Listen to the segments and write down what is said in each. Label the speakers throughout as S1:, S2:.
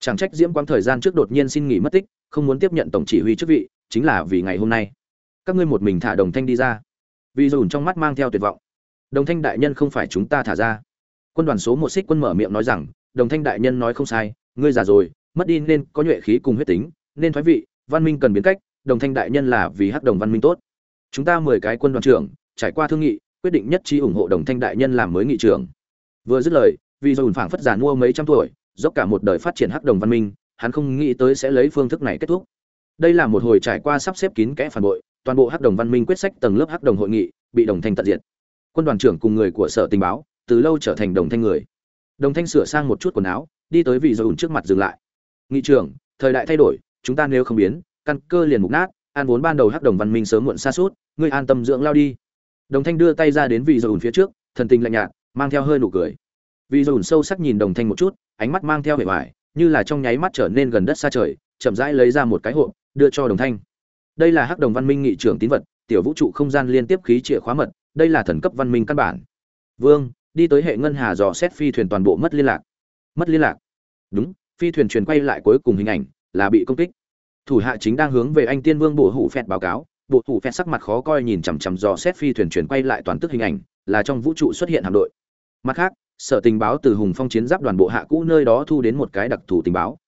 S1: chẳng trách diễm quang thời gian trước đột nhiên xin nghỉ mất tích, không muốn tiếp nhận tổng chỉ huy chức vị, chính là vì ngày hôm nay. Các ngươi một mình thả đồng thanh đi ra. Vì dùn trong mắt mang theo tuyệt vọng. Đồng thanh đại nhân không phải chúng ta thả ra. Quân đoàn số một xích quân mở miệng nói rằng, đồng thanh đại nhân nói không sai, ngươi già rồi, mất đi nên có nhuệ khí cùng huyết tính, nên thoái vị, văn minh cần biến cách, đồng thanh đại nhân là vì hắc đồng văn minh tốt. Chúng ta mười cái quân đoàn trưởng, trải qua thương nghị, quyết định nhất trí ủng hộ đồng thanh đại nhân làm mới nghị trưởng. Vừa dứt lời, vì dùn phảng phất già mua mấy trăm tuổi dốc cả một đời phát triển hắc đồng văn minh, hắn không nghĩ tới sẽ lấy phương thức này kết thúc. Đây là một hồi trải qua sắp xếp kín kẽ phản bội, toàn bộ hắc đồng văn minh quyết sách tầng lớp hắc đồng hội nghị bị đồng thanh tận diệt. Quân đoàn trưởng cùng người của sở tình báo từ lâu trở thành đồng thanh người. Đồng thanh sửa sang một chút quần áo, đi tới vị dầu trước mặt dừng lại. Nghị trưởng, thời đại thay đổi, chúng ta nếu không biến, căn cơ liền mục nát an vốn ban đầu hắc đồng văn minh sớm muộn xa suốt, ngươi an tâm dưỡng lao đi. Đồng thanh đưa tay ra đến vị dầu phía trước, thần tình lạnh nhạt, mang theo hơi nụ cười. Vị dầu sâu sắc nhìn đồng thanh một chút ánh mắt mang theo vẻ vải, như là trong nháy mắt trở nên gần đất xa trời, chậm rãi lấy ra một cái hộp, đưa cho đồng thanh. Đây là hắc đồng văn minh nghị trưởng tín vật, tiểu vũ trụ không gian liên tiếp khí chìa khóa mật, đây là thần cấp văn minh căn bản. Vương, đi tới hệ ngân hà dò xét phi thuyền toàn bộ mất liên lạc. Mất liên lạc? Đúng, phi thuyền truyền quay lại cuối cùng hình ảnh, là bị công kích. Thủ hạ chính đang hướng về anh tiên vương bộ hủ phẹt báo cáo bộ hủ phẹt sắc mặt khó coi nhìn chằm chằm dò xét phi thuyền truyền quay lại toàn tức hình ảnh, là trong vũ trụ xuất hiện hạm đội. Mặt khác sở tình báo từ hùng phong chiến giáp đoàn bộ hạ cũ nơi đó thu đến một cái đặc thù tình báo.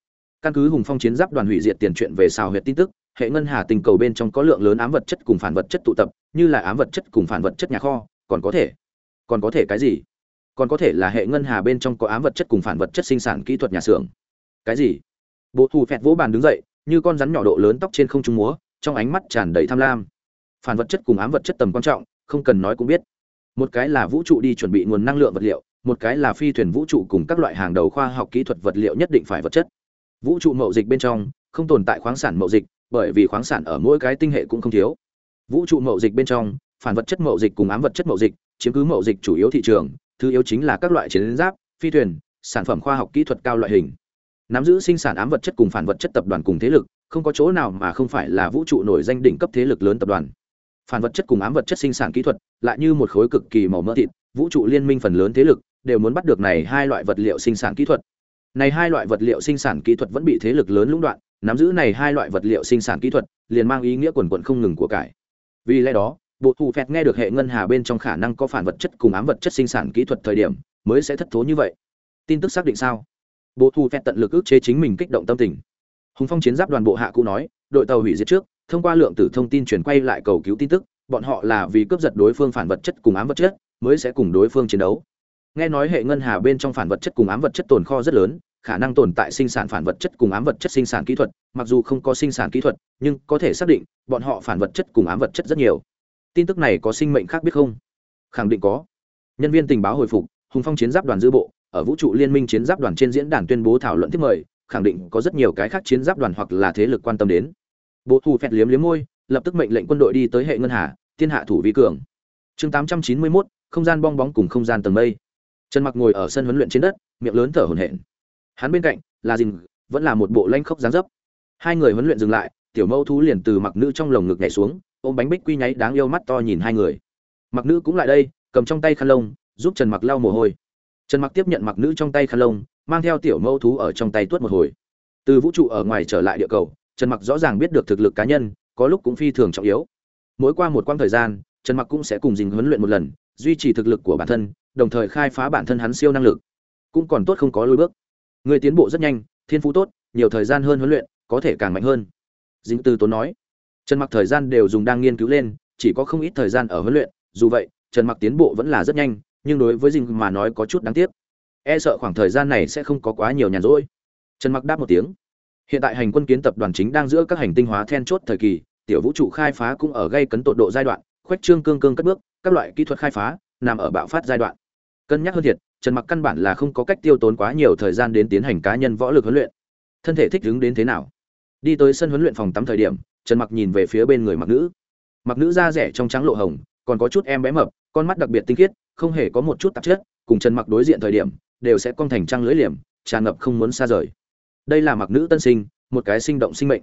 S1: Căn cứ hùng phong chiến giáp đoàn hủy diệt tiền chuyện về xào huyệt tin tức, hệ ngân hà tình cầu bên trong có lượng lớn ám vật chất cùng phản vật chất tụ tập, như là ám vật chất cùng phản vật chất nhà kho, còn có thể, còn có thể cái gì? Còn có thể là hệ ngân hà bên trong có ám vật chất cùng phản vật chất sinh sản kỹ thuật nhà xưởng. Cái gì? Bộ thủ phẹt vỗ bàn đứng dậy, như con rắn nhỏ độ lớn tóc trên không trung múa, trong ánh mắt tràn đầy tham lam. Phản vật chất cùng ám vật chất tầm quan trọng, không cần nói cũng biết. Một cái là vũ trụ đi chuẩn bị nguồn năng lượng vật liệu một cái là phi thuyền vũ trụ cùng các loại hàng đầu khoa học kỹ thuật vật liệu nhất định phải vật chất. Vũ trụ mậu dịch bên trong, không tồn tại khoáng sản mậu dịch, bởi vì khoáng sản ở mỗi cái tinh hệ cũng không thiếu. Vũ trụ mậu dịch bên trong, phản vật chất mậu dịch cùng ám vật chất mậu dịch, chiếm cứ mậu dịch chủ yếu thị trường, thứ yếu chính là các loại chiến giáp, phi thuyền, sản phẩm khoa học kỹ thuật cao loại hình. Nắm giữ sinh sản ám vật chất cùng phản vật chất tập đoàn cùng thế lực, không có chỗ nào mà không phải là vũ trụ nổi danh đỉnh cấp thế lực lớn tập đoàn. Phản vật chất cùng ám vật chất sinh sản kỹ thuật lại như một khối cực kỳ màu mỡ thịt vũ trụ liên minh phần lớn thế lực đều muốn bắt được này hai loại vật liệu sinh sản kỹ thuật. Này hai loại vật liệu sinh sản kỹ thuật vẫn bị thế lực lớn lũng đoạn, nắm giữ này hai loại vật liệu sinh sản kỹ thuật, liền mang ý nghĩa quần quận không ngừng của cải. Vì lẽ đó, bộ thủ phẹt nghe được hệ ngân hà bên trong khả năng có phản vật chất cùng ám vật chất sinh sản kỹ thuật thời điểm, mới sẽ thất thố như vậy. Tin tức xác định sao? Bộ thủ phẹt tận lực ức chế chính mình kích động tâm tình. Hùng phong chiến giáp đoàn bộ hạ cũ nói, đội tàu hủy diệt trước, thông qua lượng tử thông tin chuyển quay lại cầu cứu tin tức, bọn họ là vì cướp giật đối phương phản vật chất cùng ám vật chất mới sẽ cùng đối phương chiến đấu. Nghe nói hệ ngân hà bên trong phản vật chất cùng ám vật chất tồn kho rất lớn khả năng tồn tại sinh sản phản vật chất cùng ám vật chất sinh sản kỹ thuật mặc dù không có sinh sản kỹ thuật nhưng có thể xác định bọn họ phản vật chất cùng ám vật chất rất nhiều. Tin tức này có sinh mệnh khác biết không? Khẳng định có. Nhân viên tình báo hồi phục hùng phong chiến giáp đoàn dư bộ ở vũ trụ liên minh chiến giáp đoàn trên diễn đàn tuyên bố thảo luận tiếp mời khẳng định có rất nhiều cái khác chiến giáp đoàn hoặc là thế lực quan tâm đến. Bộ thủ phẹt liếm liếm môi lập tức mệnh lệnh quân đội đi tới hệ ngân hà thiên hạ thủ vi cường. Chương 891, không gian bong bóng cùng không gian tầng mây. Trần mặc ngồi ở sân huấn luyện trên đất, miệng lớn thở hổn hển. Hắn bên cạnh, là dình, vẫn là một bộ lanh khốc dáng dấp. Hai người huấn luyện dừng lại, tiểu mâu thú liền từ mặc nữ trong lồng ngực nhảy xuống, ôm bánh bích quy nháy đáng yêu mắt to nhìn hai người. Mặc nữ cũng lại đây, cầm trong tay khăn lông, giúp trần mặc lau mồ hôi. Trần mặc tiếp nhận mặc nữ trong tay khăn lông, mang theo tiểu mâu thú ở trong tay tuốt một hồi. Từ vũ trụ ở ngoài trở lại địa cầu, trần mặc rõ ràng biết được thực lực cá nhân, có lúc cũng phi thường trọng yếu. Mỗi qua một quãng thời gian, trần mặc cũng sẽ cùng dình huấn luyện một lần duy trì thực lực của bản thân, đồng thời khai phá bản thân hắn siêu năng lực. Cũng còn tốt không có lối bước. Người tiến bộ rất nhanh, thiên phú tốt, nhiều thời gian hơn huấn luyện, có thể càng mạnh hơn. Dính tư tốn nói. Trần mặc thời gian đều dùng đang nghiên cứu lên, chỉ có không ít thời gian ở huấn luyện, dù vậy, trần mặc tiến bộ vẫn là rất nhanh, nhưng đối với dinh mà nói có chút đáng tiếc. E sợ khoảng thời gian này sẽ không có quá nhiều nhàn rỗi. Trần mặc đáp một tiếng. Hiện tại hành quân kiến tập đoàn chính đang giữa các hành tinh hóa then chốt thời kỳ, tiểu vũ trụ khai phá cũng ở gây cấn tột độ giai đoạn, khuếch trương cương cương cất bước các loại kỹ thuật khai phá, nằm ở bạo phát giai đoạn. Cân nhắc hơn thiệt, trần mặc căn bản là không có cách tiêu tốn quá nhiều thời gian đến tiến hành cá nhân võ lực huấn luyện. Thân thể thích ứng đến thế nào? Đi tới sân huấn luyện phòng tắm thời điểm, trần mặc nhìn về phía bên người mặc nữ. Mặc nữ da rẻ trong trắng lộ hồng, còn có chút em bé mập, con mắt đặc biệt tinh khiết, không hề có một chút tạp chất, cùng trần mặc đối diện thời điểm, đều sẽ cong thành trăng lưỡi liềm, tràn ngập không muốn xa rời. Đây là mặc nữ tân sinh, một cái sinh động sinh mệnh.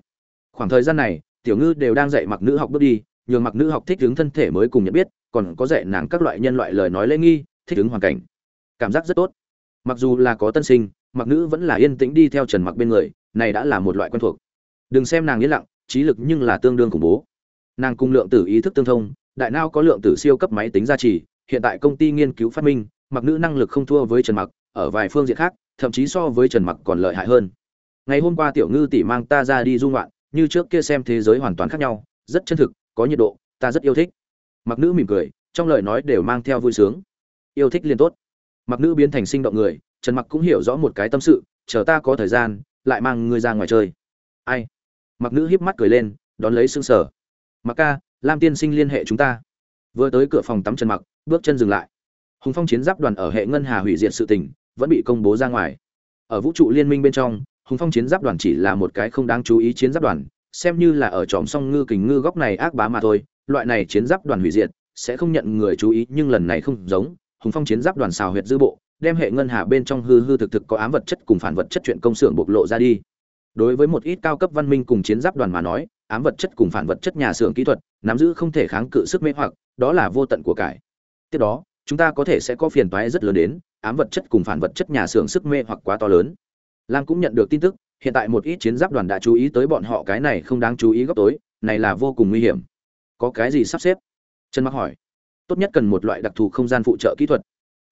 S1: Khoảng thời gian này, tiểu ngư đều đang dạy mặc nữ học bước đi nhường mặc nữ học thích ứng thân thể mới cùng nhận biết, còn có dạy nàng các loại nhân loại lời nói lễ nghi, thích ứng hoàn cảnh. Cảm giác rất tốt. Mặc dù là có tân sinh, mặc nữ vẫn là yên tĩnh đi theo trần mặc bên người, này đã là một loại quen thuộc. Đừng xem nàng yên lặng, trí lực nhưng là tương đương khủng bố. Nàng cung lượng tử ý thức tương thông, đại não có lượng tử siêu cấp máy tính gia trì, hiện tại công ty nghiên cứu phát minh, mặc nữ năng lực không thua với trần mặc, ở vài phương diện khác, thậm chí so với trần mặc còn lợi hại hơn. Ngày hôm qua tiểu ngư tỷ mang ta ra đi du ngoạn, như trước kia xem thế giới hoàn toàn khác nhau, rất chân thực có nhiệt độ, ta rất yêu thích. Mặc nữ mỉm cười, trong lời nói đều mang theo vui sướng. Yêu thích liên tốt. Mặc nữ biến thành sinh động người, trần mặc cũng hiểu rõ một cái tâm sự, chờ ta có thời gian, lại mang ngươi ra ngoài chơi. Ai? Mặc nữ híp mắt cười lên, đón lấy xương sở mặc ca, lam tiên sinh liên hệ chúng ta. Vừa tới cửa phòng tắm trần mặc, bước chân dừng lại. Hùng phong chiến giáp đoàn ở hệ ngân hà hủy diệt sự tình, vẫn bị công bố ra ngoài. Ở vũ trụ liên minh bên trong, hùng phong chiến giáp đoàn chỉ là một cái không đáng chú ý chiến giáp đoàn xem như là ở tròm song ngư kình ngư góc này ác bá mà thôi, loại này chiến giáp đoàn hủy diệt, sẽ không nhận người chú ý, nhưng lần này không giống, hùng phong chiến giáp đoàn xào huyệt dư bộ, đem hệ ngân hà bên trong hư hư thực thực có ám vật chất cùng phản vật chất chuyện công xưởng bộc lộ ra đi. Đối với một ít cao cấp văn minh cùng chiến giáp đoàn mà nói, ám vật chất cùng phản vật chất nhà xưởng kỹ thuật, nắm giữ không thể kháng cự sức mê hoặc, đó là vô tận của cải. Tiếp đó, chúng ta có thể sẽ có phiền toái rất lớn đến, ám vật chất cùng phản vật chất nhà xưởng sức mê hoặc quá to lớn. Lam cũng nhận được tin tức hiện tại một ít chiến giáp đoàn đã chú ý tới bọn họ cái này không đáng chú ý góc tối, này là vô cùng nguy hiểm. Có cái gì sắp xếp? Trần mặc hỏi. Tốt nhất cần một loại đặc thù không gian phụ trợ kỹ thuật.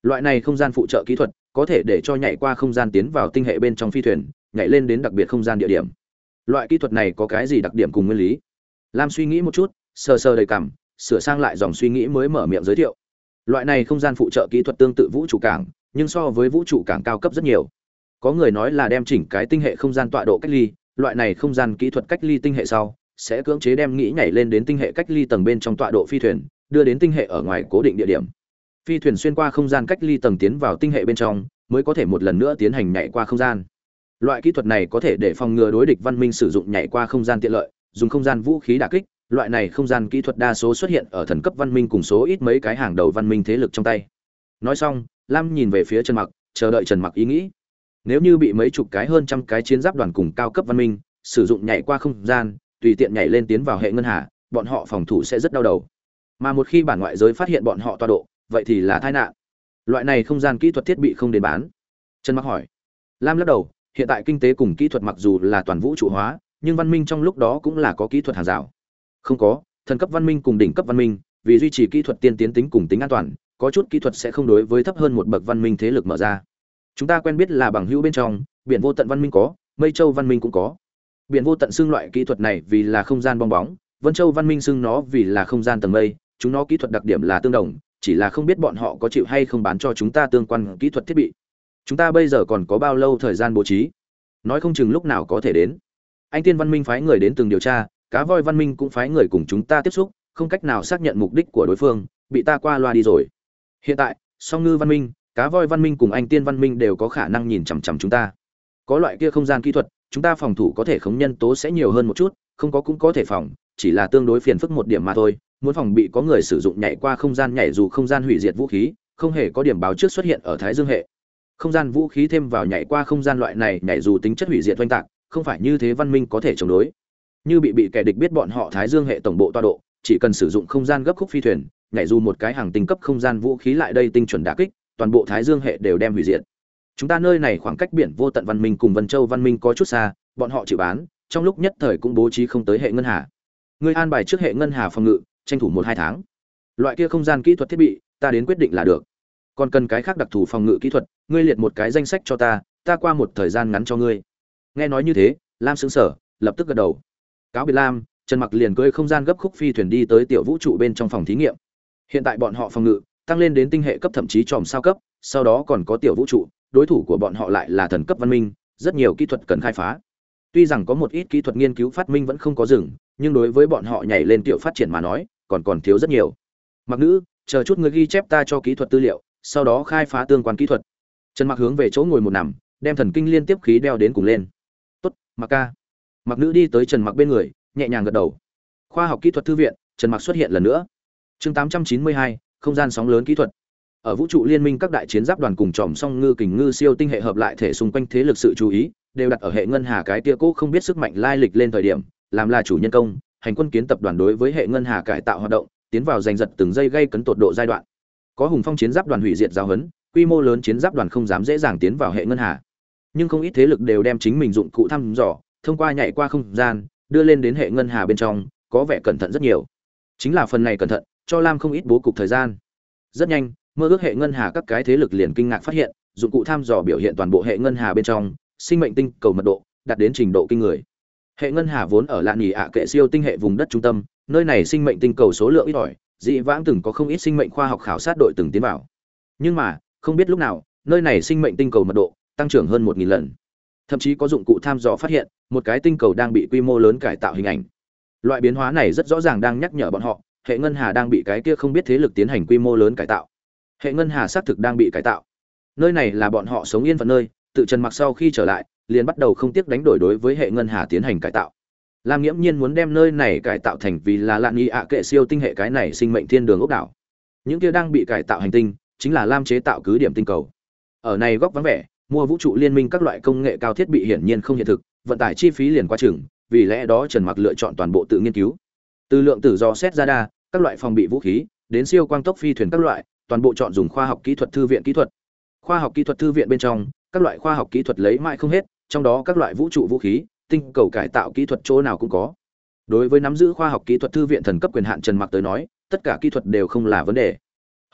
S1: Loại này không gian phụ trợ kỹ thuật có thể để cho nhảy qua không gian tiến vào tinh hệ bên trong phi thuyền, nhảy lên đến đặc biệt không gian địa điểm. Loại kỹ thuật này có cái gì đặc điểm cùng nguyên lý? Lam suy nghĩ một chút, sờ sờ đầy cảm sửa sang lại dòng suy nghĩ mới mở miệng giới thiệu. Loại này không gian phụ trợ kỹ thuật tương tự vũ trụ cảng, nhưng so với vũ trụ cảng cao cấp rất nhiều có người nói là đem chỉnh cái tinh hệ không gian tọa độ cách ly, loại này không gian kỹ thuật cách ly tinh hệ sau, sẽ cưỡng chế đem nghĩ nhảy lên đến tinh hệ cách ly tầng bên trong tọa độ phi thuyền, đưa đến tinh hệ ở ngoài cố định địa điểm. Phi thuyền xuyên qua không gian cách ly tầng tiến vào tinh hệ bên trong, mới có thể một lần nữa tiến hành nhảy qua không gian. Loại kỹ thuật này có thể để phòng ngừa đối địch văn minh sử dụng nhảy qua không gian tiện lợi, dùng không gian vũ khí đả kích, loại này không gian kỹ thuật đa số xuất hiện ở thần cấp văn minh cùng số ít mấy cái hàng đầu văn minh thế lực trong tay. Nói xong, lam nhìn về phía trần mặc, chờ đợi trần mặc ý nghĩ nếu như bị mấy chục cái hơn trăm cái chiến giáp đoàn cùng cao cấp văn minh sử dụng nhảy qua không gian, tùy tiện nhảy lên tiến vào hệ ngân hà, bọn họ phòng thủ sẽ rất đau đầu. Mà một khi bản ngoại giới phát hiện bọn họ toa độ, vậy thì là tai nạn. Loại này không gian kỹ thuật thiết bị không đến bán. Trần mặc hỏi. Lam lắc đầu, hiện tại kinh tế cùng kỹ thuật mặc dù là toàn vũ trụ hóa, nhưng văn minh trong lúc đó cũng là có kỹ thuật hàng rào. Không có, thần cấp văn minh cùng đỉnh cấp văn minh, vì duy trì kỹ thuật tiên tiến tính cùng tính an toàn, có chút kỹ thuật sẽ không đối với thấp hơn một bậc văn minh thế lực mở ra chúng ta quen biết là bằng hữu bên trong, biển vô tận văn minh có, mây châu văn minh cũng có. Biển vô tận xưng loại kỹ thuật này vì là không gian bong bóng, vân châu văn minh xưng nó vì là không gian tầng mây, chúng nó kỹ thuật đặc điểm là tương đồng, chỉ là không biết bọn họ có chịu hay không bán cho chúng ta tương quan kỹ thuật thiết bị. Chúng ta bây giờ còn có bao lâu thời gian bố trí? Nói không chừng lúc nào có thể đến. Anh tiên văn minh phái người đến từng điều tra, cá voi văn minh cũng phái người cùng chúng ta tiếp xúc, không cách nào xác nhận mục đích của đối phương, bị ta qua loa đi rồi. Hiện tại, song ngư văn minh cá voi văn minh cùng anh tiên văn minh đều có khả năng nhìn chằm chằm chúng ta. Có loại kia không gian kỹ thuật, chúng ta phòng thủ có thể khống nhân tố sẽ nhiều hơn một chút, không có cũng có thể phòng, chỉ là tương đối phiền phức một điểm mà thôi. Muốn phòng bị có người sử dụng nhảy qua không gian nhảy dù không gian hủy diệt vũ khí, không hề có điểm báo trước xuất hiện ở thái dương hệ. Không gian vũ khí thêm vào nhảy qua không gian loại này, nhảy dù tính chất hủy diệt oanh tạc, không phải như thế văn minh có thể chống đối. Như bị bị kẻ địch biết bọn họ thái dương hệ tổng bộ toa độ, chỉ cần sử dụng không gian gấp khúc phi thuyền, nhảy dù một cái hàng tinh cấp không gian vũ khí lại đây tinh chuẩn đả kích toàn bộ thái dương hệ đều đem hủy diệt. Chúng ta nơi này khoảng cách biển vô tận văn minh cùng vân châu văn minh có chút xa, bọn họ chịu bán, trong lúc nhất thời cũng bố trí không tới hệ ngân hà. Người an bài trước hệ ngân hà phòng ngự, tranh thủ một hai tháng. Loại kia không gian kỹ thuật thiết bị, ta đến quyết định là được. Còn cần cái khác đặc thù phòng ngự kỹ thuật, ngươi liệt một cái danh sách cho ta ta qua một thời gian ngắn cho ngươi. Nghe nói như thế, lam xứng sở lập tức gật đầu. Cáo biệt lam, trần mặc liền cưỡi không gian gấp khúc phi thuyền đi tới tiểu vũ trụ bên trong phòng thí nghiệm. Hiện tại bọn họ phòng ngự tăng lên đến tinh hệ cấp thậm chí tròm sao cấp sau đó còn có tiểu vũ trụ đối thủ của bọn họ lại là thần cấp văn minh rất nhiều kỹ thuật cần khai phá. Tuy rằng có một ít kỹ thuật nghiên cứu phát minh vẫn không có dừng nhưng đối với bọn họ nhảy lên tiểu phát triển mà nói còn còn thiếu rất nhiều. Mặc nữ chờ chút người ghi chép ta cho kỹ thuật tư liệu sau đó khai phá tương quan kỹ thuật. Trần mặc hướng về chỗ ngồi một nằm đem thần kinh liên tiếp khí đeo đến cùng lên. Tốt mặc ca. Mặc nữ đi tới trần mặc bên người nhẹ nhàng gật đầu. Khoa học kỹ thuật thư viện trần mặc xuất hiện lần nữa. Chương 892, không gian sóng lớn kỹ thuật. Ở vũ trụ liên minh các đại chiến giáp đoàn cùng tròm song ngư kình ngư siêu tinh hệ hợp lại thể xung quanh thế lực sự chú ý, đều đặt ở hệ ngân hà cái tia cố không biết sức mạnh lai lịch lên thời điểm, làm là chủ nhân công, hành quân kiến tập đoàn đối với hệ ngân hà cải tạo hoạt động, tiến vào giành giật từng giây gây cấn tột độ giai đoạn. Có hùng phong chiến giáp đoàn hủy diệt giao hấn quy mô lớn chiến giáp đoàn không dám dễ dàng tiến vào hệ ngân hà. Nhưng không ít thế lực đều đem chính mình dụng cụ thăm dò, thông qua nhảy qua không gian, đưa lên đến hệ ngân hà bên trong, có vẻ cẩn thận rất nhiều. Chính là phần này cẩn thận cho lam không ít bố cục thời gian. Rất nhanh, mơ ước hệ ngân hà các cái thế lực liền kinh ngạc phát hiện, dụng cụ thăm dò biểu hiện toàn bộ hệ ngân hà bên trong, sinh mệnh tinh cầu mật độ đạt đến trình độ kinh người. Hệ ngân hà vốn ở lạn nhì ạ kệ siêu tinh hệ vùng đất trung tâm, nơi này sinh mệnh tinh cầu số lượng ít ỏi, dị vãng từng có không ít sinh mệnh khoa học khảo sát đội từng tiến vào. Nhưng mà, không biết lúc nào, nơi này sinh mệnh tinh cầu mật độ tăng trưởng hơn một nghìn lần. Thậm chí có dụng cụ tham dò phát hiện, một cái tinh cầu đang bị quy mô lớn cải tạo hình ảnh. Loại biến hóa này rất rõ ràng đang nhắc nhở bọn họ hệ ngân hà đang bị cái kia không biết thế lực tiến hành quy mô lớn cải tạo. Hệ ngân hà xác thực đang bị cải tạo. Nơi này là bọn họ sống yên phận nơi, tự trần mặc sau khi trở lại, liền bắt đầu không tiếc đánh đổi đối với hệ ngân hà tiến hành cải tạo. Lam nghiễm nhiên muốn đem nơi này cải tạo thành vì là lạn nghi ạ kệ siêu tinh hệ cái này sinh mệnh thiên đường ốc đảo. Những kia đang bị cải tạo hành tinh, chính là lam chế tạo cứ điểm tinh cầu. Ở này góc vắng vẻ, mua vũ trụ liên minh các loại công nghệ cao thiết bị hiển nhiên không hiện thực, vận tải chi phí liền quá chừng, vì lẽ đó trần mặc lựa chọn toàn bộ tự nghiên cứu. Từ lượng tử do xét ra đa các loại phòng bị vũ khí, đến siêu quang tốc phi thuyền các loại, toàn bộ chọn dùng khoa học kỹ thuật thư viện kỹ thuật. Khoa học kỹ thuật thư viện bên trong, các loại khoa học kỹ thuật lấy mãi không hết, trong đó các loại vũ trụ vũ khí, tinh cầu cải tạo kỹ thuật chỗ nào cũng có. Đối với nắm giữ khoa học kỹ thuật thư viện thần cấp quyền hạn trần mặc tới nói, tất cả kỹ thuật đều không là vấn đề.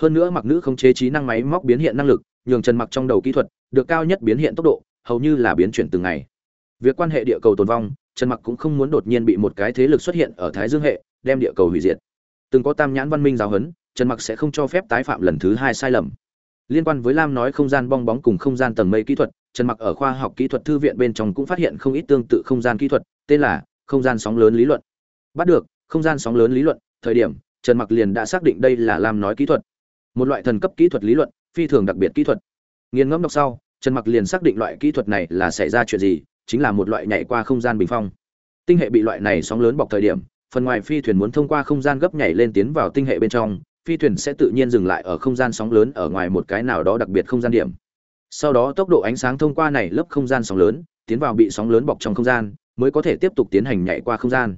S1: Hơn nữa mặc nữ không chế trí năng máy móc biến hiện năng lực, nhường trần mặc trong đầu kỹ thuật được cao nhất biến hiện tốc độ, hầu như là biến chuyển từng ngày. Việc quan hệ địa cầu tồn vong, trần mặc cũng không muốn đột nhiên bị một cái thế lực xuất hiện ở thái dương hệ, đem địa cầu hủy diệt từng có tam nhãn văn minh giáo huấn, trần mặc sẽ không cho phép tái phạm lần thứ hai sai lầm. Liên quan với lam nói không gian bong bóng cùng không gian tầng mây kỹ thuật, trần mặc ở khoa học kỹ thuật thư viện bên trong cũng phát hiện không ít tương tự không gian kỹ thuật, tên là không gian sóng lớn lý luận. Bắt được, không gian sóng lớn lý luận, thời điểm, trần mặc liền đã xác định đây là lam nói kỹ thuật. Một loại thần cấp kỹ thuật lý luận, phi thường đặc biệt kỹ thuật. Nghiền ngẫm đọc sau, trần mặc liền xác định loại kỹ thuật này là xảy ra chuyện gì, chính là một loại nhảy qua không gian bình phong. Tinh hệ bị loại này sóng lớn bọc thời điểm phần ngoài phi thuyền muốn thông qua không gian gấp nhảy lên tiến vào tinh hệ bên trong, phi thuyền sẽ tự nhiên dừng lại ở không gian sóng lớn ở ngoài một cái nào đó đặc biệt không gian điểm. Sau đó tốc độ ánh sáng thông qua này lớp không gian sóng lớn, tiến vào bị sóng lớn bọc trong không gian, mới có thể tiếp tục tiến hành nhảy qua không gian.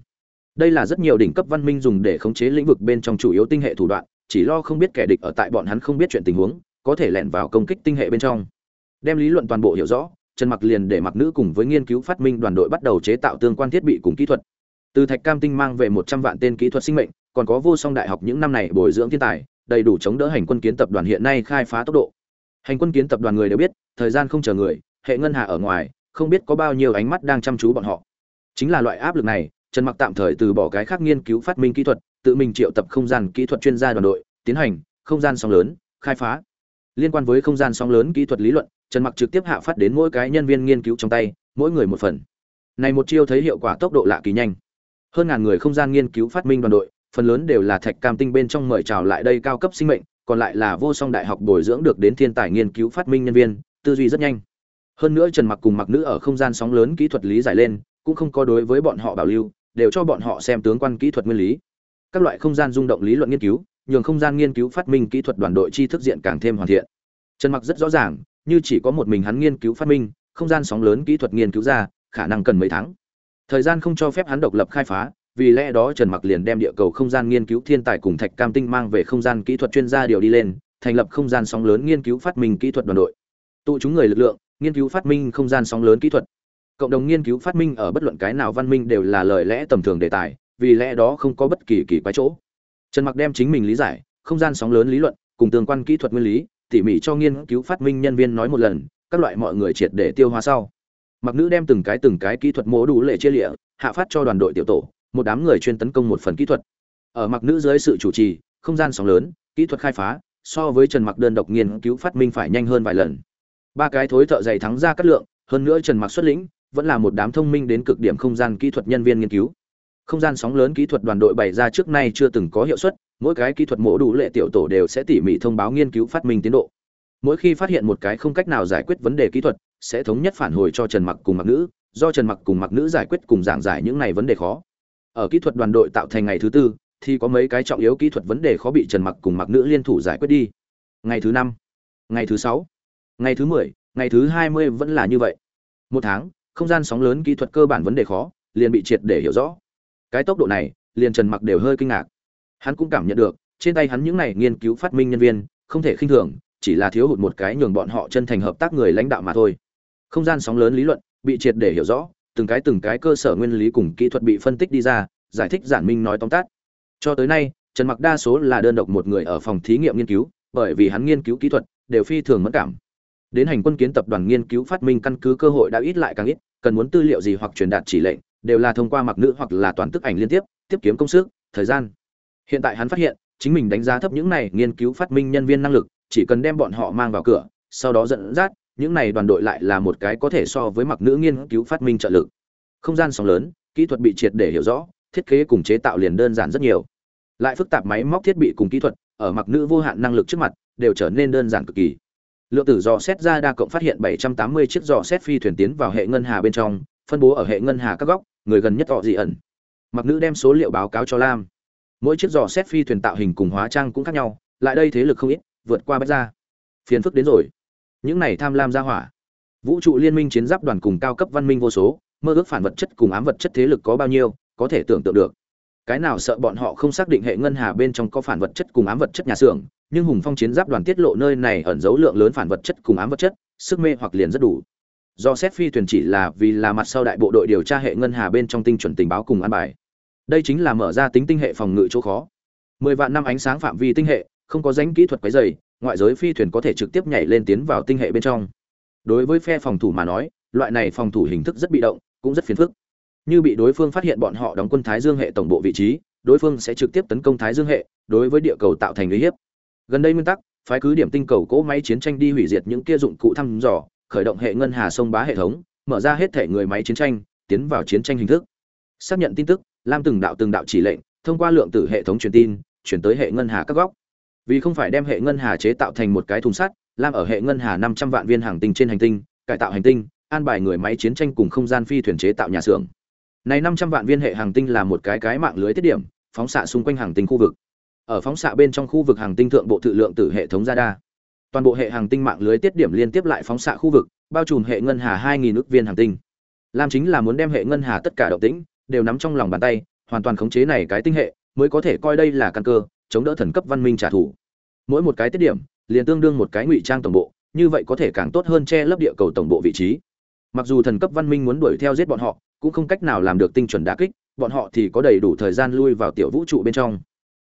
S1: Đây là rất nhiều đỉnh cấp văn minh dùng để khống chế lĩnh vực bên trong chủ yếu tinh hệ thủ đoạn, chỉ lo không biết kẻ địch ở tại bọn hắn không biết chuyện tình huống, có thể lẻn vào công kích tinh hệ bên trong. Đem lý luận toàn bộ hiểu rõ, trần mặc liền để mặc nữ cùng với nghiên cứu phát minh đoàn đội bắt đầu chế tạo tương quan thiết bị cùng kỹ thuật từ thạch cam tinh mang về một trăm vạn tên kỹ thuật sinh mệnh, còn có vô song đại học những năm này bồi dưỡng thiên tài, đầy đủ chống đỡ hành quân kiến tập đoàn hiện nay khai phá tốc độ. Hành quân kiến tập đoàn người đều biết, thời gian không chờ người, hệ ngân hà ở ngoài, không biết có bao nhiêu ánh mắt đang chăm chú bọn họ. Chính là loại áp lực này, trần mặc tạm thời từ bỏ cái khác nghiên cứu phát minh kỹ thuật, tự mình triệu tập không gian kỹ thuật chuyên gia đoàn đội, tiến hành không gian sóng lớn, khai phá. Liên quan với không gian sóng lớn kỹ thuật lý luận, trần mặc trực tiếp hạ phát đến mỗi cái nhân viên nghiên cứu trong tay, mỗi người một phần. Này một chiêu thấy hiệu quả tốc độ lạ kỳ nhanh hơn ngàn người không gian nghiên cứu phát minh đoàn đội, phần lớn đều là thạch cam tinh bên trong mời chào lại đây cao cấp sinh mệnh, còn lại là vô song đại học bồi dưỡng được đến thiên tài nghiên cứu phát minh nhân viên, tư duy rất nhanh. Hơn nữa trần mặc cùng mặc nữ ở không gian sóng lớn kỹ thuật lý giải lên, cũng không có đối với bọn họ bảo lưu, đều cho bọn họ xem tướng quan kỹ thuật nguyên lý. Các loại không gian rung động lý luận nghiên cứu, nhường không gian nghiên cứu phát minh kỹ thuật đoàn đội tri thức diện càng thêm hoàn thiện. Trần mặc rất rõ ràng, như chỉ có một mình hắn nghiên cứu phát minh, không gian sóng lớn kỹ thuật nghiên cứu ra, khả năng cần mấy tháng thời gian không cho phép hắn độc lập khai phá, vì lẽ đó trần mặc liền đem địa cầu không gian nghiên cứu thiên tài cùng thạch cam tinh mang về không gian kỹ thuật chuyên gia điều đi lên, thành lập không gian sóng lớn nghiên cứu phát minh kỹ thuật đoàn đội. Tụ chúng người lực lượng, nghiên cứu phát minh không gian sóng lớn kỹ thuật. Cộng đồng nghiên cứu phát minh ở bất luận cái nào văn minh đều là lời lẽ tầm thường đề tài, vì lẽ đó không có bất kỳ kỳ quái chỗ. Trần mặc đem chính mình lý giải, không gian sóng lớn lý luận, cùng tương quan kỹ thuật nguyên lý, tỉ mỉ cho nghiên cứu phát minh nhân viên nói một lần, các loại mọi người triệt để tiêu hóa sau mặc nữ đem từng cái từng cái kỹ thuật mố đủ lệ chia lịa, hạ phát cho đoàn đội tiểu tổ, một đám người chuyên tấn công một phần kỹ thuật. Ở mặc nữ dưới sự chủ trì, không gian sóng lớn, kỹ thuật khai phá, so với trần mặc đơn độc nghiên cứu phát minh phải nhanh hơn vài lần. Ba cái thối thợ dày thắng ra cắt lượng, hơn nữa trần mặc xuất lĩnh, vẫn là một đám thông minh đến cực điểm không gian kỹ thuật nhân viên nghiên cứu. Không gian sóng lớn kỹ thuật đoàn đội bày ra trước nay chưa từng có hiệu suất, mỗi cái kỹ thuật mổ đủ lệ tiểu tổ đều sẽ tỉ mỉ thông báo nghiên cứu phát minh tiến độ mỗi khi phát hiện một cái không cách nào giải quyết vấn đề kỹ thuật, sẽ thống nhất phản hồi cho trần mặc cùng mặc nữ, do trần mặc cùng mặc nữ giải quyết cùng giảng giải những này vấn đề khó. Ở kỹ thuật đoàn đội tạo thành ngày thứ tư, thì có mấy cái trọng yếu kỹ thuật vấn đề khó bị trần mặc cùng mặc nữ liên thủ giải quyết đi. Ngày thứ năm, ngày thứ sáu, ngày thứ mười, ngày thứ hai mươi vẫn là như vậy. Một tháng, không gian sóng lớn kỹ thuật cơ bản vấn đề khó, liền bị triệt để hiểu rõ. Cái tốc độ này, liền trần mặc đều hơi kinh ngạc. Hắn cũng cảm nhận được, trên tay hắn những này nghiên cứu phát minh nhân viên, không thể khinh thường chỉ là thiếu hụt một cái nhường bọn họ chân thành hợp tác người lãnh đạo mà thôi. Không gian sóng lớn lý luận bị triệt để hiểu rõ, từng cái từng cái cơ sở nguyên lý cùng kỹ thuật bị phân tích đi ra, giải thích giản minh nói tóm tắt. Cho tới nay, trần mặc đa số là đơn độc một người ở phòng thí nghiệm nghiên cứu, bởi vì hắn nghiên cứu kỹ thuật đều phi thường mất cảm. Đến hành quân kiến tập đoàn nghiên cứu phát minh căn cứ cơ hội đã ít lại càng ít, cần muốn tư liệu gì hoặc truyền đạt chỉ lệnh, đều là thông qua mặc nữ hoặc là toàn tức ảnh liên tiếp tiếp kiếm công sức, thời gian. Hiện tại hắn phát hiện, chính mình đánh giá thấp những này nghiên cứu phát minh nhân viên năng lực chỉ cần đem bọn họ mang vào cửa, sau đó dẫn dắt, những này đoàn đội lại là một cái có thể so với mặc nữ nghiên cứu phát minh trợ lực. Không gian sóng lớn, kỹ thuật bị triệt để hiểu rõ, thiết kế cùng chế tạo liền đơn giản rất nhiều. Lại phức tạp máy móc thiết bị cùng kỹ thuật, ở mặc nữ vô hạn năng lực trước mặt, đều trở nên đơn giản cực kỳ. Lượng tử dò xét ra đa cộng phát hiện 780 chiếc dò xét phi thuyền tiến vào hệ ngân hà bên trong, phân bố ở hệ ngân hà các góc, người gần nhất họ dị ẩn. Mặc nữ đem số liệu báo cáo cho lam. Mỗi chiếc dò xét phi thuyền tạo hình cùng hóa trang cũng khác nhau, lại đây thế lực không ít vượt qua bách ra phiền phức đến rồi. Những này tham lam ra hỏa. Vũ trụ liên minh chiến giáp đoàn cùng cao cấp văn minh vô số, mơ ước phản vật chất cùng ám vật chất thế lực có bao nhiêu, có thể tưởng tượng được. Cái nào sợ bọn họ không xác định hệ ngân hà bên trong có phản vật chất cùng ám vật chất nhà xưởng, nhưng hùng phong chiến giáp đoàn tiết lộ nơi này ẩn dấu lượng lớn phản vật chất cùng ám vật chất, sức mê hoặc liền rất đủ. Do xét phi thuyền chỉ là vì là mặt sau đại bộ đội điều tra hệ ngân hà bên trong tinh chuẩn tình báo cùng an bài. Đây chính là mở ra tính tinh hệ phòng ngự chỗ khó. Mười vạn năm ánh sáng phạm vi tinh hệ không có danh kỹ thuật quấy dày ngoại giới phi thuyền có thể trực tiếp nhảy lên tiến vào tinh hệ bên trong. Đối với phe phòng thủ mà nói, loại này phòng thủ hình thức rất bị động, cũng rất phiền phức. Như bị đối phương phát hiện bọn họ đóng quân thái dương hệ tổng bộ vị trí, đối phương sẽ trực tiếp tấn công thái dương hệ, đối với địa cầu tạo thành uy hiếp. Gần đây nguyên tắc, phái cứ điểm tinh cầu cỗ máy chiến tranh đi hủy diệt những kia dụng cụ thăm dò, khởi động hệ ngân hà sông bá hệ thống, mở ra hết thể người máy chiến tranh, tiến vào chiến tranh hình thức. Xác nhận tin tức, lam từng đạo từng đạo chỉ lệnh, thông qua lượng tử hệ thống truyền tin, chuyển tới hệ ngân hà các góc vì không phải đem hệ ngân hà chế tạo thành một cái thùng sắt lam ở hệ ngân hà năm trăm vạn viên hàng tinh trên hành tinh, cải tạo hành tinh, an bài người máy chiến tranh cùng không gian phi thuyền chế tạo nhà xưởng. Này năm trăm vạn viên hệ hàng tinh là một cái cái mạng lưới tiết điểm, phóng xạ xung quanh hàng tinh khu vực. Ở phóng xạ bên trong khu vực hàng tinh thượng bộ tự lượng tử hệ thống radar toàn bộ hệ hàng tinh mạng lưới tiết điểm liên tiếp lại phóng xạ khu vực, bao trùm hệ ngân hà hai nghìn ước viên hàng tinh. Lam chính là muốn đem hệ ngân hà tất cả động tĩnh, đều nắm trong lòng bàn tay, hoàn toàn khống chế này cái tinh hệ, mới có thể coi đây là căn cơ chống đỡ thần cấp văn minh trả thù. Mỗi một cái tiết điểm, liền tương đương một cái ngụy trang tổng bộ, như vậy có thể càng tốt hơn che lấp địa cầu tổng bộ vị trí. Mặc dù thần cấp văn minh muốn đuổi theo giết bọn họ, cũng không cách nào làm được tinh chuẩn đả kích, bọn họ thì có đầy đủ thời gian lui vào tiểu vũ trụ bên trong.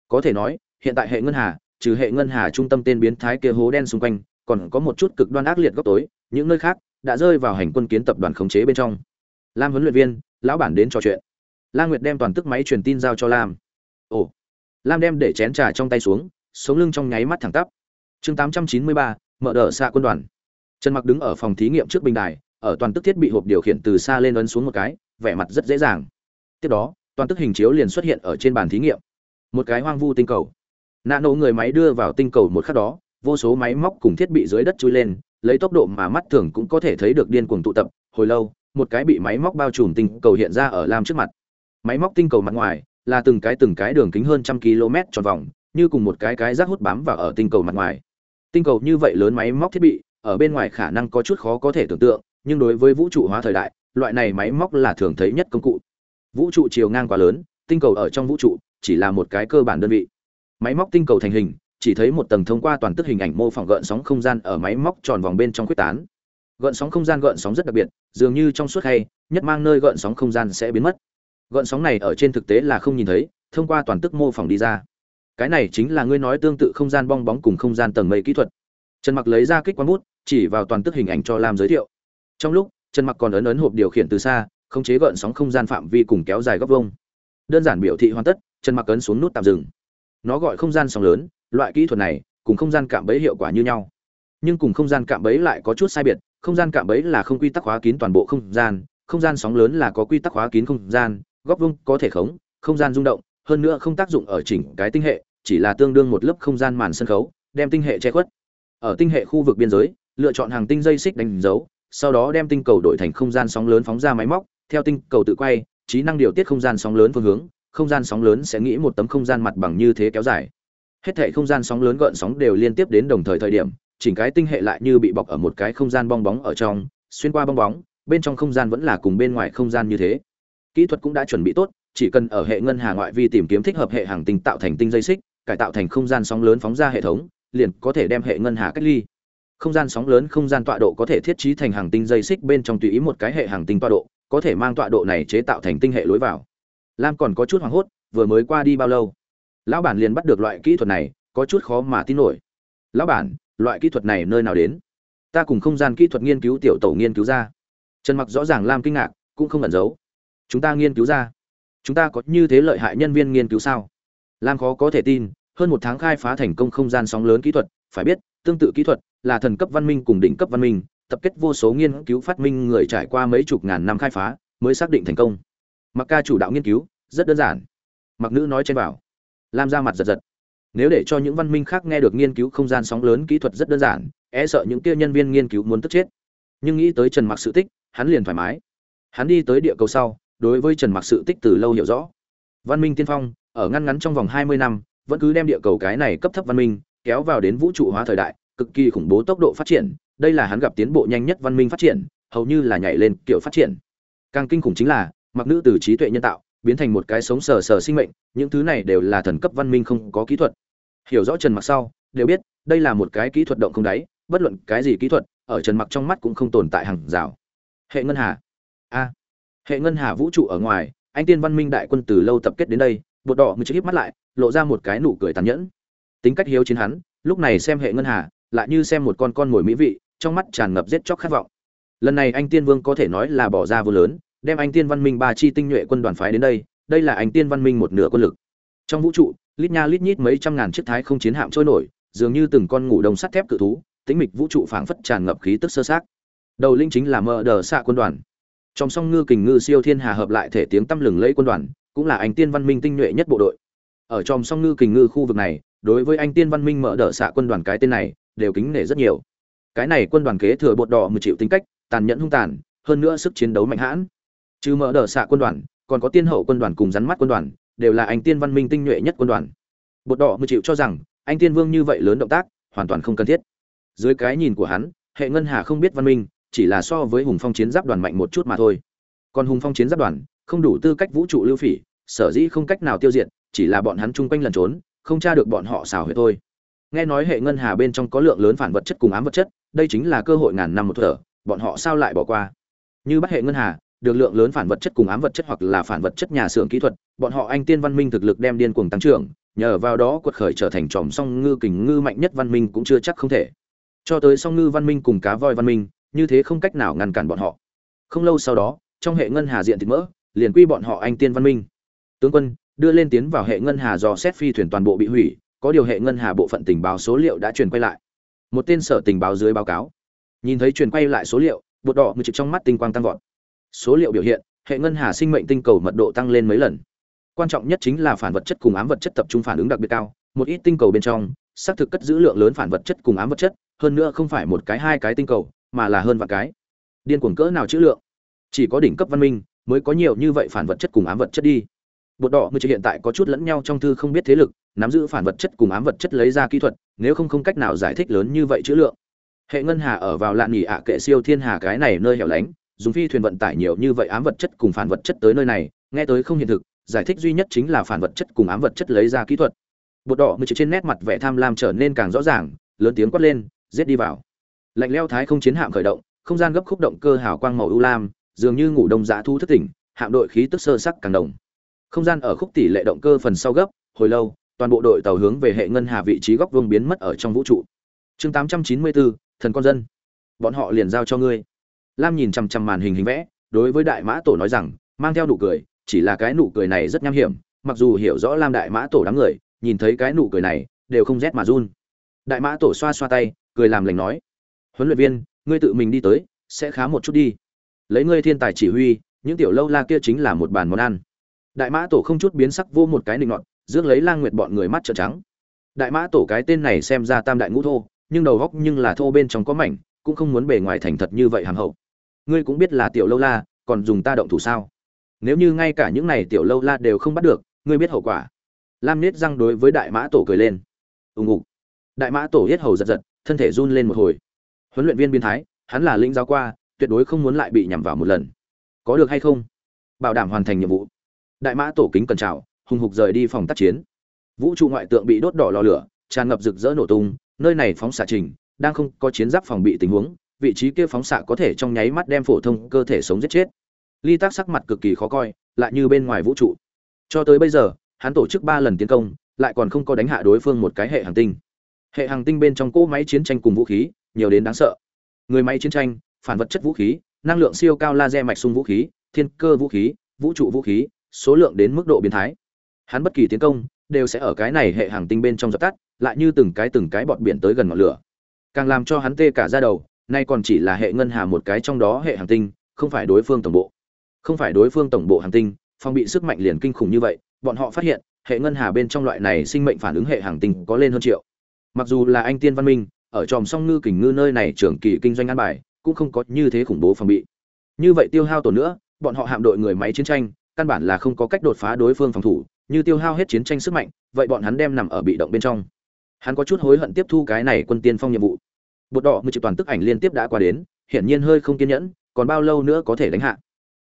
S1: Có thể nói, hiện tại hệ ngân hà, trừ hệ ngân hà trung tâm tên biến thái kia hố đen xung quanh, còn có một chút cực đoan ác liệt góc tối, những nơi khác đã rơi vào hành quân kiến tập đoàn khống chế bên trong. Lam huấn luyện viên, lão bản đến trò chuyện. La nguyệt đem toàn tức máy truyền tin giao cho lam. Ồ lam đem để chén trà trong tay xuống, sống lưng trong nháy mắt thẳng tắp. Chương tám trăm chín mươi ba, mở đờ xạ quân đoàn. Trần mặc đứng ở phòng thí nghiệm trước bình đài, ở toàn tức thiết bị hộp điều khiển từ xa lên ấn xuống một cái, vẻ mặt rất dễ dàng. Tiếp đó, toàn tức hình chiếu liền xuất hiện ở trên bàn thí nghiệm. Một cái hoang vu tinh cầu. Nạ nổ người máy đưa vào tinh cầu một khắc đó, vô số máy móc cùng thiết bị dưới đất chui lên, lấy tốc độ mà mắt thường cũng có thể thấy được điên cuồng tụ tập. Hồi lâu, một cái bị máy móc bao trùm tinh cầu hiện ra ở lam trước mặt. Máy móc tinh cầu mặt ngoài là từng cái từng cái đường kính hơn trăm km tròn vòng, như cùng một cái cái rác hút bám vào ở tinh cầu mặt ngoài. Tinh cầu như vậy lớn máy móc thiết bị, ở bên ngoài khả năng có chút khó có thể tưởng tượng, nhưng đối với vũ trụ hóa thời đại, loại này máy móc là thường thấy nhất công cụ. Vũ trụ chiều ngang quá lớn, tinh cầu ở trong vũ trụ chỉ là một cái cơ bản đơn vị. Máy móc tinh cầu thành hình, chỉ thấy một tầng thông qua toàn tức hình ảnh mô phỏng gợn sóng không gian ở máy móc tròn vòng bên trong quyết tán. Gợn sóng không gian gợn sóng rất đặc biệt, dường như trong suốt hay, nhất mang nơi gợn sóng không gian sẽ biến mất gợn sóng này ở trên thực tế là không nhìn thấy, thông qua toàn tức mô phỏng đi ra. Cái này chính là ngươi nói tương tự không gian bong bóng cùng không gian tầng mây kỹ thuật. Trần mặc lấy ra kích quán bút, chỉ vào toàn tức hình ảnh cho lam giới thiệu. Trong lúc, trần mặc còn ấn ấn hộp điều khiển từ xa, khống chế gợn sóng không gian phạm vi cùng kéo dài góc vông đơn giản biểu thị hoàn tất, trần mặc ấn xuống nút tạm dừng. Nó gọi không gian sóng lớn, loại kỹ thuật này, cùng không gian cạm bẫy hiệu quả như nhau. Nhưng cùng không gian cạm bẫy lại có chút sai biệt, không gian cạm bẫy là không quy tắc hóa kín toàn bộ không gian không gian sóng lớn là có quy tắc hóa kín không gian góc vuông có thể khống không gian rung động hơn nữa không tác dụng ở chỉnh cái tinh hệ chỉ là tương đương một lớp không gian màn sân khấu đem tinh hệ che khuất ở tinh hệ khu vực biên giới lựa chọn hàng tinh dây xích đánh dấu sau đó đem tinh cầu đổi thành không gian sóng lớn phóng ra máy móc theo tinh cầu tự quay trí năng điều tiết không gian sóng lớn phương hướng không gian sóng lớn sẽ nghĩ một tấm không gian mặt bằng như thế kéo dài hết thảy không gian sóng lớn gợn sóng đều liên tiếp đến đồng thời thời điểm chỉnh cái tinh hệ lại như bị bọc ở một cái không gian bong bóng ở trong xuyên qua bong bóng bên trong không gian vẫn là cùng bên ngoài không gian như thế kỹ thuật cũng đã chuẩn bị tốt, chỉ cần ở hệ ngân hà ngoại vi tìm kiếm thích hợp hệ hàng tinh tạo thành tinh dây xích, cải tạo thành không gian sóng lớn phóng ra hệ thống, liền có thể đem hệ ngân hà cách ly. Không gian sóng lớn, không gian tọa độ có thể thiết trí thành hàng tinh dây xích bên trong tùy ý một cái hệ hàng tinh tọa độ, có thể mang tọa độ này chế tạo thành tinh hệ lối vào. Lam còn có chút hoảng hốt, vừa mới qua đi bao lâu? Lão bản liền bắt được loại kỹ thuật này, có chút khó mà tin nổi. Lão bản, loại kỹ thuật này nơi nào đến? Ta cùng không gian kỹ thuật nghiên cứu tiểu tổ nghiên cứu ra. Trần mặc rõ ràng lam kinh ngạc, cũng không ẩn giấu chúng ta nghiên cứu ra. Chúng ta có như thế lợi hại nhân viên nghiên cứu sao? Lam khó có thể tin, hơn một tháng khai phá thành công không gian sóng lớn kỹ thuật, phải biết, tương tự kỹ thuật là thần cấp văn minh cùng đỉnh cấp văn minh, tập kết vô số nghiên cứu phát minh người trải qua mấy chục ngàn năm khai phá, mới xác định thành công. Mặc ca chủ đạo nghiên cứu, rất đơn giản. Mặc nữ nói trên bảo. Lam ra mặt giật giật. Nếu để cho những văn minh khác nghe được nghiên cứu không gian sóng lớn kỹ thuật rất đơn giản e sợ những kia nhân viên nghiên cứu muốn tức chết. Nhưng nghĩ tới trần mặc sự tích, hắn liền thoải mái. Hắn đi tới địa cầu sau đối với trần mặc sự tích từ lâu hiểu rõ. Văn minh tiên phong, ở ngăn ngắn trong vòng 20 năm, vẫn cứ đem địa cầu cái này cấp thấp văn minh kéo vào đến vũ trụ hóa thời đại, cực kỳ khủng bố tốc độ phát triển. Đây là hắn gặp tiến bộ nhanh nhất văn minh phát triển, hầu như là nhảy lên kiểu phát triển. Càng kinh khủng chính là, mặc nữ từ trí tuệ nhân tạo, biến thành một cái sống sờ sờ sinh mệnh, những thứ này đều là thần cấp văn minh không có kỹ thuật. Hiểu rõ trần mặc sau, đều biết, đây là một cái kỹ thuật động không đáy, bất luận cái gì kỹ thuật, ở trần mặc trong mắt cũng không tồn tại hàng rào. Hệ ngân hà. A hệ ngân hà vũ trụ ở ngoài, anh tiên văn minh đại quân từ lâu tập kết đến đây, bột đỏ mới híp mắt lại, lộ ra một cái nụ cười tàn nhẫn. Tính cách hiếu chiến hắn, lúc này xem hệ ngân hà, lại như xem một con con mồi mỹ vị, trong mắt tràn ngập giết chóc khát vọng. Lần này anh tiên vương có thể nói là bỏ ra vô lớn, đem anh tiên văn minh ba chi tinh nhuệ quân đoàn phái đến đây đây là anh tiên văn minh một nửa quân lực. Trong vũ trụ, lít nha lít nhít mấy trăm ngàn chiếc thái không chiến hạm trôi nổi, dường như từng con ngủ đông sắt thép cự thú, tĩnh mịch vũ trụ phảng phất tràn ngập khí tức sơ sát đầu linh chính là mờ đờ xạ quân đoàn trong song ngư kình ngư siêu thiên hà hợp lại thể tiếng tăm lừng lẫy quân đoàn, cũng là anh tiên văn minh tinh nhuệ nhất bộ đội. Ở trong song ngư kình ngư khu vực này, đối với anh tiên văn minh mở đỡ xạ quân đoàn cái tên này, đều kính nể rất nhiều. Cái này quân đoàn kế thừa bột đỏ một triệu tính cách, tàn nhẫn hung tàn, hơn nữa sức chiến đấu mạnh hãn. Trừ mở đỡ xạ quân đoàn, còn có tiên hậu quân đoàn cùng rắn mắt quân đoàn, đều là anh tiên văn minh tinh nhuệ nhất quân đoàn. Bột đỏ một triệu cho rằng, anh tiên vương như vậy lớn động tác, hoàn toàn không cần thiết. Dưới cái nhìn của hắn, hệ ngân hà không biết văn minh chỉ là so với hùng phong chiến giáp đoàn mạnh một chút mà thôi. Còn hùng phong chiến giáp đoàn, không đủ tư cách vũ trụ lưu phỉ, sở dĩ không cách nào tiêu diệt, chỉ là bọn hắn chung quanh lần trốn, không tra được bọn họ xào huyệt thôi. Nghe nói hệ ngân hà bên trong có lượng lớn phản vật chất cùng ám vật chất, đây chính là cơ hội ngàn năm một thở, bọn họ sao lại bỏ qua? Như bắt hệ ngân hà, được lượng lớn phản vật chất cùng ám vật chất hoặc là phản vật chất nhà xưởng kỹ thuật, bọn họ anh tiên văn minh thực lực đem điên cuồng tăng trưởng, nhờ vào đó quật khởi trở thành tròm song ngư kình ngư mạnh nhất văn minh cũng chưa chắc không thể. Cho tới song ngư văn minh cùng cá voi văn minh như thế không cách nào ngăn cản bọn họ. Không lâu sau đó, trong hệ ngân hà diện thịt mỡ, liền quy bọn họ anh tiên văn minh. Tướng quân, đưa lên tiến vào hệ ngân hà do xét phi thuyền toàn bộ bị hủy, có điều hệ ngân hà bộ phận tình báo số liệu đã truyền quay lại. Một tên sở tình báo dưới báo cáo. Nhìn thấy truyền quay lại số liệu, bột đỏ mười trực trong mắt tinh quang tăng vọt. Số liệu biểu hiện, hệ ngân hà sinh mệnh tinh cầu mật độ tăng lên mấy lần. Quan trọng nhất chính là phản vật chất cùng ám vật chất tập trung phản ứng đặc biệt cao, một ít tinh cầu bên trong, xác thực cất giữ lượng lớn phản vật chất cùng ám vật chất, hơn nữa không phải một cái hai cái tinh cầu mà là hơn vạn cái. Điên cuồng cỡ nào chữ lượng? Chỉ có đỉnh cấp văn minh mới có nhiều như vậy phản vật chất cùng ám vật chất đi. Bột đỏ mới hiện tại có chút lẫn nhau trong thư không biết thế lực, nắm giữ phản vật chất cùng ám vật chất lấy ra kỹ thuật, nếu không không cách nào giải thích lớn như vậy chữ lượng. Hệ ngân hà ở vào lạn nghỉ ạ kệ siêu thiên hà cái này nơi hẻo lánh, dùng phi thuyền vận tải nhiều như vậy ám vật chất cùng phản vật chất tới nơi này, nghe tới không hiện thực, giải thích duy nhất chính là phản vật chất cùng ám vật chất lấy ra kỹ thuật. Bột đỏ mới trên nét mặt vẻ tham lam trở nên càng rõ ràng, lớn tiếng quát lên, giết đi vào lạnh leo thái không chiến hạm khởi động không gian gấp khúc động cơ hào quang màu ưu lam dường như ngủ đông giá thu thất tỉnh hạm đội khí tức sơ sắc càng đồng. Không gian ở khúc tỷ lệ động cơ phần sau gấp hồi lâu toàn bộ đội tàu hướng về hệ ngân hà vị trí góc vương biến mất ở trong vũ trụ. Chương 894, thần con dân. Bọn họ liền giao cho ngươi. Lam nhìn chằm chằm màn hình hình vẽ đối với đại mã tổ nói rằng mang theo nụ cười chỉ là cái nụ cười này rất nham hiểm mặc dù hiểu rõ lam đại mã tổ đám người nhìn thấy cái nụ cười này đều không rét mà run. Đại mã tổ xoa xoa tay cười làm lành nói huấn luyện viên, ngươi tự mình đi tới, sẽ khá một chút đi. Lấy ngươi thiên tài chỉ huy, những tiểu lâu la kia chính là một bàn món ăn. Đại mã tổ không chút biến sắc vô một cái nịnh ngọn rước lấy lang nguyệt bọn người mắt trợn trắng. Đại mã tổ cái tên này xem ra tam đại ngũ thô, nhưng đầu góc nhưng là thô bên trong có mảnh, cũng không muốn bề ngoài thành thật như vậy hàm hậu. Ngươi cũng biết là tiểu lâu la, còn dùng ta động thủ sao? Nếu như ngay cả những này tiểu lâu la đều không bắt được, ngươi biết hậu quả. Lam nết răng đối với đại mã tổ cười lên. Ùng ục. Đại mã tổ yết hầu giật giật, thân thể run lên một hồi huấn luyện viên biên thái, hắn là linh giáo qua, tuyệt đối không muốn lại bị nhằm vào một lần. Có được hay không? Bảo đảm hoàn thành nhiệm vụ. Đại mã tổ kính cần chào hùng hục rời đi phòng tác chiến. Vũ trụ ngoại tượng bị đốt đỏ lò lửa, tràn ngập rực rỡ nổ tung, nơi này phóng xạ trình, đang không có chiến giáp phòng bị tình huống, vị trí kia phóng xạ có thể trong nháy mắt đem phổ thông cơ thể sống giết chết. Ly tác sắc mặt cực kỳ khó coi, lại như bên ngoài vũ trụ. Cho tới bây giờ, hắn tổ chức ba lần tiến công, lại còn không có đánh hạ đối phương một cái hệ hành tinh. Hệ hành tinh bên trong cỗ máy chiến tranh cùng vũ khí nhiều đến đáng sợ. Người máy chiến tranh, phản vật chất vũ khí, năng lượng siêu cao laser mạch sung vũ khí, thiên cơ vũ khí, vũ trụ vũ khí, số lượng đến mức độ biến thái. Hắn bất kỳ tiến công đều sẽ ở cái này hệ hành tinh bên trong dập tắt, lại như từng cái từng cái bọt biển tới gần ngọn lửa. Càng làm cho hắn tê cả ra đầu, nay còn chỉ là hệ ngân hà một cái trong đó hệ hành tinh, không phải đối phương tổng bộ. Không phải đối phương tổng bộ hành tinh phong bị sức mạnh liền kinh khủng như vậy, bọn họ phát hiện, hệ ngân hà bên trong loại này sinh mệnh phản ứng hệ hành tinh có lên hơn triệu. Mặc dù là anh tiên văn minh ở tròm song ngư kình ngư nơi này trưởng kỳ kinh doanh ăn bài, cũng không có như thế khủng bố phòng bị. Như vậy tiêu hao tổn nữa, bọn họ hạm đội người máy chiến tranh, căn bản là không có cách đột phá đối phương phòng thủ, như tiêu hao hết chiến tranh sức mạnh, vậy bọn hắn đem nằm ở bị động bên trong. Hắn có chút hối hận tiếp thu cái này quân tiên phong nhiệm vụ. Bột đỏ người triệu toàn tức ảnh liên tiếp đã qua đến, hiển nhiên hơi không kiên nhẫn, còn bao lâu nữa có thể đánh hạ?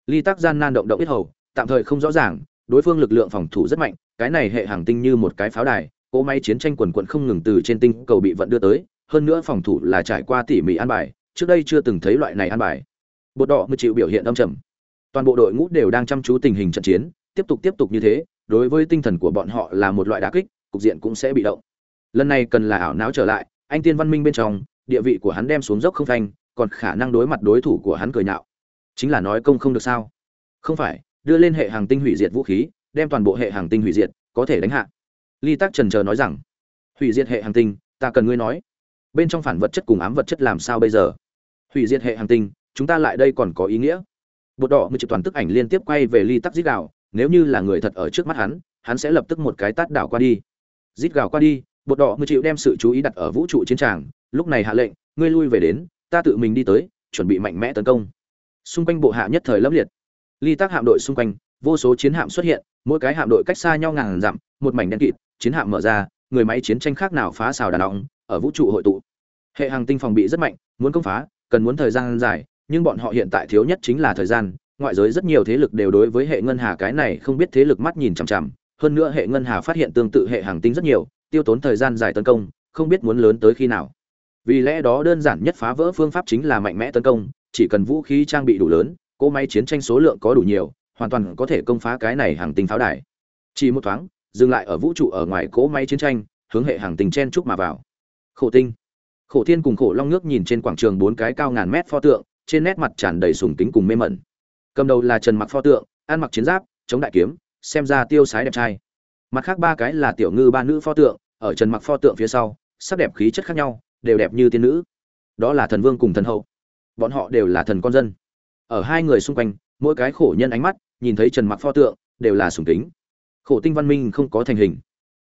S1: Ly tắc gian nan động động ít hầu, tạm thời không rõ ràng, đối phương lực lượng phòng thủ rất mạnh, cái này hệ hàng tinh như một cái pháo đài, cỗ máy chiến tranh quần quận không ngừng từ trên tinh cầu bị vận đưa tới hơn nữa phòng thủ là trải qua tỉ mỉ an bài, trước đây chưa từng thấy loại này an bài. Bột đỏ mới chịu biểu hiện âm trầm. Toàn bộ đội ngũ đều đang chăm chú tình hình trận chiến, tiếp tục tiếp tục như thế, đối với tinh thần của bọn họ là một loại đả kích, cục diện cũng sẽ bị động. Lần này cần là ảo não trở lại, anh tiên văn minh bên trong, địa vị của hắn đem xuống dốc không phanh, còn khả năng đối mặt đối thủ của hắn cười nhạo. Chính là nói công không được sao? Không phải, đưa lên hệ hàng tinh hủy diệt vũ khí, đem toàn bộ hệ hàng tinh hủy diệt, có thể đánh hạ. Ly tắc trần chờ nói rằng, hủy diệt hệ hàng tinh, ta cần ngươi nói bên trong phản vật chất cùng ám vật chất làm sao bây giờ? Hủy diệt hệ hành tinh, chúng ta lại đây còn có ý nghĩa. Bột đỏ mười triệu toàn tức ảnh liên tiếp quay về ly tắc dít gạo, nếu như là người thật ở trước mắt hắn hắn sẽ lập tức một cái tát đảo qua đi. Dít gào qua đi, bột đỏ mười triệu đem sự chú ý đặt ở vũ trụ chiến tràng, lúc này hạ lệnh, ngươi lui về đến, ta tự mình đi tới, chuẩn bị mạnh mẽ tấn công. Xung quanh bộ hạ nhất thời lấp liệt. Ly tác hạm đội xung quanh, vô số chiến hạm xuất hiện, mỗi cái hạm đội cách xa nhau ngàn dặm, một mảnh đen kịt, chiến hạm mở ra, người máy chiến tranh khác nào phá xào đàn ong ở vũ trụ hội tụ. Hệ hàng tinh phòng bị rất mạnh, muốn công phá, cần muốn thời gian dài, nhưng bọn họ hiện tại thiếu nhất chính là thời gian, ngoại giới rất nhiều thế lực đều đối với hệ ngân hà cái này không biết thế lực mắt nhìn chằm chằm. Hơn nữa hệ ngân hà phát hiện tương tự hệ hàng tinh rất nhiều, tiêu tốn thời gian dài tấn công, không biết muốn lớn tới khi nào. Vì lẽ đó đơn giản nhất phá vỡ phương pháp chính là mạnh mẽ tấn công, chỉ cần vũ khí trang bị đủ lớn, cỗ máy chiến tranh số lượng có đủ nhiều, hoàn toàn có thể công phá cái này hàng tinh pháo đài. Chỉ một thoáng, dừng lại ở vũ trụ ở ngoài cỗ máy chiến tranh, hướng hệ hàng tinh chen chúc mà vào khổ tinh. Khổ thiên cùng khổ long nước nhìn trên quảng trường bốn cái cao ngàn mét pho tượng, trên nét mặt tràn đầy sùng kính cùng mê mẩn. Cầm đầu là trần mặc pho tượng, ăn mặc chiến giáp, chống đại kiếm, xem ra tiêu sái đẹp trai. Mặt khác ba cái là tiểu ngư ba nữ pho tượng, ở trần mặc pho tượng phía sau, sắc đẹp khí chất khác nhau, đều đẹp như tiên nữ. Đó là thần vương cùng thần hậu. Bọn họ đều là thần con dân. Ở hai người xung quanh, mỗi cái khổ nhân ánh mắt, nhìn thấy trần mặc pho tượng, đều là sùng kính. Khổ tinh văn minh không có thành hình.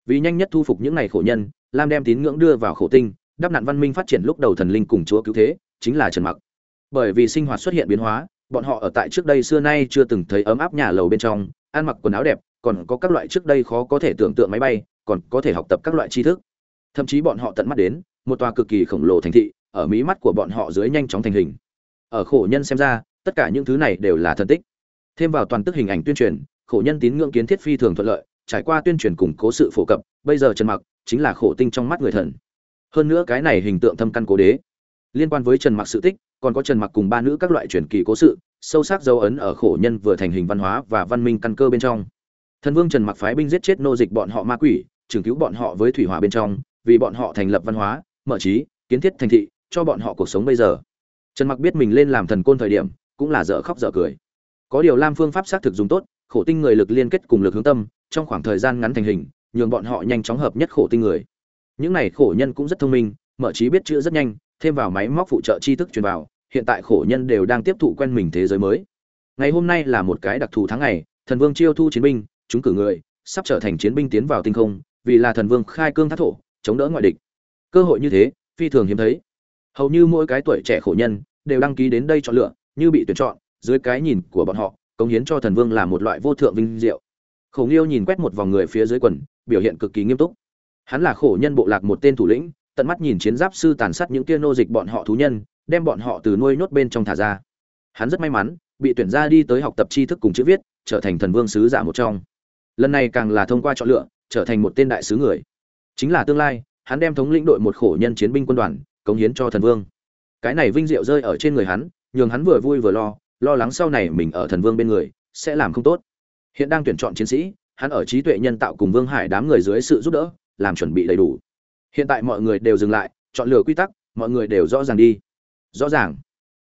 S1: Vì nhanh nhất thu phục những ngày khổ nhân lam đem tín ngưỡng đưa vào khổ tinh, đắp nạn văn minh phát triển lúc đầu thần linh cùng chúa cứu thế, chính là trần mặc. Bởi vì sinh hoạt xuất hiện biến hóa, bọn họ ở tại trước đây xưa nay chưa từng thấy ấm áp nhà lầu bên trong, ăn mặc quần áo đẹp, còn có các loại trước đây khó có thể tưởng tượng máy bay, còn có thể học tập các loại tri thức. Thậm chí bọn họ tận mắt đến, một tòa cực kỳ khổng lồ thành thị, ở mí mắt của bọn họ dưới nhanh chóng thành hình. Ở khổ nhân xem ra, tất cả những thứ này đều là thần tích. Thêm vào toàn tức hình ảnh tuyên truyền, khổ nhân tín ngưỡng kiến thiết phi thường thuận lợi, trải qua tuyên truyền củng cố sự phổ cập, bây giờ trần mặc chính là khổ tinh trong mắt người thần. Hơn nữa cái này hình tượng thâm căn cố đế. Liên quan với trần mặc sự tích, còn có trần mặc cùng ba nữ các loại truyền kỳ cố sự, sâu sắc dấu ấn ở khổ nhân vừa thành hình văn hóa và văn minh căn cơ bên trong. Thần vương trần mặc phái binh giết chết nô dịch bọn họ ma quỷ trừng cứu bọn họ với thủy hỏa bên trong, vì bọn họ thành lập văn hóa, mở trí, kiến thiết thành thị, cho bọn họ cuộc sống bây giờ. Trần mặc biết mình lên làm thần côn thời điểm, cũng là dở khóc dở cười. Có điều lam phương pháp xác thực dùng tốt, khổ tinh người lực liên kết cùng lực hướng tâm, trong khoảng thời gian ngắn thành hình nhường bọn họ nhanh chóng hợp nhất khổ tinh người. Những này khổ nhân cũng rất thông minh, mở trí biết chữ rất nhanh, thêm vào máy móc phụ trợ tri thức truyền vào, hiện tại khổ nhân đều đang tiếp thụ quen mình thế giới mới. Ngày hôm nay là một cái đặc thù tháng ngày, thần vương chiêu thu chiến binh, chúng cử người, sắp trở thành chiến binh tiến vào tinh không, vì là thần vương khai cương thác thổ, chống đỡ ngoại địch. Cơ hội như thế, phi thường hiếm thấy. Hầu như mỗi cái tuổi trẻ khổ nhân đều đăng ký đến đây chọn lựa, như bị tuyển chọn, dưới cái nhìn của bọn họ, cống hiến cho thần vương là một loại vô thượng vinh diệu. Khổ nghiêu nhìn quét một vòng người phía dưới quần biểu hiện cực kỳ nghiêm túc. Hắn là khổ nhân bộ lạc một tên thủ lĩnh, tận mắt nhìn chiến giáp sư tàn sát những kia nô dịch bọn họ thú nhân, đem bọn họ từ nuôi nhốt bên trong thả ra. Hắn rất may mắn, bị tuyển ra đi tới học tập tri thức cùng chữ viết, trở thành thần vương sứ giả một trong. Lần này càng là thông qua chọn lựa, trở thành một tên đại sứ người. Chính là tương lai, hắn đem thống lĩnh đội một khổ nhân chiến binh quân đoàn, cống hiến cho thần vương. Cái này vinh diệu rơi ở trên người hắn, nhường hắn vừa vui vừa lo lo lắng sau này mình ở thần vương bên người, sẽ làm không tốt. Hiện đang tuyển chọn chiến sĩ hắn ở trí tuệ nhân tạo cùng vương hải đám người dưới sự giúp đỡ, làm chuẩn bị đầy đủ. Hiện tại mọi người đều dừng lại, chọn lựa quy tắc, mọi người đều rõ ràng đi. Rõ ràng.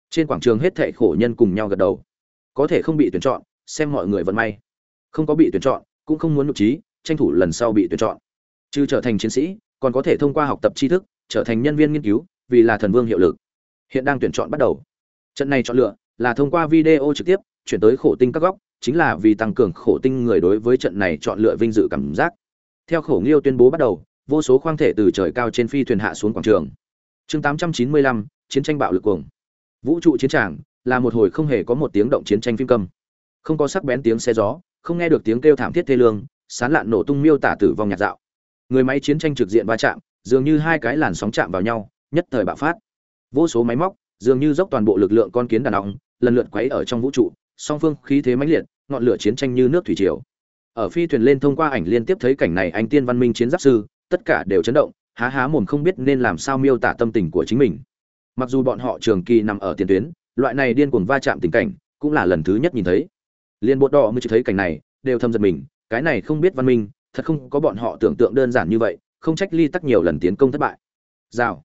S1: Trên quảng trường hết thảy khổ nhân cùng nhau gật đầu. Có thể không bị tuyển chọn, xem mọi người vận may. Không có bị tuyển chọn, cũng không muốn nhục trí, tranh thủ lần sau bị tuyển chọn. Chứ trở thành chiến sĩ, còn có thể thông qua học tập tri thức, trở thành nhân viên nghiên cứu, vì là thần vương hiệu lực. Hiện đang tuyển chọn bắt đầu. Trận này chọn lựa là thông qua video trực tiếp, chuyển tới khổ tinh các góc chính là vì tăng cường khổ tinh người đối với trận này chọn lựa vinh dự cảm giác. Theo khổ nghiêu tuyên bố bắt đầu vô số khoang thể từ trời cao trên phi thuyền hạ xuống quảng trường. Chương 895, chiến tranh bạo lực cuồng. Vũ trụ chiến tràng là một hồi không hề có một tiếng động chiến tranh phim cầm không có sắc bén tiếng xe gió không nghe được tiếng kêu thảm thiết thê lương sán lạn nổ tung miêu tả tử vong nhạt dạo. Người máy chiến tranh trực diện va chạm dường như hai cái làn sóng chạm vào nhau nhất thời bạo phát. Vô số máy móc dường như dốc toàn bộ lực lượng con kiến đàn ong lần lượt quấy ở trong vũ trụ song phương khí thế mãnh liệt, ngọn lửa chiến tranh như nước thủy triều. Ở phi thuyền lên thông qua ảnh liên tiếp thấy cảnh này, anh tiên văn minh chiến giáp sư, tất cả đều chấn động, há há mồm không biết nên làm sao miêu tả tâm tình của chính mình. Mặc dù bọn họ trường kỳ nằm ở tiền tuyến, loại này điên cuồng va chạm tình cảnh cũng là lần thứ nhất nhìn thấy. Liên bột đỏ mới chỉ thấy cảnh này, đều thâm giật mình, cái này không biết văn minh, thật không có bọn họ tưởng tượng đơn giản như vậy, không trách ly tắc nhiều lần tiến công thất bại. Rào.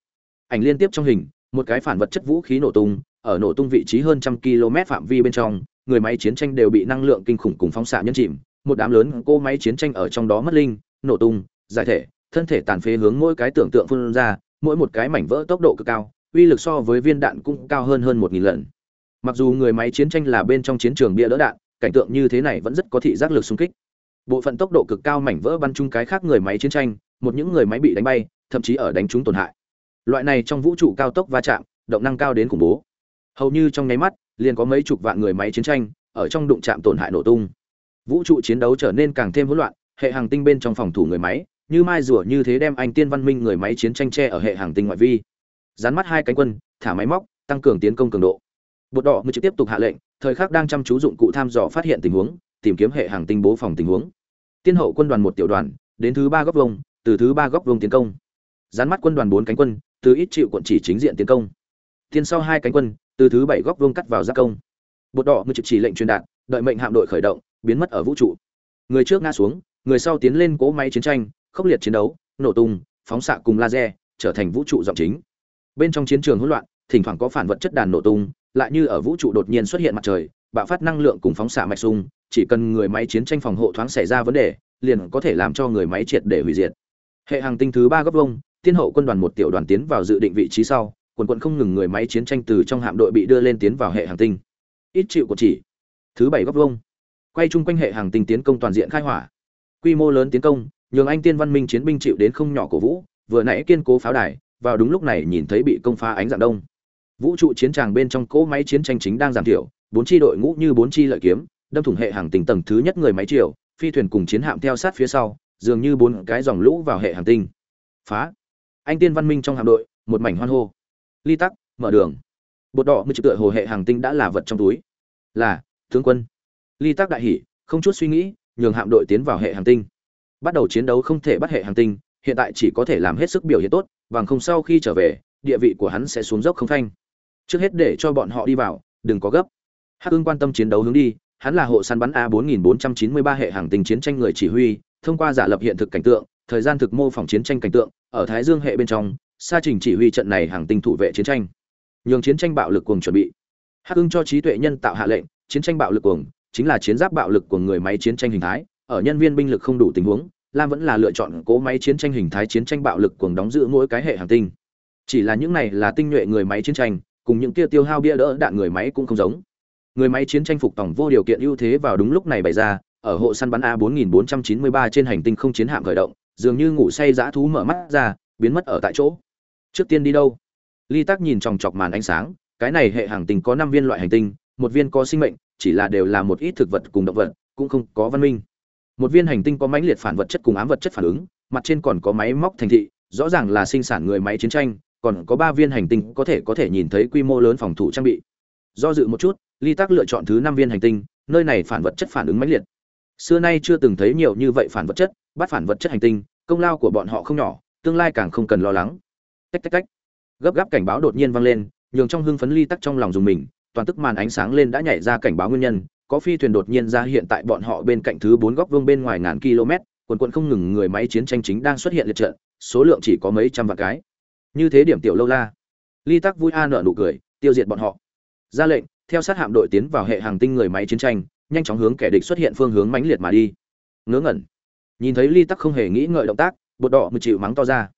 S1: Ảnh liên tiếp trong hình, một cái phản vật chất vũ khí nổ tung, ở nổ tung vị trí hơn trăm km phạm vi bên trong người máy chiến tranh đều bị năng lượng kinh khủng cùng phóng xạ nhân chìm, một đám lớn cô máy chiến tranh ở trong đó mất linh, nổ tung, giải thể, thân thể tàn phế hướng mỗi cái tưởng tượng phun ra, mỗi một cái mảnh vỡ tốc độ cực cao, uy lực so với viên đạn cũng cao hơn hơn một nghìn lần. Mặc dù người máy chiến tranh là bên trong chiến trường bia đỡ đạn, cảnh tượng như thế này vẫn rất có thị giác lực xung kích. Bộ phận tốc độ cực cao mảnh vỡ bắn chung cái khác người máy chiến tranh, một những người máy bị đánh bay, thậm chí ở đánh chúng tổn hại. Loại này trong vũ trụ cao tốc va chạm, động năng cao đến khủng bố. Hầu như trong nháy mắt liền có mấy chục vạn người máy chiến tranh ở trong đụng chạm tổn hại nổ tung. Vũ trụ chiến đấu trở nên càng thêm hỗn loạn, hệ hàng tinh bên trong phòng thủ người máy, như mai rùa như thế đem anh tiên văn minh người máy chiến tranh tre ở hệ hàng tinh ngoại vi. Dán mắt hai cánh quân, thả máy móc, tăng cường tiến công cường độ. Bột đỏ mới trực tiếp tục hạ lệnh, thời khắc đang chăm chú dụng cụ tham dò phát hiện tình huống, tìm kiếm hệ hàng tinh bố phòng tình huống. Tiên hậu quân đoàn một tiểu đoàn, đến thứ ba góc vông từ thứ ba góc vông tiến công. Dán mắt quân đoàn bốn cánh quân, từ ít chịu quận chỉ chính diện tiến công. Tiên sau hai cánh quân từ thứ bảy góc vuông cắt vào giác công. Bột đỏ mới trực chỉ lệnh truyền đạt, đợi mệnh hạm đội khởi động, biến mất ở vũ trụ. Người trước ngã xuống, người sau tiến lên cỗ máy chiến tranh, khốc liệt chiến đấu, nổ tung, phóng xạ cùng laser, trở thành vũ trụ giọng chính. Bên trong chiến trường hỗn loạn, thỉnh thoảng có phản vật chất đàn nổ tung, lại như ở vũ trụ đột nhiên xuất hiện mặt trời, bạo phát năng lượng cùng phóng xạ mạch sung chỉ cần người máy chiến tranh phòng hộ thoáng xảy ra vấn đề, liền có thể làm cho người máy triệt để hủy diệt. Hệ hàng tinh thứ ba góc vông tiên hậu quân đoàn một tiểu đoàn tiến vào dự định vị trí sau quần quần không ngừng người máy chiến tranh từ trong hạm đội bị đưa lên tiến vào hệ hành tinh. Ít chịu của chỉ. Thứ bảy góc vuông. quay chung quanh hệ hành tinh tiến công toàn diện khai hỏa. Quy mô lớn tiến công, nhường anh tiên văn minh chiến binh chịu đến không nhỏ cổ vũ, vừa nãy kiên cố pháo đài, vào đúng lúc này nhìn thấy bị công phá ánh dạng đông. Vũ trụ chiến tràng bên trong cỗ máy chiến tranh chính đang giảm thiểu, bốn chi đội ngũ như bốn chi lợi kiếm, đâm thủng hệ hàng tinh tầng thứ nhất người máy triều, phi thuyền cùng chiến hạm theo sát phía sau, dường như bốn cái dòng lũ vào hệ hành tinh. Phá. Anh tiên văn minh trong hạm đội, một mảnh hoan hô ly tắc, mở đường. Bột đỏ mới triệu tựa hồ hệ hàng tinh đã là vật trong túi. Là, tướng quân. Ly tắc đại hỉ, không chút suy nghĩ, nhường hạm đội tiến vào hệ hàng tinh. Bắt đầu chiến đấu không thể bắt hệ hàng tinh, hiện tại chỉ có thể làm hết sức biểu hiện tốt, bằng không sau khi trở về, địa vị của hắn sẽ xuống dốc không phanh. Trước hết để cho bọn họ đi vào, đừng có gấp. Hắc ưng quan tâm chiến đấu hướng đi, hắn là hộ săn bắn a 4493 hệ hàng tinh chiến tranh người chỉ huy, thông qua giả lập hiện thực cảnh tượng, thời gian thực mô phỏng chiến tranh cảnh tượng, ở thái dương hệ bên trong sa trình chỉ huy trận này hàng tinh thủ vệ chiến tranh. Nhường chiến tranh bạo lực cuồng chuẩn bị. Hắc ưng cho trí tuệ nhân tạo hạ lệnh, chiến tranh bạo lực cuồng, chính là chiến giáp bạo lực của người máy chiến tranh hình thái. Ở nhân viên binh lực không đủ tình huống, lam vẫn là lựa chọn cố máy chiến tranh hình thái chiến tranh bạo lực cuồng đóng giữ mỗi cái hệ hàng tinh. Chỉ là những này là tinh nhuệ người máy chiến tranh, cùng những kia tiêu hao bia đỡ đạn người máy cũng không giống. Người máy chiến tranh phục tổng vô điều kiện ưu thế vào đúng lúc này bày ra, ở hộ săn bắn a 4493 trên hành tinh không chiến hạm khởi động, dường như ngủ say dã thú mở mắt ra, biến mất ở tại chỗ trước tiên đi đâu? Ly tắc nhìn chòng chọc màn ánh sáng, cái này hệ hành tinh có năm viên loại hành tinh, một viên có sinh mệnh, chỉ là đều là một ít thực vật cùng động vật, cũng không có văn minh. Một viên hành tinh có mãnh liệt phản vật chất cùng ám vật chất phản ứng, mặt trên còn có máy móc thành thị, rõ ràng là sinh sản người máy chiến tranh, còn có ba viên hành tinh có thể có thể nhìn thấy quy mô lớn phòng thủ trang bị. Do dự một chút, ly tắc lựa chọn thứ năm viên hành tinh, nơi này phản vật chất phản ứng mãnh liệt. Xưa nay chưa từng thấy nhiều như vậy phản vật chất, bắt phản vật chất hành tinh, công lao của bọn họ không nhỏ, tương lai càng không cần lo lắng tách tách tách. Gấp gáp cảnh báo đột nhiên vang lên, nhường trong hưng phấn ly tắc trong lòng dùng mình, toàn tức màn ánh sáng lên đã nhảy ra cảnh báo nguyên nhân. Có phi thuyền đột nhiên ra hiện tại bọn họ bên cạnh thứ bốn góc vương bên ngoài ngàn km, quần quận không ngừng người máy chiến tranh chính đang xuất hiện liệt trận, số lượng chỉ có mấy trăm vạn cái. Như thế điểm tiểu lâu la. Ly tắc vui a nở nụ cười, tiêu diệt bọn họ. Ra lệnh, theo sát hạm đội tiến vào hệ hàng tinh người máy chiến tranh, nhanh chóng hướng kẻ địch xuất hiện phương hướng mãnh liệt mà đi. Ngớ ngẩn. Nhìn thấy ly tắc không hề nghĩ ngợi động tác, bột đỏ mực chịu mắng to ra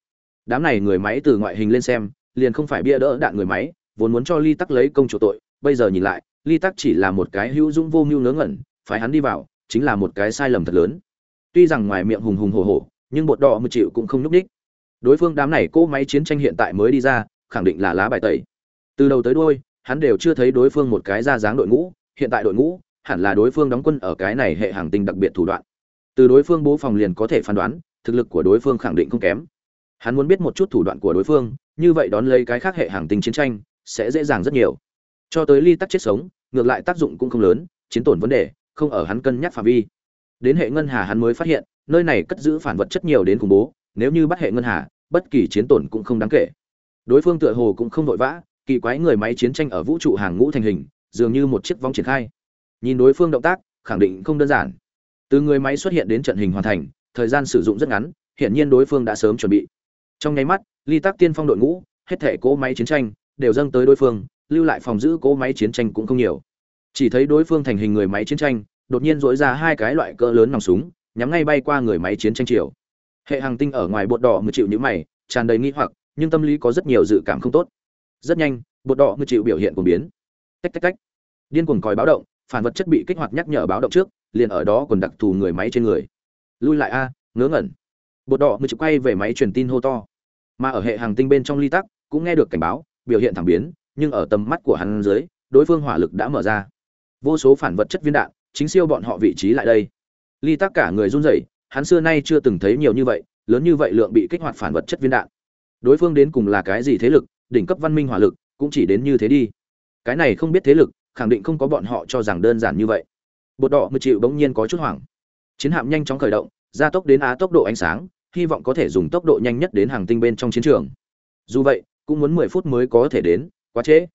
S1: đám này người máy từ ngoại hình lên xem, liền không phải bia đỡ đạn người máy, vốn muốn cho ly tắc lấy công chủ tội, bây giờ nhìn lại, ly tắc chỉ là một cái hữu dũng vô mưu ngớ ngẩn phải hắn đi vào, chính là một cái sai lầm thật lớn. Tuy rằng ngoài miệng hùng hùng hổ hổ, nhưng bột đỏ một chịu cũng không nhúc ních đối phương đám này cỗ máy chiến tranh hiện tại mới đi ra, khẳng định là lá bài tẩy. Từ đầu tới đuôi, hắn đều chưa thấy đối phương một cái ra dáng đội ngũ, hiện tại đội ngũ, hẳn là đối phương đóng quân ở cái này hệ hàng tinh đặc biệt thủ đoạn. Từ đối phương bố phòng liền có thể phán đoán, thực lực của đối phương khẳng định không kém hắn muốn biết một chút thủ đoạn của đối phương, như vậy đón lấy cái khác hệ hàng tinh chiến tranh, sẽ dễ dàng rất nhiều. Cho tới ly tắc chết sống, ngược lại tác dụng cũng không lớn, chiến tổn vấn đề, không ở hắn cân nhắc phạm vi. Đến hệ ngân hà hắn mới phát hiện, nơi này cất giữ phản vật chất nhiều đến khủng bố, nếu như bắt hệ ngân hà, bất kỳ chiến tổn cũng không đáng kể. Đối phương tựa hồ cũng không vội vã, kỳ quái người máy chiến tranh ở vũ trụ hàng ngũ thành hình, dường như một chiếc vong triển khai. Nhìn đối phương động tác, khẳng định không đơn giản. Từ người máy xuất hiện đến trận hình hoàn thành, thời gian sử dụng rất ngắn hiện nhiên đối phương đã sớm chuẩn bị trong nháy mắt, ly tác tiên phong đội ngũ, hết thể cỗ máy chiến tranh, đều dâng tới đối phương, lưu lại phòng giữ cỗ máy chiến tranh cũng không nhiều. Chỉ thấy đối phương thành hình người máy chiến tranh, đột nhiên dỗi ra hai cái loại cỡ lớn nòng súng, nhắm ngay bay qua người máy chiến tranh chiều hệ hàng tinh ở ngoài bột đỏ ngự chịu những mày, tràn đầy nghi hoặc, nhưng tâm lý có rất nhiều dự cảm không tốt. Rất nhanh, bột đỏ ngự chịu biểu hiện của biến. Tách tách tách. Điên cuồng còi báo động, phản vật chất bị kích hoạt nhắc nhở báo động trước, liền ở đó còn đặc thù người máy trên người. Lui lại a, ngớ ngẩn bột đỏ người chụp quay về máy truyền tin hô to. Mà ở hệ hàng tinh bên trong ly tắc, cũng nghe được cảnh báo, biểu hiện thảm biến, nhưng ở tầm mắt của hắn dưới, đối phương hỏa lực đã mở ra. Vô số phản vật chất viên đạn, chính siêu bọn họ vị trí lại đây. Ly tắc cả người run rẩy, hắn xưa nay chưa từng thấy nhiều như vậy, lớn như vậy lượng bị kích hoạt phản vật chất viên đạn. Đối phương đến cùng là cái gì thế lực, đỉnh cấp văn minh hỏa lực, cũng chỉ đến như thế đi. Cái này không biết thế lực, khẳng định không có bọn họ cho rằng đơn giản như vậy. Bột đỏ mười triệu bỗng nhiên có chút hoảng. Chiến hạm nhanh chóng khởi động, gia tốc đến á tốc độ ánh sáng hy vọng có thể dùng tốc độ nhanh nhất đến hàng tinh bên trong chiến trường. Dù vậy, cũng muốn mười phút mới có thể đến, quá trễ.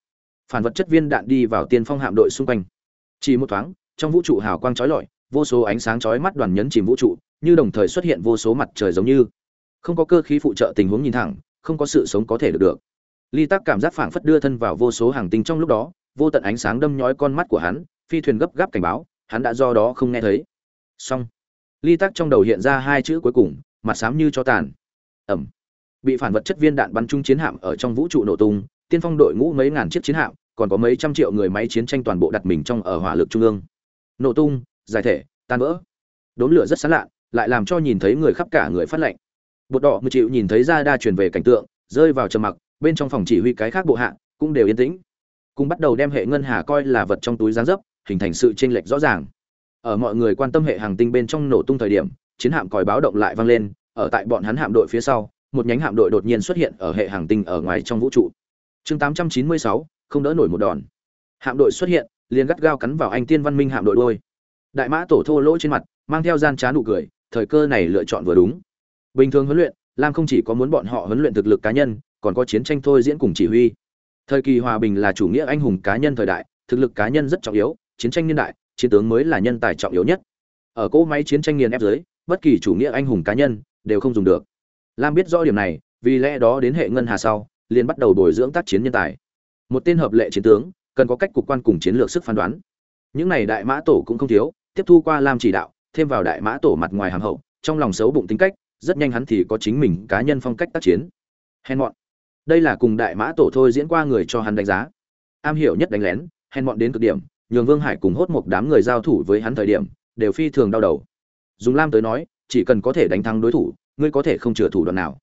S1: Phản vật chất viên đạn đi vào tiên phong hạm đội xung quanh. Chỉ một thoáng, trong vũ trụ hào quang chói lọi, vô số ánh sáng chói mắt đoàn nhấn chìm vũ trụ, như đồng thời xuất hiện vô số mặt trời giống như. Không có cơ khí phụ trợ tình huống nhìn thẳng, không có sự sống có thể được được. Ly tắc cảm giác phảng phất đưa thân vào vô số hàng tinh trong lúc đó, vô tận ánh sáng đâm nhói con mắt của hắn, phi thuyền gấp gáp cảnh báo, hắn đã do đó không nghe thấy. Xong, ly tắc trong đầu hiện ra hai chữ cuối cùng mặt xám như cho tàn. Ẩm. Bị phản vật chất viên đạn bắn trúng chiến hạm ở trong vũ trụ nổ tung, tiên phong đội ngũ mấy ngàn chiếc chiến hạm, còn có mấy trăm triệu người máy chiến tranh toàn bộ đặt mình trong ở hỏa lực trung ương. Nổ tung, giải thể, tan vỡ. Đốn lửa rất sán lạ, lại làm cho nhìn thấy người khắp cả người phát lệnh bột đỏ mười chịu nhìn thấy ra đa truyền về cảnh tượng, rơi vào trầm mặc, bên trong phòng chỉ huy cái khác bộ hạ cũng đều yên tĩnh. Cùng bắt đầu đem hệ ngân hà coi là vật trong túi gián dấp, hình thành sự chênh lệch rõ ràng. Ở mọi người quan tâm hệ hàng tinh bên trong nổ tung thời điểm chiến hạm còi báo động lại vang lên ở tại bọn hắn hạm đội phía sau một nhánh hạm đội đột nhiên xuất hiện ở hệ hàng tinh ở ngoài trong vũ trụ. Chương 896, không đỡ nổi một đòn. Hạm đội xuất hiện liền gắt gao cắn vào anh tiên văn minh hạm đội đôi. Đại mã tổ thô lỗ trên mặt mang theo gian trá nụ cười thời cơ này lựa chọn vừa đúng. Bình thường huấn luyện lam không chỉ có muốn bọn họ huấn luyện thực lực cá nhân còn có chiến tranh thôi diễn cùng chỉ huy. Thời kỳ hòa bình là chủ nghĩa anh hùng cá nhân thời đại thực lực cá nhân rất trọng yếu chiến tranh niên đại chiến tướng mới là nhân tài trọng yếu nhất. Ở cỗ máy chiến tranh nghiền ép dưới bất kỳ chủ nghĩa anh hùng cá nhân đều không dùng được. Lam biết rõ điểm này, vì lẽ đó đến hệ ngân hà sau, liền bắt đầu bồi dưỡng tác chiến nhân tài. Một tên hợp lệ chiến tướng, cần có cách cục quan cùng chiến lược sức phán đoán. Những này đại mã tổ cũng không thiếu, tiếp thu qua lam chỉ đạo, thêm vào đại mã tổ mặt ngoài hàm hậu, trong lòng xấu bụng tính cách, rất nhanh hắn thì có chính mình cá nhân phong cách tác chiến. Hèn mọn. Đây là cùng đại mã tổ thôi diễn qua người cho hắn đánh giá. Am hiểu nhất đánh lén, hèn mọn đến cực điểm, nhường vương hải cùng hốt một đám người giao thủ với hắn thời điểm, đều phi thường đau đầu dùng lam tới nói, chỉ cần có thể đánh thắng đối thủ, ngươi có thể không chừa thủ đoạn nào.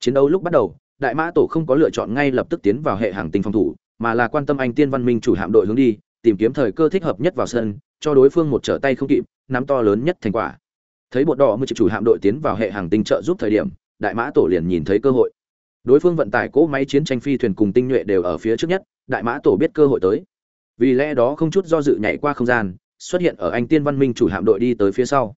S1: Chiến đấu lúc bắt đầu, đại mã tổ không có lựa chọn ngay lập tức tiến vào hệ hàng tinh phòng thủ, mà là quan tâm anh tiên văn minh chủ hạm đội hướng đi, tìm kiếm thời cơ thích hợp nhất vào sân, cho đối phương một trở tay không kịp, nắm to lớn nhất thành quả. Thấy bột đỏ mới chủ hạm đội tiến vào hệ hàng tinh trợ giúp thời điểm, đại mã tổ liền nhìn thấy cơ hội. Đối phương vận tải cỗ máy chiến tranh phi thuyền cùng tinh nhuệ đều ở phía trước nhất, đại mã tổ biết cơ hội tới. Vì lẽ đó không chút do dự nhảy qua không gian, xuất hiện ở anh tiên văn minh chủ hạm đội đi tới phía sau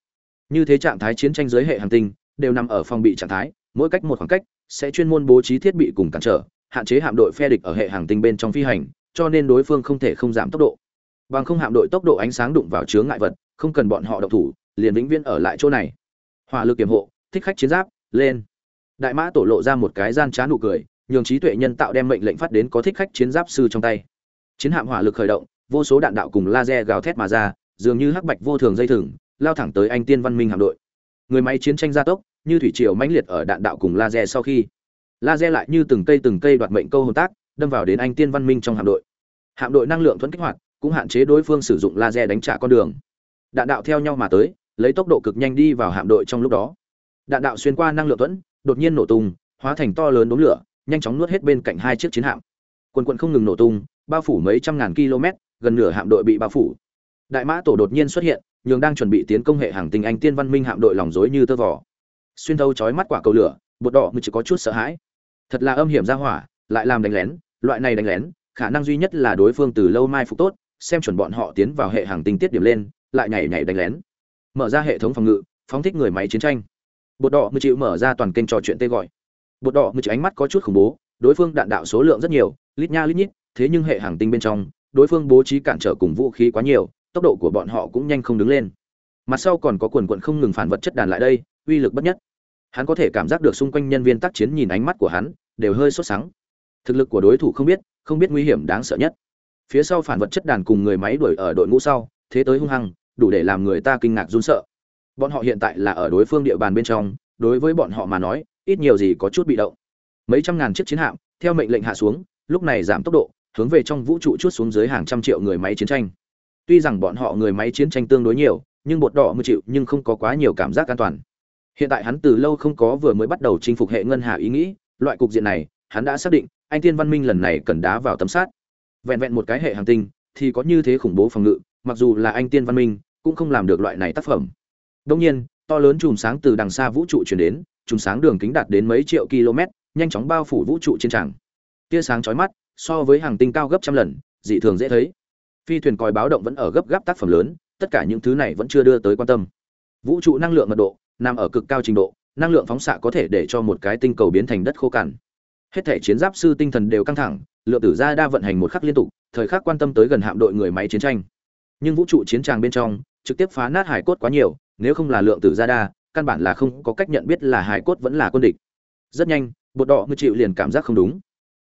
S1: như thế trạng thái chiến tranh giới hệ hành tinh, đều nằm ở phòng bị trạng thái, mỗi cách một khoảng cách, sẽ chuyên môn bố trí thiết bị cùng cản trở, hạn chế hạm đội phe địch ở hệ hành tinh bên trong phi hành, cho nên đối phương không thể không giảm tốc độ. Bằng không hạm đội tốc độ ánh sáng đụng vào chướng ngại vật, không cần bọn họ động thủ, liền vĩnh viễn ở lại chỗ này. Hỏa lực kiểm hộ, thích khách chiến giáp, lên. Đại mã tổ lộ ra một cái gian trá nụ cười, nhường trí tuệ nhân tạo đem mệnh lệnh phát đến có thích khách chiến giáp sư trong tay. Chiến hạm hỏa lực khởi động, vô số đạn đạo cùng laser gào thét mà ra, dường như hắc bạch vô thường dây thừng lao thẳng tới anh tiên văn minh hạm đội. Người máy chiến tranh gia tốc, như thủy triều mãnh liệt ở đạn đạo cùng laser sau khi. Laser lại như từng cây từng cây đoạt mệnh câu hồn tác, đâm vào đến anh tiên văn minh trong hạm đội. Hạm đội năng lượng thuẫn kích hoạt, cũng hạn chế đối phương sử dụng laser đánh trả con đường. Đạn đạo theo nhau mà tới, lấy tốc độ cực nhanh đi vào hạm đội trong lúc đó. Đạn đạo xuyên qua năng lượng thuẫn, đột nhiên nổ tung, hóa thành to lớn đốm lửa, nhanh chóng nuốt hết bên cạnh hai chiếc chiến hạm. Quân quận không ngừng nổ tung, bao phủ mấy trăm ngàn km gần nửa hạm đội bị bao phủ đại mã tổ đột nhiên xuất hiện, nhường đang chuẩn bị tiến công hệ hàng tinh anh tiên văn minh hạm đội lòng dối như tơ vò. Xuyên thâu chói mắt quả cầu lửa, bột đỏ mình chỉ có chút sợ hãi. Thật là âm hiểm ra hỏa, lại làm đánh lén, loại này đánh lén, khả năng duy nhất là đối phương từ lâu mai phục tốt, xem chuẩn bọn họ tiến vào hệ hàng tinh tiết điểm lên, lại nhảy nhảy đánh lén. Mở ra hệ thống phòng ngự, phóng thích người máy chiến tranh. Bột đỏ mới chịu mở ra toàn kênh trò chuyện tê gọi. Bột đỏ mới chịu ánh mắt có chút khủng bố, đối phương đạn đạo số lượng rất nhiều, lít nha lít nhít, thế nhưng hệ hàng tinh bên trong, đối phương bố trí cản trở cùng vũ khí quá nhiều tốc độ của bọn họ cũng nhanh không đứng lên. Mặt sau còn có quần quận không ngừng phản vật chất đàn lại đây, uy lực bất nhất. Hắn có thể cảm giác được xung quanh nhân viên tác chiến nhìn ánh mắt của hắn, đều hơi sốt sắng. Thực lực của đối thủ không biết không biết nguy hiểm đáng sợ nhất. Phía sau phản vật chất đàn cùng người máy đuổi ở đội ngũ sau, thế tới hung hăng, đủ để làm người ta kinh ngạc run sợ. Bọn họ hiện tại là ở đối phương địa bàn bên trong, đối với bọn họ mà nói, ít nhiều gì có chút bị động. Mấy trăm ngàn chiếc chiến hạm, theo mệnh lệnh hạ xuống, lúc này giảm tốc độ, hướng về trong vũ trụ chút xuống dưới hàng trăm triệu người máy chiến tranh tuy rằng bọn họ người máy chiến tranh tương đối nhiều, nhưng bột đỏ mới chịu nhưng không có quá nhiều cảm giác an toàn. Hiện tại hắn từ lâu không có vừa mới bắt đầu chinh phục hệ ngân hà ý nghĩ, loại cục diện này, hắn đã xác định, anh tiên văn minh lần này cần đá vào tấm sát vẹn vẹn một cái hệ hành tinh, thì có như thế khủng bố phòng ngự, mặc dù là anh tiên văn minh, cũng không làm được loại này tác phẩm. Đông nhiên, to lớn chùm sáng từ đằng xa vũ trụ chuyển đến, chùm sáng đường kính đạt đến mấy triệu km, nhanh chóng bao phủ vũ trụ trên tràng. Tia sáng chói mắt, so với hàng tinh cao gấp trăm lần, dị thường dễ thấy phi thuyền còi báo động vẫn ở gấp gáp tác phẩm lớn, tất cả những thứ này vẫn chưa đưa tới quan tâm. Vũ trụ năng lượng mật độ, nằm ở cực cao trình độ, năng lượng phóng xạ có thể để cho một cái tinh cầu biến thành đất khô cằn. Hết thể chiến giáp sư tinh thần đều căng thẳng, lượng tử gia đa vận hành một khắc liên tục, thời khắc quan tâm tới gần hạm đội người máy chiến tranh. Nhưng vũ trụ chiến tràng bên trong, trực tiếp phá nát hải cốt quá nhiều, nếu không là lượng tử gia đa, căn bản là không có cách nhận biết là hải cốt vẫn là quân địch. Rất nhanh, bột đỏ mưa chịu liền cảm giác không đúng.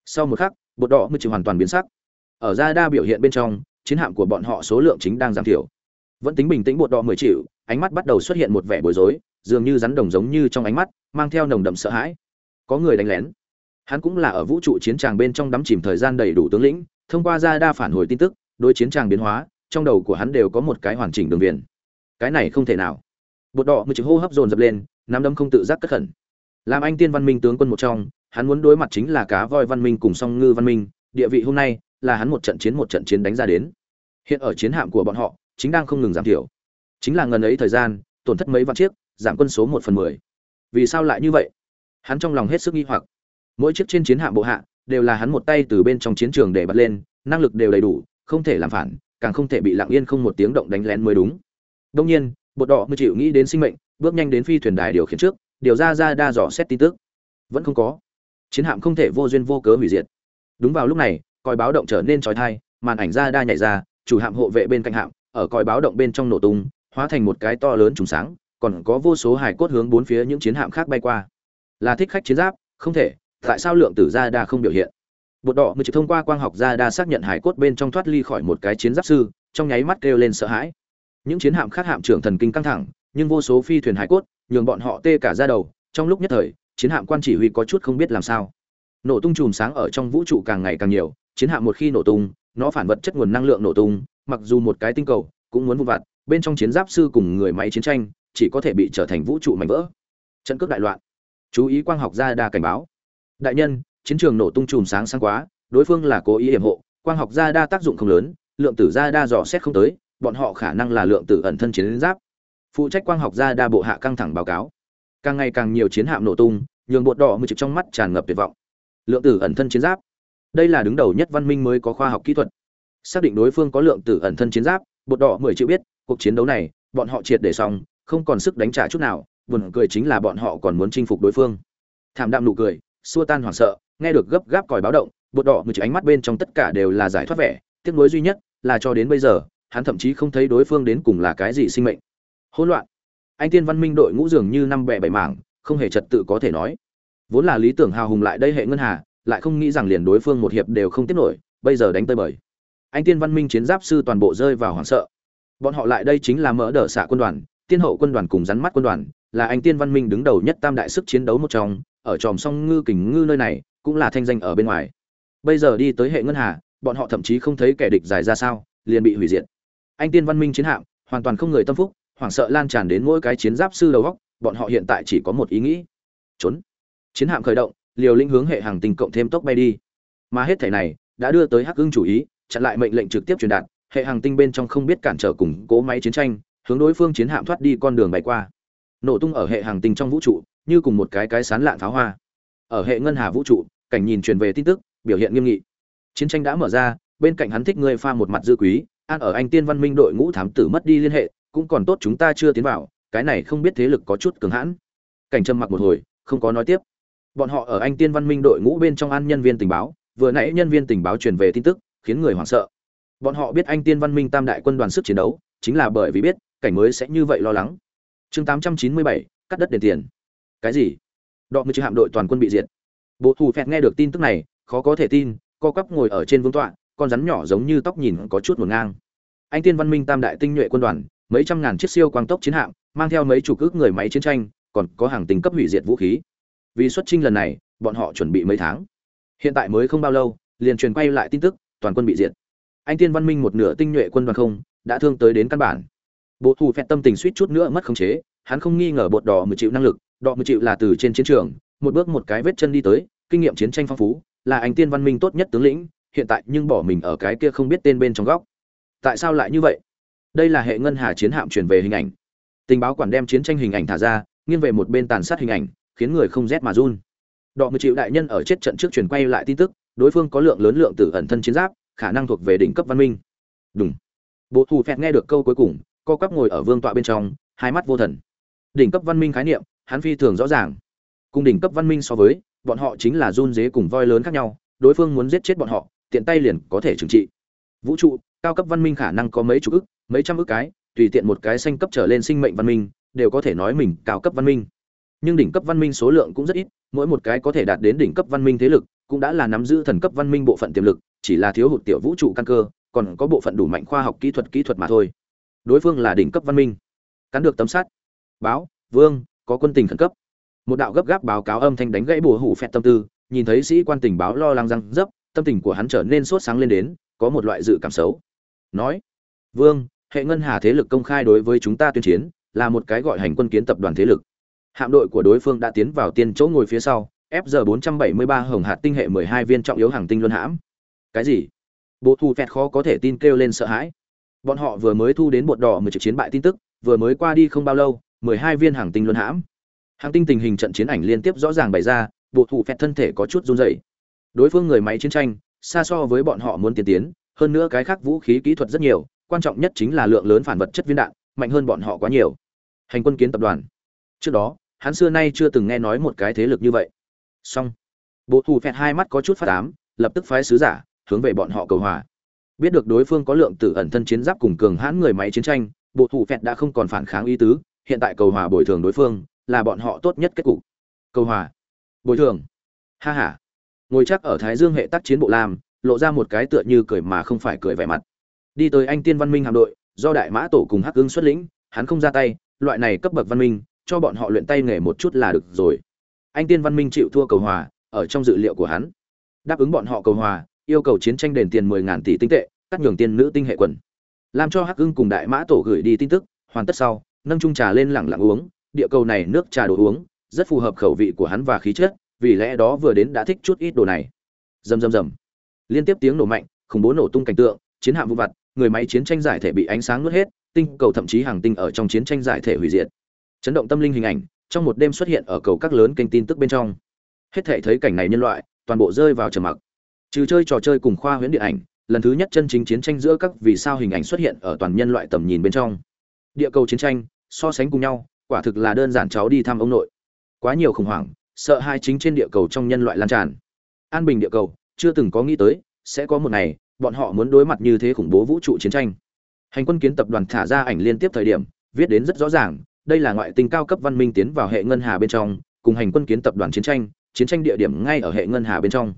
S1: Sau một khắc, bột đỏ mưa chịu hoàn toàn biến sắc. Ở gia đa biểu hiện bên trong chiến hạm của bọn họ số lượng chính đang giảm thiểu. Vẫn tính bình tĩnh bột đỏ mười triệu, ánh mắt bắt đầu xuất hiện một vẻ bối rối dường như rắn đồng giống như trong ánh mắt mang theo nồng đậm sợ hãi. Có người đánh lén. Hắn cũng là ở vũ trụ chiến tràng bên trong đắm chìm thời gian đầy đủ tướng lĩnh thông qua ra đa phản hồi tin tức đối chiến tràng biến hóa trong đầu của hắn đều có một cái hoàn chỉnh đường viền. Cái này không thể nào. Bột đỏ mười triệu hô hấp dồn dập lên nắm đấm không tự giác cất khẩn. Làm anh tiên văn minh tướng quân một trong hắn muốn đối mặt chính là cá voi văn minh cùng song ngư văn minh. Địa vị hôm nay là hắn một trận chiến một trận chiến đánh ra đến. Hiện ở chiến hạm của bọn họ, chính đang không ngừng giảm thiểu. Chính là ngần ấy thời gian, tổn thất mấy vạn chiếc, giảm quân số một phần mười. Vì sao lại như vậy? Hắn trong lòng hết sức nghi hoặc. Mỗi chiếc trên chiến hạm bộ hạ, đều là hắn một tay từ bên trong chiến trường để bật lên, năng lực đều đầy đủ, không thể làm phản, càng không thể bị lặng yên không một tiếng động đánh lén mới đúng. Đông nhiên, bột đỏ mới chịu nghĩ đến sinh mệnh, bước nhanh đến phi thuyền đài điều khiển trước, điều ra ra đa dò xét tin tức. Vẫn không có. Chiến hạm không thể vô duyên vô cớ hủy diệt. Đúng vào lúc này còi báo động trở nên trói thai, màn ảnh ra đa nhảy ra, chủ hạm hộ vệ bên cạnh hạm, ở còi báo động bên trong nổ tung, hóa thành một cái to lớn trùng sáng, còn có vô số hải cốt hướng bốn phía những chiến hạm khác bay qua. Là thích khách chiến giáp? Không thể, tại sao lượng tử ra đa không biểu hiện? Bột đỏ mới chỉ thông qua quang học ra đa xác nhận hải cốt bên trong thoát ly khỏi một cái chiến giáp sư, trong nháy mắt kêu lên sợ hãi. Những chiến hạm khác hạm trưởng thần kinh căng thẳng, nhưng vô số phi thuyền hải cốt, nhường bọn họ tê cả ra đầu, trong lúc nhất thời, chiến hạm quan chỉ huy có chút không biết làm sao. Nổ tung chùm sáng ở trong vũ trụ càng ngày càng nhiều chiến hạm một khi nổ tung, nó phản vật chất nguồn năng lượng nổ tung, mặc dù một cái tinh cầu cũng muốn vụn vặt, bên trong chiến giáp sư cùng người máy chiến tranh chỉ có thể bị trở thành vũ trụ mảnh vỡ. Trận cướp đại loạn. Chú ý quang học gia đa cảnh báo. Đại nhân, chiến trường nổ tung chùm sáng sáng quá, đối phương là cố ý hiểm hộ, quang học gia đa tác dụng không lớn, lượng tử gia đa dò xét không tới, bọn họ khả năng là lượng tử ẩn thân chiến giáp. Phụ trách quang học gia đa bộ hạ căng thẳng báo cáo. Càng ngày càng nhiều chiến hạm nổ tung, nhường bột đỏ mười trực trong mắt tràn ngập tuyệt vọng. Lượng tử ẩn thân chiến giáp đây là đứng đầu nhất văn minh mới có khoa học kỹ thuật. Xác định đối phương có lượng tử ẩn thân chiến giáp, bột đỏ mười chữ biết, cuộc chiến đấu này, bọn họ triệt để xong, không còn sức đánh trả chút nào, buồn cười chính là bọn họ còn muốn chinh phục đối phương. Thảm đạm nụ cười, xua tan hoảng sợ, nghe được gấp gáp còi báo động, bột đỏ mười chữ ánh mắt bên trong tất cả đều là giải thoát vẻ, tiếc nuối duy nhất là cho đến bây giờ, hắn thậm chí không thấy đối phương đến cùng là cái gì sinh mệnh. Hỗn loạn. Anh tiên văn minh đội ngũ dường như năm bẻ bảy mảng, không hề trật tự có thể nói. Vốn là lý tưởng hào hùng lại đây hệ ngân hà lại không nghĩ rằng liền đối phương một hiệp đều không tiếp nổi, bây giờ đánh tơi bời. Anh tiên văn minh chiến giáp sư toàn bộ rơi vào hoảng sợ. Bọn họ lại đây chính là mỡ đỡ xạ quân đoàn, tiên hậu quân đoàn cùng rắn mắt quân đoàn, là anh tiên văn minh đứng đầu nhất tam đại sức chiến đấu một trong, ở tròm song ngư kình ngư nơi này, cũng là thanh danh ở bên ngoài. Bây giờ đi tới hệ ngân hà, bọn họ thậm chí không thấy kẻ địch dài ra sao, liền bị hủy diệt. Anh tiên văn minh chiến hạm, hoàn toàn không người tâm phúc, hoảng sợ lan tràn đến mỗi cái chiến giáp sư đầu góc bọn họ hiện tại chỉ có một ý nghĩ. Trốn. Chiến hạm khởi động liều lĩnh hướng hệ hàng tinh cộng thêm tốc bay đi. Mà hết thể này đã đưa tới hắc ưng chủ ý, chặn lại mệnh lệnh trực tiếp truyền đạt, hệ hàng tinh bên trong không biết cản trở cùng cố máy chiến tranh, hướng đối phương chiến hạm thoát đi con đường bay qua. Nổ tung ở hệ hàng tinh trong vũ trụ, như cùng một cái cái sán lạn pháo hoa. Ở hệ ngân hà vũ trụ, cảnh nhìn truyền về tin tức, biểu hiện nghiêm nghị. Chiến tranh đã mở ra, bên cạnh hắn thích ngươi pha một mặt dư quý, an ở anh tiên văn minh đội ngũ thám tử mất đi liên hệ, cũng còn tốt chúng ta chưa tiến vào, cái này không biết thế lực có chút cường hãn. Cảnh trầm mặc một hồi, không có nói tiếp bọn họ ở anh tiên văn minh đội ngũ bên trong an nhân viên tình báo vừa nãy nhân viên tình báo truyền về tin tức khiến người hoảng sợ. Bọn họ biết anh tiên văn minh tam đại quân đoàn sức chiến đấu chính là bởi vì biết cảnh mới sẽ như vậy lo lắng. Chương 897, cắt đất đền tiền. Cái gì? Đọ mười chữ hạm đội toàn quân bị diệt. Bộ thủ phẹt nghe được tin tức này khó có thể tin co quắp ngồi ở trên vương tọa con rắn nhỏ giống như tóc nhìn có chút một ngang. Anh tiên văn minh tam đại tinh nhuệ quân đoàn mấy trăm ngàn chiếc siêu quang tốc chiến hạm mang theo mấy chục ước người máy chiến tranh còn có hàng tình cấp hủy diệt vũ khí vì xuất chinh lần này, bọn họ chuẩn bị mấy tháng. Hiện tại mới không bao lâu, liền truyền quay lại tin tức, toàn quân bị diệt. Anh tiên văn minh một nửa tinh nhuệ quân đoàn không, đã thương tới đến căn bản. Bộ thủ phẹt tâm tình suýt chút nữa mất khống chế, hắn không nghi ngờ bột đỏ mười chịu năng lực, đỏ mười chịu là từ trên chiến trường, một bước một cái vết chân đi tới, kinh nghiệm chiến tranh phong phú, là anh tiên văn minh tốt nhất tướng lĩnh, hiện tại nhưng bỏ mình ở cái kia không biết tên bên trong góc. Tại sao lại như vậy? Đây là hệ ngân hà chiến hạm truyền về hình ảnh. Tình báo quản đem chiến tranh hình ảnh thả ra, nghiêng về một bên tàn sát hình ảnh khiến người không rét mà run. Đọ mười triệu đại nhân ở chết trận trước truyền quay lại tin tức, đối phương có lượng lớn lượng tử ẩn thân chiến giáp, khả năng thuộc về đỉnh cấp văn minh. Đúng bộ thủ phẹt nghe được câu cuối cùng, co quắp ngồi ở vương tọa bên trong, hai mắt vô thần. Đỉnh cấp văn minh khái niệm, hắn phi thường rõ ràng. Cùng đỉnh cấp văn minh so với, bọn họ chính là run dế cùng voi lớn khác nhau, đối phương muốn giết chết bọn họ, tiện tay liền có thể trừng trị. Vũ trụ, cao cấp văn minh khả năng có mấy chục ức, mấy trăm ức cái, tùy tiện một cái xanh cấp trở lên sinh mệnh văn minh, đều có thể nói mình cao cấp văn minh nhưng đỉnh cấp văn minh số lượng cũng rất ít, mỗi một cái có thể đạt đến đỉnh cấp văn minh thế lực, cũng đã là nắm giữ thần cấp văn minh bộ phận tiềm lực, chỉ là thiếu hụt tiểu vũ trụ căn cơ, còn có bộ phận đủ mạnh khoa học kỹ thuật kỹ thuật mà thôi. Đối phương là đỉnh cấp văn minh. Cắn được tấm sát báo, vương, có quân tình khẩn cấp. Một đạo gấp gáp báo cáo âm thanh đánh gãy bùa hủ phẹt tâm tư, nhìn thấy sĩ quan tình báo lo lắng răng dấp tâm tình của hắn trở nên sốt sáng lên đến, có một loại dự cảm xấu. Nói, vương, hệ ngân hà thế lực công khai đối với chúng ta tuyên chiến, là một cái gọi hành quân kiến tập đoàn thế lực hạm đội của đối phương đã tiến vào tiên chỗ ngồi phía sau fg 473 hồng hạt tinh hệ 12 viên trọng yếu hàng tinh luân hãm. Cái gì? Bộ thu phẹt khó có thể tin kêu lên sợ hãi. Bọn họ vừa mới thu đến bột đỏ một trực chiến bại tin tức, vừa mới qua đi không bao lâu 12 viên hàng tinh luân hãm. Hàng tinh tình hình trận chiến ảnh liên tiếp rõ ràng bày ra bộ thủ phẹt thân thể có chút run rẩy. Đối phương người máy chiến tranh, xa so với bọn họ muốn tiến tiến, hơn nữa cái khác vũ khí kỹ thuật rất nhiều, quan trọng nhất chính là lượng lớn phản vật chất viên đạn, mạnh hơn bọn họ quá nhiều. Hành quân kiến tập đoàn. Trước đó hắn xưa nay chưa từng nghe nói một cái thế lực như vậy. Song bộ thủ phẹt hai mắt có chút phát ám, lập tức phái sứ giả, hướng về bọn họ cầu hòa. Biết được đối phương có lượng tử ẩn thân chiến giáp cùng cường hãn người máy chiến tranh, bộ thủ phẹt đã không còn phản kháng ý tứ, hiện tại cầu hòa bồi thường đối phương, là bọn họ tốt nhất kết cục. Cầu hòa. Bồi thường. Ha ha. Ngồi chắc ở thái dương hệ tác chiến bộ lam, lộ ra một cái tựa như cười mà không phải cười vẻ mặt. Đi tới anh tiên văn minh hạm đội, do đại mã tổ cùng hắc ưng xuất lĩnh, hắn không ra tay, loại này cấp bậc văn minh cho bọn họ luyện tay nghề một chút là được rồi. Anh tiên văn minh chịu thua cầu hòa, ở trong dự liệu của hắn. Đáp ứng bọn họ cầu hòa, yêu cầu chiến tranh đền tiền mười ngàn tỷ tinh tệ, cắt nhường tiên nữ tinh hệ quần. Làm cho hắc ưng cùng đại mã tổ gửi đi tin tức, hoàn tất sau, nâng chung trà lên lẳng lặng uống, địa cầu này nước trà đồ uống, rất phù hợp khẩu vị của hắn và khí chất, vì lẽ đó vừa đến đã thích chút ít đồ này. Rầm rầm rầm. Liên tiếp tiếng nổ mạnh, khủng bố nổ tung cảnh tượng, chiến hạm vụ vặt, người máy chiến tranh giải thể bị ánh sáng nuốt hết, tinh cầu thậm chí hàng tinh ở trong chiến tranh giải thể hủy diệt chấn động tâm linh hình ảnh, trong một đêm xuất hiện ở cầu các lớn kênh tin tức bên trong. Hết thể thấy cảnh này nhân loại, toàn bộ rơi vào trầm mặc. Trừ chơi trò chơi cùng khoa huyễn điện ảnh, lần thứ nhất chân chính chiến tranh giữa các vì sao hình ảnh xuất hiện ở toàn nhân loại tầm nhìn bên trong. Địa cầu chiến tranh, so sánh cùng nhau, quả thực là đơn giản cháu đi thăm ông nội. Quá nhiều khủng hoảng, sợ hai chính trên địa cầu trong nhân loại lan tràn. An bình địa cầu, chưa từng có nghĩ tới, sẽ có một ngày, bọn họ muốn đối mặt như thế khủng bố vũ trụ chiến tranh. Hành quân kiến tập đoàn thả ra ảnh liên tiếp thời điểm, viết đến rất rõ ràng đây là ngoại tinh cao cấp văn minh tiến vào hệ ngân hà bên trong, cùng hành quân kiến tập đoàn chiến tranh chiến tranh địa điểm ngay ở hệ ngân hà bên trong.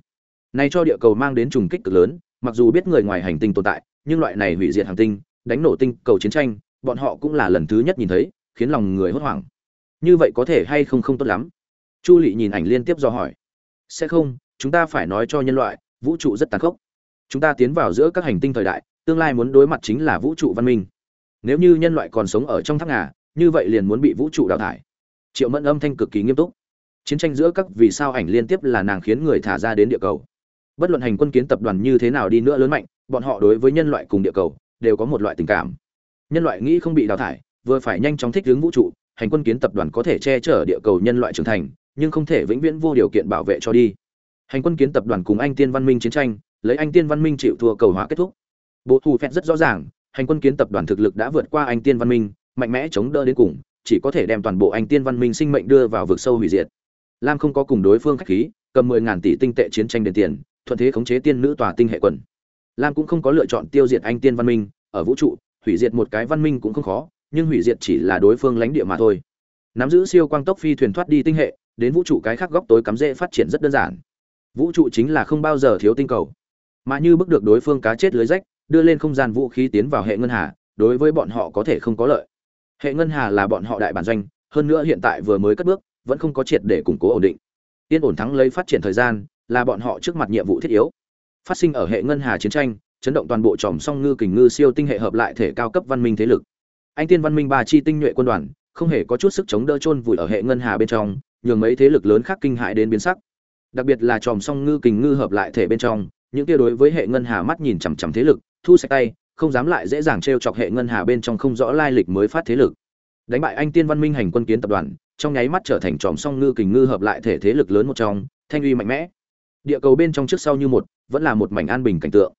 S1: Này cho địa cầu mang đến trùng kích cực lớn, mặc dù biết người ngoài hành tinh tồn tại, nhưng loại này hủy diệt hành tinh, đánh nổ tinh cầu chiến tranh, bọn họ cũng là lần thứ nhất nhìn thấy, khiến lòng người hốt hoảng. Như vậy có thể hay không không tốt lắm? Chu lị nhìn ảnh liên tiếp do hỏi. Sẽ không, chúng ta phải nói cho nhân loại, vũ trụ rất tàn khốc. Chúng ta tiến vào giữa các hành tinh thời đại, tương lai muốn đối mặt chính là vũ trụ văn minh. Nếu như nhân loại còn sống ở trong tháp ngà như vậy liền muốn bị vũ trụ đào thải. Triệu mẫn âm thanh cực kỳ nghiêm túc. Chiến tranh giữa các vì sao ảnh liên tiếp là nàng khiến người thả ra đến địa cầu. Bất luận hành quân kiến tập đoàn như thế nào đi nữa lớn mạnh, bọn họ đối với nhân loại cùng địa cầu đều có một loại tình cảm. Nhân loại nghĩ không bị đào thải, vừa phải nhanh chóng thích ứng vũ trụ, hành quân kiến tập đoàn có thể che chở địa cầu nhân loại trưởng thành, nhưng không thể vĩnh viễn vô điều kiện bảo vệ cho đi. Hành quân kiến tập đoàn cùng anh tiên văn minh chiến tranh, lấy anh tiên văn minh chịu thua cầu hóa kết thúc. Bộ thù phép rất rõ ràng, hành quân kiến tập đoàn thực lực đã vượt qua anh tiên văn minh mạnh mẽ chống đỡ đến cùng, chỉ có thể đem toàn bộ anh tiên văn minh sinh mệnh đưa vào vực sâu hủy diệt. Lam không có cùng đối phương khách khí, cầm mười ngàn tỷ tinh tệ chiến tranh đền tiền, thuận thế khống chế tiên nữ tòa tinh hệ quần. Lam cũng không có lựa chọn tiêu diệt anh tiên văn minh, ở vũ trụ, hủy diệt một cái văn minh cũng không khó, nhưng hủy diệt chỉ là đối phương lãnh địa mà thôi. Nắm giữ siêu quang tốc phi thuyền thoát đi tinh hệ, đến vũ trụ cái khác góc tối cắm rễ phát triển rất đơn giản. Vũ trụ chính là không bao giờ thiếu tinh cầu. Mà như bước được đối phương cá chết lưới rách, đưa lên không gian vũ khí tiến vào hệ ngân hà, đối với bọn họ có thể không có lợi hệ ngân hà là bọn họ đại bản doanh, hơn nữa hiện tại vừa mới cất bước, vẫn không có triệt để củng cố ổn định. Yên ổn thắng lấy phát triển thời gian, là bọn họ trước mặt nhiệm vụ thiết yếu. Phát sinh ở hệ ngân hà chiến tranh, chấn động toàn bộ tròm song ngư kình ngư siêu tinh hệ hợp lại thể cao cấp văn minh thế lực. Anh tiên văn minh ba chi tinh nhuệ quân đoàn, không hề có chút sức chống đỡ chôn vùi ở hệ ngân hà bên trong, nhường mấy thế lực lớn khác kinh hại đến biến sắc. Đặc biệt là tròm song ngư kình ngư hợp lại thể bên trong, những kia đối với hệ ngân hà mắt nhìn chằm chằm thế lực, thu sạch tay không dám lại dễ dàng t chọc hệ ngân hà bên trong không rõ lai lịch mới phát thế lực. Đánh bại anh tiên văn minh hành quân kiến tập đoàn, trong nháy mắt trở thành tròm song ngư kình ngư hợp lại thể thế lực lớn một trong, thanh uy mạnh mẽ. Địa cầu bên trong trước sau như một, vẫn là một mảnh an bình cảnh tượng.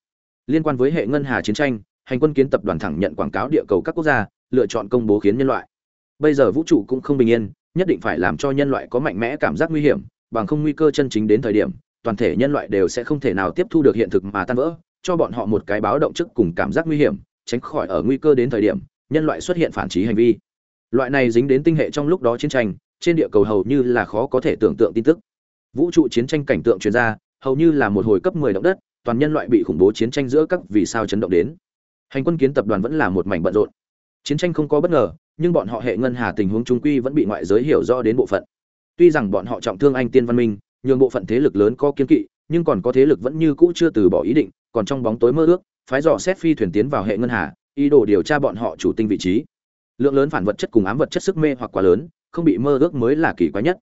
S1: Liên quan với hệ ngân hà chiến tranh, hành quân kiến tập đoàn thẳng nhận quảng cáo địa cầu các quốc gia, lựa chọn công bố khiến nhân loại. Bây giờ vũ trụ cũng không bình yên, nhất định phải làm cho nhân loại có mạnh mẽ cảm giác nguy hiểm, bằng không nguy cơ chân chính đến thời điểm, toàn thể nhân loại đều sẽ không thể nào tiếp thu được hiện thực mà tan vỡ cho bọn họ một cái báo động trước cùng cảm giác nguy hiểm, tránh khỏi ở nguy cơ đến thời điểm, nhân loại xuất hiện phản trí hành vi. Loại này dính đến tinh hệ trong lúc đó chiến tranh, trên địa cầu hầu như là khó có thể tưởng tượng tin tức. Vũ trụ chiến tranh cảnh tượng chuyên gia hầu như là một hồi cấp 10 động đất, toàn nhân loại bị khủng bố chiến tranh giữa các vì sao chấn động đến. Hành quân kiến tập đoàn vẫn là một mảnh bận rộn. Chiến tranh không có bất ngờ, nhưng bọn họ hệ ngân hà tình huống trung quy vẫn bị ngoại giới hiểu rõ đến bộ phận. Tuy rằng bọn họ trọng thương anh tiên văn minh nhưng bộ phận thế lực lớn có kiên kỵ nhưng còn có thế lực vẫn như cũ chưa từ bỏ ý định, còn trong bóng tối mơ ước, phái dò xét phi thuyền tiến vào hệ ngân hà, ý đồ điều tra bọn họ chủ tinh vị trí. Lượng lớn phản vật chất cùng ám vật chất sức mê hoặc quá lớn, không bị mơ ước mới là kỳ quái nhất.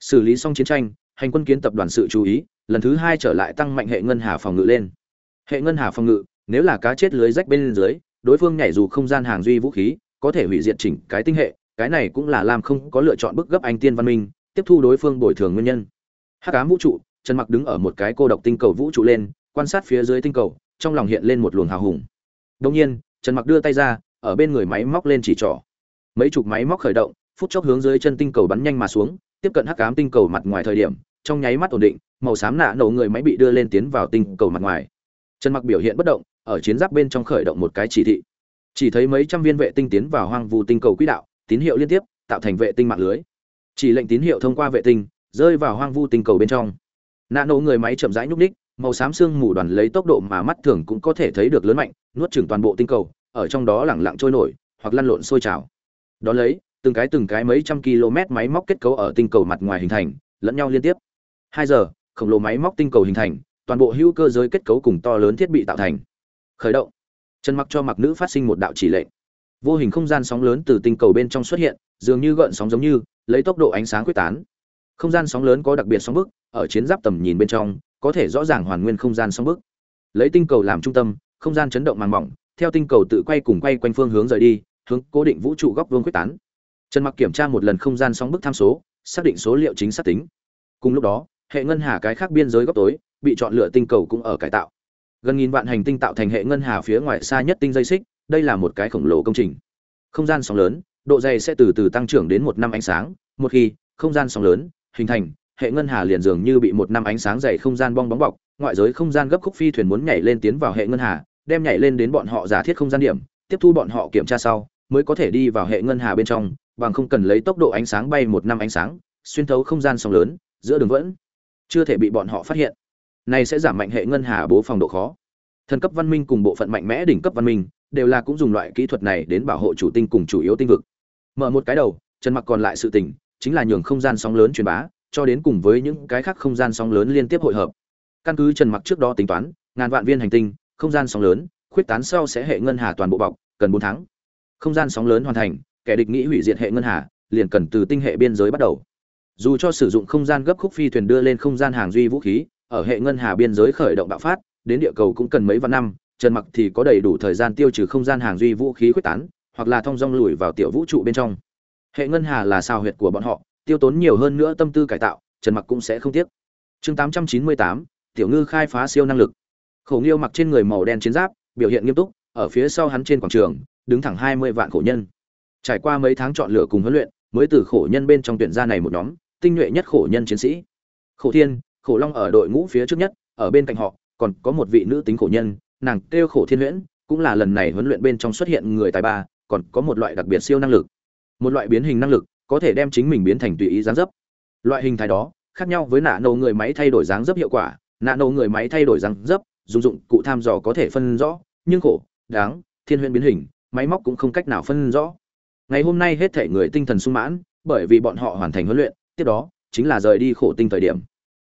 S1: Xử lý xong chiến tranh, hành quân kiến tập đoàn sự chú ý, lần thứ hai trở lại tăng mạnh hệ ngân hà phòng ngự lên. Hệ ngân hà phòng ngự, nếu là cá chết lưới rách bên dưới, đối phương nhảy dù không gian hàng duy vũ khí, có thể hủy diệt chỉnh cái tinh hệ, cái này cũng là làm không có lựa chọn bức gấp anh tiên văn minh, tiếp thu đối phương bồi thường nguyên nhân. Hắc ám vũ trụ trần mặc đứng ở một cái cô độc tinh cầu vũ trụ lên, quan sát phía dưới tinh cầu, trong lòng hiện lên một luồng hào hùng. Đông nhiên, trần mặc đưa tay ra, ở bên người máy móc lên chỉ trỏ. Mấy chục máy móc khởi động, phút chốc hướng dưới chân tinh cầu bắn nhanh mà xuống, tiếp cận hắc ám tinh cầu mặt ngoài thời điểm, trong nháy mắt ổn định, màu xám nạ nổ người máy bị đưa lên tiến vào tinh cầu mặt ngoài. Trần mặc biểu hiện bất động, ở chiến giáp bên trong khởi động một cái chỉ thị. Chỉ thấy mấy trăm viên vệ tinh tiến vào hoang vu tinh cầu quỹ đạo, tín hiệu liên tiếp, tạo thành vệ tinh mạng lưới. Chỉ lệnh tín hiệu thông qua vệ tinh, rơi vào hoang vu tinh cầu bên trong nạ nổ người máy chậm rãi nhúc ních màu xám xương mù đoàn lấy tốc độ mà mắt thường cũng có thể thấy được lớn mạnh, nuốt chửng toàn bộ tinh cầu, ở trong đó lẳng lặng trôi nổi, hoặc lăn lộn sôi trào. Đó lấy, từng cái từng cái mấy trăm km máy móc kết cấu ở tinh cầu mặt ngoài hình thành, lẫn nhau liên tiếp. Hai giờ, khổng lồ máy móc tinh cầu hình thành, toàn bộ hữu cơ giới kết cấu cùng to lớn thiết bị tạo thành. Khởi động. Chân mặc cho mặc nữ phát sinh một đạo chỉ lệnh. Vô hình không gian sóng lớn từ tinh cầu bên trong xuất hiện, dường như gợn sóng giống như, lấy tốc độ ánh sáng quyết tán. Không gian sóng lớn có đặc biệt sóng bức ở chiến giáp tầm nhìn bên trong, có thể rõ ràng hoàn nguyên không gian sóng bức lấy tinh cầu làm trung tâm, không gian chấn động màng mỏng, theo tinh cầu tự quay cùng quay quanh phương hướng rời đi, hướng cố định vũ trụ góc vương quyết tán. Trần mặc kiểm tra một lần không gian sóng bức tham số, xác định số liệu chính xác tính. Cùng lúc đó, hệ ngân hà cái khác biên giới góc tối, bị chọn lựa tinh cầu cũng ở cải tạo. Gần nghìn vạn hành tinh tạo thành hệ ngân hà phía ngoài xa nhất tinh dây xích, đây là một cái khổng lồ công trình. Không gian sóng lớn, độ dày sẽ từ từ tăng trưởng đến một năm ánh sáng, một khi không gian sóng lớn, hình thành hệ ngân hà liền dường như bị một năm ánh sáng dày không gian bong bóng bọc, ngoại giới không gian gấp khúc phi thuyền muốn nhảy lên tiến vào hệ ngân hà, đem nhảy lên đến bọn họ giả thiết không gian điểm, tiếp thu bọn họ kiểm tra sau, mới có thể đi vào hệ ngân hà bên trong, bằng không cần lấy tốc độ ánh sáng bay một năm ánh sáng, xuyên thấu không gian sóng lớn, giữa đường vẫn chưa thể bị bọn họ phát hiện. Này sẽ giảm mạnh hệ ngân hà bố phòng độ khó. Thần cấp văn minh cùng bộ phận mạnh mẽ đỉnh cấp văn minh đều là cũng dùng loại kỹ thuật này đến bảo hộ chủ tinh cùng chủ yếu tinh vực. Mở một cái đầu, trần mặc còn lại sự tình chính là nhường không gian sóng lớn truyền bá cho đến cùng với những cái khác không gian sóng lớn liên tiếp hội hợp. Căn cứ trần mặc trước đó tính toán, ngàn vạn viên hành tinh, không gian sóng lớn, khuyết tán sau sẽ hệ ngân hà toàn bộ bọc, cần 4 tháng. Không gian sóng lớn hoàn thành, kẻ địch nghĩ hủy diệt hệ ngân hà, liền cần từ tinh hệ biên giới bắt đầu. Dù cho sử dụng không gian gấp khúc phi thuyền đưa lên không gian hàng duy vũ khí, ở hệ ngân hà biên giới khởi động bạo phát, đến địa cầu cũng cần mấy vạn năm, trần mặc thì có đầy đủ thời gian tiêu trừ không gian hàng duy vũ khí quyết tán, hoặc là thông dong lùi vào tiểu vũ trụ bên trong. Hệ ngân hà là sao huyệt của bọn họ tiêu tốn nhiều hơn nữa tâm tư cải tạo trần mặc cũng sẽ không tiếc. Chương 898, tiểu ngư khai phá siêu năng lực. Khổ nghiêu mặc trên người màu đen chiến giáp biểu hiện nghiêm túc ở phía sau hắn trên quảng trường đứng thẳng 20 vạn khổ nhân. Trải qua mấy tháng chọn lựa cùng huấn luyện mới từ khổ nhân bên trong tuyển ra này một nhóm tinh nhuệ nhất khổ nhân chiến sĩ. Khổ thiên khổ long ở đội ngũ phía trước nhất ở bên cạnh họ còn có một vị nữ tính khổ nhân nàng kêu khổ thiên huyễn cũng là lần này huấn luyện bên trong xuất hiện người tài ba còn có một loại đặc biệt siêu năng lực. Một loại biến hình năng lực có thể đem chính mình biến thành tùy ý dáng dấp. Loại hình thái đó, khác nhau với nạ nổ người máy thay đổi dáng dấp hiệu quả. Nạ nổ người máy thay đổi dáng dấp, dùng dụng cụ tham dò có thể phân rõ, nhưng khổ, đáng, thiên huyễn biến hình, máy móc cũng không cách nào phân rõ. Ngày hôm nay hết thể người tinh thần sung mãn, bởi vì bọn họ hoàn thành huấn luyện, tiếp đó, chính là rời đi khổ tinh thời điểm.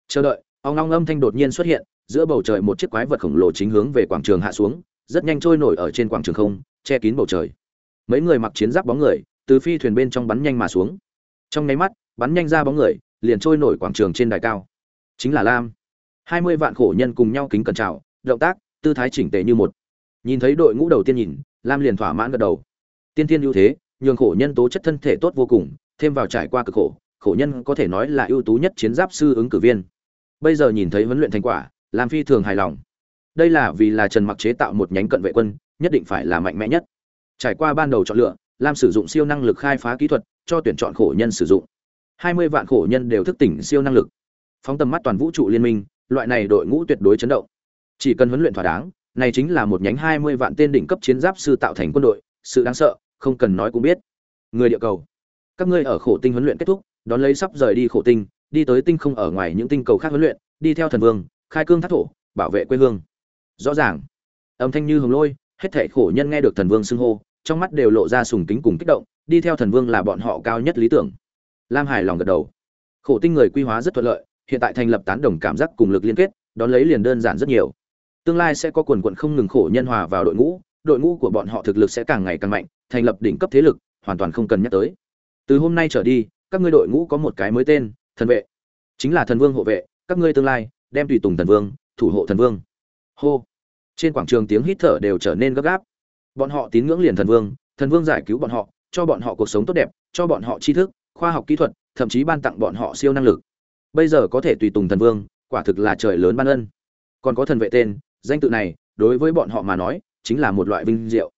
S1: Chờ đợi ông long âm thanh đột nhiên xuất hiện, giữa bầu trời một chiếc quái vật khổng lồ chính hướng về quảng trường hạ xuống, rất nhanh trôi nổi ở trên quảng trường không, che kín bầu trời. Mấy người mặc chiến giáp bóng người từ phi thuyền bên trong bắn nhanh mà xuống. Trong nháy mắt, bắn nhanh ra bóng người, liền trôi nổi quảng trường trên đài cao. Chính là lam. Hai mươi vạn khổ nhân cùng nhau kính cẩn trào động tác, tư thái chỉnh tề như một. Nhìn thấy đội ngũ đầu tiên nhìn, lam liền thỏa mãn gật đầu. Tiên tiên ưu thế, nhường khổ nhân tố chất thân thể tốt vô cùng, thêm vào trải qua cực khổ khổ nhân có thể nói là ưu tú nhất chiến giáp sư ứng cử viên. Bây giờ nhìn thấy huấn luyện thành quả, Lam phi thường hài lòng. Đây là vì là trần mặc chế tạo một nhánh cận vệ quân, nhất định phải là mạnh mẽ nhất. Trải qua ban đầu chọn lựa lam sử dụng siêu năng lực khai phá kỹ thuật, cho tuyển chọn khổ nhân sử dụng. 20 vạn khổ nhân đều thức tỉnh siêu năng lực. Phóng tầm mắt toàn vũ trụ liên minh, loại này đội ngũ tuyệt đối chấn động. Chỉ cần huấn luyện thỏa đáng, này chính là một nhánh 20 vạn tên đỉnh cấp chiến giáp sư tạo thành quân đội, sự đáng sợ, không cần nói cũng biết. Người địa cầu, các ngươi ở khổ tinh huấn luyện kết thúc, đón lấy sắp rời đi khổ tinh, đi tới tinh không ở ngoài những tinh cầu khác huấn luyện, đi theo thần vương, khai cương thác thổ, bảo vệ quê hương. Rõ ràng, âm thanh như hồng lôi, hết thảy khổ nhân nghe được thần vương xưng hô trong mắt đều lộ ra sùng kính cùng kích động, đi theo thần vương là bọn họ cao nhất lý tưởng. Lam hài lòng gật đầu. Khổ tinh người quy hóa rất thuận lợi, hiện tại thành lập tán đồng cảm giác cùng lực liên kết, đón lấy liền đơn giản rất nhiều. Tương lai sẽ có quần quận không ngừng khổ nhân hòa vào đội ngũ đội ngũ của bọn họ thực lực sẽ càng ngày càng mạnh, thành lập đỉnh cấp thế lực, hoàn toàn không cần nhắc tới. Từ hôm nay trở đi, các ngươi đội ngũ có một cái mới tên, thần vệ. Chính là thần vương hộ vệ, các ngươi tương lai, đem tùy tùng thần vương, thủ hộ thần vương. Hô. Trên quảng trường tiếng hít thở đều trở nên gấp gáp bọn họ tín ngưỡng liền thần vương thần vương giải cứu bọn họ, cho bọn họ cuộc sống tốt đẹp, cho bọn họ tri thức, khoa học kỹ thuật, thậm chí ban tặng bọn họ siêu năng lực. Bây giờ có thể tùy tùng thần vương, quả thực là trời lớn ban ân. Còn có thần vệ tên, danh tự này, đối với bọn họ mà nói, chính là một loại vinh diệu.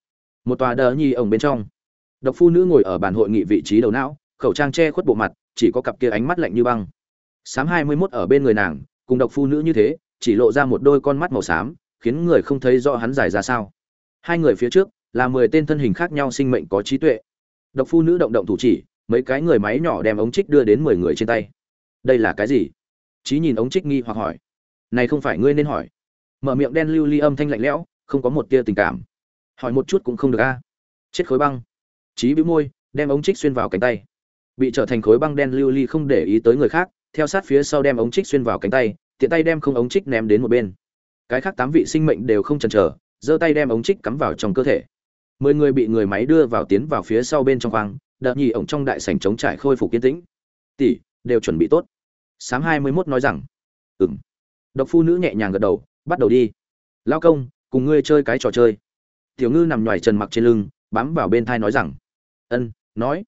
S1: Một tòa đờ nhi ổng bên trong. Độc phu nữ ngồi ở bàn hội nghị vị trí đầu não, khẩu trang che khuất bộ mặt, chỉ có cặp kia ánh mắt lạnh như băng. Sám hai mươi mốt ở bên người nàng, cùng độc phu nữ như thế, chỉ lộ ra một đôi con mắt màu xám, khiến người không thấy rõ hắn dài ra sao hai người phía trước, là mười tên thân hình khác nhau sinh mệnh có trí tuệ. Độc phu nữ động động thủ chỉ, mấy cái người máy nhỏ đem ống trích đưa đến mười người trên tay. Đây là cái gì? Trí nhìn ống trích nghi hoặc hỏi. Này không phải ngươi nên hỏi. Mở miệng đen lưu ly âm thanh lạnh lẽo, không có một tia tình cảm. Hỏi một chút cũng không được a. Chết khối băng. Trí bĩu môi, đem ống trích xuyên vào cánh tay. Bị trở thành khối băng đen lưu ly không để ý tới người khác, theo sát phía sau đem ống trích xuyên vào cánh tay, tiện tay đem không ống trích ném đến một bên. Cái khác tám vị sinh mệnh đều không chần chờ giơ tay đem ống trích cắm vào trong cơ thể. Mười người bị người máy đưa vào tiến vào phía sau bên trong khoang, đợt nhì ổng trong đại sảnh chống trải khôi phục kiên tĩnh. Tỷ, đều chuẩn bị tốt. Sáng hai mươi mốt nói rằng. Ừng độc phu nữ nhẹ nhàng gật đầu, bắt đầu đi. Lao công, cùng ngươi chơi cái trò chơi. Tiểu ngư nằm ngoài trần mặc trên lưng, bám vào bên thai nói rằng. Ân, nói.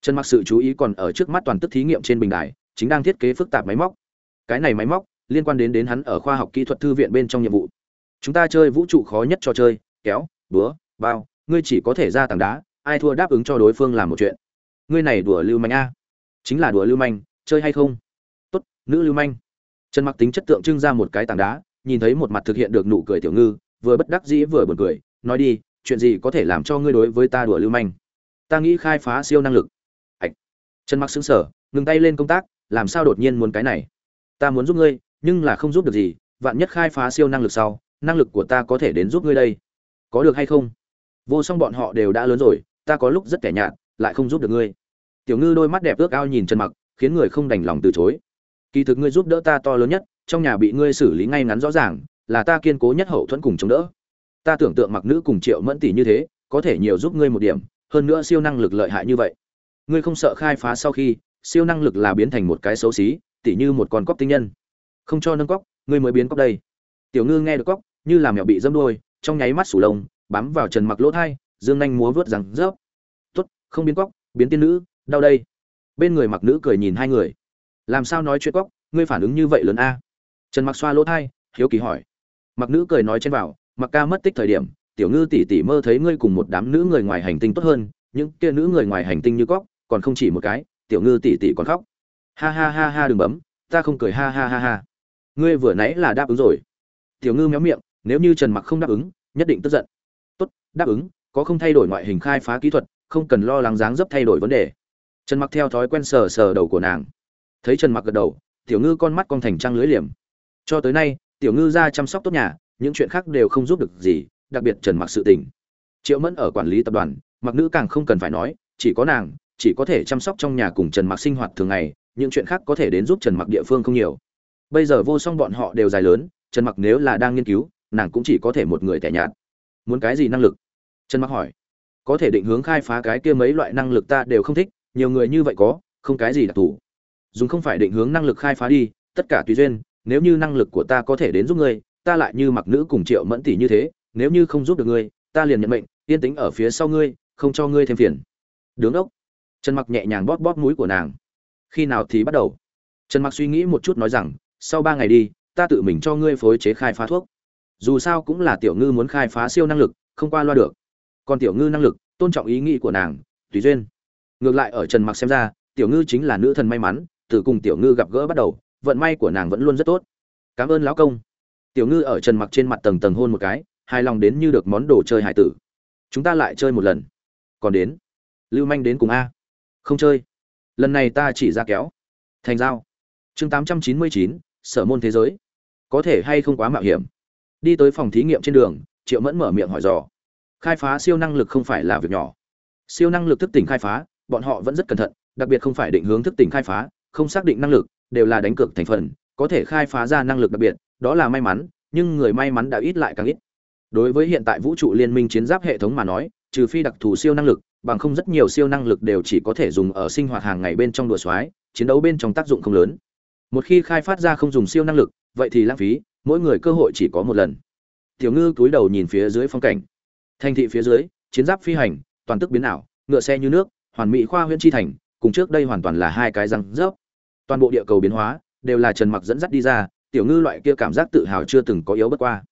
S1: Trần mặc sự chú ý còn ở trước mắt toàn tức thí nghiệm trên bình đài, chính đang thiết kế phức tạp máy móc. Cái này máy móc liên quan đến đến hắn ở khoa học kỹ thuật thư viện bên trong nhiệm vụ chúng ta chơi vũ trụ khó nhất cho chơi, kéo, búa, bao, ngươi chỉ có thể ra tảng đá, ai thua đáp ứng cho đối phương làm một chuyện. Ngươi này đùa lưu manh a. Chính là đùa lưu manh, chơi hay không? Tốt, nữ lưu manh. Trần mặc tính chất tượng trưng ra một cái tảng đá, nhìn thấy một mặt thực hiện được nụ cười tiểu ngư, vừa bất đắc dĩ vừa buồn cười, nói đi, chuyện gì có thể làm cho ngươi đối với ta đùa lưu manh? Ta nghĩ khai phá siêu năng lực. Ạch. Trần mặc xứng sở ngừng tay lên công tác, làm sao đột nhiên muốn cái này? Ta muốn giúp ngươi, nhưng là không giúp được gì, vạn nhất khai phá siêu năng lực sau năng lực của ta có thể đến giúp ngươi đây. Có được hay không? Vô song bọn họ đều đã lớn rồi, ta có lúc rất kẻ nhạt, lại không giúp được ngươi. Tiểu ngư đôi mắt đẹp ước ao nhìn trần mặc, khiến người không đành lòng từ chối. Kỳ thực ngươi giúp đỡ ta to lớn nhất, trong nhà bị ngươi xử lý ngay ngắn rõ ràng, là ta kiên cố nhất hậu thuẫn cùng chống đỡ. Ta tưởng tượng mặc nữ cùng triệu mẫn tỷ như thế, có thể nhiều giúp ngươi một điểm, hơn nữa siêu năng lực lợi hại như vậy. Ngươi không sợ khai phá sau khi, siêu năng lực là biến thành một cái xấu xí, tỉ như một con cóc tinh nhân. Không cho nâng cóc, ngươi mới biến cóc đây. Tiểu ngư nghe được cóc như là mèo bị dâm đuôi trong nháy mắt sủ lông bám vào trần mặc lỗ thai dương nhanh múa vớt rằng rớp. Tốt không biến quốc, biến tiên nữ đau đây. Bên người mặc nữ cười nhìn hai người. Làm sao nói chuyện quốc, ngươi phản ứng như vậy lớn a? Trần mặc xoa lỗ thai hiếu kỳ hỏi. Mặc nữ cười nói trên vào mặc ca mất tích thời điểm tiểu ngư tỷ tỷ mơ thấy ngươi cùng một đám nữ người ngoài hành tinh tốt hơn những kia nữ người ngoài hành tinh như cóc còn không chỉ một cái tiểu ngư tỷ tỷ còn khóc. Ha ha ha ha đừng bấm ta không cười ha ha ha ha. Ngươi vừa nãy là đáp ứng rồi. Tiểu ngư méo miệng nếu như trần mặc không đáp ứng, nhất định tức giận. Tốt, đáp ứng, có không thay đổi ngoại hình khai phá kỹ thuật, không cần lo lắng dáng dấp thay đổi vấn đề. Trần mặc theo thói quen sờ sờ đầu của nàng. Thấy trần mặc gật đầu, tiểu ngư con mắt con thành trăng lưới liềm. Cho tới nay, tiểu ngư ra chăm sóc tốt nhà, những chuyện khác đều không giúp được gì, đặc biệt trần mặc sự tình. Triệu mẫn ở quản lý tập đoàn, mặc nữ càng không cần phải nói, chỉ có nàng, chỉ có thể chăm sóc trong nhà cùng trần mặc sinh hoạt thường ngày, những chuyện khác có thể đến giúp trần mặc địa phương không nhiều. Bây giờ vô song bọn họ đều dài lớn, trần mặc nếu là đang nghiên cứu nàng cũng chỉ có thể một người tẻ nhạt. Muốn cái gì năng lực? Trần mặc hỏi. Có thể định hướng khai phá cái kia mấy loại năng lực ta đều không thích, nhiều người như vậy có, không cái gì đặc thù. Dùng không phải định hướng năng lực khai phá đi, tất cả tùy duyên, nếu như năng lực của ta có thể đến giúp ngươi, ta lại như mặc nữ cùng triệu mẫn tỷ như thế, nếu như không giúp được ngươi, ta liền nhận mệnh, yên tĩnh ở phía sau ngươi, không cho ngươi thêm phiền. Đứng ốc. Trần mặc nhẹ nhàng bóp bóp mũi của nàng. Khi nào thì bắt đầu? Trần mặc suy nghĩ một chút nói rằng, sau ba ngày đi, ta tự mình cho ngươi phối chế khai phá thuốc dù sao cũng là tiểu ngư muốn khai phá siêu năng lực, không qua loa được. Còn tiểu ngư năng lực, tôn trọng ý nghĩ của nàng, tùy duyên. Ngược lại ở trần mặc xem ra, tiểu ngư chính là nữ thần may mắn, từ cùng tiểu ngư gặp gỡ bắt đầu, vận may của nàng vẫn luôn rất tốt. Cảm ơn lão công. Tiểu ngư ở trần mặc trên mặt tầng tầng hôn một cái, hài lòng đến như được món đồ chơi hải tử. Chúng ta lại chơi một lần. Còn đến. Lưu manh đến cùng a. Không chơi. Lần này ta chỉ ra kéo. Thành giao. Chương tám trăm chín mươi chín, sở môn thế giới. Có thể hay không quá mạo hiểm đi tới phòng thí nghiệm trên đường, triệu mẫn mở miệng hỏi dò. Khai phá siêu năng lực không phải là việc nhỏ. Siêu năng lực thức tỉnh khai phá, bọn họ vẫn rất cẩn thận, đặc biệt không phải định hướng thức tỉnh khai phá, không xác định năng lực, đều là đánh cược thành phần, có thể khai phá ra năng lực đặc biệt, đó là may mắn, nhưng người may mắn đã ít lại càng ít. Đối với hiện tại vũ trụ liên minh chiến giáp hệ thống mà nói, trừ phi đặc thù siêu năng lực, bằng không rất nhiều siêu năng lực đều chỉ có thể dùng ở sinh hoạt hàng ngày bên trong đùa xoái, chiến đấu bên trong tác dụng không lớn. Một khi khai phát ra không dùng siêu năng lực, vậy thì lãng phí mỗi người cơ hội chỉ có một lần. Tiểu ngư cúi đầu nhìn phía dưới phong cảnh. Thành thị phía dưới, chiến giáp phi hành, toàn tức biến ảo, ngựa xe như nước, hoàn mỹ khoa huyện chi thành, cùng trước đây hoàn toàn là hai cái răng rớp. Toàn bộ địa cầu biến hóa, đều là trần mặc dẫn dắt đi ra, tiểu ngư loại kia cảm giác tự hào chưa từng có yếu bất qua.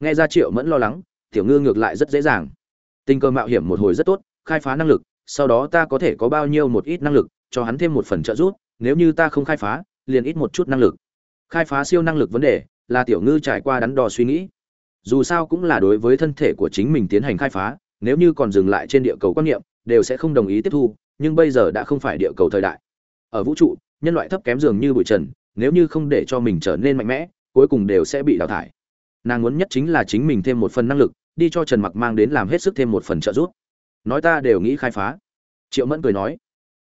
S1: Nghe ra triệu mẫn lo lắng, tiểu ngư ngược lại rất dễ dàng. Tình cờ mạo hiểm một hồi rất tốt, khai phá năng lực, sau đó ta có thể có bao nhiêu một ít năng lực, cho hắn thêm một phần trợ giúp, nếu như ta không khai phá, liền ít một chút năng lực. Khai phá siêu năng lực vấn đề là tiểu ngư trải qua đắn đo suy nghĩ. Dù sao cũng là đối với thân thể của chính mình tiến hành khai phá, nếu như còn dừng lại trên địa cầu quan niệm, đều sẽ không đồng ý tiếp thu, nhưng bây giờ đã không phải địa cầu thời đại. Ở vũ trụ, nhân loại thấp kém dường như bụi trần, nếu như không để cho mình trở nên mạnh mẽ, cuối cùng đều sẽ bị đào thải. Nàng muốn nhất chính là chính mình thêm một phần năng lực, đi cho trần mặc mang đến làm hết sức thêm một phần trợ giúp. Nói ta đều nghĩ khai phá. Triệu mẫn cười nói,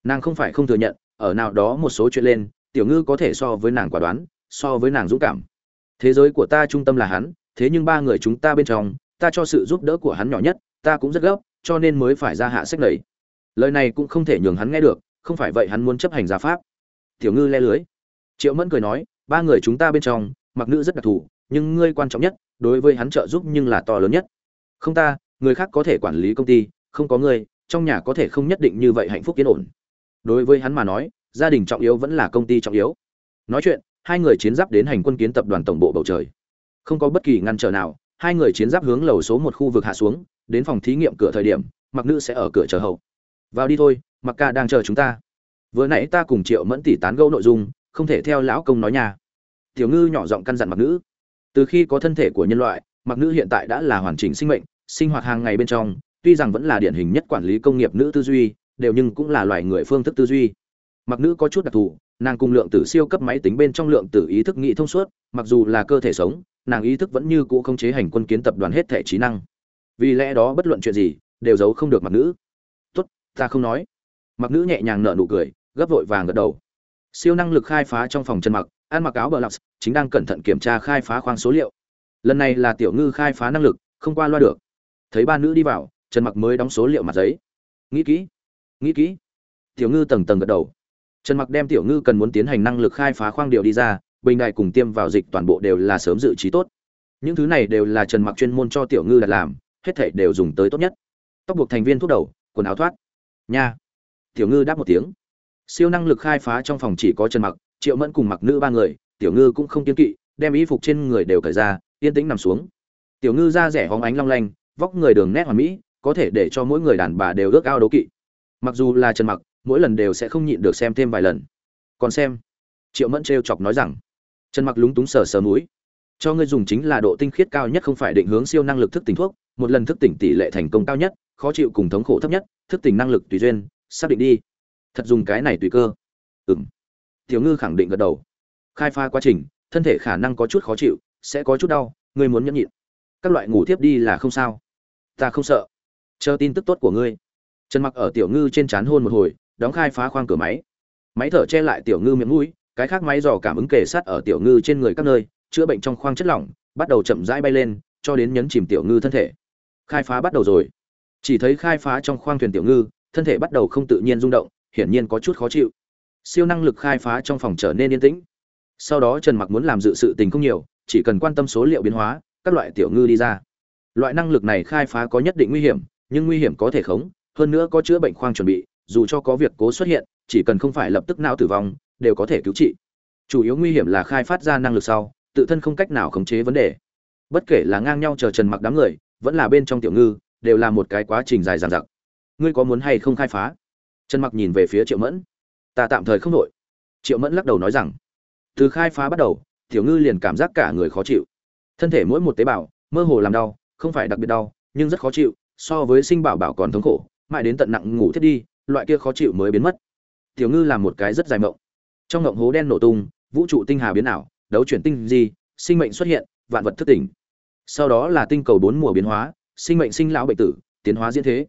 S1: nàng không phải không thừa nhận, ở nào đó một số chuyện lên, tiểu ngư có thể so với nàng quả đoán, so với nàng dũng cảm thế giới của ta trung tâm là hắn, thế nhưng ba người chúng ta bên trong, ta cho sự giúp đỡ của hắn nhỏ nhất, ta cũng rất gấp, cho nên mới phải ra hạ sách lầy. Lời này cũng không thể nhường hắn nghe được, không phải vậy hắn muốn chấp hành gia pháp. Tiểu ngư le lưới. Triệu mẫn cười nói, ba người chúng ta bên trong, mặc nữ rất đặc thù, nhưng ngươi quan trọng nhất, đối với hắn trợ giúp nhưng là to lớn nhất. Không ta, người khác có thể quản lý công ty, không có ngươi, trong nhà có thể không nhất định như vậy hạnh phúc yên ổn. Đối với hắn mà nói, gia đình trọng yếu vẫn là công ty trọng yếu. Nói chuyện hai người chiến giáp đến hành quân kiến tập đoàn tổng bộ bầu trời. Không có bất kỳ ngăn trở nào, hai người chiến giáp hướng lầu số một khu vực hạ xuống, đến phòng thí nghiệm cửa thời điểm, mặc nữ sẽ ở cửa chờ hậu. Vào đi thôi, mặc ca đang chờ chúng ta. Vừa nãy ta cùng triệu mẫn tỷ tán gẫu nội dung, không thể theo lão công nói nhà tiểu ngư nhỏ giọng căn dặn mặc nữ. Từ khi có thân thể của nhân loại, mặc nữ hiện tại đã là hoàn chỉnh sinh mệnh, sinh hoạt hàng ngày bên trong, tuy rằng vẫn là điển hình nhất quản lý công nghiệp nữ tư duy, đều nhưng cũng là loài người phương thức tư duy mặc nữ có chút đặc thù, nàng cùng lượng tử siêu cấp máy tính bên trong lượng tử ý thức nghị thông suốt, mặc dù là cơ thể sống, nàng ý thức vẫn như cũ không chế hành quân kiến tập đoàn hết thể trí năng. Vì lẽ đó bất luận chuyện gì, đều giấu không được mặc nữ. Tốt, ta không nói. Mặc nữ nhẹ nhàng nở nụ cười, gấp vội vàng gật đầu. Siêu năng lực khai phá trong phòng chân mặc, ăn mặc áo bờ lọc chính đang cẩn thận kiểm tra khai phá khoang số liệu. Lần này là tiểu ngư khai phá năng lực, không qua loa được. Thấy ba nữ đi vào trần mặc mới đóng số liệu mặt giấy. Nghĩ kỹ nghĩ kỹ. Tiểu ngư tầng tầng gật đầu trần mặc đem tiểu ngư cần muốn tiến hành năng lực khai phá khoang điều đi ra, bình đại cùng tiêm vào dịch toàn bộ đều là sớm dự trí tốt. Những thứ này đều là trần mặc chuyên môn cho tiểu ngư đặt làm, hết thảy đều dùng tới tốt nhất. Tóc buộc thành viên thuốc đầu, quần áo thoát. Nha. Tiểu ngư đáp một tiếng. Siêu năng lực khai phá trong phòng chỉ có trần mặc, triệu mẫn cùng mặc nữ ba người, tiểu ngư cũng không kiên kỵ, đem y phục trên người đều cởi ra, yên tĩnh nằm xuống. Tiểu ngư da rẻ hóng ánh long lanh, vóc người đường nét hoàn mỹ, có thể để cho mỗi người đàn bà đều ước ao đấu kỵ. Mặc dù là trần mặc mỗi lần đều sẽ không nhịn được xem thêm vài lần. Còn xem, triệu mẫn trêu chọc nói rằng, trần mặc lúng túng sờ sờ mũi. Cho ngươi dùng chính là độ tinh khiết cao nhất không phải định hướng siêu năng lực thức tỉnh thuốc, một lần thức tỉnh tỷ lệ thành công cao nhất, khó chịu cùng thống khổ thấp nhất, thức tỉnh năng lực tùy duyên, xác định đi. Thật dùng cái này tùy cơ. Ừm. Tiểu ngư khẳng định gật đầu. Khai pha quá trình, thân thể khả năng có chút khó chịu, sẽ có chút đau, ngươi muốn nhẫn nhịn. Các loại ngủ tiếp đi là không sao. Ta không sợ. Chờ tin tức tốt của ngươi. Trần mặc ở tiểu ngư trên chán hôn một hồi đóng khai phá khoang cửa máy. Máy thở che lại tiểu ngư miệng mũi, cái khác máy dò cảm ứng kề sát ở tiểu ngư trên người các nơi, chữa bệnh trong khoang chất lỏng, bắt đầu chậm rãi bay lên, cho đến nhấn chìm tiểu ngư thân thể. Khai phá bắt đầu rồi. Chỉ thấy khai phá trong khoang thuyền tiểu ngư, thân thể bắt đầu không tự nhiên rung động, hiển nhiên có chút khó chịu. Siêu năng lực khai phá trong phòng trở nên yên tĩnh. Sau đó trần mặc muốn làm dự sự tình không nhiều, chỉ cần quan tâm số liệu biến hóa, các loại tiểu ngư đi ra. Loại năng lực này khai phá có nhất định nguy hiểm, nhưng nguy hiểm có thể khống, hơn nữa có chữa bệnh khoang chuẩn bị dù cho có việc cố xuất hiện, chỉ cần không phải lập tức não tử vong, đều có thể cứu trị. Chủ yếu nguy hiểm là khai phát ra năng lực sau, tự thân không cách nào khống chế vấn đề. Bất kể là ngang nhau chờ trần mặc đám người, vẫn là bên trong tiểu ngư, đều là một cái quá trình dài dằng dặc. Ngươi có muốn hay không khai phá? Trần mặc nhìn về phía triệu mẫn. Ta tạm thời không nội. triệu mẫn lắc đầu nói rằng, từ khai phá bắt đầu, tiểu ngư liền cảm giác cả người khó chịu. Thân thể mỗi một tế bào, mơ hồ làm đau, không phải đặc biệt đau, nhưng rất khó chịu, so với sinh bảo bảo còn thống khổ, mãi đến tận nặng ngủ thiết đi loại kia khó chịu mới biến mất. Tiểu ngư làm một cái rất dài mộng. Trong mộng hố đen nổ tung, vũ trụ tinh hà biến ảo, đấu chuyển tinh di, sinh mệnh xuất hiện, vạn vật thức tỉnh. Sau đó là tinh cầu bốn mùa biến hóa, sinh mệnh sinh lão bệnh tử, tiến hóa diễn thế.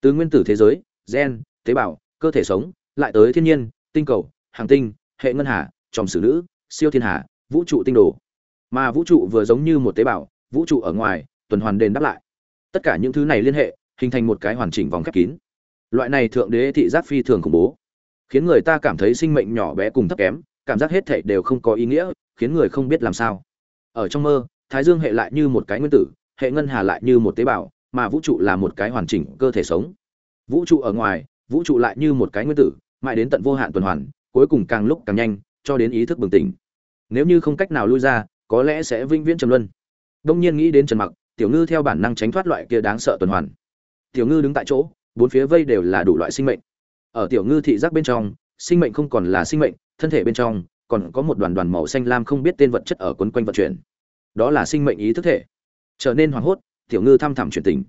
S1: Từ nguyên tử thế giới, gen, tế bào, cơ thể sống, lại tới thiên nhiên, tinh cầu, hàng tinh, hệ ngân hà, tròm sử nữ, siêu thiên hà, vũ trụ tinh đồ. Mà vũ trụ vừa giống như một tế bào, vũ trụ ở ngoài, tuần hoàn đền đáp lại. Tất cả những thứ này liên hệ, hình thành một cái hoàn chỉnh vòng khép kín loại này thượng đế thị giác phi thường khủng bố. Khiến người ta cảm thấy sinh mệnh nhỏ bé cùng thấp kém, cảm giác hết thảy đều không có ý nghĩa, khiến người không biết làm sao. Ở trong mơ, thái dương hệ lại như một cái nguyên tử, hệ ngân hà lại như một tế bào, mà vũ trụ là một cái hoàn chỉnh cơ thể sống. Vũ trụ ở ngoài, vũ trụ lại như một cái nguyên tử, mãi đến tận vô hạn tuần hoàn, cuối cùng càng lúc càng nhanh, cho đến ý thức bừng tỉnh. Nếu như không cách nào lui ra, có lẽ sẽ vĩnh viễn trầm luân. Đông nhiên nghĩ đến trần mặc, tiểu ngư theo bản năng tránh thoát loại kia đáng sợ tuần hoàn. Tiểu ngư đứng tại chỗ bốn phía vây đều là đủ loại sinh mệnh. Ở tiểu ngư thị giác bên trong, sinh mệnh không còn là sinh mệnh, thân thể bên trong còn có một đoàn đoàn màu xanh lam không biết tên vật chất ở quấn quanh vận chuyển. Đó là sinh mệnh ý thức thể. Trở nên hoảng hốt, tiểu ngư thăm thẳm chuyển tỉnh.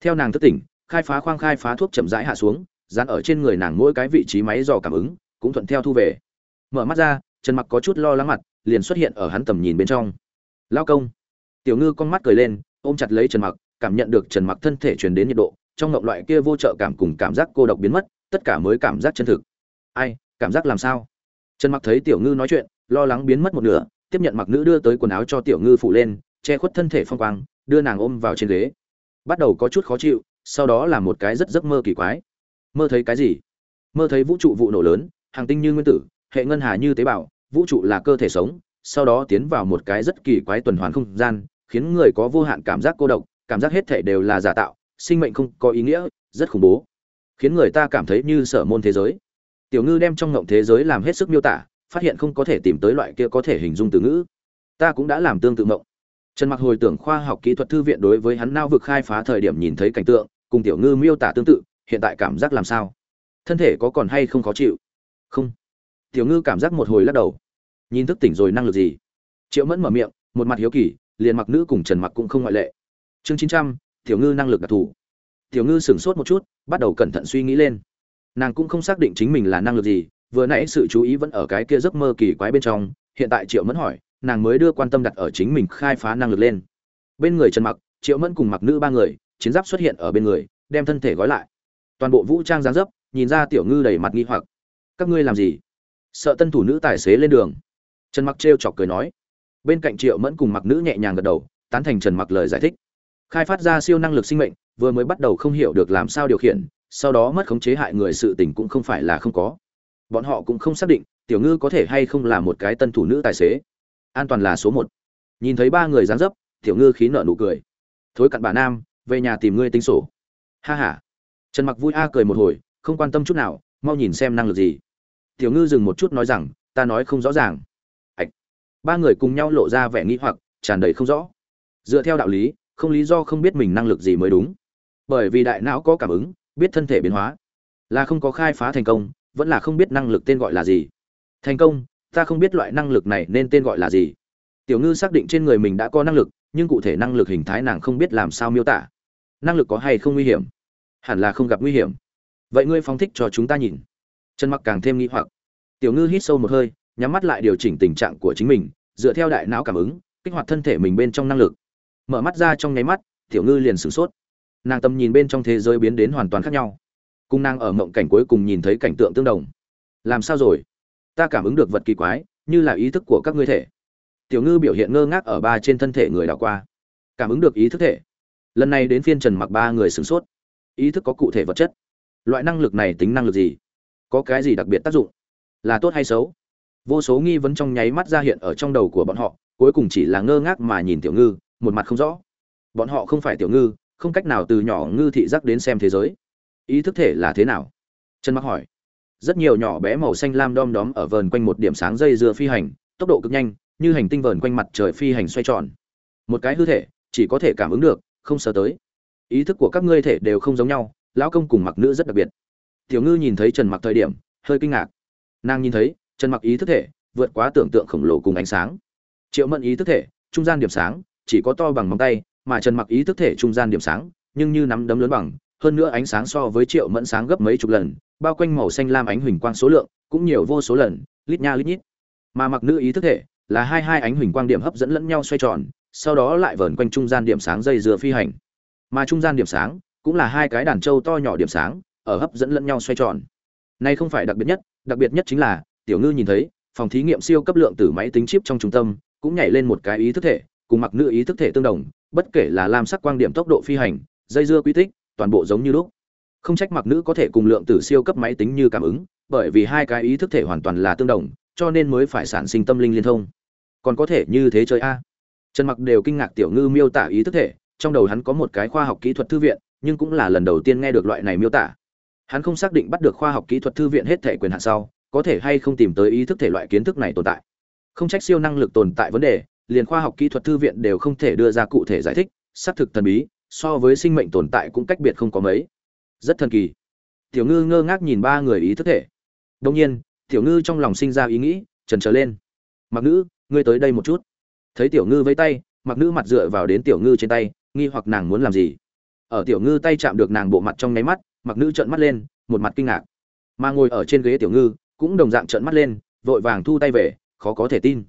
S1: Theo nàng thức tỉnh, khai phá khoang khai phá thuốc chậm rãi hạ xuống, dán ở trên người nàng mỗi cái vị trí máy dò cảm ứng, cũng thuận theo thu về. Mở mắt ra, trần mặc có chút lo lắng mặt, liền xuất hiện ở hắn tầm nhìn bên trong. Lao công. Tiểu ngư con mắt cười lên, ôm chặt lấy trần mặc, cảm nhận được trần mặc thân thể truyền đến nhiệt độ trong ngộng loại kia vô trợ cảm cùng cảm giác cô độc biến mất, tất cả mới cảm giác chân thực. Ai, cảm giác làm sao? Trần mặc thấy tiểu ngư nói chuyện, lo lắng biến mất một nửa, tiếp nhận mặc nữ đưa tới quần áo cho tiểu ngư phụ lên, che khuất thân thể phong quang, đưa nàng ôm vào trên ghế. Bắt đầu có chút khó chịu, sau đó là một cái rất giấc mơ kỳ quái. Mơ thấy cái gì? Mơ thấy vũ trụ vụ nổ lớn, hàng tinh như nguyên tử, hệ ngân hà như tế bào, vũ trụ là cơ thể sống, sau đó tiến vào một cái rất kỳ quái tuần hoàn không gian, khiến người có vô hạn cảm giác cô độc, cảm giác hết thể đều là giả tạo sinh mệnh không có ý nghĩa, rất khủng bố. Khiến người ta cảm thấy như sở môn thế giới. Tiểu ngư đem trong ngộng thế giới làm hết sức miêu tả, phát hiện không có thể tìm tới loại kia có thể hình dung từ ngữ. Ta cũng đã làm tương tự ngộng. Trần mặc hồi tưởng khoa học kỹ thuật thư viện đối với hắn nao vực khai phá thời điểm nhìn thấy cảnh tượng, cùng tiểu ngư miêu tả tương tự, hiện tại cảm giác làm sao? Thân thể có còn hay không khó chịu? Không. Tiểu ngư cảm giác một hồi lắc đầu. Nhìn thức tỉnh rồi năng lực gì? Triệu mẫn mở miệng, một mặt hiếu kỳ, liền mặc nữ cùng trần mặc cũng không ngoại lệ. Chương chín trăm tiểu ngư năng lực đặc thù. Tiểu ngư sửng sốt một chút, bắt đầu cẩn thận suy nghĩ lên. Nàng cũng không xác định chính mình là năng lực gì, vừa nãy sự chú ý vẫn ở cái kia giấc mơ kỳ quái bên trong, hiện tại triệu mẫn hỏi, nàng mới đưa quan tâm đặt ở chính mình khai phá năng lực lên. Bên người trần mặc, triệu mẫn cùng mặc nữ ba người, chiến giáp xuất hiện ở bên người, đem thân thể gói lại. Toàn bộ vũ trang giáng dấp, nhìn ra tiểu ngư đầy mặt nghi hoặc. Các ngươi làm gì? Sợ tân thủ nữ tài xế lên đường. Trần mặc trêu chọc cười nói. Bên cạnh triệu mẫn cùng mặc nữ nhẹ nhàng gật đầu, tán thành trần mặc lời giải thích khai phát ra siêu năng lực sinh mệnh, vừa mới bắt đầu không hiểu được làm sao điều khiển, sau đó mất khống chế hại người sự tình cũng không phải là không có. Bọn họ cũng không xác định, tiểu ngư có thể hay không là một cái tân thủ nữ tài xế. An toàn là số một. Nhìn thấy ba người dán dấp, tiểu ngư khí nợ nụ cười. Thối cặn bà nam, về nhà tìm ngươi tính sổ. Ha ha. Trần mặc vui a cười một hồi, không quan tâm chút nào, mau nhìn xem năng lực gì. Tiểu ngư dừng một chút nói rằng, ta nói không rõ ràng. Ạch. Ba người cùng nhau lộ ra vẻ nghĩ hoặc, tràn đầy không rõ. Dựa theo đạo lý không lý do không biết mình năng lực gì mới đúng. Bởi vì đại não có cảm ứng, biết thân thể biến hóa. Là không có khai phá thành công, vẫn là không biết năng lực tên gọi là gì. Thành công, ta không biết loại năng lực này nên tên gọi là gì. Tiểu ngư xác định trên người mình đã có năng lực, nhưng cụ thể năng lực hình thái nàng không biết làm sao miêu tả. Năng lực có hay không nguy hiểm? Hẳn là không gặp nguy hiểm. Vậy ngươi phóng thích cho chúng ta nhìn. Trần mặc càng thêm nghi hoặc. Tiểu ngư hít sâu một hơi, nhắm mắt lại điều chỉnh tình trạng của chính mình, dựa theo đại não cảm ứng, kích hoạt thân thể mình bên trong năng lực mở mắt ra trong nháy mắt, tiểu ngư liền sửng sốt. Nàng tầm nhìn bên trong thế giới biến đến hoàn toàn khác nhau. Cung nàng ở mộng cảnh cuối cùng nhìn thấy cảnh tượng tương đồng. Làm sao rồi? Ta cảm ứng được vật kỳ quái, như là ý thức của các ngươi thể. Tiểu ngư biểu hiện ngơ ngác ở ba trên thân thể người đảo qua. Cảm ứng được ý thức thể. Lần này đến phiên trần mặc ba người sửng sốt. Ý thức có cụ thể vật chất. Loại năng lực này tính năng lực gì? Có cái gì đặc biệt tác dụng? Là tốt hay xấu? Vô số nghi vấn trong nháy mắt ra hiện ở trong đầu của bọn họ, cuối cùng chỉ là ngơ ngác mà nhìn tiểu ngư một mặt không rõ. Bọn họ không phải tiểu ngư, không cách nào từ nhỏ ngư thị giác đến xem thế giới. Ý thức thể là thế nào? Trần mặc hỏi. Rất nhiều nhỏ bé màu xanh lam đom đóm ở vờn quanh một điểm sáng dây dưa phi hành, tốc độ cực nhanh, như hành tinh vờn quanh mặt trời phi hành xoay tròn. Một cái hư thể, chỉ có thể cảm ứng được, không sờ tới. Ý thức của các ngươi thể đều không giống nhau, lão công cùng mặc nữ rất đặc biệt. Tiểu ngư nhìn thấy trần mặc thời điểm, hơi kinh ngạc. Nàng nhìn thấy, trần mặc ý thức thể, vượt quá tưởng tượng khổng lồ cùng ánh sáng. Triệu mẫn ý thức thể, trung gian điểm sáng chỉ có to bằng móng tay, mà trần mặc ý thức thể trung gian điểm sáng, nhưng như nắm đấm lớn bằng, hơn nữa ánh sáng so với triệu mẫn sáng gấp mấy chục lần, bao quanh màu xanh lam ánh huỳnh quang số lượng cũng nhiều vô số lần, lít nha lít nhít. Mà mặc nữ ý thức thể là hai hai ánh huỳnh quang điểm hấp dẫn lẫn nhau xoay tròn, sau đó lại vờn quanh trung gian điểm sáng dây dừa phi hành. Mà trung gian điểm sáng cũng là hai cái đàn trâu to nhỏ điểm sáng, ở hấp dẫn lẫn nhau xoay tròn. Nay không phải đặc biệt nhất, đặc biệt nhất chính là, tiểu ngư nhìn thấy, phòng thí nghiệm siêu cấp lượng tử máy tính chip trong trung tâm cũng nhảy lên một cái ý thức thể cùng mặc nữ ý thức thể tương đồng, bất kể là lam sắc quang điểm tốc độ phi hành, dây dưa quy tích, toàn bộ giống như lúc. Không trách mặc nữ có thể cùng lượng tử siêu cấp máy tính như cảm ứng, bởi vì hai cái ý thức thể hoàn toàn là tương đồng, cho nên mới phải sản sinh tâm linh liên thông. Còn có thể như thế chơi a? Trần mặc đều kinh ngạc tiểu ngư miêu tả ý thức thể, trong đầu hắn có một cái khoa học kỹ thuật thư viện, nhưng cũng là lần đầu tiên nghe được loại này miêu tả. Hắn không xác định bắt được khoa học kỹ thuật thư viện hết thể quyền hạn sau, có thể hay không tìm tới ý thức thể loại kiến thức này tồn tại. Không trách siêu năng lực tồn tại vấn đề liền khoa học kỹ thuật thư viện đều không thể đưa ra cụ thể giải thích, xác thực thần bí, so với sinh mệnh tồn tại cũng cách biệt không có mấy. Rất thần kỳ. Tiểu ngư ngơ ngác nhìn ba người ý thức thể. Đông nhiên, tiểu ngư trong lòng sinh ra ý nghĩ trần trở lên. Mặc nữ ngươi tới đây một chút. Thấy tiểu ngư với tay mặc nữ mặt dựa vào đến tiểu ngư trên tay, nghi hoặc nàng muốn làm gì. Ở tiểu ngư tay chạm được nàng bộ mặt trong nháy mắt mặc nữ trợn mắt lên, một mặt kinh ngạc. Mà ngồi ở trên ghế tiểu ngư, cũng đồng dạng trợn mắt lên, vội vàng thu tay về, khó có thể tin.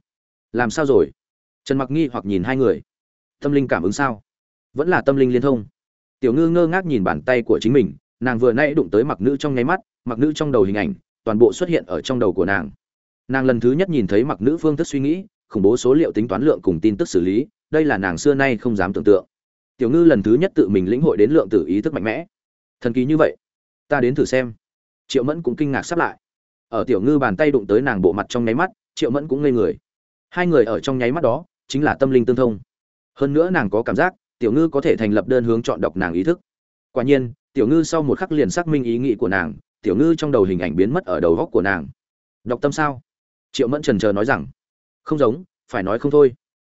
S1: Làm sao rồi? Trần mặc nghi hoặc nhìn hai người. Tâm linh cảm ứng sao? Vẫn là tâm linh liên thông. Tiểu ngư ngơ ngác nhìn bàn tay của chính mình, nàng vừa nãy đụng tới mặc nữ trong nháy mắt, mặc nữ trong đầu hình ảnh toàn bộ xuất hiện ở trong đầu của nàng. Nàng lần thứ nhất nhìn thấy mặc nữ phương thức suy nghĩ, khủng bố số liệu tính toán lượng cùng tin tức xử lý, đây là nàng xưa nay không dám tưởng tượng. Tiểu ngư lần thứ nhất tự mình lĩnh hội đến lượng tử ý thức mạnh mẽ. Thần kỳ như vậy, ta đến thử xem. Triệu mẫn cũng kinh ngạc sắp lại. Ở tiểu ngư bàn tay đụng tới nàng bộ mặt trong nháy mắt, triệu mẫn cũng ngây người. Hai người ở trong nháy mắt đó chính là tâm linh tương thông. Hơn nữa nàng có cảm giác, tiểu ngư có thể thành lập đơn hướng chọn đọc nàng ý thức. Quả nhiên, tiểu ngư sau một khắc liền xác minh ý nghĩ của nàng, tiểu ngư trong đầu hình ảnh biến mất ở đầu góc của nàng. Đọc tâm sao? Triệu mẫn trần chờ nói rằng, không giống, phải nói không thôi.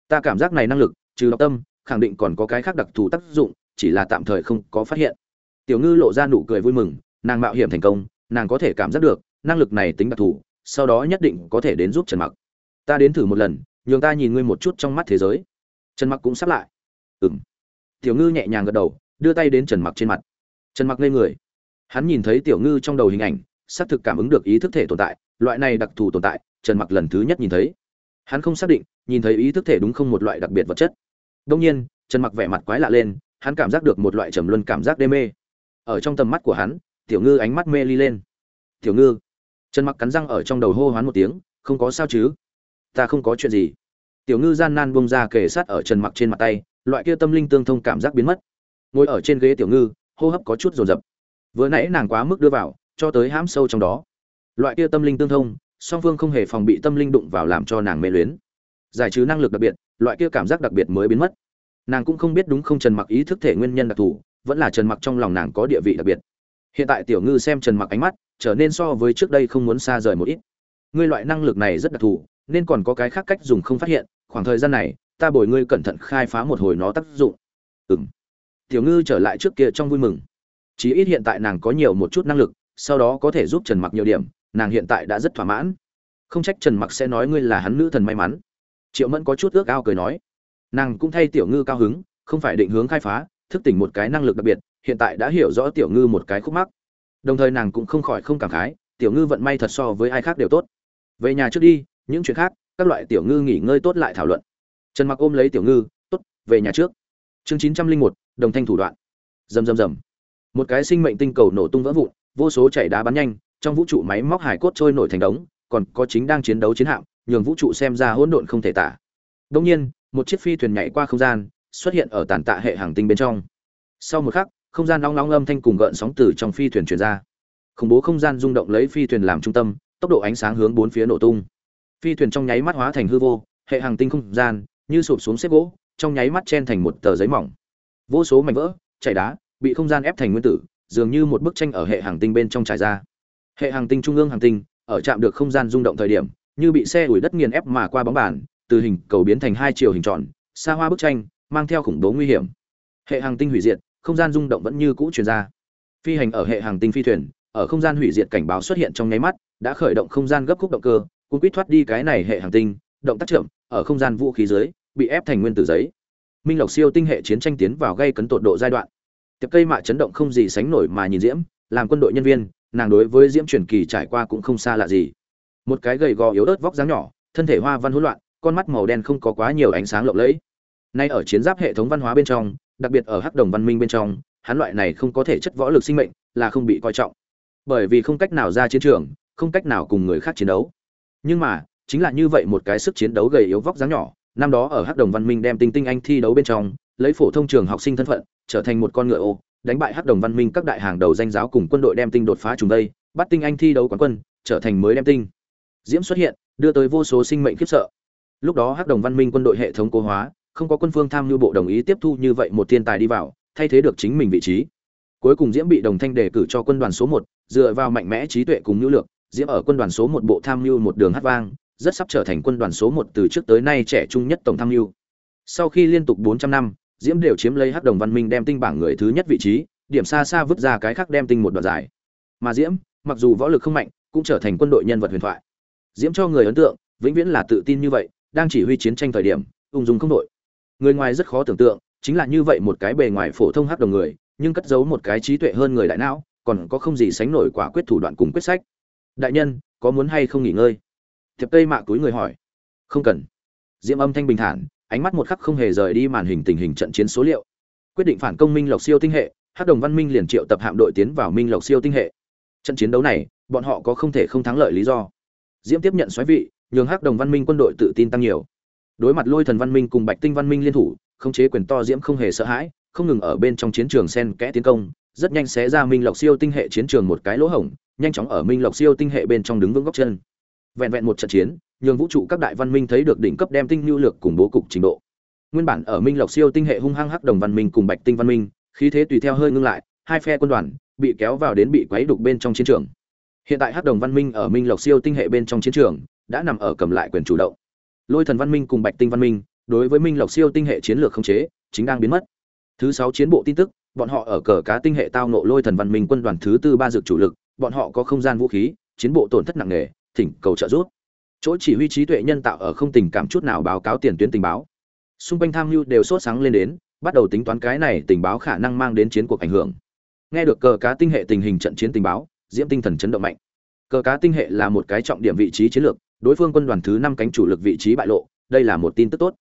S1: Ta cảm giác này năng lực, trừ đọc tâm, khẳng định còn có cái khác đặc thù tác dụng, chỉ là tạm thời không có phát hiện. Tiểu ngư lộ ra nụ cười vui mừng, nàng mạo hiểm thành công, nàng có thể cảm giác được, năng lực này tính đặc thù, sau đó nhất định có thể đến giúp trần mặc. Ta đến thử một lần nhường ta nhìn ngươi một chút trong mắt thế giới. Trần mặc cũng sắp lại. Ừm. Tiểu ngư nhẹ nhàng gật đầu, đưa tay đến trần mặc trên mặt. Trần mặc lên người. Hắn nhìn thấy tiểu ngư trong đầu hình ảnh, xác thực cảm ứng được ý thức thể tồn tại, loại này đặc thù tồn tại, trần mặc lần thứ nhất nhìn thấy. Hắn không xác định, nhìn thấy ý thức thể đúng không một loại đặc biệt vật chất. Đông nhiên, trần mặc vẻ mặt quái lạ lên, hắn cảm giác được một loại trầm luân cảm giác đê mê. Ở trong tầm mắt của hắn, tiểu ngư ánh mắt mê ly lên. Tiểu ngư. Trần mặc cắn răng ở trong đầu hô hoán một tiếng, không có sao chứ? Ta không có chuyện gì. Tiểu ngư gian nan bông ra kề sát ở trần mặc trên mặt tay, loại kia tâm linh tương thông cảm giác biến mất. Ngồi ở trên ghế tiểu ngư, hô hấp có chút dồn dập. Vừa nãy nàng quá mức đưa vào, cho tới hãm sâu trong đó. Loại kia tâm linh tương thông, song phương không hề phòng bị tâm linh đụng vào làm cho nàng mê luyến. Giải trừ năng lực đặc biệt, loại kia cảm giác đặc biệt mới biến mất. Nàng cũng không biết đúng không trần mặc ý thức thể nguyên nhân đặc thù, vẫn là trần mặc trong lòng nàng có địa vị đặc biệt. Hiện tại tiểu ngư xem trần mặc ánh mắt, trở nên so với trước đây không muốn xa rời một ít. Ngươi loại năng lực này rất đặc thù nên còn có cái khác cách dùng không phát hiện, khoảng thời gian này, ta bồi ngươi cẩn thận khai phá một hồi nó tác dụng. Ừng tiểu ngư trở lại trước kia trong vui mừng. Chí ít hiện tại nàng có nhiều một chút năng lực, sau đó có thể giúp trần mặc nhiều điểm, nàng hiện tại đã rất thỏa mãn. Không trách trần mặc sẽ nói ngươi là hắn nữ thần may mắn. Triệu mẫn có chút ước ao cười nói. Nàng cũng thay tiểu ngư cao hứng, không phải định hướng khai phá, thức tỉnh một cái năng lực đặc biệt, hiện tại đã hiểu rõ tiểu ngư một cái khúc mắc. Đồng thời nàng cũng không khỏi không cảm khái, tiểu ngư vận may thật so với ai khác đều tốt. Về nhà trước đi những chuyện khác, các loại tiểu ngư nghỉ ngơi tốt lại thảo luận. Trần mặc ôm lấy tiểu ngư, tốt, về nhà trước. Chương chín trăm linh một, đồng thanh thủ đoạn. Rầm rầm rầm. Một cái sinh mệnh tinh cầu nổ tung vỡ vụn, vô số chảy đá bắn nhanh, trong vũ trụ máy móc hải cốt trôi nổi thành đống, còn có chính đang chiến đấu chiến hạm, nhường vũ trụ xem ra hỗn độn không thể tả. Đông nhiên, một chiếc phi thuyền nhảy qua không gian, xuất hiện ở tàn tạ hệ hàng tinh bên trong. Sau một khắc, không gian long long âm thanh cùng gợn sóng từ trong phi thuyền truyền ra. Khủng bố không gian rung động lấy phi thuyền làm trung tâm, tốc độ ánh sáng hướng bốn phía nổ tung phi thuyền trong nháy mắt hóa thành hư vô, hệ hàng tinh không gian, như sụp xuống xếp gỗ, trong nháy mắt chen thành một tờ giấy mỏng. Vô số mảnh vỡ, chảy đá, bị không gian ép thành nguyên tử, dường như một bức tranh ở hệ hàng tinh bên trong trải ra. Hệ hàng tinh trung ương hàng tinh, ở chạm được không gian rung động thời điểm, như bị xe ủi đất nghiền ép mà qua bóng bàn, từ hình cầu biến thành hai chiều hình tròn, xa hoa bức tranh, mang theo khủng bố nguy hiểm. Hệ hàng tinh hủy diệt, không gian rung động vẫn như cũ truyền ra. Phi hành ở hệ hàng tinh phi thuyền, ở không gian hủy diệt cảnh báo xuất hiện trong nháy mắt, đã khởi động không gian gấp khúc động cơ cũng quýt thoát đi cái này hệ hành tinh, động tác chậm, ở không gian vũ khí dưới, bị ép thành nguyên tử giấy. Minh lộc siêu tinh hệ chiến tranh tiến vào gây cấn tột độ giai đoạn. Tiệp cây mạ chấn động không gì sánh nổi mà nhìn diễm, làm quân đội nhân viên, nàng đối với diễm truyền kỳ trải qua cũng không xa lạ gì. Một cái gầy gò yếu ớt vóc dáng nhỏ, thân thể hoa văn hỗn loạn, con mắt màu đen không có quá nhiều ánh sáng lộng lẫy. Nay ở chiến giáp hệ thống văn hóa bên trong, đặc biệt ở hắc đồng văn minh bên trong, hắn loại này không có thể chất võ lực sinh mệnh là không bị coi trọng. Bởi vì không cách nào ra chiến trường, không cách nào cùng người khác chiến đấu nhưng mà, chính là như vậy một cái sức chiến đấu gầy yếu vóc dáng nhỏ, năm đó ở hắc đồng văn minh đem tinh tinh anh thi đấu bên trong, lấy phổ thông trường học sinh thân phận, trở thành một con ngựa ô, đánh bại hắc đồng văn minh các đại hàng đầu danh giáo cùng quân đội đem tinh đột phá trùng đây, bắt tinh anh thi đấu quán quân, trở thành mới đem tinh. Diễm xuất hiện, đưa tới vô số sinh mệnh khiếp sợ. Lúc đó hắc đồng văn minh quân đội hệ thống cố hóa, không có quân phương tham mưu bộ đồng ý tiếp thu như vậy một thiên tài đi vào, thay thế được chính mình vị trí. Cuối cùng diễm bị đồng thanh đề cử cho quân đoàn số một, dựa vào mạnh mẽ trí tuệ cùng nhu lược diễm ở quân đoàn số một bộ tham mưu một đường hát vang, rất sắp trở thành quân đoàn số một từ trước tới nay trẻ trung nhất tổng tham mưu. Sau khi liên tục bốn trăm năm, diễm đều chiếm lấy hắc đồng văn minh đem tinh bảng người thứ nhất vị trí, điểm xa xa vứt ra cái khác đem tinh một đoạn giải. Mà diễm, mặc dù võ lực không mạnh, cũng trở thành quân đội nhân vật huyền thoại. Diễm cho người ấn tượng, vĩnh viễn là tự tin như vậy, đang chỉ huy chiến tranh thời điểm, ung dung không đội người ngoài rất khó tưởng tượng, chính là như vậy một cái bề ngoài phổ thông hắc đồng người, nhưng cất giấu một cái trí tuệ hơn người đại não, còn có không gì sánh nổi quả quyết thủ đoạn cùng quyết sách đại nhân, có muốn hay không nghỉ ngơi? Thiệp tây mạ túi người hỏi. Không cần. Diễm âm thanh bình thản, ánh mắt một khắc không hề rời đi màn hình tình hình trận chiến số liệu. Quyết định phản công minh lộc siêu tinh hệ, hắc đồng văn minh liền triệu tập hạm đội tiến vào minh lộc siêu tinh hệ. Trận chiến đấu này, bọn họ có không thể không thắng lợi lý do. Diễm tiếp nhận xoáy vị, nhường hắc đồng văn minh quân đội tự tin tăng nhiều. Đối mặt lôi thần văn minh cùng bạch tinh văn minh liên thủ, khống chế quyền to diễm không hề sợ hãi, không ngừng ở bên trong chiến trường sen kẽ tiến công rất nhanh xé ra minh lộc siêu tinh hệ chiến trường một cái lỗ hổng, nhanh chóng ở minh lộc siêu tinh hệ bên trong đứng vững góc chân. Vẹn vẹn một trận chiến, nhường vũ trụ các đại văn minh thấy được đỉnh cấp đem tinh nhu lược cùng bố cục trình độ. Nguyên bản ở minh lộc siêu tinh hệ hung hăng hắc đồng văn minh cùng bạch tinh văn minh, khí thế tùy theo hơi ngưng lại, hai phe quân đoàn bị kéo vào đến bị quấy đục bên trong chiến trường. Hiện tại hắc đồng văn minh ở minh lộc siêu tinh hệ bên trong chiến trường đã nằm ở cầm lại quyền chủ động. Lôi thần văn minh cùng bạch tinh văn minh đối với minh lộc siêu tinh hệ chiến lược không chế chính đang biến mất. Thứ sáu chiến bộ tin tức bọn họ ở cờ cá tinh hệ tao nộ lôi thần văn minh quân đoàn thứ tư ba dược chủ lực, bọn họ có không gian vũ khí, chiến bộ tổn thất nặng nề, thỉnh cầu trợ giúp. Chỗ chỉ huy trí tuệ nhân tạo ở không tình cảm chút nào báo cáo tiền tuyến tình báo. Xung quanh tham mưu đều sốt sáng lên đến, bắt đầu tính toán cái này tình báo khả năng mang đến chiến cuộc ảnh hưởng. Nghe được cờ cá tinh hệ tình hình trận chiến tình báo, diễm tinh thần chấn động mạnh. Cờ cá tinh hệ là một cái trọng điểm vị trí chiến lược, đối phương quân đoàn thứ năm cánh chủ lực vị trí bại lộ, đây là một tin tức tốt.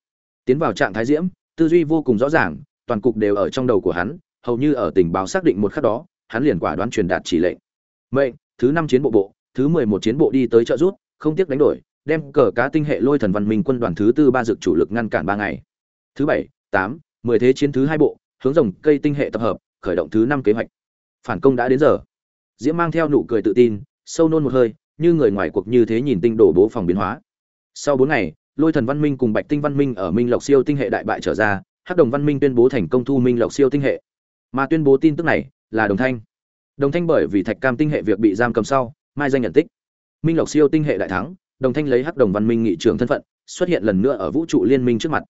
S1: Tiến vào trạng thái diễm, tư duy vô cùng rõ ràng, toàn cục đều ở trong đầu của hắn hầu như ở tình báo xác định một khắc đó, hắn liền quả đoán truyền đạt chỉ lệnh. Mệnh, thứ năm chiến bộ bộ, thứ mười một chiến bộ đi tới trợ rút không tiếc đánh đổi, đem cờ cá tinh hệ lôi thần văn minh quân đoàn thứ tư ba dược chủ lực ngăn cản ba ngày. Thứ bảy, tám, mười thế chiến thứ hai bộ, hướng rồng cây tinh hệ tập hợp, khởi động thứ năm kế hoạch. Phản công đã đến giờ. Diễm mang theo nụ cười tự tin, sâu nôn một hơi, như người ngoài cuộc như thế nhìn tinh đổ bố phòng biến hóa. Sau bốn ngày, lôi thần văn minh cùng bạch tinh văn minh ở minh lộc siêu tinh hệ đại bại trở ra, hắc đồng văn minh tuyên bố thành công thu minh lộc siêu tinh hệ mà tuyên bố tin tức này là đồng thanh. Đồng thanh bởi vì thạch cam tinh hệ việc bị giam cầm sau, mai danh nhận tích. Minh lộc siêu tinh hệ đại thắng, đồng thanh lấy hắc đồng văn minh nghị trưởng thân phận, xuất hiện lần nữa ở vũ trụ liên minh trước mặt.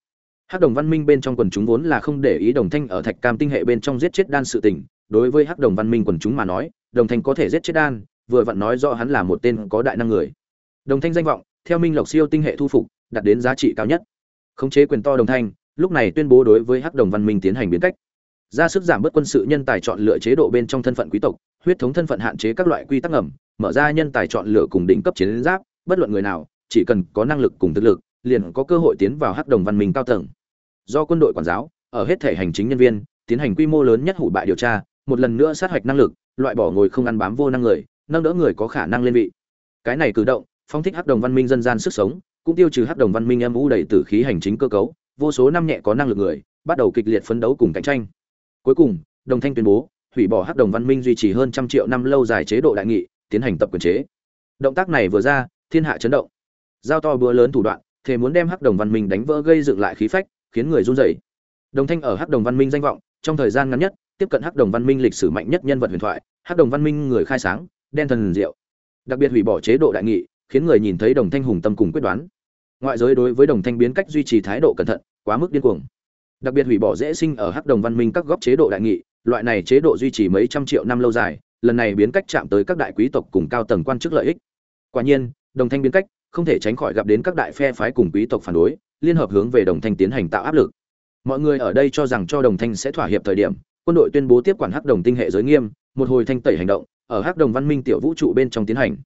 S1: Hắc đồng văn minh bên trong quần chúng vốn là không để ý đồng thanh ở thạch cam tinh hệ bên trong giết chết đan sự tình. Đối với hắc đồng văn minh quần chúng mà nói, đồng thanh có thể giết chết đan, vừa vặn nói rõ hắn là một tên có đại năng người. Đồng thanh danh vọng, theo minh lộc siêu tinh hệ thu phục, đạt đến giá trị cao nhất. Khống chế quyền to đồng thanh, lúc này tuyên bố đối với hắc đồng văn minh tiến hành biến cách ra sức giảm bớt quân sự nhân tài chọn lựa chế độ bên trong thân phận quý tộc, huyết thống thân phận hạn chế các loại quy tắc ngầm, mở ra nhân tài chọn lựa cùng đỉnh cấp chiến giáp, bất luận người nào, chỉ cần có năng lực cùng thực lực, liền có cơ hội tiến vào hắc đồng văn minh cao tầng. Do quân đội quản giáo, ở hết thể hành chính nhân viên, tiến hành quy mô lớn nhất hủ bại điều tra, một lần nữa sát hạch năng lực, loại bỏ ngồi không ăn bám vô năng người, nâng đỡ người có khả năng lên vị. Cái này cử động phong thích hắc đồng văn minh dân gian sức sống, cũng tiêu trừ hắc đồng văn minh âm u đầy tử khí hành chính cơ cấu, vô số năm nhẹ có năng lực người, bắt đầu kịch liệt phấn đấu cùng cạnh tranh cuối cùng, đồng thanh tuyên bố, hủy bỏ hắc đồng văn minh duy trì hơn trăm triệu năm lâu dài chế độ đại nghị, tiến hành tập quyền chế. Động tác này vừa ra, thiên hạ chấn động. Giao to búa lớn thủ đoạn, thề muốn đem hắc đồng văn minh đánh vỡ gây dựng lại khí phách, khiến người run rẩy. Đồng thanh ở hắc đồng văn minh danh vọng, trong thời gian ngắn nhất, tiếp cận hắc đồng văn minh lịch sử mạnh nhất nhân vật huyền thoại, hắc đồng văn minh người khai sáng, đen thần diệu. Đặc biệt hủy bỏ chế độ đại nghị, khiến người nhìn thấy đồng thanh hùng tâm cùng quyết đoán. Ngoại giới đối với đồng thanh biến cách duy trì thái độ cẩn thận, quá mức điên cuồng đặc biệt hủy bỏ dễ sinh ở hắc đồng văn minh các góc chế độ đại nghị, loại này chế độ duy trì mấy trăm triệu năm lâu dài, lần này biến cách chạm tới các đại quý tộc cùng cao tầng quan chức lợi ích. Quả nhiên, đồng thanh biến cách, không thể tránh khỏi gặp đến các đại phe phái cùng quý tộc phản đối, liên hợp hướng về đồng thanh tiến hành tạo áp lực. Mọi người ở đây cho rằng cho đồng thanh sẽ thỏa hiệp thời điểm, quân đội tuyên bố tiếp quản hắc đồng tinh hệ giới nghiêm, một hồi thanh tẩy hành động, ở hắc đồng văn minh tiểu vũ trụ bên trong tiến hành.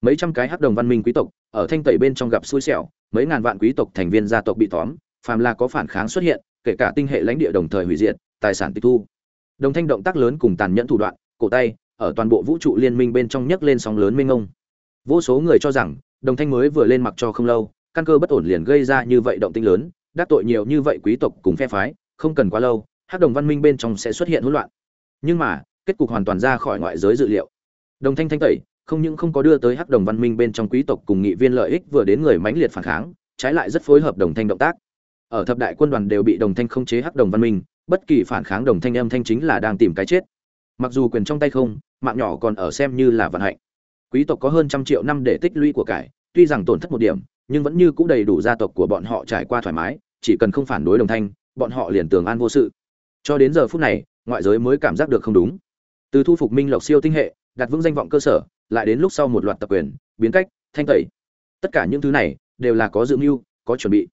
S1: Mấy trăm cái hắc đồng văn minh quý tộc, ở thanh tẩy bên trong gặp xui xẻo, mấy ngàn vạn quý tộc thành viên gia tộc bị tóm, phàm là có phản kháng xuất hiện kể cả tinh hệ lãnh địa đồng thời hủy diệt, tài sản tịch thu. Đồng thanh động tác lớn cùng tàn nhẫn thủ đoạn, cổ tay, ở toàn bộ vũ trụ liên minh bên trong nhấc lên sóng lớn mênh mông. vô số người cho rằng, đồng thanh mới vừa lên mặc cho không lâu, căn cơ bất ổn liền gây ra như vậy động tinh lớn, đắc tội nhiều như vậy quý tộc cùng phe phái, không cần quá lâu, hắc đồng văn minh bên trong sẽ xuất hiện hỗn loạn. Nhưng mà, kết cục hoàn toàn ra khỏi ngoại giới dự liệu. Đồng thanh thanh tẩy, không những không có đưa tới hắc đồng văn minh bên trong quý tộc cùng nghị viên lợi ích vừa đến người mãnh liệt phản kháng, trái lại rất phối hợp đồng thanh động tác ở thập đại quân đoàn đều bị đồng thanh không chế hắc đồng văn minh, bất kỳ phản kháng đồng thanh âm thanh chính là đang tìm cái chết. Mặc dù quyền trong tay không, mạng nhỏ còn ở xem như là vận hạnh. Quý tộc có hơn trăm triệu năm để tích lũy của cải, tuy rằng tổn thất một điểm, nhưng vẫn như cũ đầy đủ gia tộc của bọn họ trải qua thoải mái, chỉ cần không phản đối đồng thanh, bọn họ liền tường an vô sự. Cho đến giờ phút này, ngoại giới mới cảm giác được không đúng. Từ thu phục minh lộc siêu tinh hệ, đặt vững danh vọng cơ sở, lại đến lúc sau một loạt tập quyền, biến cách, thanh tẩy. Tất cả những thứ này đều là có dự mưu, có chuẩn bị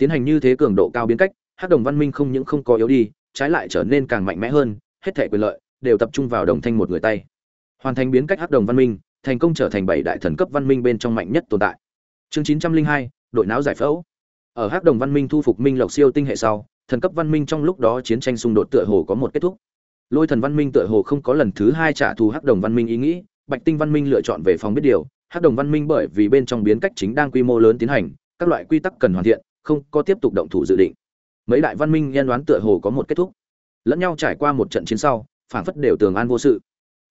S1: tiến hành như thế cường độ cao biến cách hát đồng văn minh không những không có yếu đi, trái lại trở nên càng mạnh mẽ hơn, hết thể quyền lợi đều tập trung vào đồng thanh một người tay. Hoàn thành biến cách hát đồng văn minh, thành công trở thành bảy đại thần cấp văn minh bên trong mạnh nhất tồn tại. Chương chín trăm linh hai, đội não giải phẫu. Ở hát đồng văn minh thu phục minh lộc siêu tinh hệ sau, thần cấp văn minh trong lúc đó chiến tranh xung đột tựa hồ có một kết thúc. Lôi thần văn minh tựa hồ không có lần thứ hai trả thù hắc đồng văn minh ý nghĩ, bạch tinh văn minh lựa chọn về phòng biết điều. Hắc đồng văn minh bởi vì bên trong biến cách chính đang quy mô lớn tiến hành, các loại quy tắc cần hoàn thiện không có tiếp tục động thủ dự định. Mấy đại văn minh nhân đoán tựa hồ có một kết thúc. Lẫn nhau trải qua một trận chiến sau phản phất đều tường an vô sự.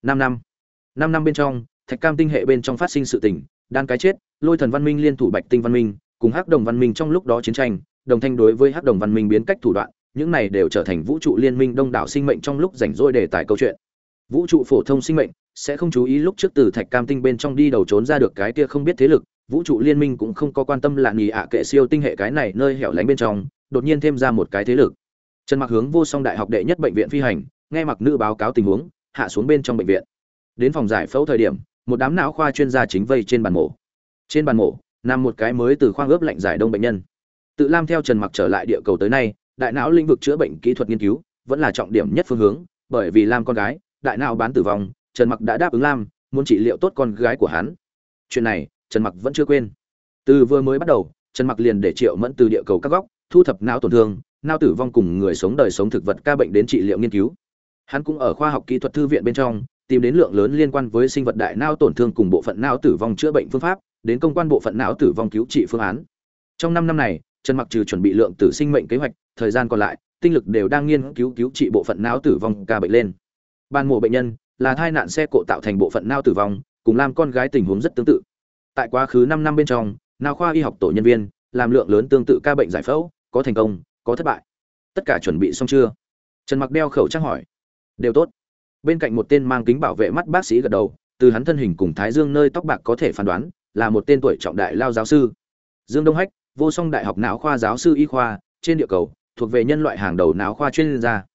S1: Năm năm. Năm năm bên trong, thạch cam tinh hệ bên trong phát sinh sự tình, đan cái chết, lôi thần văn minh liên thủ bạch tinh văn minh, cùng hắc đồng văn minh trong lúc đó chiến tranh, đồng thanh đối với hắc đồng văn minh biến cách thủ đoạn, những này đều trở thành vũ trụ liên minh đông đảo sinh mệnh trong lúc rảnh rỗi đề tài câu chuyện. Vũ trụ phổ thông sinh mệnh, sẽ không chú ý lúc trước từ thạch cam tinh bên trong đi đầu trốn ra được cái kia không biết thế lực vũ trụ liên minh cũng không có quan tâm lạ nghỉ ạ kệ siêu tinh hệ cái này nơi hẻo lánh bên trong, đột nhiên thêm ra một cái thế lực. Trần mặc hướng vô song đại học đệ nhất bệnh viện phi hành, nghe mặc nữ báo cáo tình huống, hạ xuống bên trong bệnh viện. Đến phòng giải phẫu thời điểm, một đám não khoa chuyên gia chính vây trên bàn mổ. Trên bàn mổ, nằm một cái mới từ khoang ướp lạnh giải đông bệnh nhân. Tự lam theo trần mặc trở lại địa cầu tới nay, đại não lĩnh vực chữa bệnh kỹ thuật nghiên cứu vẫn là trọng điểm nhất phương hướng, bởi vì lam con gái, đại não bán tử vong, trần mặc đã đáp ứng lam, muốn trị liệu tốt con gái của hắn. Chuyện này trần mặc vẫn chưa quên. Từ vừa mới bắt đầu, trần mặc liền để triệu mẫn từ địa cầu các góc, thu thập não tổn thương, não tử vong cùng người sống đời sống thực vật ca bệnh đến trị liệu nghiên cứu. Hắn cũng ở khoa học kỹ thuật thư viện bên trong, tìm đến lượng lớn liên quan với sinh vật đại não tổn thương cùng bộ phận não tử vong chữa bệnh phương pháp, đến công quan bộ phận não tử vong cứu trị phương án. Trong năm năm này, trần mặc trừ chuẩn bị lượng tử sinh mệnh kế hoạch, thời gian còn lại, tinh lực đều đang nghiên cứu cứu trị bộ phận não tử vong ca bệnh lên. Ban mổ bệnh nhân là thai nạn xe cộ tạo thành bộ phận não tử vong, cùng làm con gái tình huống rất tương tự tại quá khứ 5 năm bên trong, nào khoa y học tổ nhân viên, làm lượng lớn tương tự ca bệnh giải phẫu, có thành công, có thất bại. Tất cả chuẩn bị xong chưa? Trần mặc đeo khẩu trang hỏi. Đều tốt. Bên cạnh một tên mang kính bảo vệ mắt bác sĩ gật đầu, từ hắn thân hình cùng thái dương nơi tóc bạc có thể phán đoán, là một tên tuổi trọng đại lao giáo sư. Dương đông hách, vô song đại học não khoa giáo sư y khoa, trên địa cầu, thuộc về nhân loại hàng đầu não khoa chuyên gia.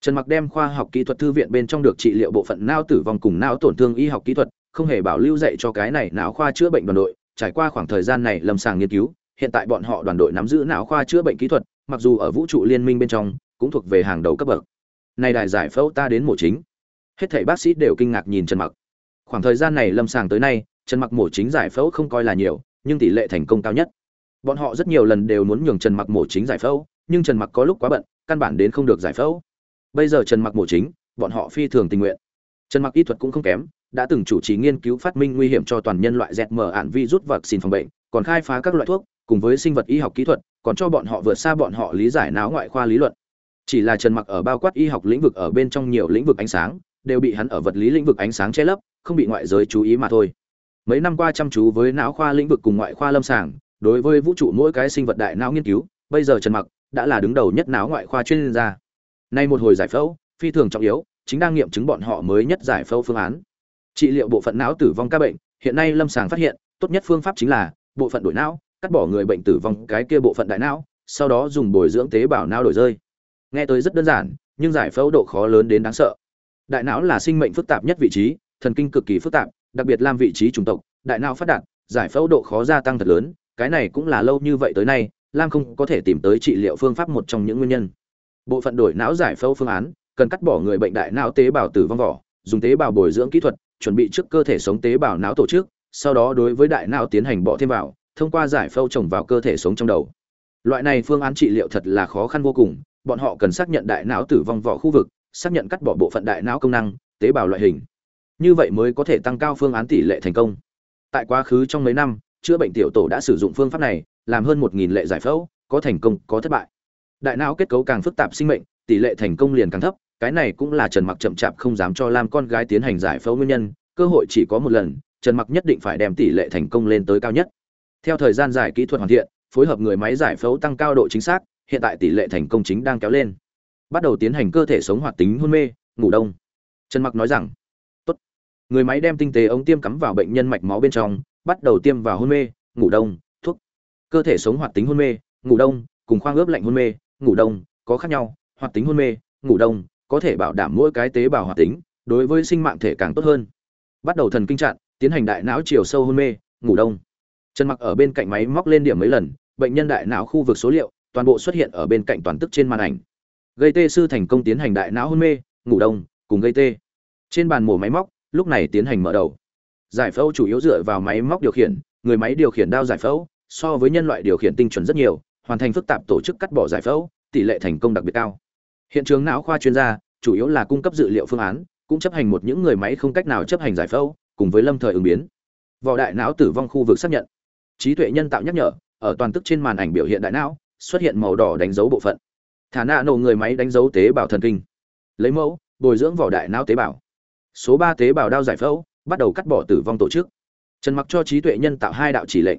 S1: Trần mặc đem khoa học kỹ thuật thư viện bên trong được trị liệu bộ phận não tử vong cùng não tổn thương y học kỹ thuật không hề bảo lưu dạy cho cái này não khoa chữa bệnh đoàn đội, trải qua khoảng thời gian này lâm sàng nghiên cứu, hiện tại bọn họ đoàn đội nắm giữ não khoa chữa bệnh kỹ thuật, mặc dù ở vũ trụ liên minh bên trong, cũng thuộc về hàng đầu cấp bậc. Nay đại giải phẫu ta đến mổ chính. Hết thảy bác sĩ đều kinh ngạc nhìn trần mặc. Khoảng thời gian này lâm sàng tới nay, trần mặc mổ chính giải phẫu không coi là nhiều, nhưng tỷ lệ thành công cao nhất. Bọn họ rất nhiều lần đều muốn nhường trần mặc mổ chính giải phẫu, nhưng trần mặc có lúc quá bận, căn bản đến không được giải phẫu. Bây giờ trần mặc mổ chính, bọn họ phi thường tình nguyện. Trần mặc kỹ thuật cũng không kém đã từng chủ trì nghiên cứu phát minh nguy hiểm cho toàn nhân loại dẹt mở ạn virus vaccine phòng bệnh, còn khai phá các loại thuốc, cùng với sinh vật y học kỹ thuật, còn cho bọn họ vượt xa bọn họ lý giải não ngoại khoa lý luận. Chỉ là trần mặc ở bao quát y học lĩnh vực ở bên trong nhiều lĩnh vực ánh sáng, đều bị hắn ở vật lý lĩnh vực ánh sáng che lấp, không bị ngoại giới chú ý mà thôi. Mấy năm qua chăm chú với não khoa lĩnh vực cùng ngoại khoa lâm sàng, đối với vũ trụ mỗi cái sinh vật đại não nghiên cứu, bây giờ trần mặc đã là đứng đầu nhất não ngoại khoa chuyên gia. Nay một hồi giải phẫu, phi thường trọng yếu, chính đang nghiệm chứng bọn họ mới nhất giải phẫu phương án trị liệu bộ phận não tử vong các bệnh, hiện nay lâm sàng phát hiện, tốt nhất phương pháp chính là bộ phận đổi não, cắt bỏ người bệnh tử vong cái kia bộ phận đại não, sau đó dùng bồi dưỡng tế bào não đổi rơi. Nghe tới rất đơn giản, nhưng giải phẫu độ khó lớn đến đáng sợ. Đại não là sinh mệnh phức tạp nhất vị trí, thần kinh cực kỳ phức tạp, đặc biệt làm vị trí chủng tộc, đại não phát đạt, giải phẫu độ khó gia tăng thật lớn, cái này cũng là lâu như vậy tới nay, lam không có thể tìm tới trị liệu phương pháp một trong những nguyên nhân. Bộ phận đổi não giải phẫu phương án, cần cắt bỏ người bệnh đại não tế bào tử vong vỏ, dùng tế bào bồi dưỡng kỹ thuật chuẩn bị trước cơ thể sống tế bào não tổ chức, sau đó đối với đại não tiến hành bỏ thêm vào, thông qua giải phẫu trồng vào cơ thể sống trong đầu. Loại này phương án trị liệu thật là khó khăn vô cùng, bọn họ cần xác nhận đại não tử vong vỏ khu vực, xác nhận cắt bỏ bộ phận đại não công năng, tế bào loại hình. Như vậy mới có thể tăng cao phương án tỷ lệ thành công. Tại quá khứ trong mấy năm, chữa bệnh tiểu tổ đã sử dụng phương pháp này, làm hơn một nghìn lệ giải phẫu, có thành công, có thất bại. Đại não kết cấu càng phức tạp sinh mệnh, tỷ lệ thành công liền càng thấp cái này cũng là trần mặc chậm chạp không dám cho lam con gái tiến hành giải phẫu nguyên nhân, cơ hội chỉ có một lần, trần mặc nhất định phải đem tỷ lệ thành công lên tới cao nhất. Theo thời gian giải kỹ thuật hoàn thiện, phối hợp người máy giải phẫu tăng cao độ chính xác, hiện tại tỷ lệ thành công chính đang kéo lên. Bắt đầu tiến hành cơ thể sống hoạt tính hôn mê, ngủ đông. Trần mặc nói rằng, tốt. Người máy đem tinh tế ống tiêm cắm vào bệnh nhân mạch máu bên trong, bắt đầu tiêm vào hôn mê, ngủ đông, thuốc. Cơ thể sống hoạt tính hôn mê, ngủ đông, cùng khoang ướp lạnh hôn mê, ngủ đông, có khác nhau, hoạt tính hôn mê, ngủ đông có thể bảo đảm mỗi cái tế bào hoạt tính, đối với sinh mạng thể càng tốt hơn. Bắt đầu thần kinh trạng, tiến hành đại não chiều sâu hôn mê, ngủ đông. Trần mặc ở bên cạnh máy móc lên điểm mấy lần, bệnh nhân đại não khu vực số liệu, toàn bộ xuất hiện ở bên cạnh toàn tức trên màn ảnh. Gây tê sư thành công tiến hành đại não hôn mê, ngủ đông, cùng gây tê. Trên bàn mổ máy móc, lúc này tiến hành mở đầu. Giải phẫu chủ yếu dựa vào máy móc điều khiển, người máy điều khiển đao giải phẫu, so với nhân loại điều khiển tinh chuẩn rất nhiều, hoàn thành phức tạp tổ chức cắt bỏ giải phẫu, tỷ lệ thành công đặc biệt cao hiện trường não khoa chuyên gia, chủ yếu là cung cấp dữ liệu phương án, cũng chấp hành một những người máy không cách nào chấp hành giải phẫu, cùng với lâm thời ứng biến. Vỏ đại não tử vong khu vực xác nhận. Trí tuệ nhân tạo nhắc nhở, ở toàn tức trên màn ảnh biểu hiện đại não, xuất hiện màu đỏ đánh dấu bộ phận. Thả nạ nổ người máy đánh dấu tế bào thần kinh. Lấy mẫu, bồi dưỡng vỏ đại não tế bào. Số ba tế bào đao giải phẫu, bắt đầu cắt bỏ tử vong tổ chức. Trần mặc cho trí tuệ nhân tạo hai đạo chỉ lệnh.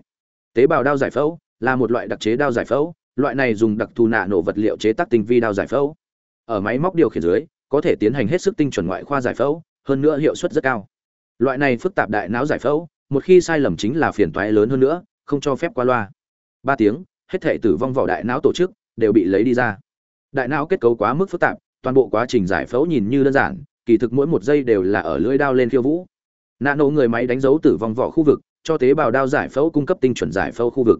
S1: Tế bào đao giải phẫu là một loại đặc chế đao giải phẫu, loại này dùng đặc thù nạ nổ vật liệu chế tác tinh vi đao giải phẫu ở máy móc điều khiển dưới, có thể tiến hành hết sức tinh chuẩn ngoại khoa giải phẫu, hơn nữa hiệu suất rất cao. Loại này phức tạp đại não giải phẫu, một khi sai lầm chính là phiền toái lớn hơn nữa, không cho phép qua loa. Ba tiếng, hết thể tử vong vỏ đại não tổ chức đều bị lấy đi ra. Đại não kết cấu quá mức phức tạp, toàn bộ quá trình giải phẫu nhìn như đơn giản, kỳ thực mỗi một giây đều là ở lưỡi đao lên khiêu vũ. Nano người máy đánh dấu tử vong vỏ khu vực, cho tế bào đao giải phẫu cung cấp tinh chuẩn giải phẫu khu vực.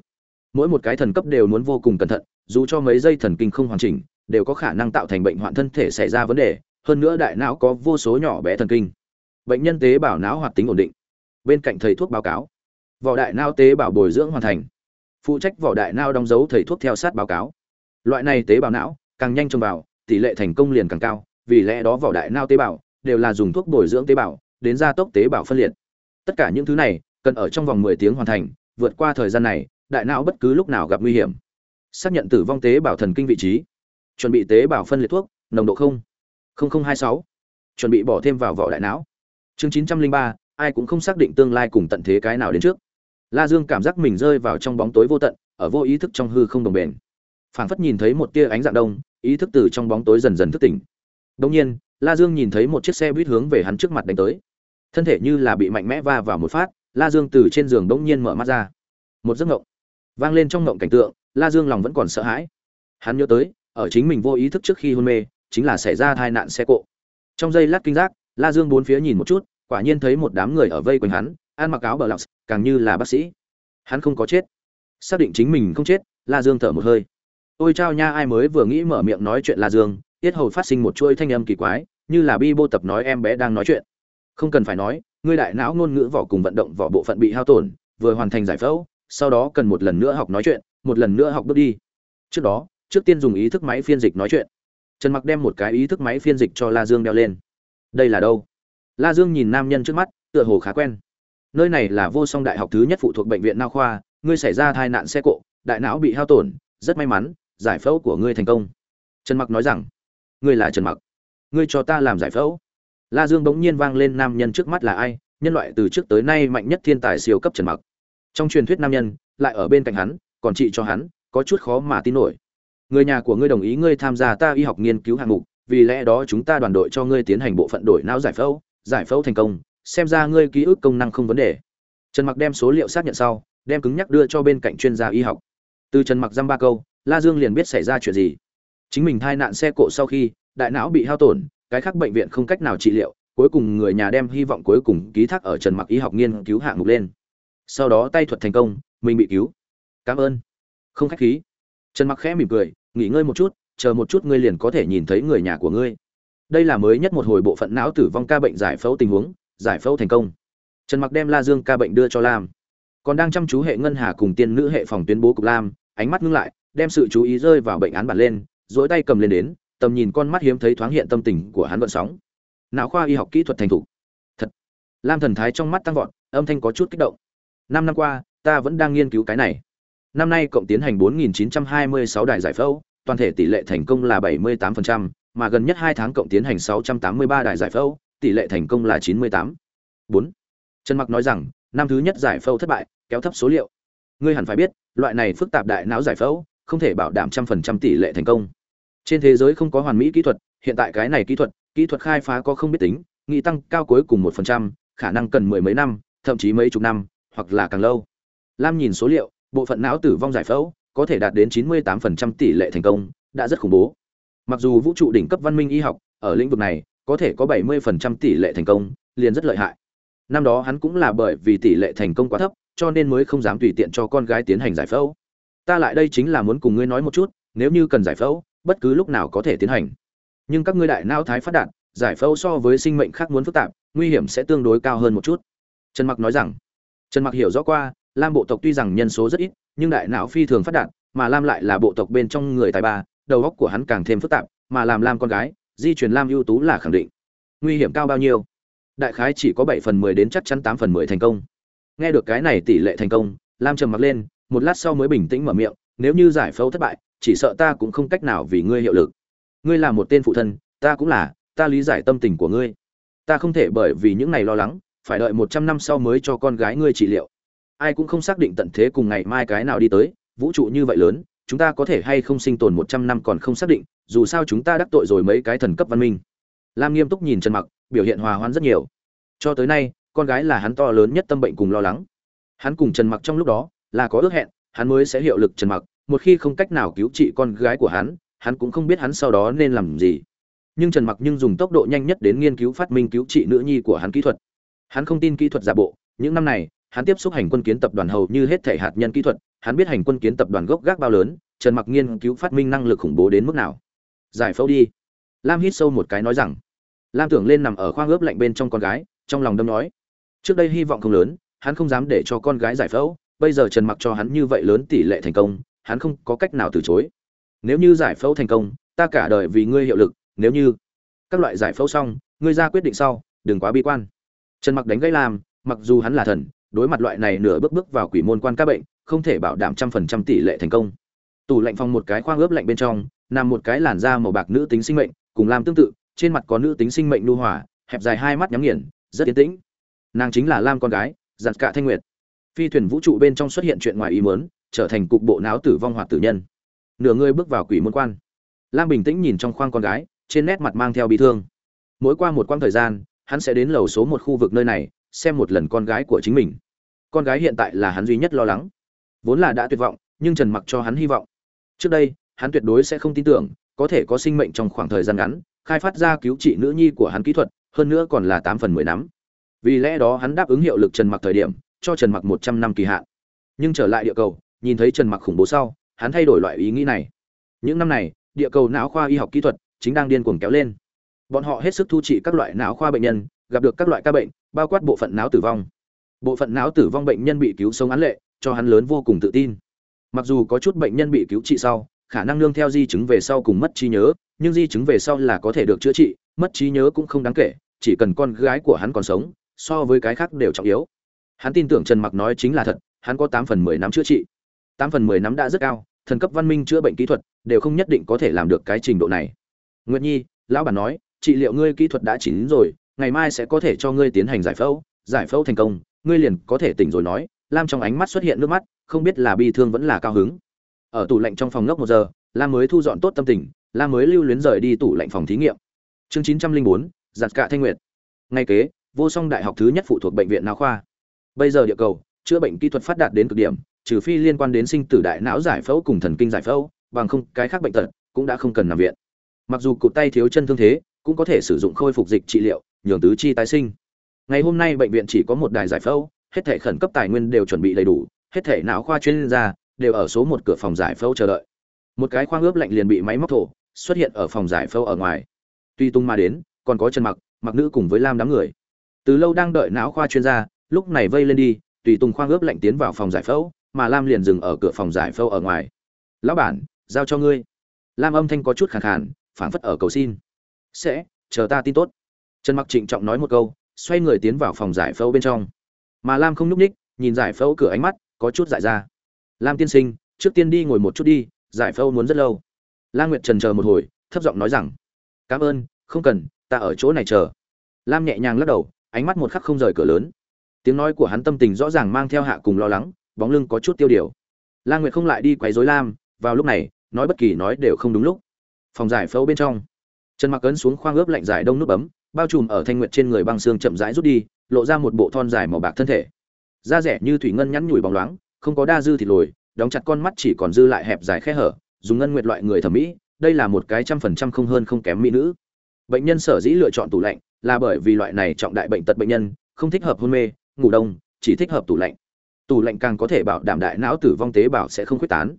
S1: Mỗi một cái thần cấp đều muốn vô cùng cẩn thận, dù cho mấy dây thần kinh không hoàn chỉnh đều có khả năng tạo thành bệnh hoạn thân thể xảy ra vấn đề, hơn nữa đại não có vô số nhỏ bé thần kinh. Bệnh nhân tế bào não hoạt tính ổn định. Bên cạnh thầy thuốc báo cáo, vỏ đại não tế bào bồi dưỡng hoàn thành. Phụ trách vỏ đại não đóng dấu thầy thuốc theo sát báo cáo. Loại này tế bào não, càng nhanh trông vào, tỷ lệ thành công liền càng cao, vì lẽ đó vỏ đại não tế bào đều là dùng thuốc bồi dưỡng tế bào, đến gia tốc tế bào phân liệt. Tất cả những thứ này, cần ở trong vòng 10 tiếng hoàn thành, vượt qua thời gian này, đại não bất cứ lúc nào gặp nguy hiểm. Xác nhận tử vong tế bào thần kinh vị trí chuẩn bị tế bào phân liệt thuốc, nồng độ không hai sáu, chuẩn bị bỏ thêm vào vỏ đại não. Chương chín trăm linh ba, ai cũng không xác định tương lai cùng tận thế cái nào đến trước. La dương cảm giác mình rơi vào trong bóng tối vô tận, ở vô ý thức trong hư không đồng bền. Phảng phất nhìn thấy một tia ánh dạng đông, ý thức từ trong bóng tối dần dần thức tỉnh. Đông nhiên, la dương nhìn thấy một chiếc xe buýt hướng về hắn trước mặt đánh tới. Thân thể như là bị mạnh mẽ va vào một phát, la dương từ trên giường đông nhiên mở mắt ra. Một giấc ngộng vang lên trong ngộng cảnh tượng, la dương lòng vẫn còn sợ hãi. Hắn nhớ tới ở chính mình vô ý thức trước khi hôn mê, chính là xảy ra tai nạn xe cộ. Trong giây lát kinh giác, la dương bốn phía nhìn một chút, quả nhiên thấy một đám người ở vây quanh hắn, ăn mặc áo bờ lọc càng như là bác sĩ. Hắn không có chết. Xác định chính mình không chết, la dương thở một hơi. Ôi chao nha, ai mới vừa nghĩ mở miệng nói chuyện la dương, tiết hầu phát sinh một chuỗi thanh âm kỳ quái, như là bi bô tập nói em bé đang nói chuyện. Không cần phải nói, ngươi đại não ngôn ngữ vỏ cùng vận động vỏ bộ phận bị hao tổn, vừa hoàn thành giải phẫu, sau đó cần một lần nữa học nói chuyện, một lần nữa học bước đi. Trước đó trước tiên dùng ý thức máy phiên dịch nói chuyện. Trần mặc đem một cái ý thức máy phiên dịch cho la dương đeo lên. Đây là đâu? La dương nhìn nam nhân trước mắt, tựa hồ khá quen. Nơi này là vô song đại học thứ nhất phụ thuộc bệnh viện nao khoa, ngươi xảy ra tai nạn xe cộ, đại não bị hao tổn, rất may mắn, giải phẫu của ngươi thành công. Trần mặc nói rằng, ngươi là trần mặc. Ngươi cho ta làm giải phẫu. La dương bỗng nhiên vang lên nam nhân trước mắt là ai? Nhân loại từ trước tới nay mạnh nhất thiên tài siêu cấp trần mặc. Trong truyền thuyết nam nhân, lại ở bên cạnh hắn, còn trị cho hắn, có chút khó mà tin nổi người nhà của ngươi đồng ý ngươi tham gia ta y học nghiên cứu hạng mục, vì lẽ đó chúng ta đoàn đội cho ngươi tiến hành bộ phận đổi não giải phẫu giải phẫu thành công, xem ra ngươi ký ức công năng không vấn đề. Trần mặc đem số liệu xác nhận sau, đem cứng nhắc đưa cho bên cạnh chuyên gia y học. Từ trần mặc dăm ba câu, la dương liền biết xảy ra chuyện gì. Chính mình thai nạn xe cộ sau khi, đại não bị hao tổn, cái khác bệnh viện không cách nào trị liệu, cuối cùng người nhà đem hy vọng cuối cùng ký thác ở trần mặc y học nghiên cứu hạng mục lên. Sau đó tay thuật thành công, mình bị cứu. Cảm ơn. Không khách khí. Trần mặc khẽ mỉm cười nghỉ ngơi một chút, chờ một chút ngươi liền có thể nhìn thấy người nhà của ngươi. Đây là mới nhất một hồi bộ phận não tử vong ca bệnh giải phẫu tình huống, giải phẫu thành công. Trần mặc đem la dương ca bệnh đưa cho lam. Còn đang chăm chú hệ ngân hà cùng tiên nữ hệ phòng tuyên bố cục lam, ánh mắt ngưng lại, đem sự chú ý rơi vào bệnh án bản lên dỗi tay cầm lên đến, tầm nhìn con mắt hiếm thấy thoáng hiện tâm tình của hắn vận sóng. Não khoa y học kỹ thuật thành thục. Thật. Lam thần thái trong mắt tăng vọt, âm thanh có chút kích động. Năm năm qua, ta vẫn đang nghiên cứu cái này năm nay cộng tiến hành 4.926 đài giải phẫu toàn thể tỷ lệ thành công là 78%, mà gần nhất hai tháng cộng tiến hành 683 đài giải phẫu tỷ lệ thành công là 98. 4. Trần Mặc nói rằng, năm thứ nhất giải phẫu thất bại, kéo thấp số liệu. Ngươi hẳn phải biết, loại này phức tạp đại não giải phẫu, không thể bảo đảm trăm phần trăm tỷ lệ thành công. Trên thế giới không có hoàn mỹ kỹ thuật, hiện tại cái này kỹ thuật, kỹ thuật khai phá có không biết tính, nghĩ tăng cao cuối cùng 1%, khả năng cần mười mấy năm, thậm chí mấy chục năm, hoặc là càng lâu. Lam nhìn số liệu, bộ phận não tử vong giải phẫu có thể đạt đến 98% tỷ lệ thành công, đã rất khủng bố. Mặc dù vũ trụ đỉnh cấp văn minh y học ở lĩnh vực này có thể có 70% tỷ lệ thành công, liền rất lợi hại. Năm đó hắn cũng là bởi vì tỷ lệ thành công quá thấp, cho nên mới không dám tùy tiện cho con gái tiến hành giải phẫu. Ta lại đây chính là muốn cùng ngươi nói một chút, nếu như cần giải phẫu, bất cứ lúc nào có thể tiến hành. Nhưng các ngươi đại não thái phát đạt, giải phẫu so với sinh mệnh khác muốn phức tạp, nguy hiểm sẽ tương đối cao hơn một chút. Trần Mặc nói rằng, Trần Mặc hiểu rõ qua, Lam bộ tộc tuy rằng nhân số rất ít, nhưng đại não phi thường phát đạt, mà Lam lại là bộ tộc bên trong người tài ba, đầu óc của hắn càng thêm phức tạp, mà làm Lam con gái, di truyền Lam ưu tú là khẳng định. Nguy hiểm cao bao nhiêu? Đại khái chỉ có bảy phần 10 đến chắc chắn tám phần 10 thành công. Nghe được cái này tỷ lệ thành công, Lam trầm mặc lên, một lát sau mới bình tĩnh mở miệng, nếu như giải phẫu thất bại, chỉ sợ ta cũng không cách nào vì ngươi hiệu lực. Ngươi là một tên phụ thân, ta cũng là, ta lý giải tâm tình của ngươi. Ta không thể bởi vì những này lo lắng, phải đợi 100 năm sau mới cho con gái ngươi trị liệu ai cũng không xác định tận thế cùng ngày mai cái nào đi tới, vũ trụ như vậy lớn, chúng ta có thể hay không sinh tồn một trăm năm còn không xác định, dù sao chúng ta đắc tội rồi mấy cái thần cấp văn minh. Lam nghiêm túc nhìn trần mặc, biểu hiện hòa hoãn rất nhiều. Cho tới nay, con gái là hắn to lớn nhất tâm bệnh cùng lo lắng. Hắn cùng trần mặc trong lúc đó, là có ước hẹn, hắn mới sẽ hiệu lực trần mặc, một khi không cách nào cứu trị con gái của hắn hắn cũng không biết hắn sau đó nên làm gì. Nhưng trần mặc nhưng dùng tốc độ nhanh nhất đến nghiên cứu phát minh cứu trị nữ nhi của hắn kỹ thuật. Hắn không tin kỹ thuật giả bộ, những năm này hắn tiếp xúc hành quân kiến tập đoàn hầu như hết thể hạt nhân kỹ thuật, hắn biết hành quân kiến tập đoàn gốc gác bao lớn, trần mặc nghiên cứu phát minh năng lực khủng bố đến mức nào. Giải phẫu đi. Lam hít sâu một cái nói rằng, lam tưởng lên nằm ở khoang ướp lạnh bên trong con gái, trong lòng đâm nói, trước đây hy vọng không lớn, hắn không dám để cho con gái giải phẫu, bây giờ trần mặc cho hắn như vậy lớn tỷ lệ thành công, hắn không có cách nào từ chối. Nếu như giải phẫu thành công, ta cả đời vì ngươi hiệu lực, nếu như các loại giải phẫu xong, ngươi ra quyết định sau, đừng quá bi quan. Trần mặc đánh gãy làm mặc dù hắn là thần đối mặt loại này nửa bước bước vào quỷ môn quan các bệnh, không thể bảo đảm trăm phần trăm tỷ lệ thành công. Tủ lạnh phòng một cái khoang ướp lạnh bên trong, nằm một cái làn da màu bạc nữ tính sinh mệnh, cùng làm tương tự, trên mặt có nữ tính sinh mệnh nu hòa, hẹp dài hai mắt nhắm nghiền, rất yên tĩnh. Nàng chính là lam con gái, giặt cả thanh nguyệt. Phi thuyền vũ trụ bên trong xuất hiện chuyện ngoài ý muốn, trở thành cục bộ não tử vong hoặc tử nhân. Nửa người bước vào quỷ môn quan. Lam bình tĩnh nhìn trong khoang con gái, trên nét mặt mang theo bi thương. Mỗi qua một quãng thời gian, hắn sẽ đến lầu số một khu vực nơi này xem một lần con gái của chính mình. Con gái hiện tại là hắn duy nhất lo lắng. Vốn là đã tuyệt vọng, nhưng trần mặc cho hắn hy vọng. Trước đây, hắn tuyệt đối sẽ không tin tưởng, có thể có sinh mệnh trong khoảng thời gian ngắn, khai phát ra cứu trị nữ nhi của hắn kỹ thuật, hơn nữa còn là tám phần mười nắm vì lẽ đó hắn đáp ứng hiệu lực trần mặc thời điểm, cho trần mặc một trăm năm kỳ hạn. Nhưng trở lại địa cầu, nhìn thấy trần mặc khủng bố sau, hắn thay đổi loại ý nghĩ này. Những năm này, địa cầu não khoa y học kỹ thuật chính đang điên cuồng kéo lên. Bọn họ hết sức thu trị các loại não khoa bệnh nhân gặp được các loại ca bệnh, bao quát bộ phận não tử vong. Bộ phận não tử vong bệnh nhân bị cứu sống án lệ, cho hắn lớn vô cùng tự tin. Mặc dù có chút bệnh nhân bị cứu trị sau, khả năng nương theo di chứng về sau cùng mất trí nhớ, nhưng di chứng về sau là có thể được chữa trị, mất trí nhớ cũng không đáng kể, chỉ cần con gái của hắn còn sống, so với cái khác đều trọng yếu. Hắn tin tưởng trần mặc nói chính là thật, hắn có tám phần mười năm chữa trị. Tám phần mười năm đã rất cao, thần cấp văn minh chữa bệnh kỹ thuật đều không nhất định có thể làm được cái trình độ này. Nguyệt nhi, lão bản nói, trị liệu ngươi kỹ thuật đã chín rồi ngày mai sẽ có thể cho ngươi tiến hành giải phẫu giải phẫu thành công, ngươi liền có thể tỉnh rồi nói. Lam trong ánh mắt xuất hiện nước mắt, không biết là bi thương vẫn là cao hứng. Ở tủ lạnh trong phòng ngốc một giờ, lam mới thu dọn tốt tâm tình, lam mới lưu luyến rời đi tủ lạnh phòng thí nghiệm. Chương chín trăm linh bốn, giặt cả thanh nguyệt. Ngay kế, vô song đại học thứ nhất phụ thuộc bệnh viện não khoa. Bây giờ địa cầu, chữa bệnh kỹ thuật phát đạt đến cực điểm, trừ phi liên quan đến sinh tử đại não giải phẫu cùng thần kinh giải phẫu, bằng không, cái khác bệnh tật cũng đã không cần nằm viện. Mặc dù cụt tay thiếu chân thương thế, cũng có thể sử dụng khôi phục dịch trị liệu nhường tứ chi tái sinh. Ngày hôm nay bệnh viện chỉ có một đài giải phẫu, hết thể khẩn cấp tài nguyên đều chuẩn bị đầy đủ, hết thể não khoa chuyên gia đều ở số một cửa phòng giải phẫu chờ đợi. Một cái khoang ướp lạnh liền bị máy móc thổ, xuất hiện ở phòng giải phẫu ở ngoài. Tuy tung mà đến, còn có chân mặc mặc nữ cùng với lam đám người. Từ lâu đang đợi não khoa chuyên gia, lúc này vây lên đi, tùy tùng khoang ướp lạnh tiến vào phòng giải phẫu, mà lam liền dừng ở cửa phòng giải phẫu ở ngoài. Lão bản, giao cho ngươi. Lam âm thanh có chút khàn khàn, phảng phất ở cầu xin. Sẽ, chờ ta tin tốt trần mặc trịnh trọng nói một câu, xoay người tiến vào phòng giải phẫu bên trong. Mà lam không nhúc ních nhìn giải phẫu cửa ánh mắt, có chút dại ra. Lam tiên sinh, trước tiên đi ngồi một chút đi, giải phẫu muốn rất lâu. Lam nguyệt trần chờ một hồi, thấp giọng nói rằng, cảm ơn, không cần, ta ở chỗ này chờ. Lam nhẹ nhàng lắc đầu, ánh mắt một khắc không rời cửa lớn. Tiếng nói của hắn tâm tình rõ ràng mang theo hạ cùng lo lắng, bóng lưng có chút tiêu điều. Lam nguyệt không lại đi quấy rối lam, vào lúc này, nói bất kỳ nói đều không đúng lúc. Phòng giải phẫu bên trong, trần mặc ấn xuống khoang ướp lạnh giải đông nút bấm bao trùm ở thanh nguyệt trên người băng xương chậm rãi rút đi, lộ ra một bộ thon dài màu bạc thân thể. Da rẻ như thủy ngân nhắn nhủi bóng loáng, không có đa dư thịt lồi, đóng chặt con mắt chỉ còn dư lại hẹp dài khe hở, dùng ngân nguyệt loại người thẩm mỹ, đây là một cái trăm phần trăm không hơn không kém mỹ nữ. Bệnh nhân sở dĩ lựa chọn tủ lạnh là bởi vì loại này trọng đại bệnh tật bệnh nhân không thích hợp hôn mê, ngủ đông, chỉ thích hợp tủ lạnh. Tủ lạnh càng có thể bảo đảm đại não tử vong tế bào sẽ không quyết tán.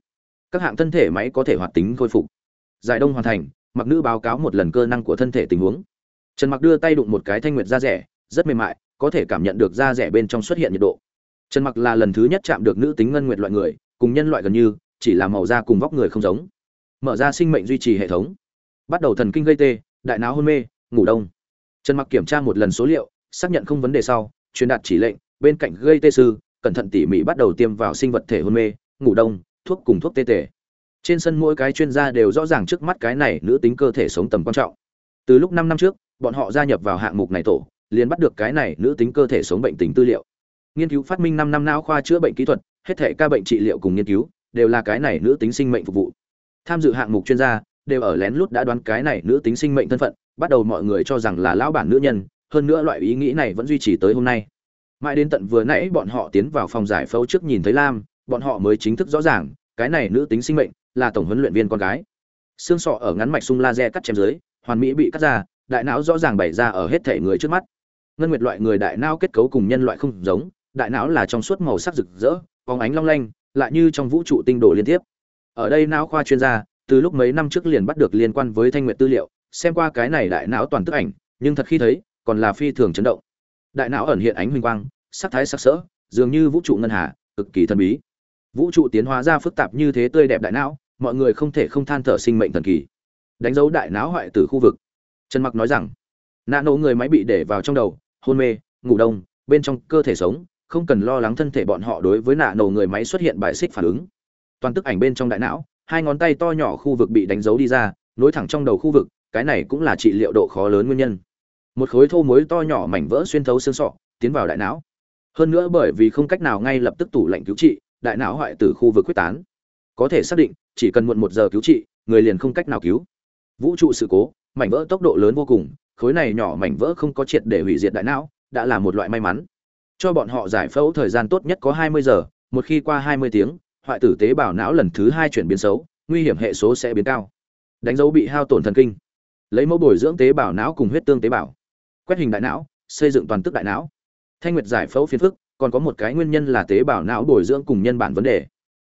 S1: Các hạng thân thể máy có thể hoạt tính khôi phục. Giải đông hoàn thành, mặc nữ báo cáo một lần cơ năng của thân thể tình huống trần mặc đưa tay đụng một cái thanh nguyệt da rẻ, rất mềm mại, có thể cảm nhận được da rẻ bên trong xuất hiện nhiệt độ. Trần mặc là lần thứ nhất chạm được nữ tính ngân nguyệt loại người, cùng nhân loại gần như, chỉ là màu da cùng vóc người không giống. Mở ra sinh mệnh duy trì hệ thống. Bắt đầu thần kinh gây tê, đại não hôn mê, ngủ đông. Trần mặc kiểm tra một lần số liệu, xác nhận không vấn đề sau, truyền đạt chỉ lệnh, bên cạnh gây tê sư, cẩn thận tỉ mỉ bắt đầu tiêm vào sinh vật thể hôn mê, ngủ đông, thuốc cùng thuốc tê tể trên sân mỗi cái chuyên gia đều rõ ràng trước mắt cái này nữ tính cơ thể sống tầm quan trọng. Từ lúc 5 năm trước bọn họ gia nhập vào hạng mục này tổ, liền bắt được cái này nữ tính cơ thể sống bệnh tình tư liệu. Nghiên cứu phát minh 5 năm não khoa chữa bệnh kỹ thuật, hết thể ca bệnh trị liệu cùng nghiên cứu đều là cái này nữ tính sinh mệnh phục vụ. Tham dự hạng mục chuyên gia đều ở lén lút đã đoán cái này nữ tính sinh mệnh thân phận, bắt đầu mọi người cho rằng là lão bản nữ nhân, hơn nữa loại ý nghĩ này vẫn duy trì tới hôm nay. Mãi đến tận vừa nãy bọn họ tiến vào phòng giải phẫu trước nhìn thấy lam, bọn họ mới chính thức rõ ràng, cái này nữ tính sinh mệnh là tổng huấn luyện viên con gái. Xương sọ ở ngắn mạch sung laser cắt chém dưới, hoàn mỹ bị cắt ra đại não rõ ràng bày ra ở hết thể người trước mắt. Ngân nguyệt loại người đại não kết cấu cùng nhân loại không giống, đại não là trong suốt màu sắc rực rỡ phóng ánh long lanh, lại như trong vũ trụ tinh đồ liên tiếp. Ở đây não khoa chuyên gia, từ lúc mấy năm trước liền bắt được liên quan với thanh nguyện tư liệu, xem qua cái này đại não toàn tức ảnh, nhưng thật khi thấy, còn là phi thường chấn động. Đại não ẩn hiện ánh huỳnh quang, sắc thái sắc sỡ, dường như vũ trụ ngân hà, cực kỳ thần bí. Vũ trụ tiến hóa ra phức tạp như thế tươi đẹp đại não, mọi người không thể không than thở sinh mệnh thần kỳ. Đánh dấu đại não hoại tử khu vực trần mặc nói rằng, nạ nổ người máy bị để vào trong đầu, hôn mê, ngủ đông, bên trong cơ thể sống, không cần lo lắng thân thể bọn họ đối với nạ nổ người máy xuất hiện bài xích phản ứng. Toàn tức ảnh bên trong đại não, hai ngón tay to nhỏ khu vực bị đánh dấu đi ra, nối thẳng trong đầu khu vực, cái này cũng là trị liệu độ khó lớn nguyên nhân. Một khối thô muối to nhỏ mảnh vỡ xuyên thấu xương sọ, tiến vào đại não. Hơn nữa bởi vì không cách nào ngay lập tức tủ lạnh cứu trị, đại não hoại tử khu vực quyết tán. Có thể xác định, chỉ cần muộn một giờ cứu trị, người liền không cách nào cứu. Vũ trụ sự cố mảnh vỡ tốc độ lớn vô cùng, khối này nhỏ mảnh vỡ không có triệt để hủy diệt đại não, đã là một loại may mắn. Cho bọn họ giải phẫu thời gian tốt nhất có 20 giờ, một khi qua 20 tiếng, hoại tử tế bào não lần thứ hai chuyển biến xấu, nguy hiểm hệ số sẽ biến cao. Đánh dấu bị hao tổn thần kinh. Lấy mẫu bồi dưỡng tế bào não cùng huyết tương tế bào. Quét hình đại não, xây dựng toàn tức đại não. Thanh nguyệt giải phẫu phiền phức, còn có một cái nguyên nhân là tế bào não bồi dưỡng cùng nhân bản vấn đề.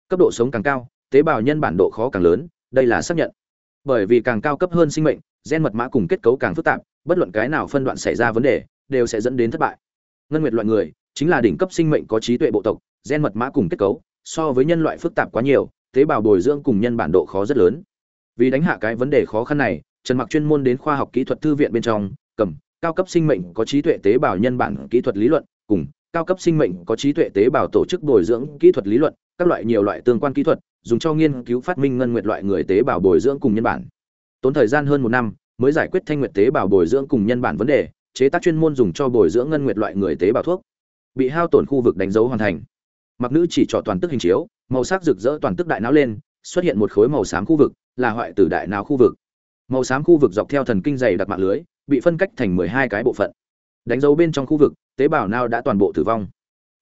S1: Cấp độ sống càng cao, tế bào nhân bản độ khó càng lớn, đây là xác nhận. Bởi vì càng cao cấp hơn sinh mệnh gen mật mã cùng kết cấu càng phức tạp, bất luận cái nào phân đoạn xảy ra vấn đề, đều sẽ dẫn đến thất bại. Ngân nguyệt loại người, chính là đỉnh cấp sinh mệnh có trí tuệ bộ tộc, gen mật mã cùng kết cấu, so với nhân loại phức tạp quá nhiều, tế bào bồi dưỡng cùng nhân bản độ khó rất lớn. Vì đánh hạ cái vấn đề khó khăn này, trần mặc chuyên môn đến khoa học kỹ thuật thư viện bên trong, cầm, cao cấp sinh mệnh có trí tuệ tế bào nhân bản kỹ thuật lý luận, cùng, cao cấp sinh mệnh có trí tuệ tế bào tổ chức bồi dưỡng kỹ thuật lý luận, các loại nhiều loại tương quan kỹ thuật, dùng cho nghiên cứu phát minh ngân nguyệt loại người tế bào bồi dưỡng cùng nhân bản tốn thời gian hơn một năm, mới giải quyết thanh nguyệt tế bào bồi dưỡng cùng nhân bản vấn đề, chế tác chuyên môn dùng cho bồi dưỡng ngân nguyệt loại người tế bào thuốc. Bị hao tổn khu vực đánh dấu hoàn thành. Mặc nữ chỉ trỏ toàn tức hình chiếu, màu sắc rực rỡ toàn tức đại não lên, xuất hiện một khối màu xám khu vực, là hoại tử đại não khu vực. Màu xám khu vực dọc theo thần kinh dày đặc mạng lưới, bị phân cách thành mười hai cái bộ phận. Đánh dấu bên trong khu vực, tế bào não đã toàn bộ tử vong.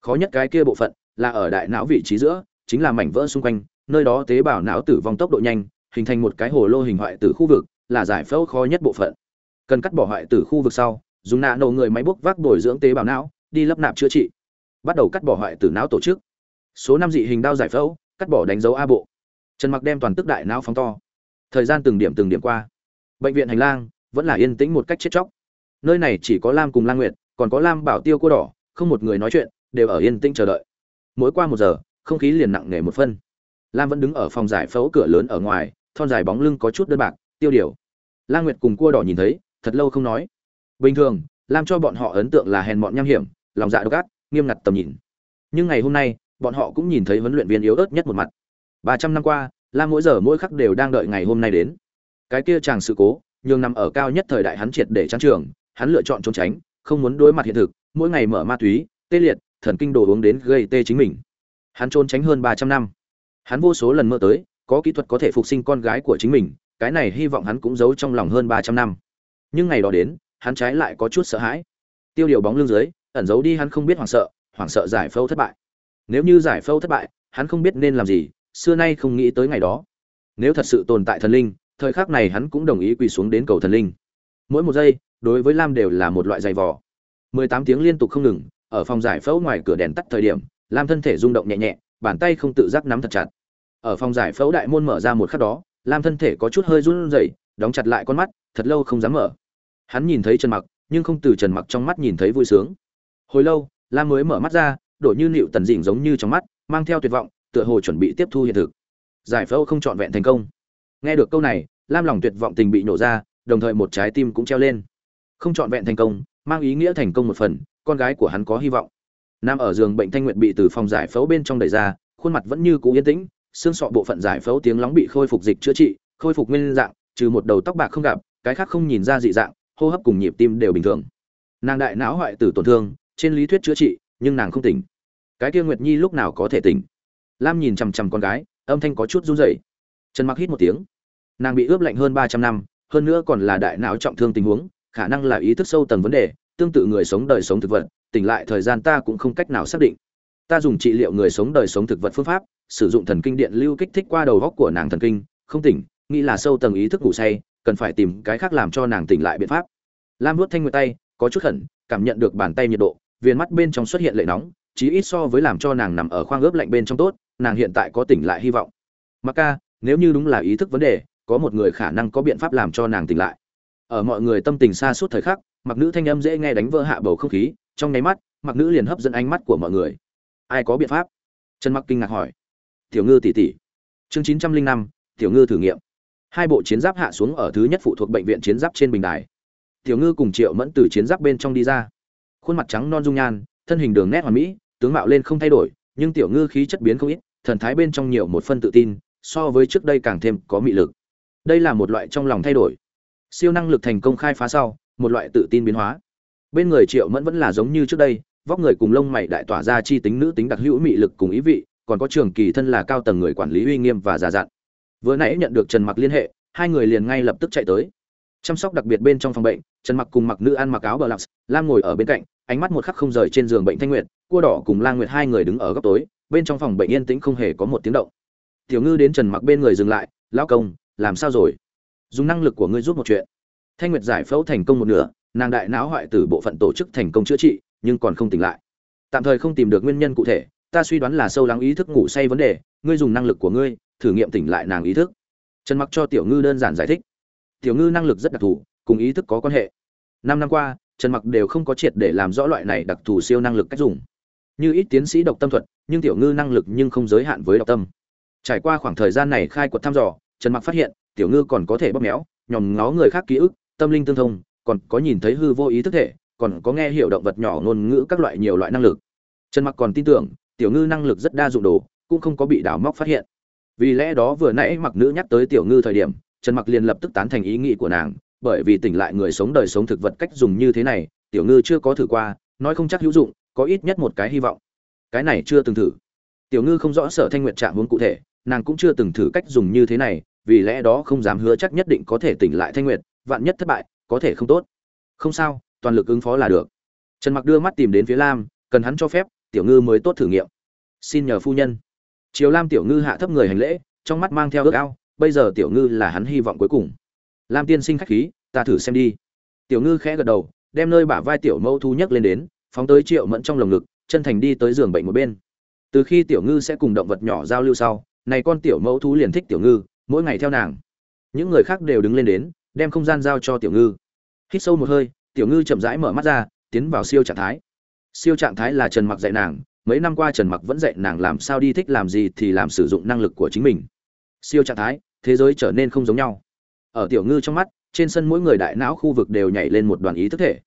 S1: Khó nhất cái kia bộ phận, là ở đại não vị trí giữa, chính là mảnh vỡ xung quanh, nơi đó tế bào não tử vong tốc độ nhanh hình thành một cái hồ lô hình hoại tử khu vực, là giải phẫu khó nhất bộ phận. Cần cắt bỏ hoại tử khu vực sau, dùng nạ nổ người máy bốc vác bồi dưỡng tế bào não, đi lấp nạp chữa trị. Bắt đầu cắt bỏ hoại tử não tổ chức. Số năm dị hình đao giải phẫu, cắt bỏ đánh dấu a bộ. Trần mặc đem toàn tức đại não phóng to. Thời gian từng điểm từng điểm qua. Bệnh viện hành lang vẫn là yên tĩnh một cách chết chóc. Nơi này chỉ có lam cùng Lan nguyệt, còn có lam bảo tiêu cô đỏ, không một người nói chuyện, đều ở yên tĩnh chờ đợi. Mỗi qua một giờ, không khí liền nặng nề một phân. Lam vẫn đứng ở phòng giải phẫu cửa lớn ở ngoài thon dài bóng lưng có chút đơn bạc, tiêu điều. Lang nguyệt cùng cua đỏ nhìn thấy, thật lâu không nói. Bình thường, làm cho bọn họ ấn tượng là hèn mọn nham hiểm, lòng dạ độc ác, nghiêm ngặt tầm nhìn. Nhưng ngày hôm nay, bọn họ cũng nhìn thấy huấn luyện viên yếu ớt nhất một mặt. Ba trăm năm qua, lam mỗi giờ mỗi khắc đều đang đợi ngày hôm nay đến. Cái kia chàng sự cố, nhường nằm ở cao nhất thời đại hắn triệt để trắng trường, hắn lựa chọn trốn tránh, không muốn đối mặt hiện thực, mỗi ngày mở ma túy, tê liệt, thần kinh đồ uống đến gây tê chính mình. Hắn trốn tránh hơn ba trăm năm. Hắn vô số lần mơ tới có kỹ thuật có thể phục sinh con gái của chính mình, cái này hy vọng hắn cũng giấu trong lòng hơn ba trăm năm. Nhưng ngày đó đến, hắn trái lại có chút sợ hãi. Tiêu điều bóng lưng dưới, ẩn giấu đi hắn không biết hoảng sợ hoảng sợ giải phẫu thất bại. Nếu như giải phẫu thất bại, hắn không biết nên làm gì, xưa nay không nghĩ tới ngày đó. Nếu thật sự tồn tại thần linh, thời khắc này hắn cũng đồng ý quỳ xuống đến cầu thần linh. Mỗi một giây, đối với lam đều là một loại giày vò. Mười tám tiếng liên tục không ngừng, ở phòng giải phẫu ngoài cửa đèn tắt thời điểm, lam thân thể rung động nhẹ nhẹ, bàn tay không tự giác nắm thật chặt ở phòng giải phẫu đại môn mở ra một khắc đó, lam thân thể có chút hơi run rẩy, đóng chặt lại con mắt, thật lâu không dám mở. Hắn nhìn thấy trần mặc, nhưng không từ trần mặc trong mắt nhìn thấy vui sướng. Hồi lâu, lam mới mở mắt ra, đổi như nịu tần dỉnh giống như trong mắt, mang theo tuyệt vọng, tựa hồ chuẩn bị tiếp thu hiện thực. Giải phẫu không trọn vẹn thành công. Nghe được câu này, lam lòng tuyệt vọng tình bị nổ ra, đồng thời một trái tim cũng treo lên. Không trọn vẹn thành công, mang ý nghĩa thành công một phần, con gái của hắn có hy vọng. Nam ở giường bệnh thanh nguyện bị từ phòng giải phẫu bên trong đẩy ra, khuôn mặt vẫn như cũ yên tĩnh xương sọ bộ phận giải phẫu tiếng lóng bị khôi phục dịch chữa trị, khôi phục nguyên dạng, trừ một đầu tóc bạc không gặp, cái khác không nhìn ra dị dạng, hô hấp cùng nhịp tim đều bình thường. Nàng đại não hoại tử tổn thương, trên lý thuyết chữa trị, nhưng nàng không tỉnh. Cái kia nguyệt nhi lúc nào có thể tỉnh? Lam nhìn chằm chằm con gái, âm thanh có chút run rẩy. Trần mặc hít một tiếng. Nàng bị ướp lạnh hơn ba trăm năm, hơn nữa còn là đại não trọng thương tình huống, khả năng là ý thức sâu tầng vấn đề, tương tự người sống đời sống thực vật, tỉnh lại thời gian ta cũng không cách nào xác định. Ta dùng trị liệu người sống đời sống thực vật phương pháp sử dụng thần kinh điện lưu kích thích qua đầu góc của nàng thần kinh, không tỉnh, nghĩ là sâu tầng ý thức ngủ say, cần phải tìm cái khác làm cho nàng tỉnh lại biện pháp. Lam vuốt thanh nguyệt tay, có chút khẩn cảm nhận được bàn tay nhiệt độ, viền mắt bên trong xuất hiện lệ nóng, chí ít so với làm cho nàng nằm ở khoang ướp lạnh bên trong tốt, nàng hiện tại có tỉnh lại hy vọng. Mặc ca, nếu như đúng là ý thức vấn đề, có một người khả năng có biện pháp làm cho nàng tỉnh lại. Ở mọi người tâm tình xa suốt thời khắc, mặc nữ thanh âm dễ nghe đánh vỡ hạ bầu không khí, trong nháy mắt, mặc nữ liền hấp dẫn ánh mắt của mọi người. Ai có biện pháp? Trần mặc kinh ngạc hỏi tiểu ngư tỷ tỷ. Chương chín trăm linh năm, tiểu ngư thử nghiệm. Hai bộ chiến giáp hạ xuống ở thứ nhất phụ thuộc bệnh viện chiến giáp trên bình đài. Tiểu ngư cùng triệu mẫn từ chiến giáp bên trong đi ra. Khuôn mặt trắng non dung nhan, thân hình đường nét hoàn mỹ, tướng mạo lên không thay đổi, nhưng tiểu ngư khí chất biến không ít, thần thái bên trong nhiều một phân tự tin, so với trước đây càng thêm có mị lực. Đây là một loại trong lòng thay đổi. Siêu năng lực thành công khai phá sau, một loại tự tin biến hóa. Bên người triệu mẫn vẫn là giống như trước đây, vóc người cùng lông mày đại tỏa ra chi tính nữ tính đặc hữu mị lực cùng ý vị còn có trường kỳ thân là cao tầng người quản lý uy nghiêm và già dặn. Vừa nãy nhận được trần mặc liên hệ hai người liền ngay lập tức chạy tới. Chăm sóc đặc biệt bên trong phòng bệnh trần mặc cùng mặc nữ ăn mặc áo bờ lạp, lam ngồi ở bên cạnh ánh mắt một khắc không rời trên giường bệnh thanh nguyệt cua đỏ cùng lang nguyệt hai người đứng ở góc tối bên trong phòng bệnh yên tĩnh không hề có một tiếng động. Tiểu ngư đến trần mặc bên người dừng lại lão công làm sao rồi? Dùng năng lực của ngươi giúp một chuyện. Thanh nguyệt giải phẫu thành công một nửa nàng đại não hoại tử bộ phận tổ chức thành công chữa trị nhưng còn không tỉnh lại. Tạm thời không tìm được nguyên nhân cụ thể ta suy đoán là sâu lắng ý thức ngủ say vấn đề, ngươi dùng năng lực của ngươi, thử nghiệm tỉnh lại nàng ý thức. Trần mặc cho tiểu ngư đơn giản giải thích. Tiểu ngư năng lực rất đặc thù, cùng ý thức có quan hệ. Năm năm qua, trần mặc đều không có triệt để làm rõ loại này đặc thù siêu năng lực cách dùng. Như ít tiến sĩ độc tâm thuật, nhưng tiểu ngư năng lực nhưng không giới hạn với độc tâm. Trải qua khoảng thời gian này khai quật thăm dò, trần mặc phát hiện, tiểu ngư còn có thể bóp méo, nhòm ngó người khác ký ức, tâm linh tương thông, còn có nhìn thấy hư vô ý thức thể, còn có nghe hiểu động vật nhỏ ngôn ngữ các loại nhiều loại năng lực. Trần mặc còn tin tưởng tiểu ngư năng lực rất đa dụng đồ cũng không có bị đào móc phát hiện. Vì lẽ đó vừa nãy mặc nữ nhắc tới tiểu ngư thời điểm trần mặc liền lập tức tán thành ý nghĩ của nàng bởi vì tỉnh lại người sống đời sống thực vật cách dùng như thế này tiểu ngư chưa có thử qua nói không chắc hữu dụng có ít nhất một cái hy vọng. Cái này chưa từng thử. Tiểu ngư không rõ sở thanh nguyện trạng muốn cụ thể nàng cũng chưa từng thử cách dùng như thế này vì lẽ đó không dám hứa chắc nhất định có thể tỉnh lại thanh nguyện, vạn nhất thất bại có thể không tốt. Không sao toàn lực ứng phó là được. Trần mặc đưa mắt tìm đến phía lam cần hắn cho phép tiểu ngư mới tốt thử nghiệm. Xin nhờ phu nhân. Chiều lam tiểu ngư hạ thấp người hành lễ, trong mắt mang theo ước ao, bây giờ tiểu ngư là hắn hy vọng cuối cùng. Lam tiên sinh khách khí, ta thử xem đi. Tiểu ngư khẽ gật đầu, đem nơi bả vai tiểu mẫu thu nhấc lên đến, phóng tới triệu mẫn trong lồng ngực, chân thành đi tới giường bệnh một bên. Từ khi tiểu ngư sẽ cùng động vật nhỏ giao lưu sau, này con tiểu mẫu thú liền thích tiểu ngư, mỗi ngày theo nàng. Những người khác đều đứng lên đến, đem không gian giao cho tiểu ngư. Hít sâu một hơi, tiểu ngư chậm rãi mở mắt ra, tiến vào siêu trạng thái siêu trạng thái là trần mặc dạy nàng, mấy năm qua trần mặc vẫn dạy nàng làm sao đi thích làm gì thì làm sử dụng năng lực của chính mình. Siêu trạng thái, thế giới trở nên không giống nhau. Ở tiểu ngư trong mắt, trên sân mỗi người đại não khu vực đều nhảy lên một đoàn ý thức thể.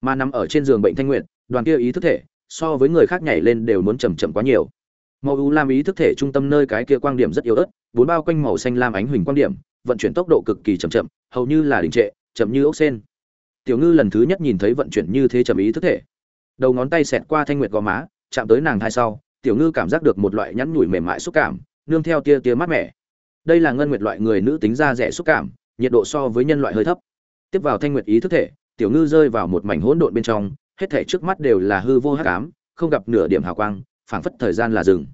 S1: Mà nằm ở trên giường bệnh thanh nguyện đoàn kia ý thức thể, so với người khác nhảy lên đều muốn chậm chậm quá nhiều. Màu u lam ý thức thể trung tâm nơi cái kia quang điểm rất yếu ớt, bốn bao quanh màu xanh lam ánh huỳnh quang điểm, vận chuyển tốc độ cực kỳ chậm chậm, hầu như là đình trệ, chậm như ốc sen. Tiểu ngư lần thứ nhất nhìn thấy vận chuyển như thế chậm ý thức thể đầu ngón tay xẹt qua thanh nguyệt gò má, chạm tới nàng thai sau, tiểu ngư cảm giác được một loại nhắn nhủi mềm mại xúc cảm, nương theo tia tia mát mẻ. Đây là ngân nguyệt loại người nữ tính ra rẻ xúc cảm, nhiệt độ so với nhân loại hơi thấp. Tiếp vào thanh nguyệt ý thức thể, tiểu ngư rơi vào một mảnh hỗn độn bên trong, hết thể trước mắt đều là hư vô hắc ám, không gặp nửa điểm hào quang, phảng phất thời gian là rừng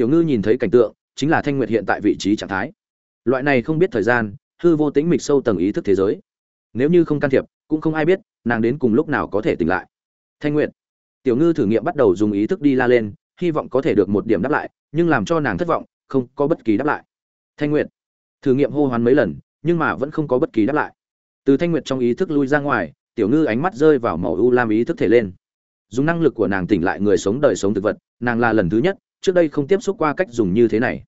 S1: tiểu ngư nhìn thấy cảnh tượng, chính là thanh nguyệt hiện tại vị trí trạng thái. Loại này không biết thời gian, hư vô tĩnh mịch sâu tầng ý thức thế giới. Nếu như không can thiệp, cũng không ai biết, nàng đến cùng lúc nào có thể tỉnh lại. Thanh nguyệt tiểu ngư thử nghiệm bắt đầu dùng ý thức đi la lên, hy vọng có thể được một điểm đáp lại, nhưng làm cho nàng thất vọng, không có bất kỳ đáp lại. Thanh nguyệt. Thử nghiệm hô hoán mấy lần, nhưng mà vẫn không có bất kỳ đáp lại. Từ thanh nguyệt trong ý thức lui ra ngoài, tiểu ngư ánh mắt rơi vào màu u lam ý thức thể lên. Dùng năng lực của nàng tỉnh lại người sống đời sống thực vật, nàng là lần thứ nhất, trước đây không tiếp xúc qua cách dùng như thế này.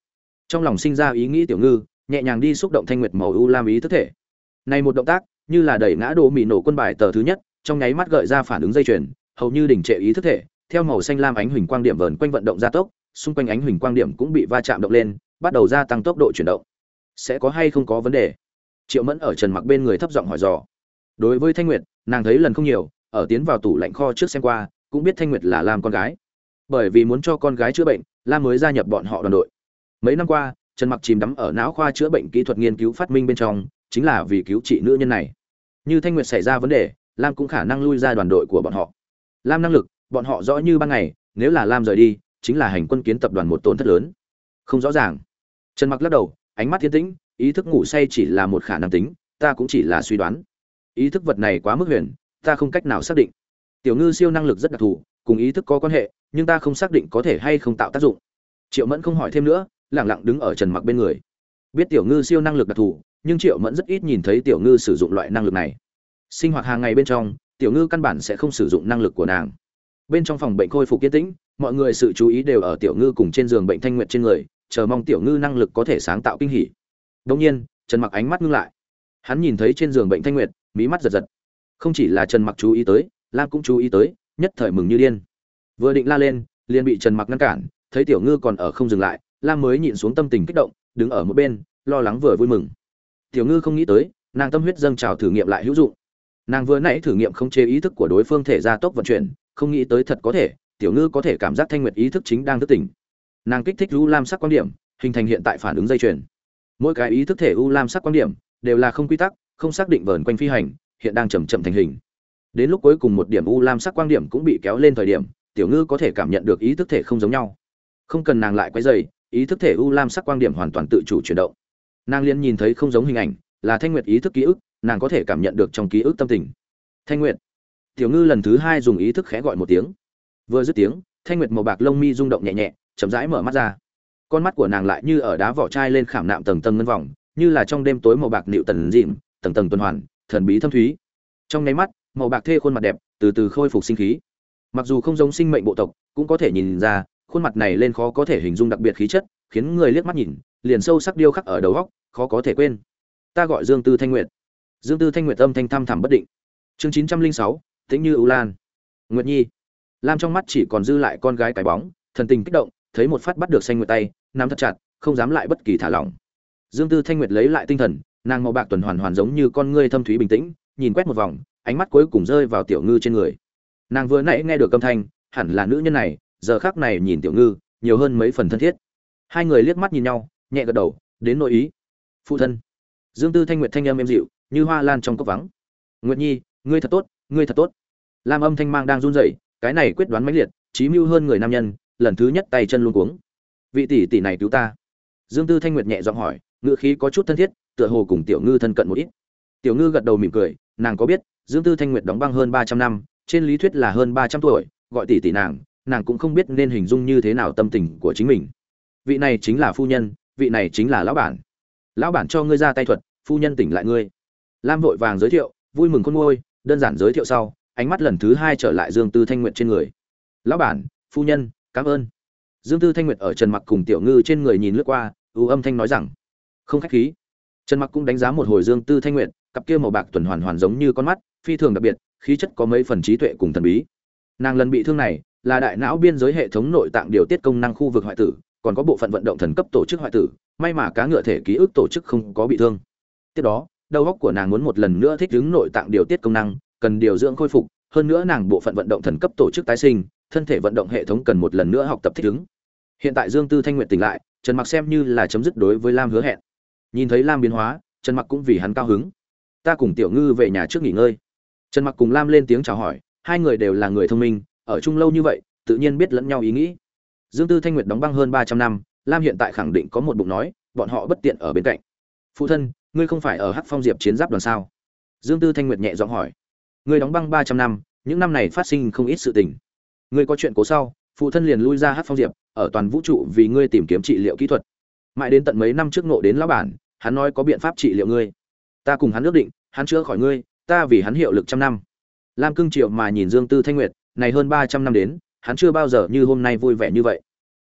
S1: Trong lòng sinh ra ý nghĩ tiểu ngư, nhẹ nhàng đi xúc động thanh nguyệt màu u lam ý thức thể. Này một động tác, như là đẩy ngã đồ mì nổ quân bài tờ thứ nhất, trong nháy mắt gợi ra phản ứng dây chuyền hầu như đỉnh trệ ý thức thể, theo màu xanh lam ánh huỳnh quang điểm vờn quanh vận động gia tốc, xung quanh ánh huỳnh quang điểm cũng bị va chạm động lên, bắt đầu gia tăng tốc độ chuyển động. Sẽ có hay không có vấn đề? Triệu mẫn ở trần mặc bên người thấp giọng hỏi dò. Đối với thanh nguyệt, nàng thấy lần không nhiều, ở tiến vào tủ lạnh kho trước xem qua, cũng biết thanh nguyệt là làm con gái. Bởi vì muốn cho con gái chữa bệnh, lam mới gia nhập bọn họ đoàn đội. Mấy năm qua, trần mặc chìm đắm ở não khoa chữa bệnh kỹ thuật nghiên cứu phát minh bên trong, chính là vì cứu trị nữ nhân này. Như thanh nguyệt xảy ra vấn đề, lam cũng khả năng lui ra đoàn đội của bọn họ lam năng lực, bọn họ rõ như ban ngày, nếu là lam rời đi, chính là hành quân kiến tập đoàn một tổn thất lớn. Không rõ ràng. Trần mặc lắc đầu, ánh mắt thiên tĩnh, ý thức ngủ say chỉ là một khả năng tính, ta cũng chỉ là suy đoán. Ý thức vật này quá mức huyền, ta không cách nào xác định. Tiểu ngư siêu năng lực rất đặc thù, cùng ý thức có quan hệ, nhưng ta không xác định có thể hay không tạo tác dụng. Triệu mẫn không hỏi thêm nữa, lẳng lặng đứng ở trần mặc bên người. Biết tiểu ngư siêu năng lực đặc thù, nhưng triệu mẫn rất ít nhìn thấy tiểu ngư sử dụng loại năng lực này. Sinh hoạt hàng ngày bên trong tiểu ngư căn bản sẽ không sử dụng năng lực của nàng. Bên trong phòng bệnh khôi phục yên tĩnh, mọi người sự chú ý đều ở tiểu ngư cùng trên giường bệnh thanh Nguyệt trên người, chờ mong tiểu ngư năng lực có thể sáng tạo kinh hỉ. Đông nhiên, trần mặc ánh mắt ngưng lại. Hắn nhìn thấy trên giường bệnh thanh nguyệt, mí mắt giật giật. Không chỉ là trần mặc chú ý tới, lam cũng chú ý tới, nhất thời mừng như điên. Vừa định la lên, liền bị trần mặc ngăn cản, thấy tiểu ngư còn ở không dừng lại, lam mới nhịn xuống tâm tình kích động, đứng ở một bên, lo lắng vừa vui mừng. Tiểu ngư không nghĩ tới, nàng tâm huyết dâng trào thử nghiệm lại hữu dụng nàng vừa nãy thử nghiệm không chế ý thức của đối phương thể ra tốc vận chuyển, không nghĩ tới thật có thể, tiểu ngư có thể cảm giác thanh nguyệt ý thức chính đang thức tỉnh. Nàng kích thích u lam sắc quan điểm, hình thành hiện tại phản ứng dây chuyền. Mỗi cái ý thức thể u lam sắc quan điểm đều là không quy tắc, không xác định vờn quanh phi hành, hiện đang chậm chậm thành hình. Đến lúc cuối cùng một điểm u lam sắc quan điểm cũng bị kéo lên thời điểm, tiểu ngư có thể cảm nhận được ý thức thể không giống nhau. Không cần nàng lại quay dày ý thức thể u lam sắc quan điểm hoàn toàn tự chủ chuyển động. Nàng liên nhìn thấy không giống hình ảnh, là thanh nguyệt ý thức ký ức nàng có thể cảm nhận được trong ký ức tâm tình. Thanh nguyệt. Tiểu ngư lần thứ hai dùng ý thức khẽ gọi một tiếng. Vừa dứt tiếng, thanh nguyệt màu bạc lông mi rung động nhẹ nhẹ, chậm rãi mở mắt ra. Con mắt của nàng lại như ở đá vỏ chai lên khảm nạm tầng tầng ngân vòng, như là trong đêm tối màu bạc nịu tần dịm, tầng tầng tuần hoàn, thần bí thâm thúy. Trong nháy mắt, màu bạc thê khuôn mặt đẹp từ từ khôi phục sinh khí. Mặc dù không giống sinh mệnh bộ tộc, cũng có thể nhìn ra, khuôn mặt này lên khó có thể hình dung đặc biệt khí chất, khiến người liếc mắt nhìn, liền sâu sắc điêu khắc ở đầu góc, khó có thể quên. Ta gọi dương tư thanh nguyệt dương tư thanh nguyệt âm thanh thâm thẳm bất định. Chương chín trăm linh sáu, tĩnh như U lan. Nguyệt nhi. Lam trong mắt chỉ còn dư lại con gái cái bóng, thần tình kích động, thấy một phát bắt được xanh nguyệt tay, nắm thật chặt, không dám lại bất kỳ thả lỏng. Dương tư thanh nguyệt lấy lại tinh thần, nàng màu bạc tuần hoàn hoàn giống như con ngươi thâm thúy bình tĩnh, nhìn quét một vòng, ánh mắt cuối cùng rơi vào tiểu ngư trên người. Nàng vừa nãy nghe được âm thanh, hẳn là nữ nhân này, giờ khắc này nhìn tiểu ngư, nhiều hơn mấy phần thân thiết. Hai người liếc mắt nhìn nhau, nhẹ gật đầu, đến nội ý. Phụ thân. Dương tư thanh nguyệt thanh âm êm dịu như hoa lan trong cốc vắng. Nguyệt nhi, ngươi thật tốt, ngươi thật tốt. Lam âm thanh mang đang run rẩy, cái này quyết đoán mãnh liệt trí mưu hơn người nam nhân, lần thứ nhất tay chân luôn cuống. Vị tỷ tỷ này cứu ta. Dương tư thanh nguyệt nhẹ giọng hỏi, ngữ khí có chút thân thiết, tựa hồ cùng tiểu ngư thân cận một ít. Tiểu ngư gật đầu mỉm cười, nàng có biết, dương tư thanh nguyệt đóng băng hơn ba trăm năm, trên lý thuyết là hơn ba trăm tuổi, gọi tỷ tỷ nàng nàng cũng không biết nên hình dung như thế nào tâm tình của chính mình. Vị này chính là phu nhân, vị này chính là lão bản. Lão bản cho ngươi ra tay thuật, phu nhân tỉnh lại ngươi lam vội vàng giới thiệu, vui mừng khôn ngôi đơn giản giới thiệu sau, ánh mắt lần thứ hai trở lại dương tư thanh nguyệt trên người. Lão bản, phu nhân, cảm ơn. Dương tư thanh nguyệt ở trần mặc cùng tiểu ngư trên người nhìn lướt qua, ưu âm thanh nói rằng, không khách khí. Trần mặc cũng đánh giá một hồi dương tư thanh nguyệt, cặp kia màu bạc tuần hoàn hoàn giống như con mắt, phi thường đặc biệt, khí chất có mấy phần trí tuệ cùng thần bí. Nàng lần bị thương này, là đại não biên giới hệ thống nội tạng điều tiết công năng khu vực hoại tử, còn có bộ phận vận động thần cấp tổ chức hoại tử, may mà cá ngựa thể ký ức tổ chức không có bị thương. Tiếp đó đầu óc của nàng muốn một lần nữa thích ứng nội tạng điều tiết công năng, cần điều dưỡng khôi phục, hơn nữa nàng bộ phận vận động thần cấp tổ chức tái sinh, thân thể vận động hệ thống cần một lần nữa học tập thích ứng. Hiện tại dương tư thanh Nguyệt tỉnh lại, trần mặc xem như là chấm dứt đối với lam hứa hẹn. Nhìn thấy lam biến hóa, trần mặc cũng vì hắn cao hứng. Ta cùng tiểu ngư về nhà trước nghỉ ngơi. Trần mặc cùng lam lên tiếng chào hỏi, hai người đều là người thông minh, ở chung lâu như vậy, tự nhiên biết lẫn nhau ý nghĩ. Dương tư thanh nguyệt đóng băng hơn ba trăm năm, lam hiện tại khẳng định có một bụng nói, bọn họ bất tiện ở bên cạnh. Phụ thân ngươi không phải ở hắc phong diệp chiến giáp đoàn sao? Dương tư thanh nguyệt nhẹ giọng hỏi. Ngươi đóng băng ba trăm năm, những năm này phát sinh không ít sự tình. Ngươi có chuyện cố sau, phụ thân liền lui ra hắc phong diệp, ở toàn vũ trụ vì ngươi tìm kiếm trị liệu kỹ thuật. Mãi đến tận mấy năm trước nộ đến lão bản, hắn nói có biện pháp trị liệu ngươi. Ta cùng hắn ước định, hắn chữa khỏi ngươi, ta vì hắn hiệu lực trăm năm. Lam cưng triệu mà nhìn dương tư thanh nguyệt, này hơn ba trăm năm đến, hắn chưa bao giờ như hôm nay vui vẻ như vậy.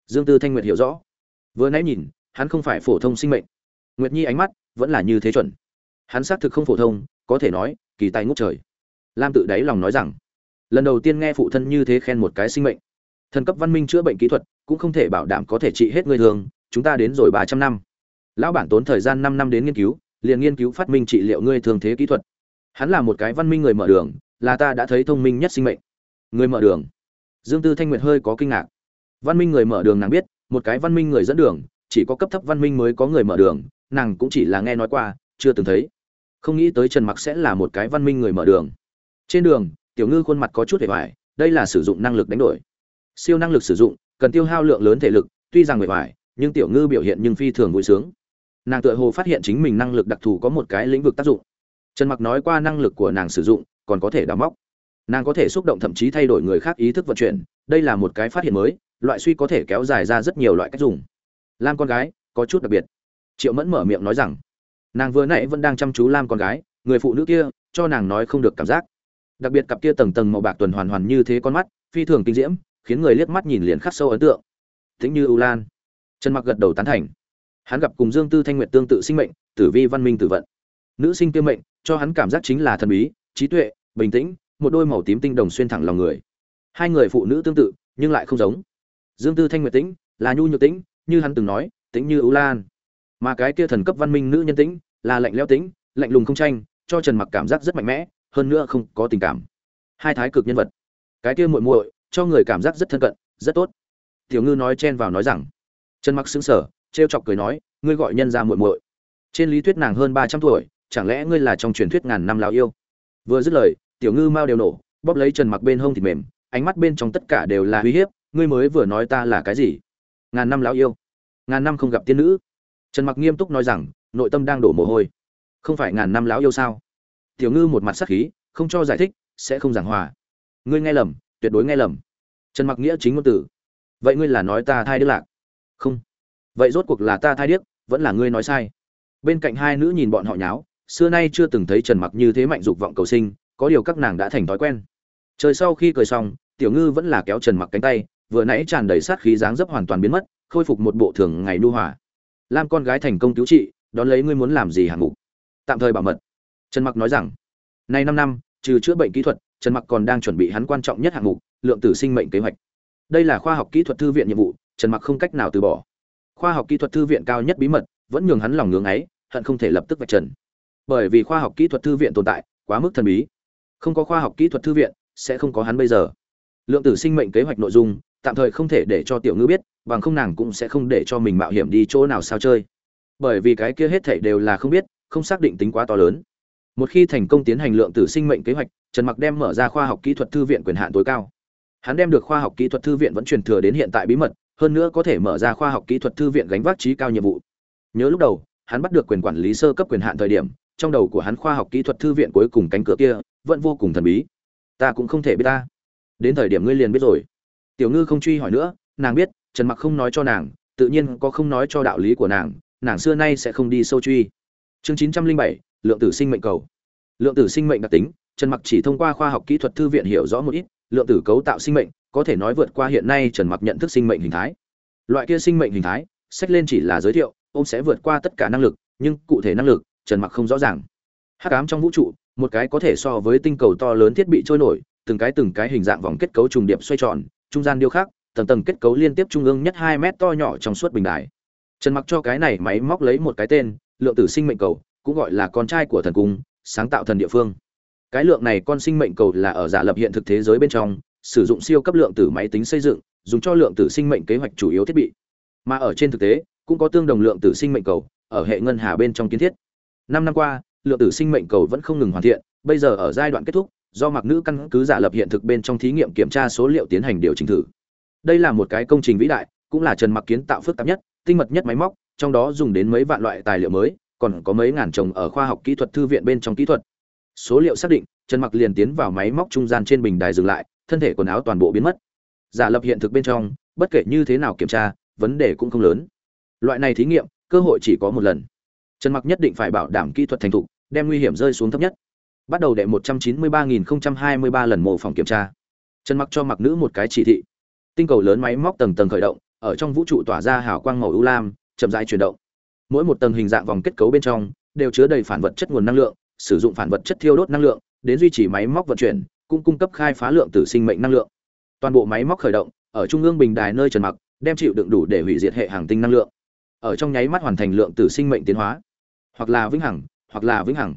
S1: Dương tư thanh nguyệt hiểu rõ. Vừa nãy nhìn, hắn không phải phổ thông sinh mệnh. Nguyệt nhi ánh mắt vẫn là như thế chuẩn. Hắn xác thực không phổ thông, có thể nói, kỳ tài ngút trời. Lam tự đáy lòng nói rằng, lần đầu tiên nghe phụ thân như thế khen một cái sinh mệnh. Thần cấp văn minh chữa bệnh kỹ thuật, cũng không thể bảo đảm có thể trị hết người thường, chúng ta đến rồi ba trăm năm. Lão bản tốn thời gian năm năm đến nghiên cứu, liền nghiên cứu phát minh trị liệu ngươi thường thế kỹ thuật. Hắn là một cái văn minh người mở đường, là ta đã thấy thông minh nhất sinh mệnh. Người mở đường. Dương tư thanh nguyệt hơi có kinh ngạc. Văn minh người mở đường nàng biết, một cái văn minh người dẫn đường, chỉ có cấp thấp văn minh mới có người mở đường nàng cũng chỉ là nghe nói qua, chưa từng thấy. Không nghĩ tới trần mặc sẽ là một cái văn minh người mở đường. Trên đường, tiểu ngư khuôn mặt có chút hề vải, đây là sử dụng năng lực đánh đổi. Siêu năng lực sử dụng, cần tiêu hao lượng lớn thể lực, tuy rằng hề vải, nhưng tiểu ngư biểu hiện nhưng phi thường vui sướng. Nàng tựa hồ phát hiện chính mình năng lực đặc thù có một cái lĩnh vực tác dụng. Trần mặc nói qua năng lực của nàng sử dụng, còn có thể đào móc. Nàng có thể xúc động thậm chí thay đổi người khác ý thức vận chuyển, đây là một cái phát hiện mới, loại suy có thể kéo dài ra rất nhiều loại cách dùng. Lam con gái, có chút đặc biệt triệu mẫn mở miệng nói rằng, nàng vừa nãy vẫn đang chăm chú lam con gái, người phụ nữ kia, cho nàng nói không được cảm giác. Đặc biệt cặp kia tầng tầng màu bạc tuần hoàn hoàn như thế con mắt, phi thường kinh diễm, khiến người liếc mắt nhìn liền khắc sâu ấn tượng. Thính như ưu lan. Trần mặc gật đầu tán thành. Hắn gặp cùng dương tư thanh nguyệt tương tự sinh mệnh, tử vi văn minh tử vận. Nữ sinh tiêm mệnh, cho hắn cảm giác chính là thần bí, trí tuệ, bình tĩnh, một đôi màu tím tinh đồng xuyên thẳng lòng người. Hai người phụ nữ tương tự, nhưng lại không giống. Dương tư thanh nguyệt tĩnh, là nhu nhược tĩnh, như hắn từng nói, tĩnh như ưu lan mà cái kia thần cấp văn minh nữ nhân tĩnh, là lạnh leo tĩnh, lạnh lùng không tranh, cho trần mặc cảm giác rất mạnh mẽ, hơn nữa không có tình cảm. Hai thái cực nhân vật. Cái kia muội muội, cho người cảm giác rất thân cận, rất tốt. Tiểu ngư nói chen vào nói rằng. Trần mặc sững sờ, trêu chọc cười nói, ngươi gọi nhân ra muội muội. Trên lý thuyết nàng hơn ba trăm tuổi, chẳng lẽ ngươi là trong truyền thuyết ngàn năm lão yêu? Vừa dứt lời, tiểu ngư mau đều nổ, bóp lấy trần mặc bên hông thịt mềm, ánh mắt bên trong tất cả đều là uy hiếp, ngươi mới vừa nói ta là cái gì? Ngàn năm lão yêu? Ngàn năm không gặp tiên nữ? Trần mặc nghiêm túc nói rằng, nội tâm đang đổ mồ hôi. Không phải ngàn năm lão yêu sao? Tiểu ngư một mặt sắc khí, không cho giải thích, sẽ không giảng hòa. Ngươi nghe lầm, tuyệt đối nghe lầm. Trần mặc nghĩa chính ngôn tử vậy ngươi là nói ta thai đức lạc? Không. Vậy rốt cuộc là ta thai điếc, vẫn là ngươi nói sai. Bên cạnh hai nữ nhìn bọn họ nháo, xưa nay chưa từng thấy trần mặc như thế mạnh dục vọng cầu sinh, có điều các nàng đã thành thói quen. Trời sau khi cười xong, tiểu ngư vẫn là kéo trần mặc cánh tay, vừa nãy tràn đầy sát khí dáng dấp hoàn toàn biến mất, khôi phục một bộ thường ngày nu hòa lam con gái thành công cứu trị, đón lấy ngươi muốn làm gì hạng mục? Tạm thời bảo mật. Trần mặc nói rằng. Nay năm năm, trừ chữa bệnh kỹ thuật, trần mặc còn đang chuẩn bị hắn quan trọng nhất hạng mục, lượng tử sinh mệnh kế hoạch. Đây là khoa học kỹ thuật thư viện nhiệm vụ, trần mặc không cách nào từ bỏ. Khoa học kỹ thuật thư viện cao nhất bí mật, vẫn nhường hắn lòng ngưỡng ấy, hận không thể lập tức vạch trần. Bởi vì khoa học kỹ thuật thư viện tồn tại, quá mức thần bí. Không có khoa học kỹ thuật thư viện, sẽ không có hắn bây giờ. Lượng tử sinh mệnh kế hoạch nội dung tạm thời không thể để cho tiểu ngư biết, bằng không nàng cũng sẽ không để cho mình mạo hiểm đi chỗ nào sao chơi. Bởi vì cái kia hết thảy đều là không biết, không xác định tính quá to lớn. Một khi thành công tiến hành lượng tử sinh mệnh kế hoạch, trần mặc đem mở ra khoa học kỹ thuật thư viện quyền hạn tối cao. Hắn đem được khoa học kỹ thuật thư viện vẫn truyền thừa đến hiện tại bí mật, hơn nữa có thể mở ra khoa học kỹ thuật thư viện gánh vác trí cao nhiệm vụ. Nhớ lúc đầu, hắn bắt được quyền quản lý sơ cấp quyền hạn thời điểm, trong đầu của hắn khoa học kỹ thuật thư viện cuối cùng cánh cửa kia vẫn vô cùng thần bí. Ta cũng không thể biết ta. Đến thời điểm ngươi liền biết rồi tiểu ngư không truy hỏi nữa nàng biết trần mặc không nói cho nàng tự nhiên có không nói cho đạo lý của nàng nàng xưa nay sẽ không đi sâu truy. Chương 907, lượng tử sinh mệnh cầu. Lượng tử sinh mệnh đặc tính trần mặc chỉ thông qua khoa học kỹ thuật thư viện hiểu rõ một ít lượng tử cấu tạo sinh mệnh có thể nói vượt qua hiện nay trần mặc nhận thức sinh mệnh hình thái. Loại kia sinh mệnh hình thái sách lên chỉ là giới thiệu ông sẽ vượt qua tất cả năng lực nhưng cụ thể năng lực trần mặc không rõ ràng. Hắc ám trong vũ trụ một cái có thể so với tinh cầu to lớn thiết bị trôi nổi từng cái từng cái hình dạng vòng kết cấu trùng điệp xoay tròn trung gian điêu khắc, tầng tầng kết cấu liên tiếp trung ương nhất hai mét to nhỏ trong suốt bình đài. Trần mặc cho cái này máy móc lấy một cái tên, lượng tử sinh mệnh cầu, cũng gọi là con trai của thần cung, sáng tạo thần địa phương. Cái lượng này con sinh mệnh cầu là ở giả lập hiện thực thế giới bên trong, sử dụng siêu cấp lượng tử máy tính xây dựng, dùng cho lượng tử sinh mệnh kế hoạch chủ yếu thiết bị. Mà ở trên thực tế, cũng có tương đồng lượng tử sinh mệnh cầu, ở hệ ngân hà bên trong kiến thiết. Năm năm qua, lượng tử sinh mệnh cầu vẫn không ngừng hoàn thiện, bây giờ ở giai đoạn kết thúc do mặc nữ căn cứ giả lập hiện thực bên trong thí nghiệm kiểm tra số liệu tiến hành điều chỉnh thử. Đây là một cái công trình vĩ đại, cũng là trần mặc kiến tạo phức tạp nhất, tinh mật nhất máy móc, trong đó dùng đến mấy vạn loại tài liệu mới, còn có mấy ngàn chồng ở khoa học kỹ thuật thư viện bên trong kỹ thuật. Số liệu xác định, trần mặc liền tiến vào máy móc trung gian trên bình đài dừng lại, thân thể quần áo toàn bộ biến mất. Giả lập hiện thực bên trong, bất kể như thế nào kiểm tra, vấn đề cũng không lớn. Loại này thí nghiệm, cơ hội chỉ có một lần. Trần mặc nhất định phải bảo đảm kỹ thuật thành thục, đem nguy hiểm rơi xuống thấp nhất bắt đầu đệ 193.023 lần mô phỏng kiểm tra. Trần mặc cho mặc nữ một cái chỉ thị. Tinh cầu lớn máy móc tầng tầng khởi động, ở trong vũ trụ tỏa ra hào quang màu ưu lam, chậm rãi chuyển động. Mỗi một tầng hình dạng vòng kết cấu bên trong, đều chứa đầy phản vật chất nguồn năng lượng, sử dụng phản vật chất thiêu đốt năng lượng, đến duy trì máy móc vận chuyển, cũng cung cấp khai phá lượng tử sinh mệnh năng lượng. Toàn bộ máy móc khởi động, ở trung ương bình đài nơi trần mặc, đem chịu đựng đủ để hủy diệt hệ hàng tinh năng lượng. Ở trong nháy mắt hoàn thành lượng tử sinh mệnh tiến hóa. Hoặc là vĩnh hằng, hoặc là vĩnh hằng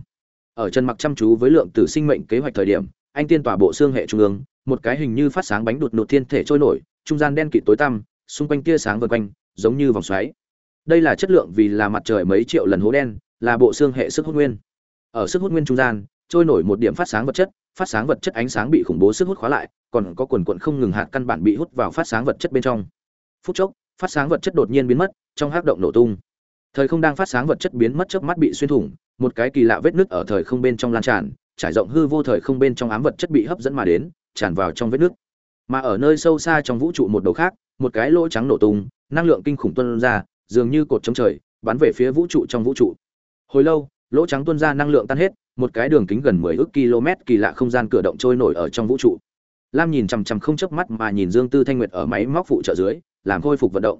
S1: ở trần mặc chăm chú với lượng tử sinh mệnh kế hoạch thời điểm, anh tiên tỏa bộ xương hệ trung ương, một cái hình như phát sáng bánh đột nột thiên thể trôi nổi, trung gian đen kịt tối tăm, xung quanh tia sáng vần quanh, giống như vòng xoáy. Đây là chất lượng vì là mặt trời mấy triệu lần hố đen, là bộ xương hệ sức hút nguyên. Ở sức hút nguyên trung gian, trôi nổi một điểm phát sáng vật chất, phát sáng vật chất ánh sáng bị khủng bố sức hút khóa lại, còn có quần quận không ngừng hạt căn bản bị hút vào phát sáng vật chất bên trong. Phút chốc, phát sáng vật chất đột nhiên biến mất, trong hắc động nổ tung. Thời không đang phát sáng vật chất biến mất trước mắt bị xuyên thủng một cái kỳ lạ vết nứt ở thời không bên trong lan tràn, trải rộng hư vô thời không bên trong ám vật chất bị hấp dẫn mà đến, tràn vào trong vết nứt. mà ở nơi sâu xa trong vũ trụ một đầu khác, một cái lỗ trắng nổ tung, năng lượng kinh khủng tuôn ra, dường như cột chống trời, bắn về phía vũ trụ trong vũ trụ. Hồi lâu, lỗ trắng tuôn ra năng lượng tan hết, một cái đường kính gần mười ước km kỳ lạ không gian cửa động trôi nổi ở trong vũ trụ. Lam nhìn chằm chằm không chớp mắt mà nhìn dương tư thanh nguyệt ở máy móc phụ trợ dưới, làm khôi phục vận động.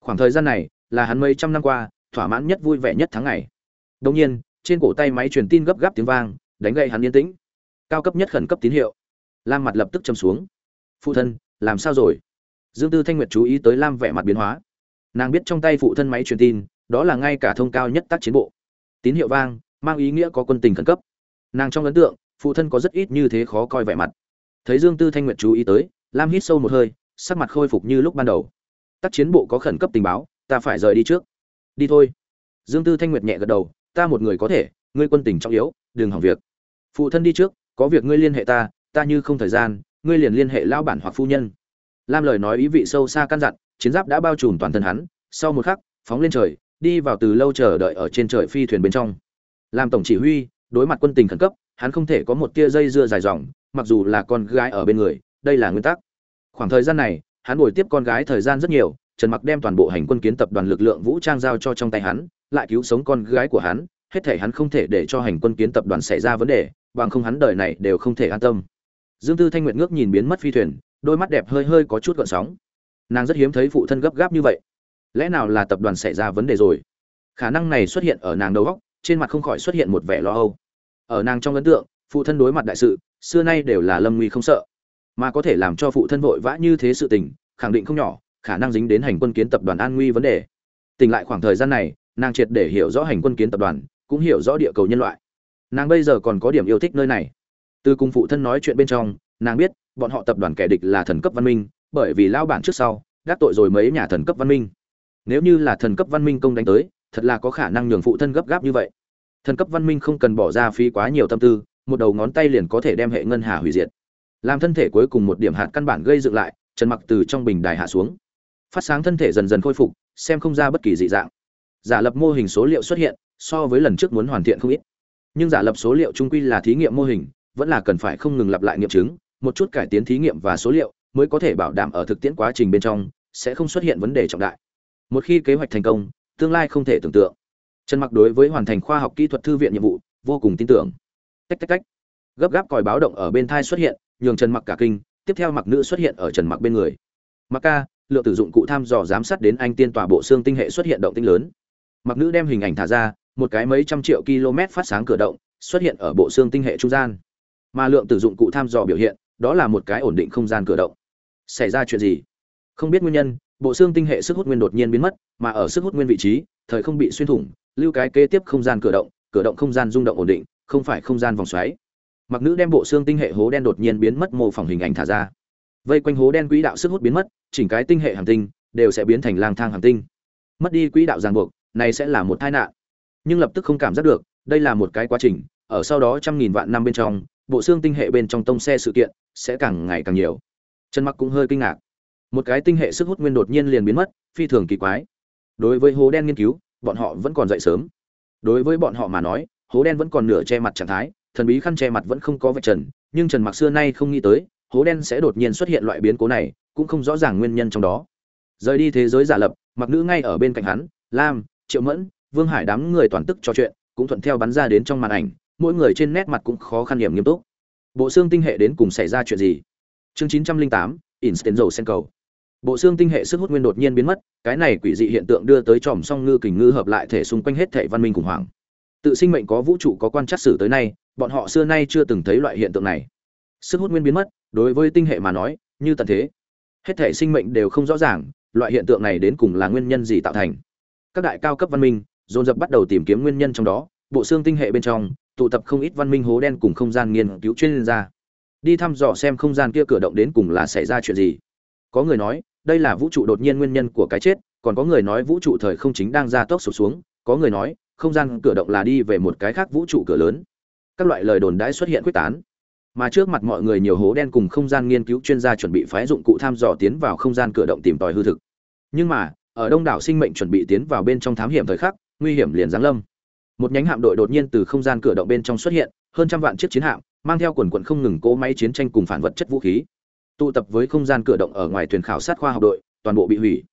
S1: Khoảng thời gian này, là hắn mấy trăm năm qua, thỏa mãn nhất vui vẻ nhất tháng ngày. Đông nhiên trên cổ tay máy truyền tin gấp gáp tiếng vang, đánh gậy hắn yên tĩnh. Cao cấp nhất khẩn cấp tín hiệu. Lam mặt lập tức châm xuống. Phụ thân, làm sao rồi? Dương tư thanh nguyệt chú ý tới lam vẻ mặt biến hóa. Nàng biết trong tay phụ thân máy truyền tin, đó là ngay cả thông cao nhất tác chiến bộ. Tín hiệu vang, mang ý nghĩa có quân tình khẩn cấp. Nàng trong ấn tượng, phụ thân có rất ít như thế khó coi vẻ mặt. Thấy dương tư thanh nguyệt chú ý tới, lam hít sâu một hơi, sắc mặt khôi phục như lúc ban đầu. Tác chiến bộ có khẩn cấp tình báo, ta phải rời đi trước. Đi thôi. Dương tư thanh nguyệt nhẹ gật đầu ta một người có thể, ngươi quân tình trọng yếu, đừng hỏng việc. Phụ thân đi trước, có việc ngươi liên hệ ta ta như không thời gian, ngươi liền liên hệ lao bản hoặc phu nhân. Lam lời nói ý vị sâu xa căn dặn, chiến giáp đã bao trùm toàn thân hắn, sau một khắc, phóng lên trời, đi vào từ lâu chờ đợi ở trên trời phi thuyền bên trong. Làm tổng chỉ huy, đối mặt quân tình khẩn cấp, hắn không thể có một tia dây dưa dài dòng, mặc dù là con gái ở bên người, đây là nguyên tắc. Khoảng thời gian này, hắn bồi tiếp con gái thời gian rất nhiều, trần mặc đem toàn bộ hành quân kiến tập đoàn lực lượng vũ trang giao cho trong tay hắn lại cứu sống con gái của hắn, hết thể hắn không thể để cho hành quân kiến tập đoàn xảy ra vấn đề, bằng không hắn đời này đều không thể an tâm. Dương tư thanh nguyện ngước nhìn biến mất phi thuyền, đôi mắt đẹp hơi hơi có chút gợn sóng. Nàng rất hiếm thấy phụ thân gấp gáp như vậy. Lẽ nào là tập đoàn xảy ra vấn đề rồi? Khả năng này xuất hiện ở nàng đầu góc trên mặt không khỏi xuất hiện một vẻ lo âu. Ở nàng trong ấn tượng, phụ thân đối mặt đại sự, xưa nay đều là lâm nguy không sợ. Mà có thể làm cho phụ thân vội vã như thế sự tình, khẳng định không nhỏ, khả năng dính đến hành quân kiến tập đoàn an nguy vấn đề. Tỉnh lại khoảng thời gian này nàng triệt để hiểu rõ hành quân kiến tập đoàn, cũng hiểu rõ địa cầu nhân loại. Nàng bây giờ còn có điểm yêu thích nơi này. Từ cùng phụ thân nói chuyện bên trong, nàng biết, bọn họ tập đoàn kẻ địch là thần cấp văn minh, bởi vì lao bản trước sau gác tội rồi mấy nhà thần cấp văn minh. Nếu như là thần cấp văn minh công đánh tới, thật là có khả năng nhường phụ thân gấp gáp như vậy. Thần cấp văn minh không cần bỏ ra phí quá nhiều tâm tư, một đầu ngón tay liền có thể đem hệ ngân hà hủy diệt. Làm thân thể cuối cùng một điểm hạt căn bản gây dựng lại trần mặc từ trong bình đài hạ xuống. Phát sáng thân thể dần dần khôi phục, xem không ra bất kỳ dị dạng giả lập mô hình số liệu xuất hiện, so với lần trước muốn hoàn thiện không ít. Nhưng giả lập số liệu trung quy là thí nghiệm mô hình, vẫn là cần phải không ngừng lặp lại nghiệm chứng, một chút cải tiến thí nghiệm và số liệu mới có thể bảo đảm ở thực tiễn quá trình bên trong sẽ không xuất hiện vấn đề trọng đại. Một khi kế hoạch thành công, tương lai không thể tưởng tượng. Trần mặc đối với hoàn thành khoa học kỹ thuật thư viện nhiệm vụ, vô cùng tin tưởng. Tách tách tách. Gấp gáp còi báo động ở bên thai xuất hiện, nhường trần mặc cả kinh, tiếp theo mặc nữ xuất hiện ở trần mặc bên người. Mặc ca lượng tử dụng cụ tham dò giám sát đến anh tiên tòa bộ xương tinh hệ xuất hiện động tinh lớn mặc nữ đem hình ảnh thả ra, một cái mấy trăm triệu km phát sáng cửa động, xuất hiện ở bộ xương tinh hệ trung gian. Mà lượng tử dụng cụ tham dò biểu hiện, đó là một cái ổn định không gian cửa động. Xảy ra chuyện gì? Không biết nguyên nhân, bộ xương tinh hệ sức hút nguyên đột nhiên biến mất, mà ở sức hút nguyên vị trí, thời không bị xuyên thủng, lưu cái kế tiếp không gian cửa động cửa động không gian rung động ổn định, không phải không gian vòng xoáy. Mặc nữ đem bộ xương tinh hệ hố đen đột nhiên biến mất, mô phỏng hình ảnh thả ra. Vây quanh hố đen quỹ đạo sức hút biến mất, chỉnh cái tinh hệ hành tinh, đều sẽ biến thành lang thang hành tinh. Mất đi quỹ đạo ràng buộc này sẽ là một tai nạn. Nhưng lập tức không cảm giác được, đây là một cái quá trình, ở sau đó trăm nghìn vạn năm bên trong, bộ xương tinh hệ bên trong tông xe sự kiện sẽ càng ngày càng nhiều. Trần mặc cũng hơi kinh ngạc. Một cái tinh hệ sức hút nguyên đột nhiên liền biến mất, phi thường kỳ quái. Đối với hố đen nghiên cứu, bọn họ vẫn còn dậy sớm. Đối với bọn họ mà nói, hố đen vẫn còn nửa che mặt trạng thái, thần bí khăn che mặt vẫn không có vạch trần, nhưng trần mặc xưa nay không nghĩ tới, hố đen sẽ đột nhiên xuất hiện loại biến cố này, cũng không rõ ràng nguyên nhân trong đó. Rời đi thế giới giả lập, mặc nữ ngay ở bên cạnh hắn, lam triệu mẫn, vương hải đám người toàn tức trò chuyện, cũng thuận theo bắn ra đến trong màn ảnh, mỗi người trên nét mặt cũng khó khăn điểm nghiêm túc. Bộ xương tinh hệ đến cùng xảy ra chuyện gì? Chương chín trăm linh tám, instant dầu sen cầu. Bộ xương tinh hệ sức hút nguyên đột nhiên biến mất, cái này quỷ dị hiện tượng đưa tới tròm song ngư kình ngư hợp lại thể xung quanh hết thể văn minh khủng hoảng. Tự sinh mệnh có vũ trụ có quan trắc sử tới nay, bọn họ xưa nay chưa từng thấy loại hiện tượng này. Sức hút nguyên biến mất, đối với tinh hệ mà nói, như tận thế. Hết thể sinh mệnh đều không rõ ràng, loại hiện tượng này đến cùng là nguyên nhân gì tạo thành? Các đại cao cấp văn minh, dồn dập bắt đầu tìm kiếm nguyên nhân trong đó, bộ xương tinh hệ bên trong, tụ tập không ít văn minh hố đen cùng không gian nghiên cứu chuyên gia. Đi thăm dò xem không gian kia cửa động đến cùng là xảy ra chuyện gì. Có người nói, đây là vũ trụ đột nhiên nguyên nhân của cái chết, còn có người nói vũ trụ thời không chính đang gia tốc sụp xuống, có người nói, không gian cửa động là đi về một cái khác vũ trụ cửa lớn. Các loại lời đồn đãi xuất hiện quyết tán. Mà trước mặt mọi người nhiều hố đen cùng không gian nghiên cứu chuyên gia chuẩn bị phái dụng cụ thăm dò tiến vào không gian cửa động tìm tòi hư thực. Nhưng mà ở đông đảo sinh mệnh chuẩn bị tiến vào bên trong thám hiểm thời khắc, nguy hiểm liền giáng lâm. Một nhánh hạm đội đột nhiên từ không gian cửa động bên trong xuất hiện, hơn trăm vạn chiếc chiến hạm, mang theo quần quận không ngừng cỗ máy chiến tranh cùng phản vật chất vũ khí. Tụ tập với không gian cửa động ở ngoài thuyền khảo sát khoa học đội, toàn bộ bị hủy.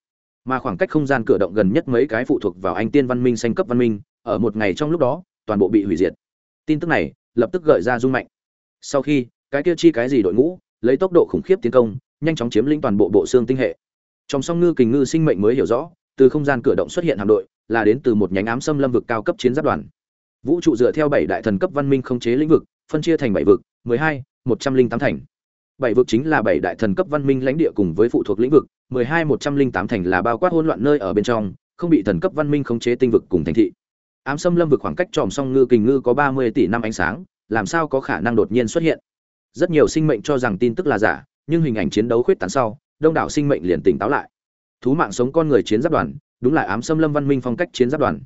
S1: Mà khoảng cách không gian cửa động gần nhất mấy cái phụ thuộc vào anh tiên văn minh xanh cấp văn minh, ở một ngày trong lúc đó, toàn bộ bị hủy diệt. Tin tức này, lập tức gợi ra rung mạnh. Sau khi, cái kia chi cái gì đội ngũ, lấy tốc độ khủng khiếp tiến công, nhanh chóng chiếm lĩnh toàn bộ bộ xương tinh hệ trong song ngư kình ngư sinh mệnh mới hiểu rõ, từ không gian cửa động xuất hiện hạm đội, là đến từ một nhánh ám xâm lâm vực cao cấp chiến giáp đoàn. Vũ trụ dựa theo bảy đại thần cấp văn minh không chế lĩnh vực, phân chia thành bảy vực, mười hai, một trăm linh tám thành. Bảy vực chính là bảy đại thần cấp văn minh lãnh địa cùng với phụ thuộc lĩnh vực, mười hai, một trăm linh tám thành là bao quát hỗn loạn nơi ở bên trong, không bị thần cấp văn minh khống chế tinh vực cùng thành thị. Ám xâm lâm vực khoảng cách tròm song ngư kình ngư có ba mươi tỷ năm ánh sáng, làm sao có khả năng đột nhiên xuất hiện? Rất nhiều sinh mệnh cho rằng tin tức là giả, nhưng hình ảnh chiến đấu khuyết tán sau đông đảo sinh mệnh liền tỉnh táo lại. Thú mạng sống con người chiến giáp đoàn, đúng là ám xâm lâm văn minh phong cách chiến giáp đoàn.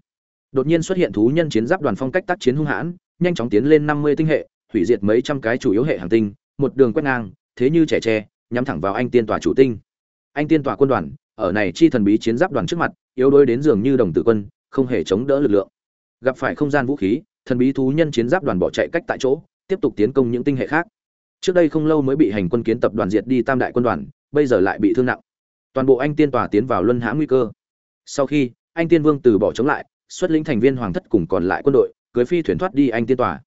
S1: Đột nhiên xuất hiện thú nhân chiến giáp đoàn phong cách tác chiến hung hãn, nhanh chóng tiến lên năm mươi tinh hệ, hủy diệt mấy trăm cái chủ yếu hệ hành tinh, một đường quét ngang, thế như trẻ tre, nhắm thẳng vào anh tiên tòa chủ tinh. Anh tiên tòa quân đoàn, ở này chi thần bí chiến giáp đoàn trước mặt, yếu đuối đến dường như đồng tử quân, không hề chống đỡ lực lượng. Gặp phải không gian vũ khí, thần bí thú nhân chiến giáp đoàn bỏ chạy cách tại chỗ, tiếp tục tiến công những tinh hệ khác. Trước đây không lâu mới bị hành quân kiến tập đoàn diệt đi tam đại quân đoàn bây giờ lại bị thương nặng. Toàn bộ anh tiên tòa tiến vào luân hãm nguy cơ. Sau khi, anh tiên vương từ bỏ chống lại, xuất lĩnh thành viên hoàng thất cùng còn lại quân đội, cưới phi thuyền thoát đi anh tiên tòa.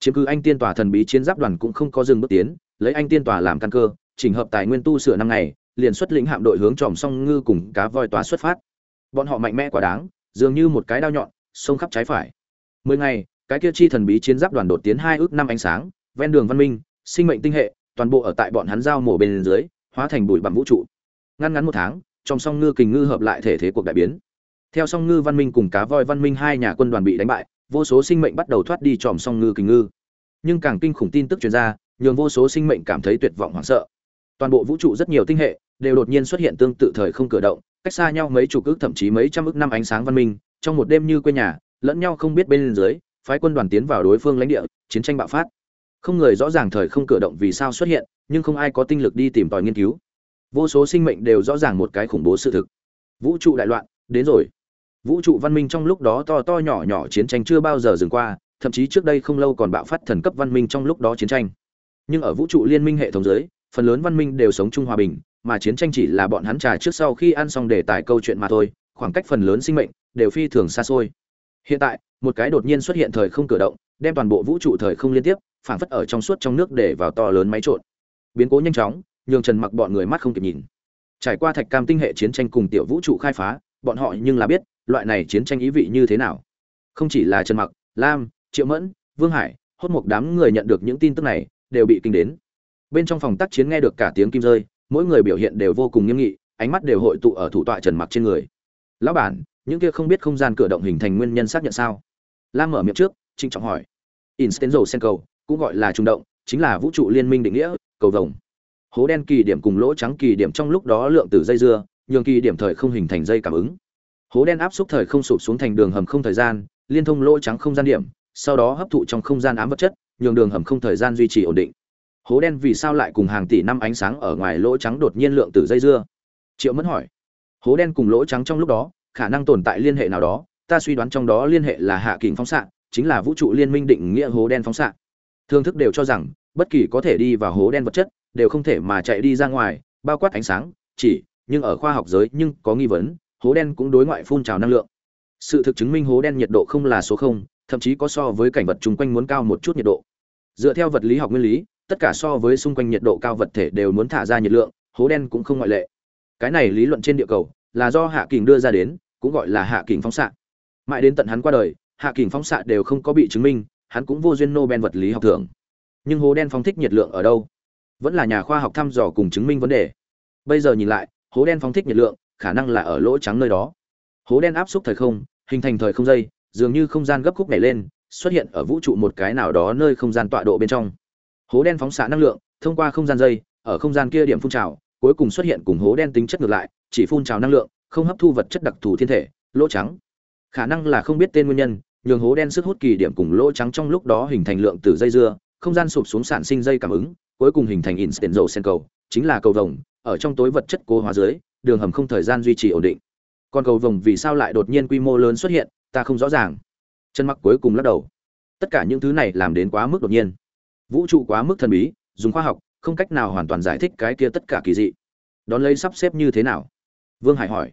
S1: Chiếm cứ anh tiên tòa thần bí chiến giáp đoàn cũng không có dừng bước tiến, lấy anh tiên tòa làm căn cơ, chỉnh hợp tài nguyên tu sửa năm ngày, liền xuất lĩnh hạm đội hướng tròm song ngư cùng cá voi tòa xuất phát. Bọn họ mạnh mẽ quá đáng, dường như một cái đao nhọn, sông khắp trái phải. Mười ngày, cái kia chi thần bí chiến giáp đoàn đột tiến hai ước năm ánh sáng, ven đường văn minh, sinh mệnh tinh hệ, toàn bộ ở tại bọn hắn giao mổ bên dưới hóa thành bụi bặm vũ trụ. Ngăn ngắn một tháng, trong song ngư kình ngư hợp lại thể thế cuộc đại biến. Theo song ngư văn minh cùng cá voi văn minh hai nhà quân đoàn bị đánh bại, vô số sinh mệnh bắt đầu thoát đi tròm song ngư kình ngư. Nhưng càng kinh khủng tin tức truyền ra, nhường vô số sinh mệnh cảm thấy tuyệt vọng hoảng sợ. Toàn bộ vũ trụ rất nhiều tinh hệ đều đột nhiên xuất hiện tương tự thời không cử động, cách xa nhau mấy chục ước, thậm chí mấy trăm ước năm ánh sáng văn minh, trong một đêm như quê nhà, lẫn nhau không biết bên dưới, phái quân đoàn tiến vào đối phương lãnh địa, chiến tranh bạo phát. Không người rõ ràng thời không cử động vì sao xuất hiện nhưng không ai có tinh lực đi tìm tòi nghiên cứu. Vô số sinh mệnh đều rõ ràng một cái khủng bố sự thực. Vũ trụ đại loạn, đến rồi. Vũ trụ văn minh trong lúc đó to to nhỏ nhỏ chiến tranh chưa bao giờ dừng qua, thậm chí trước đây không lâu còn bạo phát thần cấp văn minh trong lúc đó chiến tranh. Nhưng ở vũ trụ liên minh hệ thống giới phần lớn văn minh đều sống chung hòa bình, mà chiến tranh chỉ là bọn hắn trà trước sau khi ăn xong đề tài câu chuyện mà thôi, khoảng cách phần lớn sinh mệnh đều phi thường xa xôi. Hiện tại, một cái đột nhiên xuất hiện thời không cử động, đem toàn bộ vũ trụ thời không liên tiếp, phảng phất ở trong suốt trong nước để vào to lớn máy trộn biến cố nhanh chóng, nhường trần mặc bọn người mắt không kịp nhìn. Trải qua thạch cam tinh hệ chiến tranh cùng tiểu vũ trụ khai phá, bọn họ nhưng là biết, loại này chiến tranh ý vị như thế nào. Không chỉ là trần mặc, lam, triệu mẫn, vương hải, hốt một đám người nhận được những tin tức này, đều bị kinh đến. Bên trong phòng tác chiến nghe được cả tiếng kim rơi, mỗi người biểu hiện đều vô cùng nghiêm nghị, ánh mắt đều hội tụ ở thủ tọa trần mặc trên người. Lão bản, những kia không biết không gian cửa động hình thành nguyên nhân xác nhận sao? Lam mở miệng trước trinh trọng hỏi. Instenzo sen cầu cũng gọi là trung động, chính là vũ trụ liên minh định nghĩa cầu vồng. Hố đen kỳ điểm cùng lỗ trắng kỳ điểm trong lúc đó lượng tử dây dưa, nhường kỳ điểm thời không hình thành dây cảm ứng. Hố đen áp xúc thời không sụp xuống thành đường hầm không thời gian, liên thông lỗ trắng không gian điểm, sau đó hấp thụ trong không gian ám vật chất, nhường đường hầm không thời gian duy trì ổn định. Hố đen vì sao lại cùng hàng tỷ năm ánh sáng ở ngoài lỗ trắng đột nhiên lượng tử dây dưa? Triệu mẫn hỏi. Hố đen cùng lỗ trắng trong lúc đó, khả năng tồn tại liên hệ nào đó, ta suy đoán trong đó liên hệ là hạ kình phóng xạ, chính là vũ trụ liên minh định nghĩa hố đen phóng xạ. Thương thức đều cho rằng bất kỳ có thể đi vào hố đen vật chất, đều không thể mà chạy đi ra ngoài, bao quát ánh sáng, chỉ, nhưng ở khoa học giới nhưng có nghi vấn, hố đen cũng đối ngoại phun trào năng lượng. Sự thực chứng minh hố đen nhiệt độ không là số không, thậm chí có so với cảnh vật chung quanh muốn cao một chút nhiệt độ. Dựa theo vật lý học nguyên lý, tất cả so với xung quanh nhiệt độ cao vật thể đều muốn thả ra nhiệt lượng, hố đen cũng không ngoại lệ. Cái này lý luận trên địa cầu là do hạ kình đưa ra đến, cũng gọi là hạ kình phóng xạ. Mãi đến tận hắn qua đời, hạ kình phóng xạ đều không có bị chứng minh, hắn cũng vô duyên nobel vật lý học thưởng nhưng hố đen phóng thích nhiệt lượng ở đâu? Vẫn là nhà khoa học thăm dò cùng chứng minh vấn đề. Bây giờ nhìn lại, hố đen phóng thích nhiệt lượng, khả năng là ở lỗ trắng nơi đó. Hố đen áp suất thời không, hình thành thời không dây, dường như không gian gấp khúc nhảy lên, xuất hiện ở vũ trụ một cái nào đó nơi không gian tọa độ bên trong. Hố đen phóng xạ năng lượng, thông qua không gian dây, ở không gian kia điểm phun trào, cuối cùng xuất hiện cùng hố đen tính chất ngược lại, chỉ phun trào năng lượng, không hấp thu vật chất đặc thù thiên thể, lỗ trắng. Khả năng là không biết tên nguyên nhân, nhường hố đen sức hút kỳ điểm cùng lỗ trắng trong lúc đó hình thành lượng từ dây dưa không gian sụp xuống sản sinh dây cảm ứng, cuối cùng hình thành instant dầu sen cầu, chính là cầu vồng, ở trong tối vật chất cố hóa dưới, đường hầm không thời gian duy trì ổn định. Con cầu vồng vì sao lại đột nhiên quy mô lớn xuất hiện, ta không rõ ràng. Chân mặc cuối cùng lắc đầu. Tất cả những thứ này làm đến quá mức đột nhiên. Vũ trụ quá mức thần bí, dùng khoa học, không cách nào hoàn toàn giải thích cái kia tất cả kỳ dị. Đón lấy sắp xếp như thế nào? Vương hải hỏi.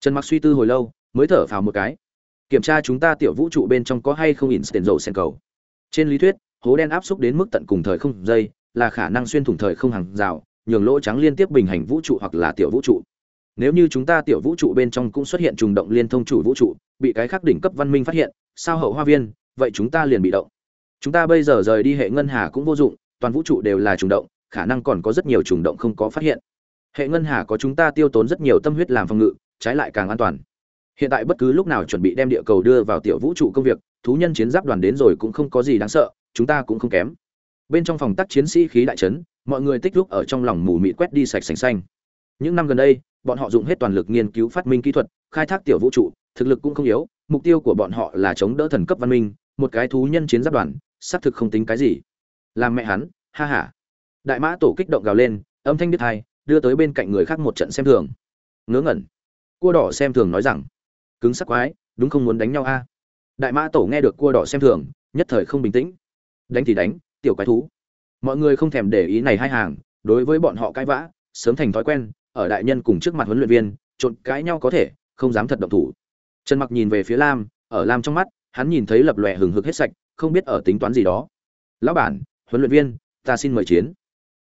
S1: Trần mặc suy tư hồi lâu, mới thở phào một cái. Kiểm tra chúng ta tiểu vũ trụ bên trong có hay không Instant tiền dầu sen cầu. Trên lý thuyết hố đen áp xúc đến mức tận cùng thời không dây, là khả năng xuyên thủng thời không hàng rào, nhường lỗ trắng liên tiếp bình hành vũ trụ hoặc là tiểu vũ trụ. Nếu như chúng ta tiểu vũ trụ bên trong cũng xuất hiện trùng động liên thông chủ vũ trụ, bị cái khác đỉnh cấp văn minh phát hiện, sao hậu hoa viên, vậy chúng ta liền bị động. Chúng ta bây giờ rời đi hệ ngân hà cũng vô dụng, toàn vũ trụ đều là trùng động, khả năng còn có rất nhiều trùng động không có phát hiện. Hệ ngân hà có chúng ta tiêu tốn rất nhiều tâm huyết làm phòng ngự, trái lại càng an toàn. Hiện tại bất cứ lúc nào chuẩn bị đem địa cầu đưa vào tiểu vũ trụ công việc, thú nhân chiến giáp đoàn đến rồi cũng không có gì đáng sợ chúng ta cũng không kém. Bên trong phòng tác chiến sĩ khí đại trấn mọi người tích lúc ở trong lòng mù mịt quét đi sạch sành xanh. Những năm gần đây, bọn họ dùng hết toàn lực nghiên cứu phát minh kỹ thuật, khai thác tiểu vũ trụ, thực lực cũng không yếu, mục tiêu của bọn họ là chống đỡ thần cấp văn minh, một cái thú nhân chiến giáp đoàn, xác thực không tính cái gì. Làm mẹ hắn, ha ha. Đại mã tổ kích động gào lên, âm thanh đứt hai đưa tới bên cạnh người khác một trận xem thường. Ngớ ngẩn. Cua đỏ xem thường nói rằng, cứng sắc quái, đúng không muốn đánh nhau a? Đại mã tổ nghe được cua đỏ xem thường, nhất thời không bình tĩnh đánh thì đánh tiểu quái thú. Mọi người không thèm để ý này hai hàng đối với bọn họ cãi vã sớm thành thói quen ở đại nhân cùng trước mặt huấn luyện viên trộn cãi nhau có thể không dám thật động thủ. Trần mặc nhìn về phía lam ở lam trong mắt hắn nhìn thấy lập lòe hừng hực hết sạch không biết ở tính toán gì đó. Lão bản huấn luyện viên ta xin mời chiến.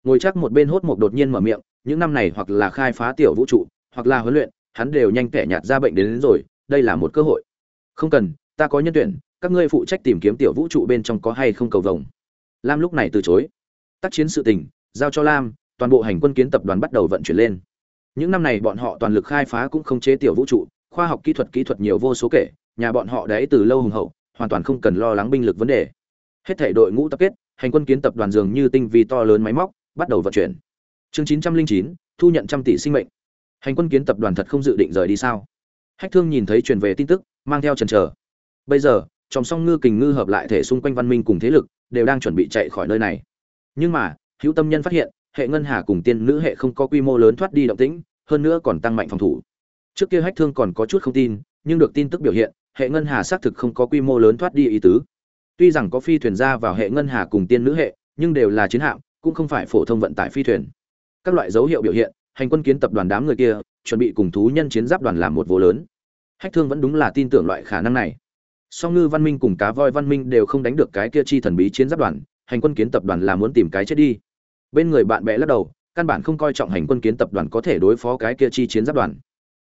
S1: Ngồi chắc một bên hốt một đột nhiên mở miệng những năm này hoặc là khai phá tiểu vũ trụ hoặc là huấn luyện hắn đều nhanh kẻ nhạt ra bệnh đến, đến rồi đây là một cơ hội. Không cần ta có nhân tuyển các ngươi phụ trách tìm kiếm tiểu vũ trụ bên trong có hay không cầu vồng? Lam lúc này từ chối. Tác chiến sự tình, giao cho lam, toàn bộ hành quân kiến tập đoàn bắt đầu vận chuyển lên. Những năm này bọn họ toàn lực khai phá cũng không chế tiểu vũ trụ, khoa học kỹ thuật kỹ thuật nhiều vô số kể, nhà bọn họ đấy từ lâu hùng hậu, hoàn toàn không cần lo lắng binh lực vấn đề. Hết thể đội ngũ tập kết, hành quân kiến tập đoàn dường như tinh vi to lớn máy móc, bắt đầu vận chuyển. Chương chín trăm linh chín, thu nhận trăm tỷ sinh mệnh. Hành quân kiến tập đoàn thật không dự định rời đi sao? Hách thương nhìn thấy truyền về tin tức, mang theo trần trờ bây giờ trong song ngư kình ngư hợp lại thể xung quanh văn minh cùng thế lực, đều đang chuẩn bị chạy khỏi nơi này. Nhưng mà, hữu tâm nhân phát hiện, hệ ngân hà cùng tiên nữ hệ không có quy mô lớn thoát đi động tĩnh, hơn nữa còn tăng mạnh phòng thủ. Trước kia hách thương còn có chút không tin, nhưng được tin tức biểu hiện, hệ ngân hà xác thực không có quy mô lớn thoát đi ý tứ. Tuy rằng có phi thuyền ra vào hệ ngân hà cùng tiên nữ hệ, nhưng đều là chiến hạm, cũng không phải phổ thông vận tải phi thuyền. Các loại dấu hiệu biểu hiện, hành quân kiến tập đoàn đám người kia, chuẩn bị cùng thú nhân chiến giáp đoàn làm một vô lớn. Hách thương vẫn đúng là tin tưởng loại khả năng này song ngư văn minh cùng cá voi văn minh đều không đánh được cái kia chi thần bí chiến giáp đoàn, hành quân kiến tập đoàn là muốn tìm cái chết đi. Bên người bạn bè lắc đầu, căn bản không coi trọng hành quân kiến tập đoàn có thể đối phó cái kia chi chiến giáp đoàn.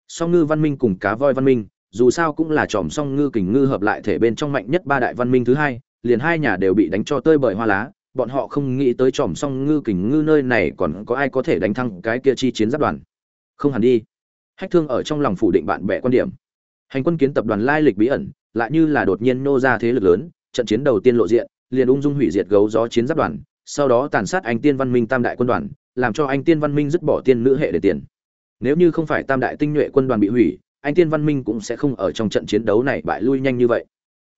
S1: Song ngư văn minh cùng cá voi văn minh, dù sao cũng là tròm song ngư kình ngư hợp lại thể bên trong mạnh nhất ba đại văn minh thứ hai, liền hai nhà đều bị đánh cho tơi bởi hoa lá, bọn họ không nghĩ tới tròm song ngư kình ngư nơi này còn có ai có thể đánh thăng cái kia chi chiến giáp đoàn. Không hẳn đi. Hách thương ở trong lòng phủ định bạn bè quan điểm. Hành quân kiến tập đoàn lai lịch bí ẩn lại như là đột nhiên nô ra thế lực lớn, trận chiến đầu tiên lộ diện, liền ung dung hủy diệt gấu gió chiến giáp đoàn, sau đó tàn sát anh tiên văn minh tam đại quân đoàn, làm cho anh tiên văn minh dứt bỏ tiên nữ hệ để tiền. Nếu như không phải tam đại tinh nhuệ quân đoàn bị hủy, anh tiên văn minh cũng sẽ không ở trong trận chiến đấu này bại lui nhanh như vậy.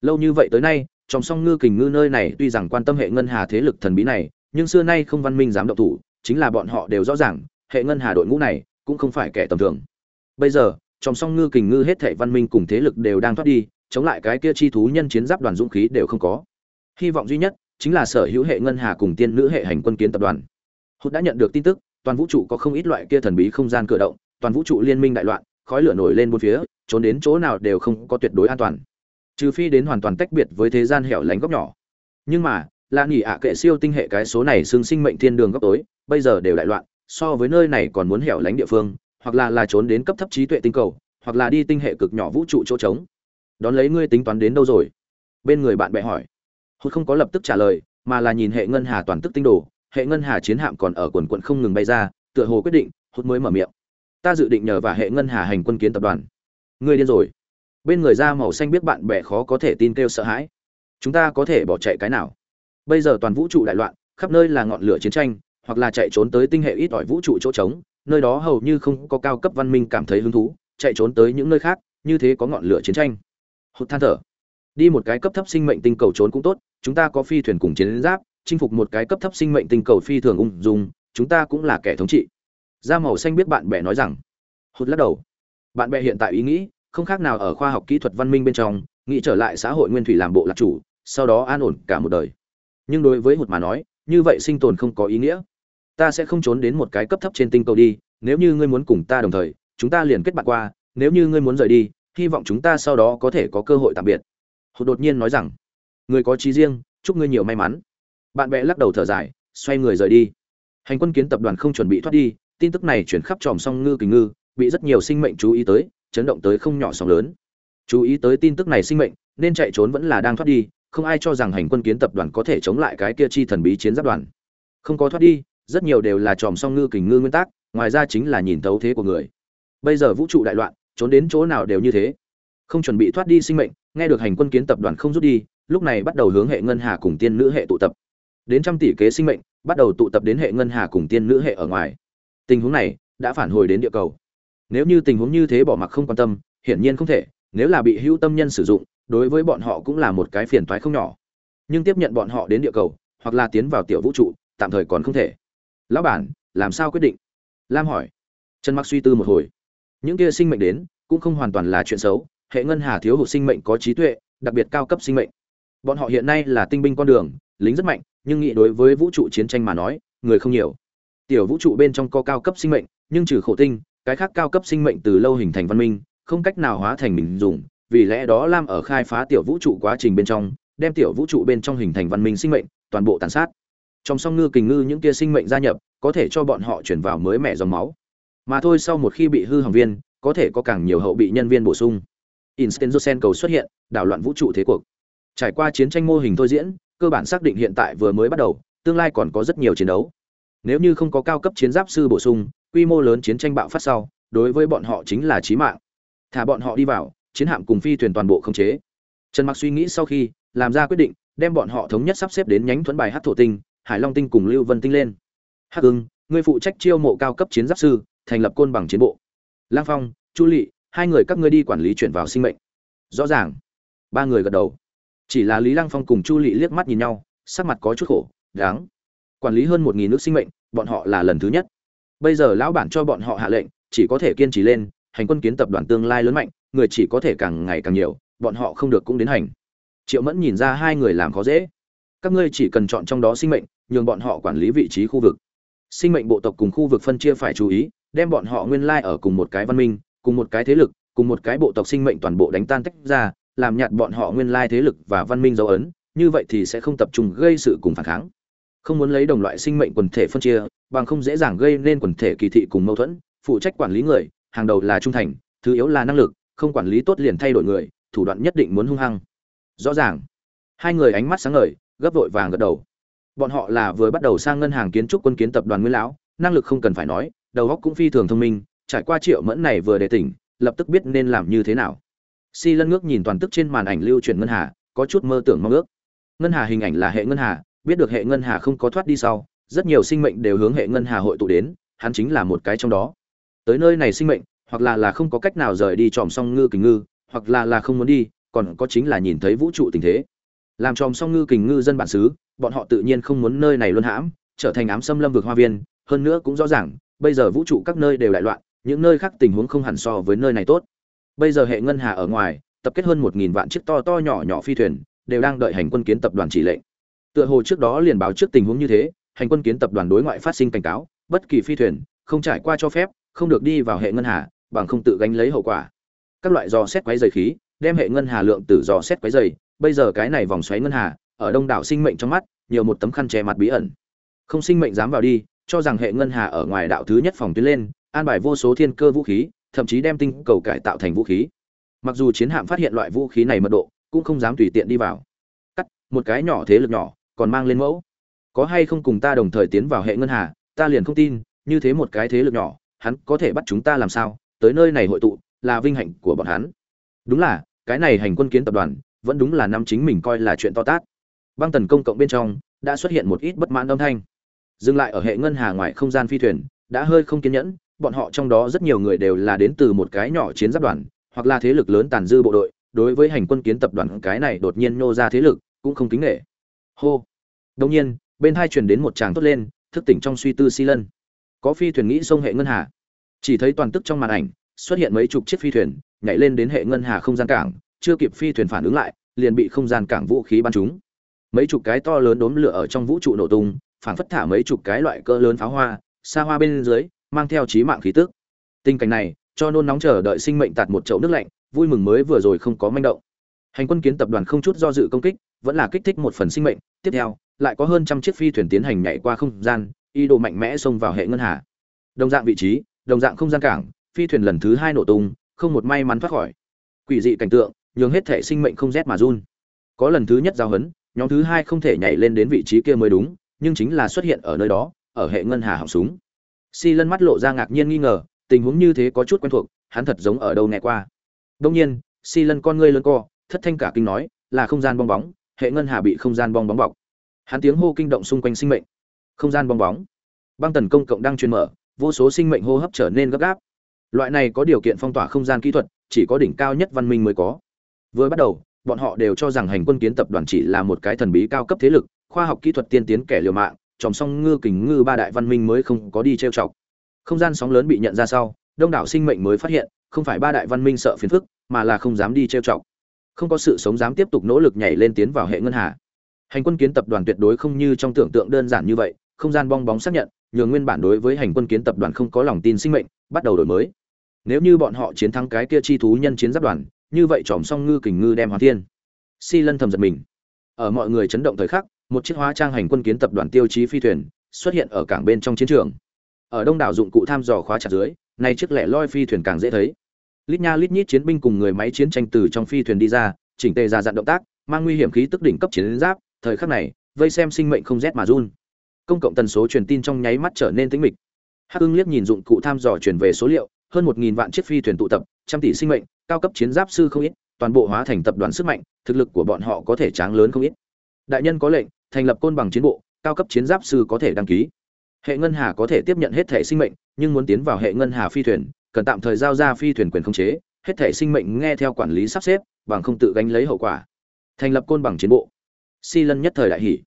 S1: Lâu như vậy tới nay, trong song ngư kình ngư nơi này tuy rằng quan tâm hệ ngân hà thế lực thần bí này, nhưng xưa nay không văn minh dám động thủ, chính là bọn họ đều rõ ràng, hệ ngân hà đội ngũ này cũng không phải kẻ tầm thường. Bây giờ, trong song ngư kình ngư hết thảy văn minh cùng thế lực đều đang thoát đi chống lại cái kia chi thú nhân chiến giáp đoàn dũng khí đều không có. Hy vọng duy nhất chính là sở hữu hệ ngân hà cùng tiên nữ hệ hành quân kiến tập đoàn. Hốt đã nhận được tin tức, toàn vũ trụ có không ít loại kia thần bí không gian cửa động, toàn vũ trụ liên minh đại loạn, khói lửa nổi lên bốn phía, trốn đến chỗ nào đều không có tuyệt đối an toàn. Trừ phi đến hoàn toàn tách biệt với thế gian hẻo lánh góc nhỏ. Nhưng mà, lạ nghỉ ạ kệ siêu tinh hệ cái số này xương sinh mệnh thiên đường góc tối, bây giờ đều đại loạn, so với nơi này còn muốn hẻo lánh địa phương, hoặc là là trốn đến cấp thấp trí tuệ tinh cầu, hoặc là đi tinh hệ cực nhỏ vũ trụ chỗ trống đón lấy ngươi tính toán đến đâu rồi? Bên người bạn bè hỏi. Hốt không có lập tức trả lời, mà là nhìn hệ ngân hà toàn tức tinh đồ, hệ ngân hà chiến hạm còn ở quần quận không ngừng bay ra, tựa hồ quyết định hốt mới mở miệng. Ta dự định nhờ và hệ ngân hà hành quân kiến tập đoàn. Ngươi điên rồi. Bên người da màu xanh biết bạn bè khó có thể tin kêu sợ hãi. Chúng ta có thể bỏ chạy cái nào? Bây giờ toàn vũ trụ đại loạn, khắp nơi là ngọn lửa chiến tranh, hoặc là chạy trốn tới tinh hệ ít ỏi vũ trụ chỗ trống, nơi đó hầu như không có cao cấp văn minh cảm thấy hứng thú, chạy trốn tới những nơi khác, như thế có ngọn lửa chiến tranh hụt than thở. Đi một cái cấp thấp sinh mệnh tinh cầu trốn cũng tốt, chúng ta có phi thuyền cùng chiến giáp, chinh phục một cái cấp thấp sinh mệnh tinh cầu phi thường ung dung, chúng ta cũng là kẻ thống trị. Da màu xanh biết bạn bè nói rằng. Hụt lắc đầu. Bạn bè hiện tại ý nghĩ, không khác nào ở khoa học kỹ thuật văn minh bên trong, nghĩ trở lại xã hội nguyên thủy làm bộ lạc chủ, sau đó an ổn cả một đời. Nhưng đối với hụt mà nói, như vậy sinh tồn không có ý nghĩa. Ta sẽ không trốn đến một cái cấp thấp trên tinh cầu đi, nếu như ngươi muốn cùng ta đồng thời, chúng ta liền kết bạn qua, nếu như ngươi muốn rời đi hy vọng chúng ta sau đó có thể có cơ hội tạm biệt. Hụt đột nhiên nói rằng, người có trí riêng, chúc ngươi nhiều may mắn. Bạn bè lắc đầu thở dài, xoay người rời đi. Hành quân kiến tập đoàn không chuẩn bị thoát đi, tin tức này chuyển khắp tròm song ngư kình ngư, bị rất nhiều sinh mệnh chú ý tới, chấn động tới không nhỏ sóng lớn. Chú ý tới tin tức này sinh mệnh, nên chạy trốn vẫn là đang thoát đi, không ai cho rằng hành quân kiến tập đoàn có thể chống lại cái kia chi thần bí chiến giáp đoàn. Không có thoát đi, rất nhiều đều là tròm song ngư kình ngư nguyên tắc, ngoài ra chính là nhìn tấu thế của người. Bây giờ vũ trụ đại loạn trốn đến chỗ nào đều như thế. Không chuẩn bị thoát đi sinh mệnh, nghe được hành quân kiến tập đoàn không rút đi, lúc này bắt đầu hướng hệ ngân hà cùng tiên nữ hệ tụ tập. Đến trăm tỷ kế sinh mệnh, bắt đầu tụ tập đến hệ ngân hà cùng tiên nữ hệ ở ngoài. Tình huống này đã phản hồi đến địa cầu. Nếu như tình huống như thế bỏ mặc không quan tâm, hiển nhiên không thể, nếu là bị hữu tâm nhân sử dụng, đối với bọn họ cũng là một cái phiền toái không nhỏ. Nhưng tiếp nhận bọn họ đến địa cầu, hoặc là tiến vào tiểu vũ trụ, tạm thời còn không thể. Lão bản, làm sao quyết định? Lam hỏi. Trần mặc suy tư một hồi những kia sinh mệnh đến, cũng không hoàn toàn là chuyện xấu, hệ ngân hà thiếu hụt sinh mệnh có trí tuệ, đặc biệt cao cấp sinh mệnh. Bọn họ hiện nay là tinh binh con đường, lính rất mạnh, nhưng nghĩ đối với vũ trụ chiến tranh mà nói, người không nhiều. Tiểu vũ trụ bên trong có cao cấp sinh mệnh, nhưng trừ khổ tinh, cái khác cao cấp sinh mệnh từ lâu hình thành văn minh, không cách nào hóa thành mình dùng, vì lẽ đó lam ở khai phá tiểu vũ trụ quá trình bên trong, đem tiểu vũ trụ bên trong hình thành văn minh sinh mệnh, toàn bộ tàn sát. Trong song ngư kình ngư những kia sinh mệnh gia nhập, có thể cho bọn họ chuyển vào mới mẻ dòng máu mà thôi sau một khi bị hư hỏng viên, có thể có càng nhiều hậu bị nhân viên bổ sung. Instant josen cầu xuất hiện, đảo loạn vũ trụ thế cuộc. Trải qua chiến tranh mô hình thôi diễn, cơ bản xác định hiện tại vừa mới bắt đầu, tương lai còn có rất nhiều chiến đấu. Nếu như không có cao cấp chiến giáp sư bổ sung, quy mô lớn chiến tranh bạo phát sau, đối với bọn họ chính là chí mạng. Thả bọn họ đi vào, chiến hạm cùng phi thuyền toàn bộ khống chế. Trần mặc suy nghĩ sau khi, làm ra quyết định, đem bọn họ thống nhất sắp xếp đến nhánh thuẫn bài hát thổ tinh, hải long tinh cùng lưu vân tinh lên. Hắc ưng người phụ trách chiêu mộ cao cấp chiến giáp sư thành lập côn bằng chiến bộ. Lang phong, chu lị, hai người các ngươi đi quản lý chuyển vào sinh mệnh. Rõ ràng. Ba người gật đầu. Chỉ là lý Lang phong cùng chu lị liếc mắt nhìn nhau, sắc mặt có chút khổ, đáng. Quản lý hơn một nghìn nước sinh mệnh, bọn họ là lần thứ nhất. Bây giờ lão bản cho bọn họ hạ lệnh, chỉ có thể kiên trì lên, hành quân kiến tập đoàn tương lai lớn mạnh, người chỉ có thể càng ngày càng nhiều, bọn họ không được cũng đến hành. Triệu mẫn nhìn ra hai người làm khó dễ. Các ngươi chỉ cần chọn trong đó sinh mệnh, nhường bọn họ quản lý vị trí khu vực. Sinh mệnh bộ tộc cùng khu vực phân chia phải chú ý đem bọn họ nguyên lai ở cùng một cái văn minh, cùng một cái thế lực, cùng một cái bộ tộc sinh mệnh toàn bộ đánh tan tách ra, làm nhạt bọn họ nguyên lai thế lực và văn minh dấu ấn, như vậy thì sẽ không tập trung gây sự cùng phản kháng. Không muốn lấy đồng loại sinh mệnh quần thể phân chia, bằng không dễ dàng gây nên quần thể kỳ thị cùng mâu thuẫn, phụ trách quản lý người, hàng đầu là trung thành, thứ yếu là năng lực, không quản lý tốt liền thay đổi người, thủ đoạn nhất định muốn hung hăng. Rõ ràng. Hai người ánh mắt sáng ngời, gấp vội vàng gật đầu. Bọn họ là vừa bắt đầu sang ngân hàng kiến trúc quân kiến tập đoàn nguyên lão, năng lực không cần phải nói đầu óc cũng phi thường thông minh, trải qua triệu mẫn này vừa để tỉnh, lập tức biết nên làm như thế nào. Si lân ngước nhìn toàn tức trên màn ảnh lưu truyền ngân hà, có chút mơ tưởng mong ước. Ngân hà hình ảnh là hệ ngân hà, biết được hệ ngân hà không có thoát đi sau, rất nhiều sinh mệnh đều hướng hệ ngân hà hội tụ đến, hắn chính là một cái trong đó. Tới nơi này sinh mệnh, hoặc là là không có cách nào rời đi tròm song ngư kình ngư, hoặc là là không muốn đi, còn có chính là nhìn thấy vũ trụ tình thế. Làm tròm song ngư kình ngư dân bản xứ, bọn họ tự nhiên không muốn nơi này luôn hãm, trở thành ám xâm lâm vực hoa viên, hơn nữa cũng rõ ràng bây giờ vũ trụ các nơi đều đại loạn, những nơi khác tình huống không hẳn so với nơi này tốt. Bây giờ hệ ngân hà ở ngoài, tập kết hơn một nghìn vạn chiếc to to nhỏ nhỏ phi thuyền, đều đang đợi hành quân kiến tập đoàn chỉ lệnh. Tựa hồ trước đó liền báo trước tình huống như thế, hành quân kiến tập đoàn đối ngoại phát sinh cảnh cáo, bất kỳ phi thuyền, không trải qua cho phép, không được đi vào hệ ngân hà, bằng không tự gánh lấy hậu quả. Các loại dò xét quấy dày khí, đem hệ ngân hà lượng tử dò xét quấy dày, bây giờ cái này vòng xoáy ngân hà, ở đông đảo sinh mệnh trong mắt, nhiều một tấm khăn che mặt bí ẩn. Không sinh mệnh dám vào đi cho rằng hệ ngân hà ở ngoài đạo thứ nhất phòng tuyến lên, an bài vô số thiên cơ vũ khí, thậm chí đem tinh cầu cải tạo thành vũ khí. Mặc dù chiến hạm phát hiện loại vũ khí này mật độ, cũng không dám tùy tiện đi vào. Cắt, một cái nhỏ thế lực nhỏ, còn mang lên mẫu. Có hay không cùng ta đồng thời tiến vào hệ ngân hà, ta liền không tin, như thế một cái thế lực nhỏ, hắn có thể bắt chúng ta làm sao? Tới nơi này hội tụ, là vinh hạnh của bọn hắn. Đúng là, cái này hành quân kiến tập đoàn, vẫn đúng là năm chính mình coi là chuyện to tát. Băng tần công cộng bên trong, đã xuất hiện một ít bất mãn âm thanh dừng lại ở hệ ngân hà ngoài không gian phi thuyền, đã hơi không kiên nhẫn, bọn họ trong đó rất nhiều người đều là đến từ một cái nhỏ chiến giáp đoàn, hoặc là thế lực lớn tàn dư bộ đội, đối với hành quân kiến tập đoàn cái này đột nhiên nô ra thế lực, cũng không kính nghệ hô. Đông nhiên, bên hai truyền đến một tràng tốt lên, thức tỉnh trong suy tư si lân. Có phi thuyền nghĩ sông hệ ngân hà. Chỉ thấy toàn tức trong màn ảnh, xuất hiện mấy chục chiếc phi thuyền, nhảy lên đến hệ ngân hà không gian cảng, chưa kịp phi thuyền phản ứng lại, liền bị không gian cảng vũ khí bắn trúng. Mấy chục cái to lớn đốm lửa ở trong vũ trụ nổ tung phảng phất thả mấy chục cái loại cỡ lớn pháo hoa, xa hoa bên dưới, mang theo chí mạng khí tức. Tình cảnh này, cho nôn nóng chờ đợi sinh mệnh tạt một chậu nước lạnh, vui mừng mới vừa rồi không có manh động. Hành quân kiến tập đoàn không chút do dự công kích, vẫn là kích thích một phần sinh mệnh, tiếp theo, lại có hơn trăm chiếc phi thuyền tiến hành nhảy qua không gian, ý đồ mạnh mẽ xông vào hệ ngân hà. Đồng dạng vị trí, đồng dạng không gian cảng, phi thuyền lần thứ hai nổ tung, không một may mắn thoát khỏi. Quỷ dị cảnh tượng, nhường hết thể sinh mệnh không rét mà run. Có lần thứ nhất giao hấn, nhóm thứ hai không thể nhảy lên đến vị trí kia mới đúng nhưng chính là xuất hiện ở nơi đó, ở hệ ngân hà họng súng. Si lân mắt lộ ra ngạc nhiên nghi ngờ, tình huống như thế có chút quen thuộc, hắn thật giống ở đâu nghe qua. Đông nhiên, si lân con ngươi lớn co, thất thanh cả kinh nói, là không gian bong bóng, hệ ngân hà bị không gian bong bóng bọc. Hắn tiếng hô kinh động xung quanh sinh mệnh. Không gian bong bóng. Băng tần công cộng đang truyền mở, vô số sinh mệnh hô hấp trở nên gấp gáp. Loại này có điều kiện phong tỏa không gian kỹ thuật, chỉ có đỉnh cao nhất văn minh mới có. Vừa bắt đầu, bọn họ đều cho rằng hành quân kiến tập đoàn chỉ là một cái thần bí cao cấp thế lực khoa học kỹ thuật tiên tiến kẻ liều mạng, chòm song ngư kình ngư ba đại văn minh mới không có đi trêu chọc. Không gian sóng lớn bị nhận ra sau, đông đảo sinh mệnh mới phát hiện, không phải ba đại văn minh sợ phiền phức, mà là không dám đi trêu chọc. Không có sự sống dám tiếp tục nỗ lực nhảy lên tiến vào hệ ngân hà. Hành quân kiến tập đoàn tuyệt đối không như trong tưởng tượng đơn giản như vậy, không gian bong bóng xác nhận nhường nguyên bản đối với hành quân kiến tập đoàn không có lòng tin sinh mệnh, bắt đầu đổi mới. Nếu như bọn họ chiến thắng cái kia chi thú nhân chiến giáp đoàn, như vậy chòm song ngư kình ngư đem hóa thiên. Si lân thầm giật mình. Ở mọi người chấn động thời khắc một chiếc hóa trang hành quân kiến tập đoàn tiêu chí phi thuyền, xuất hiện ở cảng bên trong chiến trường. Ở đông đảo dụng cụ tham dò khóa chặt dưới, nay chiếc lẻ loi phi thuyền càng dễ thấy. Lít nha lít nhít chiến binh cùng người máy chiến tranh từ trong phi thuyền đi ra, chỉnh tề ra dặn động tác, mang nguy hiểm khí tức đỉnh cấp chiến giáp, thời khắc này, vây xem sinh mệnh không rét mà run. Công cộng tần số truyền tin trong nháy mắt trở nên tĩnh mịch. Hắc ưng liếc nhìn dụng cụ tham dò truyền về số liệu, hơn một nghìn vạn chiếc phi thuyền tụ tập, trăm tỷ sinh mệnh, cao cấp chiến giáp sư không ít, toàn bộ hóa thành tập đoàn sức mạnh, thực lực của bọn họ có thể tráng lớn không ít. Đại nhân có lệnh thành lập côn bằng chiến bộ, cao cấp chiến giáp sư có thể đăng ký. Hệ ngân hà có thể tiếp nhận hết thể sinh mệnh, nhưng muốn tiến vào hệ ngân hà phi thuyền, cần tạm thời giao ra phi thuyền quyền khống chế, hết thể sinh mệnh nghe theo quản lý sắp xếp, bằng không tự gánh lấy hậu quả. Thành lập côn bằng chiến bộ. Si lân nhất thời đại hỷ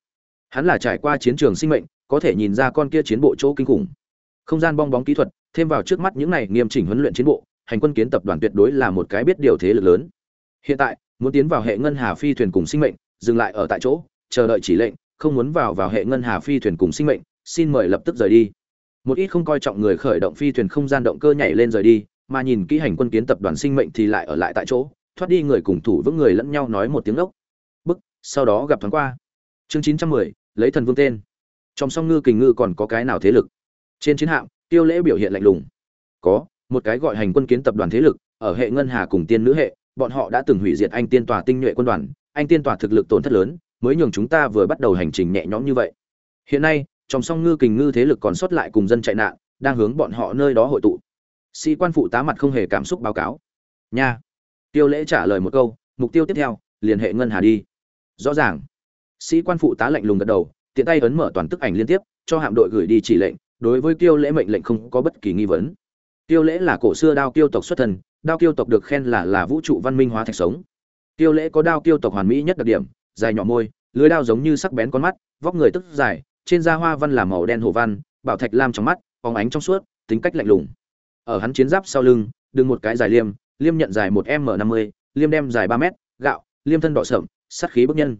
S1: hắn là trải qua chiến trường sinh mệnh, có thể nhìn ra con kia chiến bộ chỗ kinh khủng. Không gian bong bóng kỹ thuật, thêm vào trước mắt những này nghiêm chỉnh huấn luyện chiến bộ, hành quân kiến tập đoàn tuyệt đối là một cái biết điều thế lực lớn. Hiện tại, muốn tiến vào hệ ngân hà phi thuyền cùng sinh mệnh, dừng lại ở tại chỗ chờ đợi chỉ lệnh, không muốn vào vào hệ ngân hà phi thuyền cùng sinh mệnh, xin mời lập tức rời đi. Một ít không coi trọng người khởi động phi thuyền không gian động cơ nhảy lên rời đi, mà nhìn kỹ hành quân kiến tập đoàn sinh mệnh thì lại ở lại tại chỗ, thoát đi người cùng thủ vững người lẫn nhau nói một tiếng ốc. Bức, sau đó gặp thoáng qua. Chương chín trăm mười, lấy thần vương tên. Trong song ngư kình ngư còn có cái nào thế lực? Trên chiến hạm, tiêu lễ biểu hiện lạnh lùng. Có, một cái gọi hành quân kiến tập đoàn thế lực, ở hệ ngân hà cùng tiên nữ hệ, bọn họ đã từng hủy diệt anh tiên tòa tinh nhuệ quân đoàn, anh tiên tòa thực lực tổn thất lớn mới nhường chúng ta vừa bắt đầu hành trình nhẹ nhõm như vậy. Hiện nay, trong song ngư kình ngư thế lực còn sót lại cùng dân chạy nạn, đang hướng bọn họ nơi đó hội tụ. Sĩ quan phụ tá mặt không hề cảm xúc báo cáo. Nha. Tiêu lễ trả lời một câu, mục tiêu tiếp theo liên hệ ngân hà đi. Rõ ràng. Sĩ quan phụ tá lạnh lùng gật đầu, tiện tay ấn mở toàn tức ảnh liên tiếp, cho hạm đội gửi đi chỉ lệnh, đối với tiêu lễ mệnh lệnh không có bất kỳ nghi vấn. Tiêu lễ là cổ xưa đao tiêu tộc xuất thần, đao tiêu tộc được khen là là vũ trụ văn minh hóa thạch sống. Tiêu lễ có đao tiêu tộc hoàn mỹ nhất đặc điểm dài nhỏ môi, lưới đao giống như sắc bén con mắt, vóc người tức dài, trên da hoa văn là màu đen hồ văn, bảo thạch lam trong mắt, phóng ánh trong suốt, tính cách lạnh lùng. Ở hắn chiến giáp sau lưng đừng một cái dài liêm liêm nhận dài một m năm mươi, liêm đem dài ba mét, gạo, liêm thân đỏ sợm sắt khí bức nhân.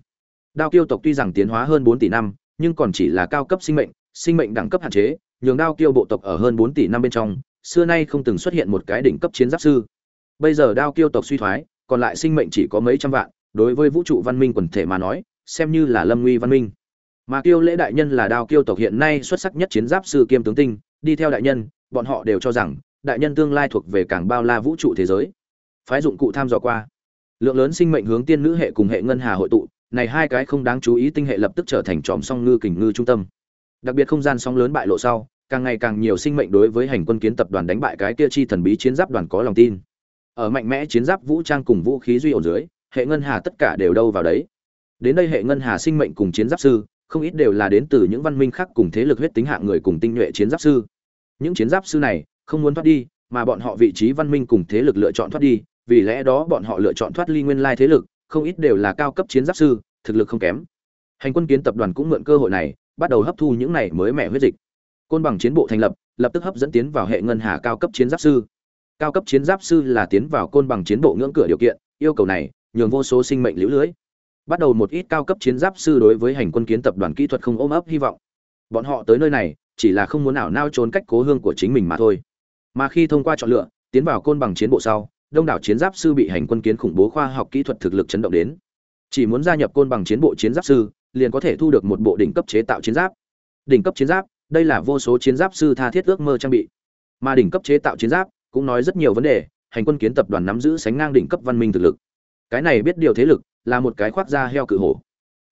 S1: Đao kiêu tộc tuy rằng tiến hóa hơn bốn tỷ năm, nhưng còn chỉ là cao cấp sinh mệnh sinh mệnh đẳng cấp hạn chế, nhường đao kiêu bộ tộc ở hơn bốn tỷ năm bên trong, xưa nay không từng xuất hiện một cái đỉnh cấp chiến giáp sư. Bây giờ đao kiêu tộc suy thoái, còn lại sinh mệnh chỉ có mấy trăm vạn đối với vũ trụ văn minh quần thể mà nói, xem như là lâm nguy văn minh. Mà kiêu lễ đại nhân là đao kiêu tộc hiện nay xuất sắc nhất chiến giáp sư kiêm tướng tinh, đi theo đại nhân, bọn họ đều cho rằng, đại nhân tương lai thuộc về cảng bao la vũ trụ thế giới. Phái dụng cụ tham dò qua. Lượng lớn sinh mệnh hướng tiên nữ hệ cùng hệ ngân hà hội tụ, này hai cái không đáng chú ý tinh hệ lập tức trở thành tròm song ngư kình ngư trung tâm. Đặc biệt không gian sóng lớn bại lộ sau, càng ngày càng nhiều sinh mệnh đối với hành quân kiến tập đoàn đánh bại cái kia chi thần bí chiến giáp đoàn có lòng tin. Ở mạnh mẽ chiến giáp vũ trang cùng vũ khí duy ổn dưới hệ ngân hà tất cả đều đâu vào đấy. Đến đây hệ ngân hà sinh mệnh cùng chiến giáp sư, không ít đều là đến từ những văn minh khác cùng thế lực huyết tính hạng người cùng tinh nhuệ chiến giáp sư. Những chiến giáp sư này, không muốn thoát đi, mà bọn họ vị trí văn minh cùng thế lực lựa chọn thoát đi, vì lẽ đó bọn họ lựa chọn thoát ly nguyên lai thế lực, không ít đều là cao cấp chiến giáp sư, thực lực không kém. Hành quân kiến tập đoàn cũng mượn cơ hội này, bắt đầu hấp thu những này mới mẻ huyết dịch. Côn bằng chiến bộ thành lập lập tức hấp dẫn tiến vào hệ ngân hà cao cấp chiến giáp sư. Cao cấp chiến giáp sư là tiến vào côn bằng chiến bộ ngưỡng cửa điều kiện, yêu cầu này nhường vô số sinh mệnh liễu lưới. Bắt đầu một ít cao cấp chiến giáp sư đối với hành quân kiến tập đoàn kỹ thuật không ôm ấp hy vọng. Bọn họ tới nơi này, chỉ là không muốn nào nao trốn cách cố hương của chính mình mà thôi. Mà khi thông qua chọn lựa, tiến vào côn bằng chiến bộ sau, đông đảo chiến giáp sư bị hành quân kiến khủng bố khoa học kỹ thuật thực lực chấn động đến. Chỉ muốn gia nhập côn bằng chiến bộ chiến giáp sư, liền có thể thu được một bộ đỉnh cấp chế tạo chiến giáp. Đỉnh cấp chiến giáp, đây là vô số chiến giáp sư tha thiết ước mơ trang bị. Mà đỉnh cấp chế tạo chiến giáp cũng nói rất nhiều vấn đề, hành quân kiến tập đoàn nắm giữ sánh ngang đỉnh cấp văn minh thực lực cái này biết điều thế lực là một cái khoác da heo cự hổ.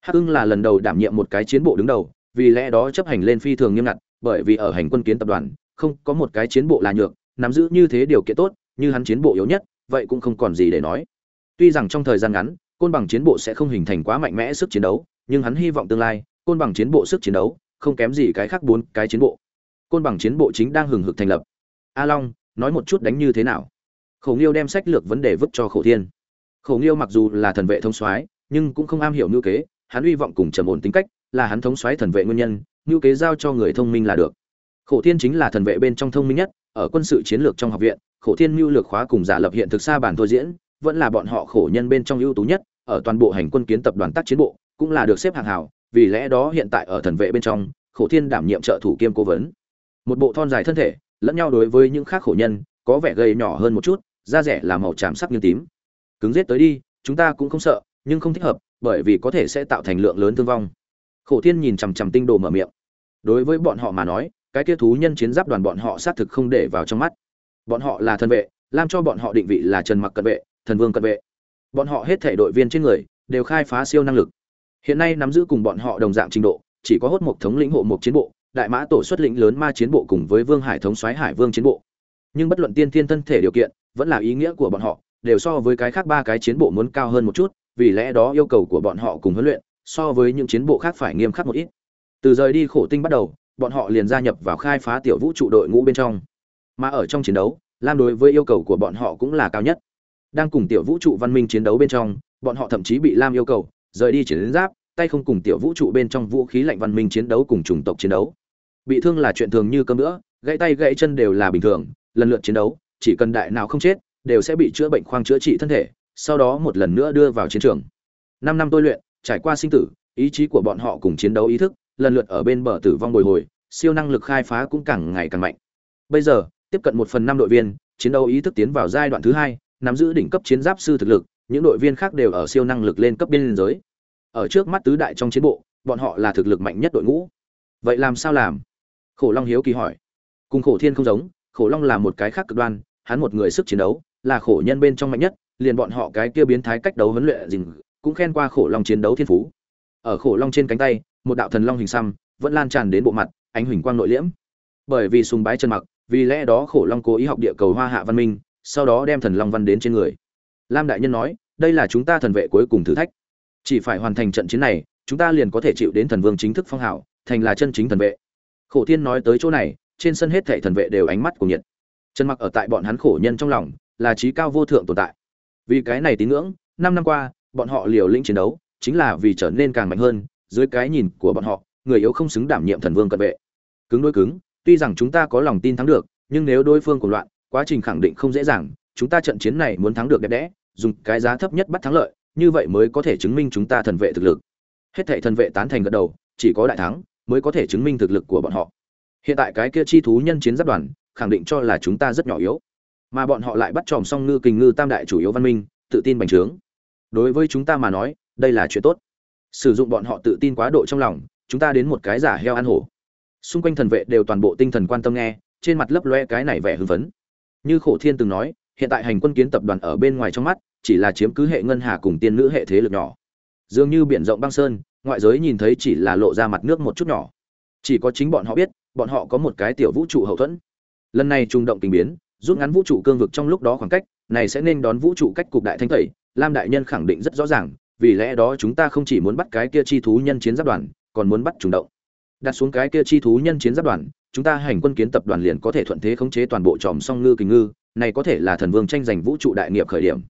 S1: Hắc ưng là lần đầu đảm nhiệm một cái chiến bộ đứng đầu, vì lẽ đó chấp hành lên phi thường nghiêm ngặt, bởi vì ở hành quân kiến tập đoàn, không có một cái chiến bộ là nhược nắm giữ như thế điều kiện tốt, như hắn chiến bộ yếu nhất, vậy cũng không còn gì để nói. Tuy rằng trong thời gian ngắn, côn bằng chiến bộ sẽ không hình thành quá mạnh mẽ sức chiến đấu, nhưng hắn hy vọng tương lai, côn bằng chiến bộ sức chiến đấu không kém gì cái khác bốn cái chiến bộ. Côn bằng chiến bộ chính đang hừng hực thành lập. A long, nói một chút đánh như thế nào? Khổng nghiêu đem sách lược vấn đề vứt cho Khổ thiên. Khổ nghiêu mặc dù là thần vệ thông soái, nhưng cũng không am hiểu ngữ kế, hắn hy vọng cùng trầm ổn tính cách là hắn thống soái thần vệ nguyên nhân, ngữ kế giao cho người thông minh là được. Khổ thiên chính là thần vệ bên trong thông minh nhất, ở quân sự chiến lược trong học viện, khổ thiên mưu lược khóa cùng giả lập hiện thực xa bản thôi diễn, vẫn là bọn họ khổ nhân bên trong ưu tú nhất, ở toàn bộ hành quân kiến tập đoàn tác chiến bộ, cũng là được xếp hạng hảo, vì lẽ đó hiện tại ở thần vệ bên trong, khổ thiên đảm nhiệm trợ thủ kiêm cố vấn. Một bộ thon dài thân thể, lẫn nhau đối với những khác khổ nhân, có vẻ gầy nhỏ hơn một chút, da rẻ là màu tràm sắc như tím cứng giết tới đi, chúng ta cũng không sợ, nhưng không thích hợp, bởi vì có thể sẽ tạo thành lượng lớn thương vong. Khổ thiên nhìn chằm chằm tinh đồ mở miệng. Đối với bọn họ mà nói, cái kia thú nhân chiến giáp đoàn bọn họ xác thực không để vào trong mắt. Bọn họ là thần vệ, làm cho bọn họ định vị là trần mặc cận vệ, thần vương cận vệ. Bọn họ hết thể đội viên trên người đều khai phá siêu năng lực. Hiện nay nắm giữ cùng bọn họ đồng dạng trình độ, chỉ có hốt một thống lĩnh hộ một chiến bộ, đại mã tổ xuất lĩnh lớn ma chiến bộ cùng với vương hải thống soái hải vương chiến bộ. Nhưng bất luận tiên thiên thân thể điều kiện, vẫn là ý nghĩa của bọn họ đều so với cái khác ba cái chiến bộ muốn cao hơn một chút, vì lẽ đó yêu cầu của bọn họ cùng huấn luyện so với những chiến bộ khác phải nghiêm khắc một ít. Từ rời đi khổ tinh bắt đầu, bọn họ liền gia nhập vào khai phá tiểu vũ trụ đội ngũ bên trong. Mà ở trong chiến đấu, lam đối với yêu cầu của bọn họ cũng là cao nhất. Đang cùng tiểu vũ trụ văn minh chiến đấu bên trong, bọn họ thậm chí bị lam yêu cầu rời đi chiến giáp, tay không cùng tiểu vũ trụ bên trong vũ khí lạnh văn minh chiến đấu cùng chủng tộc chiến đấu. Bị thương là chuyện thường như cơm nữa gãy tay gãy chân đều là bình thường, lần lượt chiến đấu, chỉ cần đại nào không chết đều sẽ bị chữa bệnh khoang chữa trị thân thể, sau đó một lần nữa đưa vào chiến trường. Năm năm tôi luyện, trải qua sinh tử, ý chí của bọn họ cùng chiến đấu ý thức, lần lượt ở bên bờ tử vong bồi hồi, siêu năng lực khai phá cũng càng ngày càng mạnh. Bây giờ, tiếp cận một phần năm đội viên, chiến đấu ý thức tiến vào giai đoạn thứ hai, nắm giữ đỉnh cấp chiến giáp sư thực lực, những đội viên khác đều ở siêu năng lực lên cấp biên giới. Ở trước mắt tứ đại trong chiến bộ, bọn họ là thực lực mạnh nhất đội ngũ. Vậy làm sao làm? Khổ long hiếu kỳ hỏi. Cùng khổ thiên không giống, khổ long là một cái khác cực đoan, hắn một người sức chiến đấu là khổ nhân bên trong mạnh nhất, liền bọn họ cái kia biến thái cách đấu huấn luyện dình cũng khen qua khổ long chiến đấu thiên phú. Ở khổ long trên cánh tay, một đạo thần long hình xăm vẫn lan tràn đến bộ mặt, ánh huỳnh quang nội liễm. Bởi vì sùng bái chân mặc, vì lẽ đó khổ long cố ý học địa cầu hoa hạ văn minh, sau đó đem thần long văn đến trên người. Lam đại nhân nói, đây là chúng ta thần vệ cuối cùng thử thách. Chỉ phải hoàn thành trận chiến này, chúng ta liền có thể chịu đến thần vương chính thức phong hào, thành là chân chính thần vệ. Khổ thiên nói tới chỗ này, trên sân hết thảy thần vệ đều ánh mắt của nhiệt. Chân mặc ở tại bọn hắn khổ nhân trong lòng là trí cao vô thượng tồn tại. Vì cái này tín ngưỡng, năm năm qua, bọn họ liều lĩnh chiến đấu, chính là vì trở nên càng mạnh hơn, dưới cái nhìn của bọn họ, người yếu không xứng đảm nhiệm thần vương cận vệ. Cứng đối cứng, tuy rằng chúng ta có lòng tin thắng được, nhưng nếu đối phương của loạn, quá trình khẳng định không dễ dàng, chúng ta trận chiến này muốn thắng được đẹp đẽ, dùng cái giá thấp nhất bắt thắng lợi, như vậy mới có thể chứng minh chúng ta thần vệ thực lực. Hết thảy thần vệ tán thành gật đầu, chỉ có đại thắng mới có thể chứng minh thực lực của bọn họ. Hiện tại cái kia chi thú nhân chiến giáp đoàn, khẳng định cho là chúng ta rất nhỏ yếu mà bọn họ lại bắt tròm song ngư kình ngư tam đại chủ yếu văn minh, tự tin bành trướng. Đối với chúng ta mà nói, đây là chuyện tốt. Sử dụng bọn họ tự tin quá độ trong lòng, chúng ta đến một cái giả heo ăn hổ. Xung quanh thần vệ đều toàn bộ tinh thần quan tâm nghe, trên mặt lấp loe cái này vẻ hưng phấn. Như khổ thiên từng nói, hiện tại hành quân kiến tập đoàn ở bên ngoài trong mắt, chỉ là chiếm cứ hệ ngân hà cùng tiên nữ hệ thế lực nhỏ. Dường như biển rộng băng sơn, ngoại giới nhìn thấy chỉ là lộ ra mặt nước một chút nhỏ. Chỉ có chính bọn họ biết, bọn họ có một cái tiểu vũ trụ hậu thuẫn. Lần này trung động tình biến rút ngắn vũ trụ cương vực trong lúc đó khoảng cách, này sẽ nên đón vũ trụ cách cục đại thanh tẩy, lam đại nhân khẳng định rất rõ ràng, vì lẽ đó chúng ta không chỉ muốn bắt cái kia chi thú nhân chiến giáp đoàn, còn muốn bắt trùng động. Đặt xuống cái kia chi thú nhân chiến giáp đoàn, chúng ta hành quân kiến tập đoàn liền có thể thuận thế khống chế toàn bộ tròm song ngư kình ngư, này có thể là thần vương tranh giành vũ trụ đại nghiệp khởi điểm.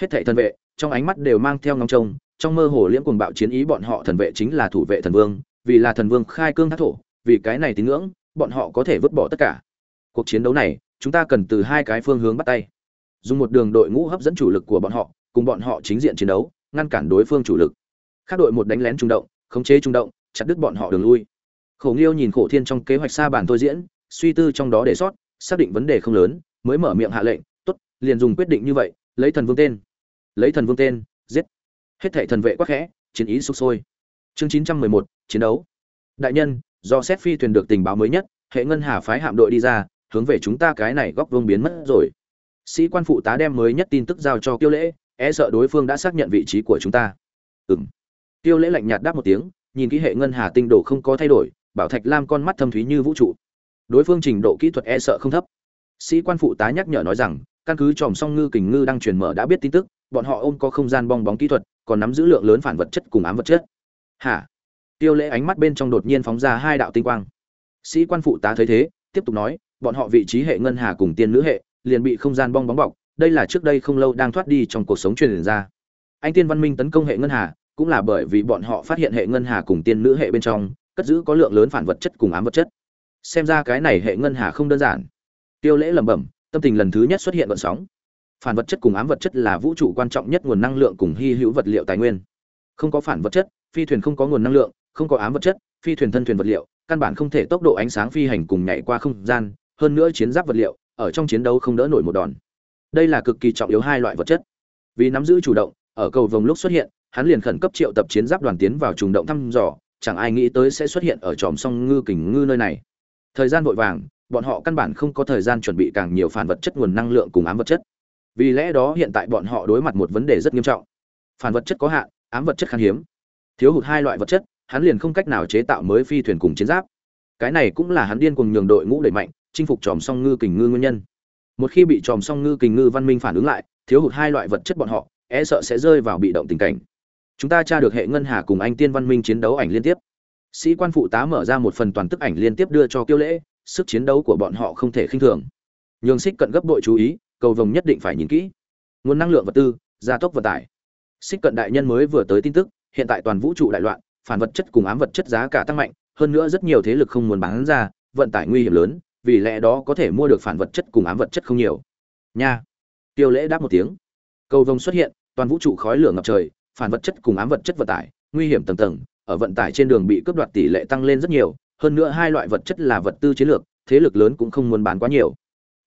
S1: Hết thảy thần vệ, trong ánh mắt đều mang theo ngóng trông, trong mơ hồ liễm cuồng bạo chiến ý bọn họ thần vệ chính là thủ vệ thần vương, vì là thần vương khai cương thác thổ, vì cái này tín ngưỡng, bọn họ có thể vứt bỏ tất cả. Cuộc chiến đấu này chúng ta cần từ hai cái phương hướng bắt tay. Dùng một đường đội ngũ hấp dẫn chủ lực của bọn họ, cùng bọn họ chính diện chiến đấu, ngăn cản đối phương chủ lực. Khác đội một đánh lén trung động, khống chế trung động, chặt đứt bọn họ đường lui. Khổ nghiêu nhìn khổ thiên trong kế hoạch xa bản tôi diễn, suy tư trong đó để sót, xác định vấn đề không lớn, mới mở miệng hạ lệnh, tốt, liền dùng quyết định như vậy, lấy thần vương tên. Lấy thần vương tên, giết. Hết thảy thần vệ quắc khẽ, chiến ý sục sôi. Chương chín trăm mười một, chiến đấu. Đại nhân, do xét phi thuyền được tình báo mới nhất, hệ ngân hà phái hạm đội đi ra hướng về chúng ta cái này góc vương biến mất rồi. Sĩ quan phụ tá đem mới nhất tin tức giao cho kiêu lễ e sợ đối phương đã xác nhận vị trí của chúng ta. Ừng tiêu lễ lạnh nhạt đáp một tiếng, nhìn kỹ hệ ngân hà tinh độ không có thay đổi, bảo thạch lam con mắt thâm thúy như vũ trụ. Đối phương trình độ kỹ thuật e sợ không thấp. Sĩ quan phụ tá nhắc nhở nói rằng, căn cứ tròm song ngư kình ngư đang truyền mở đã biết tin tức, bọn họ ôm có không gian bong bóng kỹ thuật, còn nắm giữ lượng lớn phản vật chất cùng ám vật chất. Hả? Tiêu lễ ánh mắt bên trong đột nhiên phóng ra hai đạo tinh quang. Sĩ quan phụ tá thấy thế, tiếp tục nói bọn họ vị trí hệ ngân hà cùng tiên nữ hệ, liền bị không gian bong bóng bọc, đây là trước đây không lâu đang thoát đi trong cuộc sống truyền ra. Anh tiên văn minh tấn công hệ ngân hà, cũng là bởi vì bọn họ phát hiện hệ ngân hà cùng tiên nữ hệ bên trong, cất giữ có lượng lớn phản vật chất cùng ám vật chất. Xem ra cái này hệ ngân hà không đơn giản. Tiêu lễ lẩm bẩm, tâm tình lần thứ nhất xuất hiện vận sóng. Phản vật chất cùng ám vật chất là vũ trụ quan trọng nhất nguồn năng lượng cùng hy hữu vật liệu tài nguyên. Không có phản vật chất, phi thuyền không có nguồn năng lượng, không có ám vật chất, phi thuyền thân thuyền vật liệu, căn bản không thể tốc độ ánh sáng phi hành cùng nhảy qua không gian hơn nữa chiến giáp vật liệu, ở trong chiến đấu không đỡ nổi một đòn. Đây là cực kỳ trọng yếu hai loại vật chất. Vì nắm giữ chủ động, ở cầu vồng lúc xuất hiện, hắn liền khẩn cấp triệu tập chiến giáp đoàn tiến vào trùng động thăm dò, chẳng ai nghĩ tới sẽ xuất hiện ở tròm song ngư kình ngư nơi này. Thời gian vội vàng, bọn họ căn bản không có thời gian chuẩn bị càng nhiều phản vật chất nguồn năng lượng cùng ám vật chất. Vì lẽ đó hiện tại bọn họ đối mặt một vấn đề rất nghiêm trọng. Phản vật chất có hạn, ám vật chất khan hiếm. Thiếu hụt hai loại vật chất, hắn liền không cách nào chế tạo mới phi thuyền cùng chiến giáp. Cái này cũng là hắn điên cùng nhường đội ngũ đẩy mạnh chinh phục tròm song ngư kình ngư nguyên nhân. Một khi bị tròm song ngư kình ngư văn minh phản ứng lại, thiếu hụt hai loại vật chất bọn họ e sợ sẽ rơi vào bị động tình cảnh. Chúng ta tra được hệ ngân hà cùng anh tiên văn minh chiến đấu ảnh liên tiếp. Sĩ quan phụ tá mở ra một phần toàn tức ảnh liên tiếp đưa cho kiêu lễ, sức chiến đấu của bọn họ không thể khinh thường. Nhường xích cận gấp đội chú ý, cầu vồng nhất định phải nhìn kỹ. Nguồn năng lượng vật tư, gia tốc vận tải. Xích cận đại nhân mới vừa tới tin tức, hiện tại toàn vũ trụ đại loạn, phản vật chất cùng ám vật chất giá cả tăng mạnh, hơn nữa rất nhiều thế lực không muốn bán ra, vận tải nguy hiểm lớn vì lẽ đó có thể mua được phản vật chất cùng ám vật chất không nhiều. Nha. Tiêu lễ đáp một tiếng. Cầu vồng xuất hiện, toàn vũ trụ khói lửa ngập trời, phản vật chất cùng ám vật chất vận tải, nguy hiểm tầng tầng, ở vận tải trên đường bị cướp đoạt tỷ lệ tăng lên rất nhiều, hơn nữa hai loại vật chất là vật tư chiến lược, thế lực lớn cũng không muốn bán quá nhiều.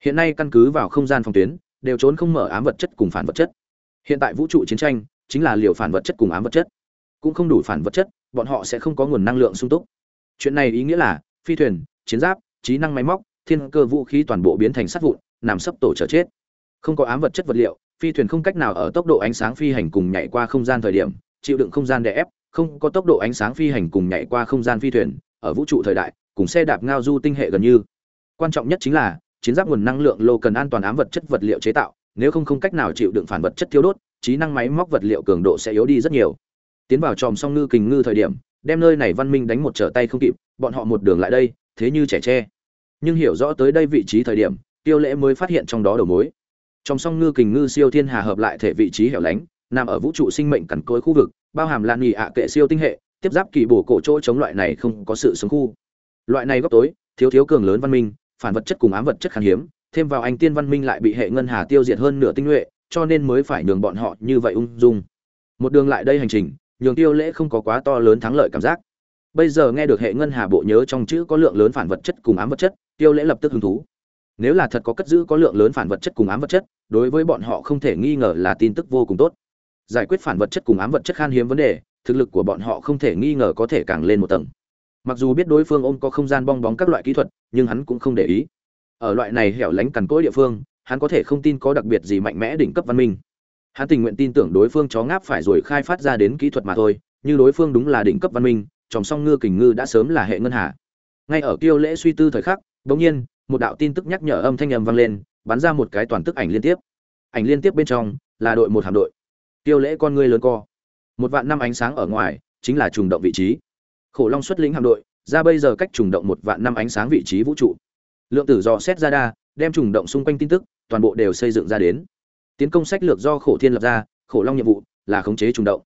S1: Hiện nay căn cứ vào không gian phòng tuyến, đều trốn không mở ám vật chất cùng phản vật chất. Hiện tại vũ trụ chiến tranh, chính là liều phản vật chất cùng ám vật chất. Cũng không đủ phản vật chất, bọn họ sẽ không có nguồn năng lượng sung túc. Chuyện này ý nghĩa là, phi thuyền, chiến giáp trí năng máy móc, thiên cơ vũ khí toàn bộ biến thành sắt vụn, nằm sấp tổ chờ chết. Không có ám vật chất vật liệu, phi thuyền không cách nào ở tốc độ ánh sáng phi hành cùng nhảy qua không gian thời điểm, chịu đựng không gian đè ép, không có tốc độ ánh sáng phi hành cùng nhảy qua không gian phi thuyền, ở vũ trụ thời đại, cùng xe đạp ngao du tinh hệ gần như. Quan trọng nhất chính là, chiến giáp nguồn năng lượng lô cần an toàn ám vật chất vật liệu chế tạo, nếu không không cách nào chịu đựng phản vật chất thiếu đốt, trí năng máy móc vật liệu cường độ sẽ yếu đi rất nhiều. Tiến vào tròm song ngư kình ngư thời điểm, đem nơi này văn minh đánh một trở tay không kịp, bọn họ một đường lại đây, thế như trẻ tre nhưng hiểu rõ tới đây vị trí thời điểm, tiêu lễ mới phát hiện trong đó đầu mối. Trong song ngư kình ngư siêu thiên hà hợp lại thể vị trí hẻo lánh, nằm ở vũ trụ sinh mệnh cằn cối khu vực, bao hàm lan nghỉ ạ kệ siêu tinh hệ, tiếp giáp kỳ bổ cổ chỗ chống loại này không có sự sống khu. Loại này góc tối, thiếu thiếu cường lớn văn minh, phản vật chất cùng ám vật chất khan hiếm, thêm vào anh tiên văn minh lại bị hệ ngân hà tiêu diệt hơn nửa tinh nhuệ, cho nên mới phải nhường bọn họ như vậy ung dung. Một đường lại đây hành trình, nhường tiêu lễ không có quá to lớn thắng lợi cảm giác. Bây giờ nghe được hệ ngân hà bộ nhớ trong chữ có lượng lớn phản vật chất cùng ám vật chất tiêu lễ lập tức hứng thú. Nếu là thật có cất giữ có lượng lớn phản vật chất cùng ám vật chất, đối với bọn họ không thể nghi ngờ là tin tức vô cùng tốt. Giải quyết phản vật chất cùng ám vật chất khan hiếm vấn đề, thực lực của bọn họ không thể nghi ngờ có thể càng lên một tầng. Mặc dù biết đối phương ôm có không gian bong bóng các loại kỹ thuật, nhưng hắn cũng không để ý. Ở loại này hẻo lánh cằn cỗi địa phương, hắn có thể không tin có đặc biệt gì mạnh mẽ đỉnh cấp văn minh. Hắn tình nguyện tin tưởng đối phương chó ngáp phải rồi khai phát ra đến kỹ thuật mà thôi, như đối phương đúng là đỉnh cấp văn minh tròng song ngư kình ngư đã sớm là hệ ngân hà. Ngay ở kiêu lễ suy tư thời khắc Đồng nhiên, một đạo tin tức nhắc nhở âm thanh ầm vang lên, bắn ra một cái toàn tức ảnh liên tiếp. Ảnh liên tiếp bên trong là đội một hạm đội. Tiêu lễ con ngươi lớn co. Một vạn năm ánh sáng ở ngoài, chính là trùng động vị trí. Khổ long xuất lĩnh hạm đội, ra bây giờ cách trùng động một vạn năm ánh sáng vị trí vũ trụ. Lượng tử do xét ra đa, đem trùng động xung quanh tin tức, toàn bộ đều xây dựng ra đến. Tiến công sách lược do khổ thiên lập ra, khổ long nhiệm vụ là khống chế trùng động.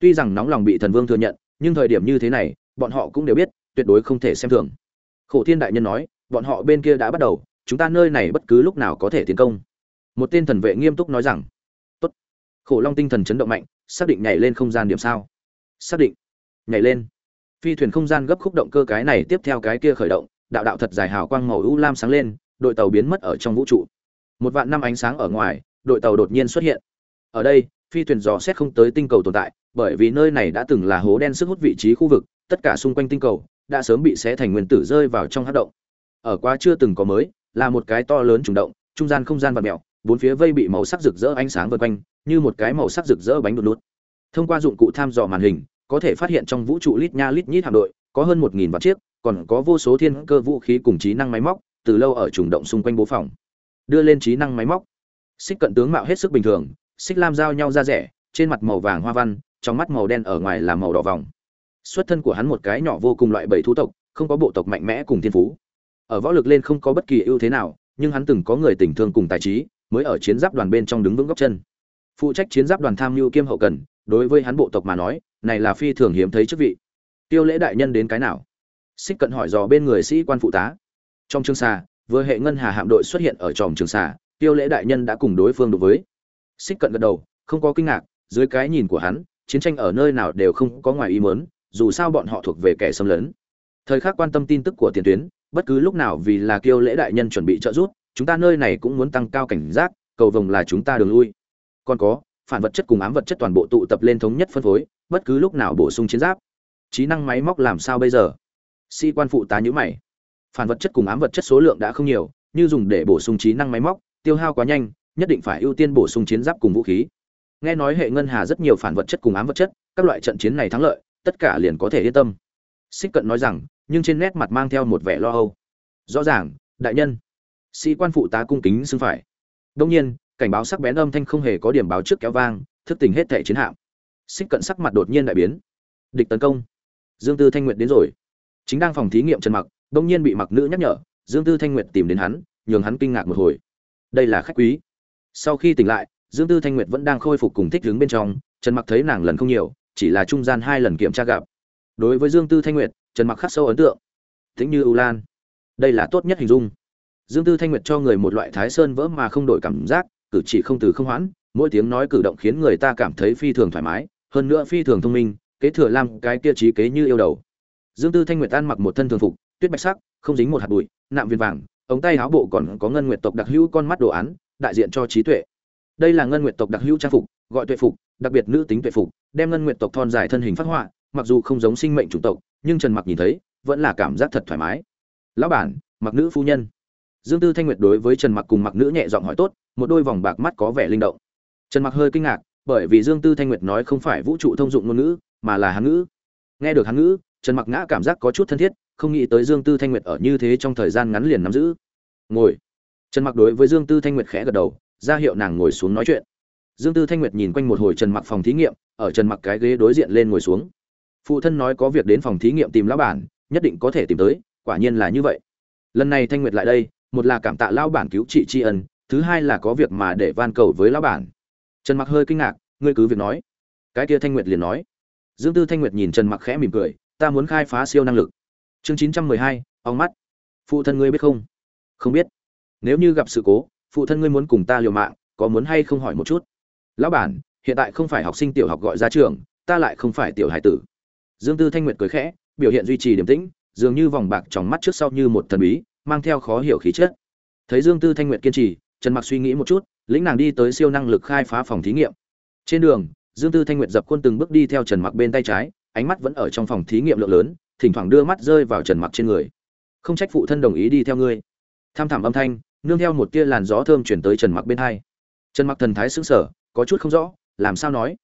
S1: Tuy rằng nóng lòng bị thần vương thừa nhận, nhưng thời điểm như thế này, bọn họ cũng đều biết, tuyệt đối không thể xem thường. Khổ thiên đại nhân nói bọn họ bên kia đã bắt đầu, chúng ta nơi này bất cứ lúc nào có thể tiến công. Một tên thần vệ nghiêm túc nói rằng, tốt. Khổ long tinh thần chấn động mạnh, xác định nhảy lên không gian điểm sao? Xác định. Nhảy lên. Phi thuyền không gian gấp khúc động cơ cái này tiếp theo cái kia khởi động, đạo đạo thật dài hào quang màu u lam sáng lên, đội tàu biến mất ở trong vũ trụ. Một vạn năm ánh sáng ở ngoài, đội tàu đột nhiên xuất hiện. Ở đây, phi thuyền dò xét không tới tinh cầu tồn tại, bởi vì nơi này đã từng là hố đen sức hút vị trí khu vực, tất cả xung quanh tinh cầu đã sớm bị xé thành nguyên tử rơi vào trong hát động ở quá chưa từng có mới, là một cái to lớn trùng động, trung gian không gian và mèo, bốn phía vây bị màu sắc rực rỡ ánh sáng vây quanh, như một cái màu sắc rực rỡ bánh đột lút thông qua dụng cụ tham dò màn hình, có thể phát hiện trong vũ trụ lít nha lít nhít hạm đội, có hơn một nghìn vạn chiếc, còn có vô số thiên cơ vũ khí cùng trí năng máy móc, từ lâu ở trùng động xung quanh bố phòng. Đưa lên trí năng máy móc. Xích cận tướng mạo hết sức bình thường, xích lam giao nhau ra rẻ, trên mặt màu vàng hoa văn, trong mắt màu đen ở ngoài là màu đỏ vòng. Xuất thân của hắn một cái nhỏ vô cùng loại bảy thú tộc, không có bộ tộc mạnh mẽ cùng thiên phú ở võ lực lên không có bất kỳ ưu thế nào, nhưng hắn từng có người tình thương cùng tài trí, mới ở chiến giáp đoàn bên trong đứng vững góc chân. Phụ trách chiến giáp đoàn tham mưu kiêm hậu cần, đối với hắn bộ tộc mà nói, này là phi thường hiếm thấy chức vị. Tiêu lễ đại nhân đến cái nào? Xích cận hỏi dò bên người sĩ quan phụ tá. Trong trường xà, vừa hệ ngân hà hạm đội xuất hiện ở tròm trường xà, tiêu lễ đại nhân đã cùng đối phương đối với. Xích cận gật đầu, không có kinh ngạc, dưới cái nhìn của hắn, chiến tranh ở nơi nào đều không có ngoài ý muốn, dù sao bọn họ thuộc về kẻ xâm lấn. Thời khắc quan tâm tin tức của tiền tuyến bất cứ lúc nào vì là kiêu lễ đại nhân chuẩn bị trợ giúp, chúng ta nơi này cũng muốn tăng cao cảnh giác, cầu vồng là chúng ta đường lui. Còn có, phản vật chất cùng ám vật chất toàn bộ tụ tập lên thống nhất phân phối, bất cứ lúc nào bổ sung chiến giáp. Trí năng máy móc làm sao bây giờ? Sĩ quan phụ tá nhữ mày. Phản vật chất cùng ám vật chất số lượng đã không nhiều, như dùng để bổ sung trí năng máy móc, tiêu hao quá nhanh, nhất định phải ưu tiên bổ sung chiến giáp cùng vũ khí. Nghe nói hệ ngân hà rất nhiều phản vật chất cùng ám vật chất, các loại trận chiến này thắng lợi, tất cả liền có thể yên tâm. Xích cận nói rằng nhưng trên nét mặt mang theo một vẻ lo âu. Rõ ràng, đại nhân, sĩ quan phụ tá cung kính xưng phải. Đông nhiên, cảnh báo sắc bén âm thanh không hề có điểm báo trước kéo vang, thức tỉnh hết thảy chiến hạm. Xích cận sắc mặt đột nhiên đại biến. Địch tấn công. Dương tư thanh nguyệt đến rồi. Chính đang phòng thí nghiệm trần mặc đông nhiên bị mặc nữ nhắc nhở, dương tư thanh nguyệt tìm đến hắn, nhường hắn kinh ngạc một hồi. Đây là khách quý. Sau khi tỉnh lại, dương tư thanh nguyệt vẫn đang khôi phục cùng thích đứng bên trong, trần mặc thấy nàng lần không nhiều, chỉ là trung gian hai lần kiểm tra gặp. Đối với dương tư thanh nguyệt trần mặc khắc sâu ấn tượng. Tính như ưu lan. Đây là tốt nhất hình dung. Dương tư thanh nguyệt cho người một loại thái sơn vỡ mà không đổi cảm giác, cử chỉ không từ không hoãn, mỗi tiếng nói cử động khiến người ta cảm thấy phi thường thoải mái, hơn nữa phi thường thông minh, kế thừa làm cái kia trí kế như yêu đầu. Dương tư thanh nguyệt ăn mặc một thân thường phục, tuyết bạch sắc, không dính một hạt bụi, nạm viên vàng, ống tay áo bộ còn có ngân nguyệt tộc đặc hữu con mắt đồ án, đại diện cho trí tuệ. Đây là ngân nguyệt tộc đặc hữu trang phục, gọi tuệ phục, đặc biệt nữ tính tuệ phục, đem ngân nguyệt tộc thon dài thân hình phát họa mặc dù không giống sinh mệnh chủng tộc, nhưng trần mặc nhìn thấy, vẫn là cảm giác thật thoải mái. Lão bản, mặc nữ phu nhân. Dương tư thanh nguyệt đối với trần mặc cùng mặc nữ nhẹ giọng hỏi tốt, một đôi vòng bạc mắt có vẻ linh động. Trần mặc hơi kinh ngạc, bởi vì dương tư thanh nguyệt nói không phải vũ trụ thông dụng ngôn ngữ, mà là hán ngữ. Nghe được hán ngữ, trần mặc ngã cảm giác có chút thân thiết, không nghĩ tới dương tư thanh nguyệt ở như thế trong thời gian ngắn liền nắm giữ. Ngồi. Trần mặc đối với dương tư thanh nguyệt khẽ gật đầu, ra hiệu nàng ngồi xuống nói chuyện. Dương tư thanh nguyệt nhìn quanh một hồi trần mặc phòng thí nghiệm, ở trần mặc cái ghế đối diện lên ngồi xuống phụ thân nói có việc đến phòng thí nghiệm tìm lão bản nhất định có thể tìm tới quả nhiên là như vậy. Lần này thanh nguyệt lại đây một là cảm tạ lão bản cứu trị tri ân thứ hai là có việc mà để van cầu với lão bản. Trần mặc hơi kinh ngạc ngươi cứ việc nói. Cái kia thanh nguyệt liền nói. Dương tư thanh nguyệt nhìn trần mặc khẽ mỉm cười ta muốn khai phá siêu năng lực. Chương 912, ong mắt. Phụ thân ngươi biết không? Không biết. Nếu như gặp sự cố phụ thân ngươi muốn cùng ta liều mạng có muốn hay không hỏi một chút? Lão bản hiện tại không phải học sinh tiểu học gọi ra trường ta lại không phải tiểu hải tử dương tư thanh nguyệt cười khẽ, biểu hiện duy trì điềm tĩnh, dường như vòng bạc trong mắt trước sau như một thần bí, mang theo khó hiểu khí chất. Thấy dương tư thanh nguyệt kiên trì, trần mặc suy nghĩ một chút, lĩnh nàng đi tới siêu năng lực khai phá phòng thí nghiệm. Trên đường, dương tư thanh nguyệt dập khuôn từng bước đi theo trần mặc bên tay trái, ánh mắt vẫn ở trong phòng thí nghiệm lượng lớn, thỉnh thoảng đưa mắt rơi vào trần mặc trên người. Không trách phụ thân đồng ý đi theo ngươi. Tham thảm âm thanh, nương theo một tia làn gió thơm chuyển tới trần mặc bên hai. Trần mặc thần thái sững sờ, có chút không rõ, làm sao nói?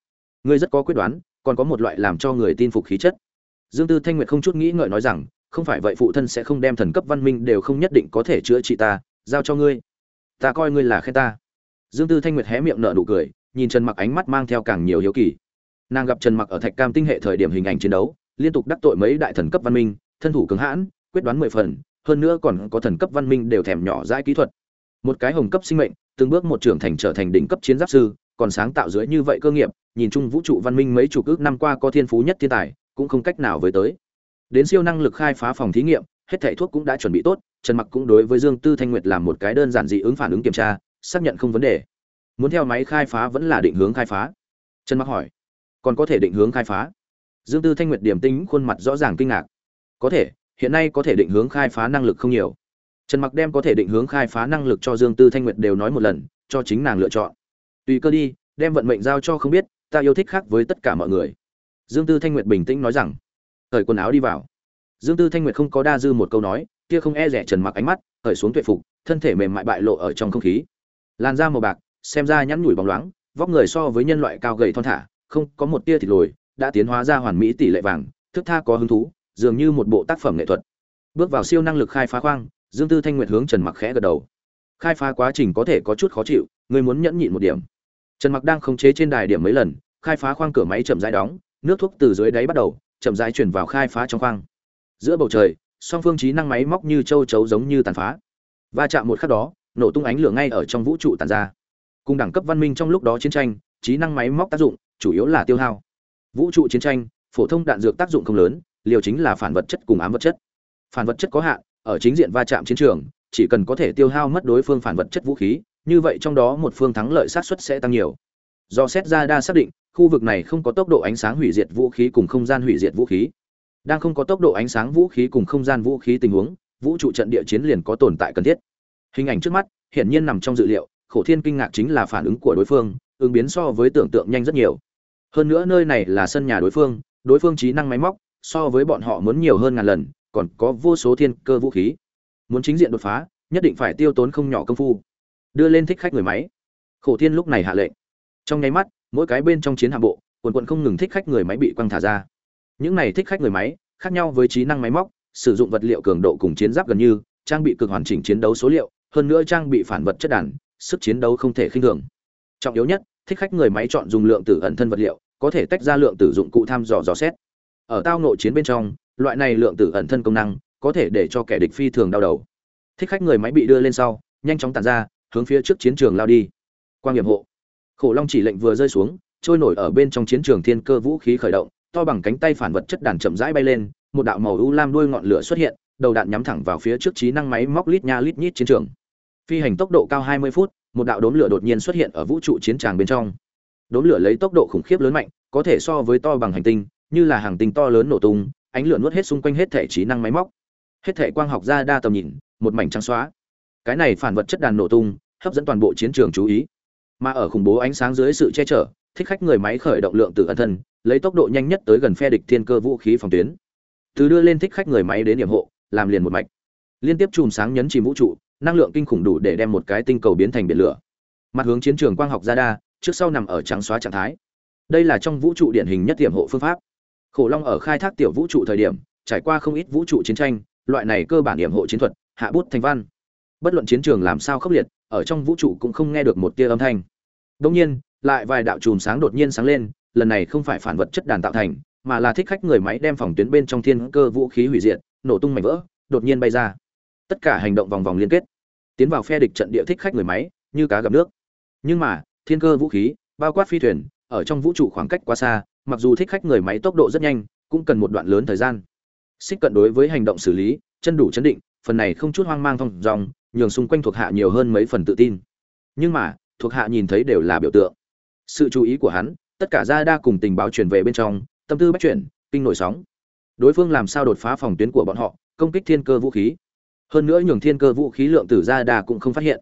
S1: Ngươi rất có quyết đoán còn có một loại làm cho người tin phục khí chất. Dương tư thanh nguyệt không chút nghĩ ngợi nói rằng, không phải vậy phụ thân sẽ không đem thần cấp văn minh đều không nhất định có thể chữa trị ta, giao cho ngươi. Ta coi ngươi là khen ta. Dương tư thanh nguyệt hé miệng nở nụ cười, nhìn trần mặc ánh mắt mang theo càng nhiều hiếu kỳ. Nàng gặp trần mặc ở thạch cam tinh hệ thời điểm hình ảnh chiến đấu, liên tục đắc tội mấy đại thần cấp văn minh, thân thủ cứng hãn, quyết đoán mười phần, hơn nữa còn có thần cấp văn minh đều thèm nhỏ dãi kỹ thuật. Một cái hồng cấp sinh mệnh, từng bước một trưởng thành trở thành đỉnh cấp chiến giáp sư còn sáng tạo dưới như vậy cơ nghiệp, nhìn chung vũ trụ văn minh mấy chục ước năm qua có thiên phú nhất thiên tài, cũng không cách nào với tới. Đến siêu năng lực khai phá phòng thí nghiệm, hết thảy thuốc cũng đã chuẩn bị tốt, trần mặc cũng đối với dương tư thanh nguyệt làm một cái đơn giản dị ứng phản ứng kiểm tra, xác nhận không vấn đề. Muốn theo máy khai phá vẫn là định hướng khai phá? Trần mặc hỏi. Còn có thể định hướng khai phá? Dương tư thanh nguyệt điểm tính khuôn mặt rõ ràng kinh ngạc. Có thể, hiện nay có thể định hướng khai phá năng lực không nhiều. Trần mặc đem có thể định hướng khai phá năng lực cho dương tư thanh nguyệt đều nói một lần, cho chính nàng lựa chọn tùy cơ đi, đem vận mệnh giao cho không biết, ta yêu thích khác với tất cả mọi người. Dương tư thanh nguyệt bình tĩnh nói rằng thời quần áo đi vào. Dương tư thanh nguyệt không có đa dư một câu nói, kia không e rẻ trần mặc ánh mắt thời xuống tuệ phục, thân thể mềm mại bại lộ ở trong không khí. Làn da màu bạc, xem ra nhắn nhủi bóng loáng, vóc người so với nhân loại cao gầy thon thả, không có một tia thịt lồi, đã tiến hóa ra hoàn mỹ tỷ lệ vàng, thức tha có hứng thú, dường như một bộ tác phẩm nghệ thuật. Bước vào siêu năng lực khai phá khoang, dương tư thanh nguyệt hướng trần mặc khẽ gật đầu. Khai phá quá trình có thể có chút khó chịu, người muốn nhẫn nhịn một điểm trần mặc đang khống chế trên đài điểm mấy lần, khai phá khoang cửa máy chậm rãi đóng, nước thuốc từ dưới đáy bắt đầu, chậm rãi chuyển vào khai phá trong khoang. Giữa bầu trời, song phương trí năng máy móc như châu chấu giống như tàn phá. Va chạm một khắc đó, nổ tung ánh lửa ngay ở trong vũ trụ tàn ra. Cùng đẳng cấp văn minh trong lúc đó chiến tranh, trí năng máy móc tác dụng chủ yếu là tiêu hao. Vũ trụ chiến tranh, phổ thông đạn dược tác dụng không lớn, liều chính là phản vật chất cùng ám vật chất. Phản vật chất có hạn, ở chính diện va chạm chiến trường, chỉ cần có thể tiêu hao mất đối phương phản vật chất vũ khí như vậy trong đó một phương thắng lợi sát suất sẽ tăng nhiều. Do xét ra đa xác định, khu vực này không có tốc độ ánh sáng hủy diệt vũ khí cùng không gian hủy diệt vũ khí. Đang không có tốc độ ánh sáng vũ khí cùng không gian vũ khí tình huống, vũ trụ trận địa chiến liền có tồn tại cần thiết. Hình ảnh trước mắt, hiển nhiên nằm trong dự liệu, khổ thiên kinh ngạc chính là phản ứng của đối phương, ứng biến so với tưởng tượng nhanh rất nhiều. Hơn nữa nơi này là sân nhà đối phương đối phương trí năng máy móc, so với bọn họ muốn nhiều hơn ngàn lần, còn có vô số thiên cơ vũ khí. Muốn chính diện đột phá, nhất định phải tiêu tốn không nhỏ công phu đưa lên thích khách người máy. Khổ thiên lúc này hạ lệnh. Trong nháy mắt, mỗi cái bên trong chiến hạm bộ, quần quận không ngừng thích khách người máy bị quăng thả ra. Những này thích khách người máy, khác nhau với trí năng máy móc, sử dụng vật liệu cường độ cùng chiến giáp gần như, trang bị cực hoàn chỉnh chiến đấu số liệu, hơn nữa trang bị phản vật chất đàn, sức chiến đấu không thể khinh thường. Trọng yếu nhất, thích khách người máy chọn dùng lượng tử ẩn thân vật liệu, có thể tách ra lượng tử dụng cụ thăm dò dò xét. Ở tao nội chiến bên trong, loại này lượng tử ẩn thân công năng, có thể để cho kẻ địch phi thường đau đầu. Thích khách người máy bị đưa lên sau, nhanh chóng tàn ra hướng phía trước chiến trường lao đi. Quang nghiệm hộ. Khổ long chỉ lệnh vừa rơi xuống, trôi nổi ở bên trong chiến trường thiên cơ vũ khí khởi động, to bằng cánh tay phản vật chất đàn chậm rãi bay lên, một đạo màu u lam đuôi ngọn lửa xuất hiện, đầu đạn nhắm thẳng vào phía trước trí năng máy móc lít nha lít nhít chiến trường. Phi hành tốc độ cao 20 phút, một đạo đốm lửa đột nhiên xuất hiện ở vũ trụ chiến tràng bên trong. Đốm lửa lấy tốc độ khủng khiếp lớn mạnh, có thể so với to bằng hành tinh, như là hàng tinh to lớn nổ tung, ánh lửa nuốt hết xung quanh hết thể trí năng máy móc. Hết thể quang học ra đa tầm nhìn, một mảnh trắng xóa. Cái này phản vật chất đàn nổ tung hấp dẫn toàn bộ chiến trường chú ý. Mà ở khủng bố ánh sáng dưới sự che chở, thích khách người máy khởi động lượng từ ẩn thân, lấy tốc độ nhanh nhất tới gần phe địch thiên cơ vũ khí phòng tuyến. Từ đưa lên thích khách người máy đến điểm hộ, làm liền một mạch. Liên tiếp chùm sáng nhấn chìm vũ trụ, năng lượng kinh khủng đủ để đem một cái tinh cầu biến thành biển lửa. Mặt hướng chiến trường quang học ra đa trước sau nằm ở trắng xóa trạng thái. Đây là trong vũ trụ điển hình nhất điểm hộ phương pháp. Khổ long ở khai thác tiểu vũ trụ thời điểm, trải qua không ít vũ trụ chiến tranh, loại này cơ bản điểm hộ chiến thuật, hạ bút thành văn. Bất luận chiến trường làm sao khốc liệt ở trong vũ trụ cũng không nghe được một tia âm thanh. Đương nhiên, lại vài đạo chùm sáng đột nhiên sáng lên, lần này không phải phản vật chất đàn tạo thành, mà là thích khách người máy đem phòng tuyến bên trong thiên cơ vũ khí hủy diệt, nổ tung mảnh vỡ, đột nhiên bay ra. Tất cả hành động vòng vòng liên kết. Tiến vào phe địch trận địa thích khách người máy, như cá gặp nước. Nhưng mà, thiên cơ vũ khí, bao quát phi thuyền, ở trong vũ trụ khoảng cách quá xa, mặc dù thích khách người máy tốc độ rất nhanh, cũng cần một đoạn lớn thời gian. Xích cận đối với hành động xử lý, chân đủ chấn định, phần này không chút hoang mang thông dòng nhường xung quanh thuộc hạ nhiều hơn mấy phần tự tin. Nhưng mà, thuộc hạ nhìn thấy đều là biểu tượng. Sự chú ý của hắn, tất cả gia đa cùng tình báo truyền về bên trong, tâm tư bắt chuyển, kinh nổi sóng. Đối phương làm sao đột phá phòng tuyến của bọn họ, công kích thiên cơ vũ khí. Hơn nữa nhường thiên cơ vũ khí lượng tử gia đa cũng không phát hiện.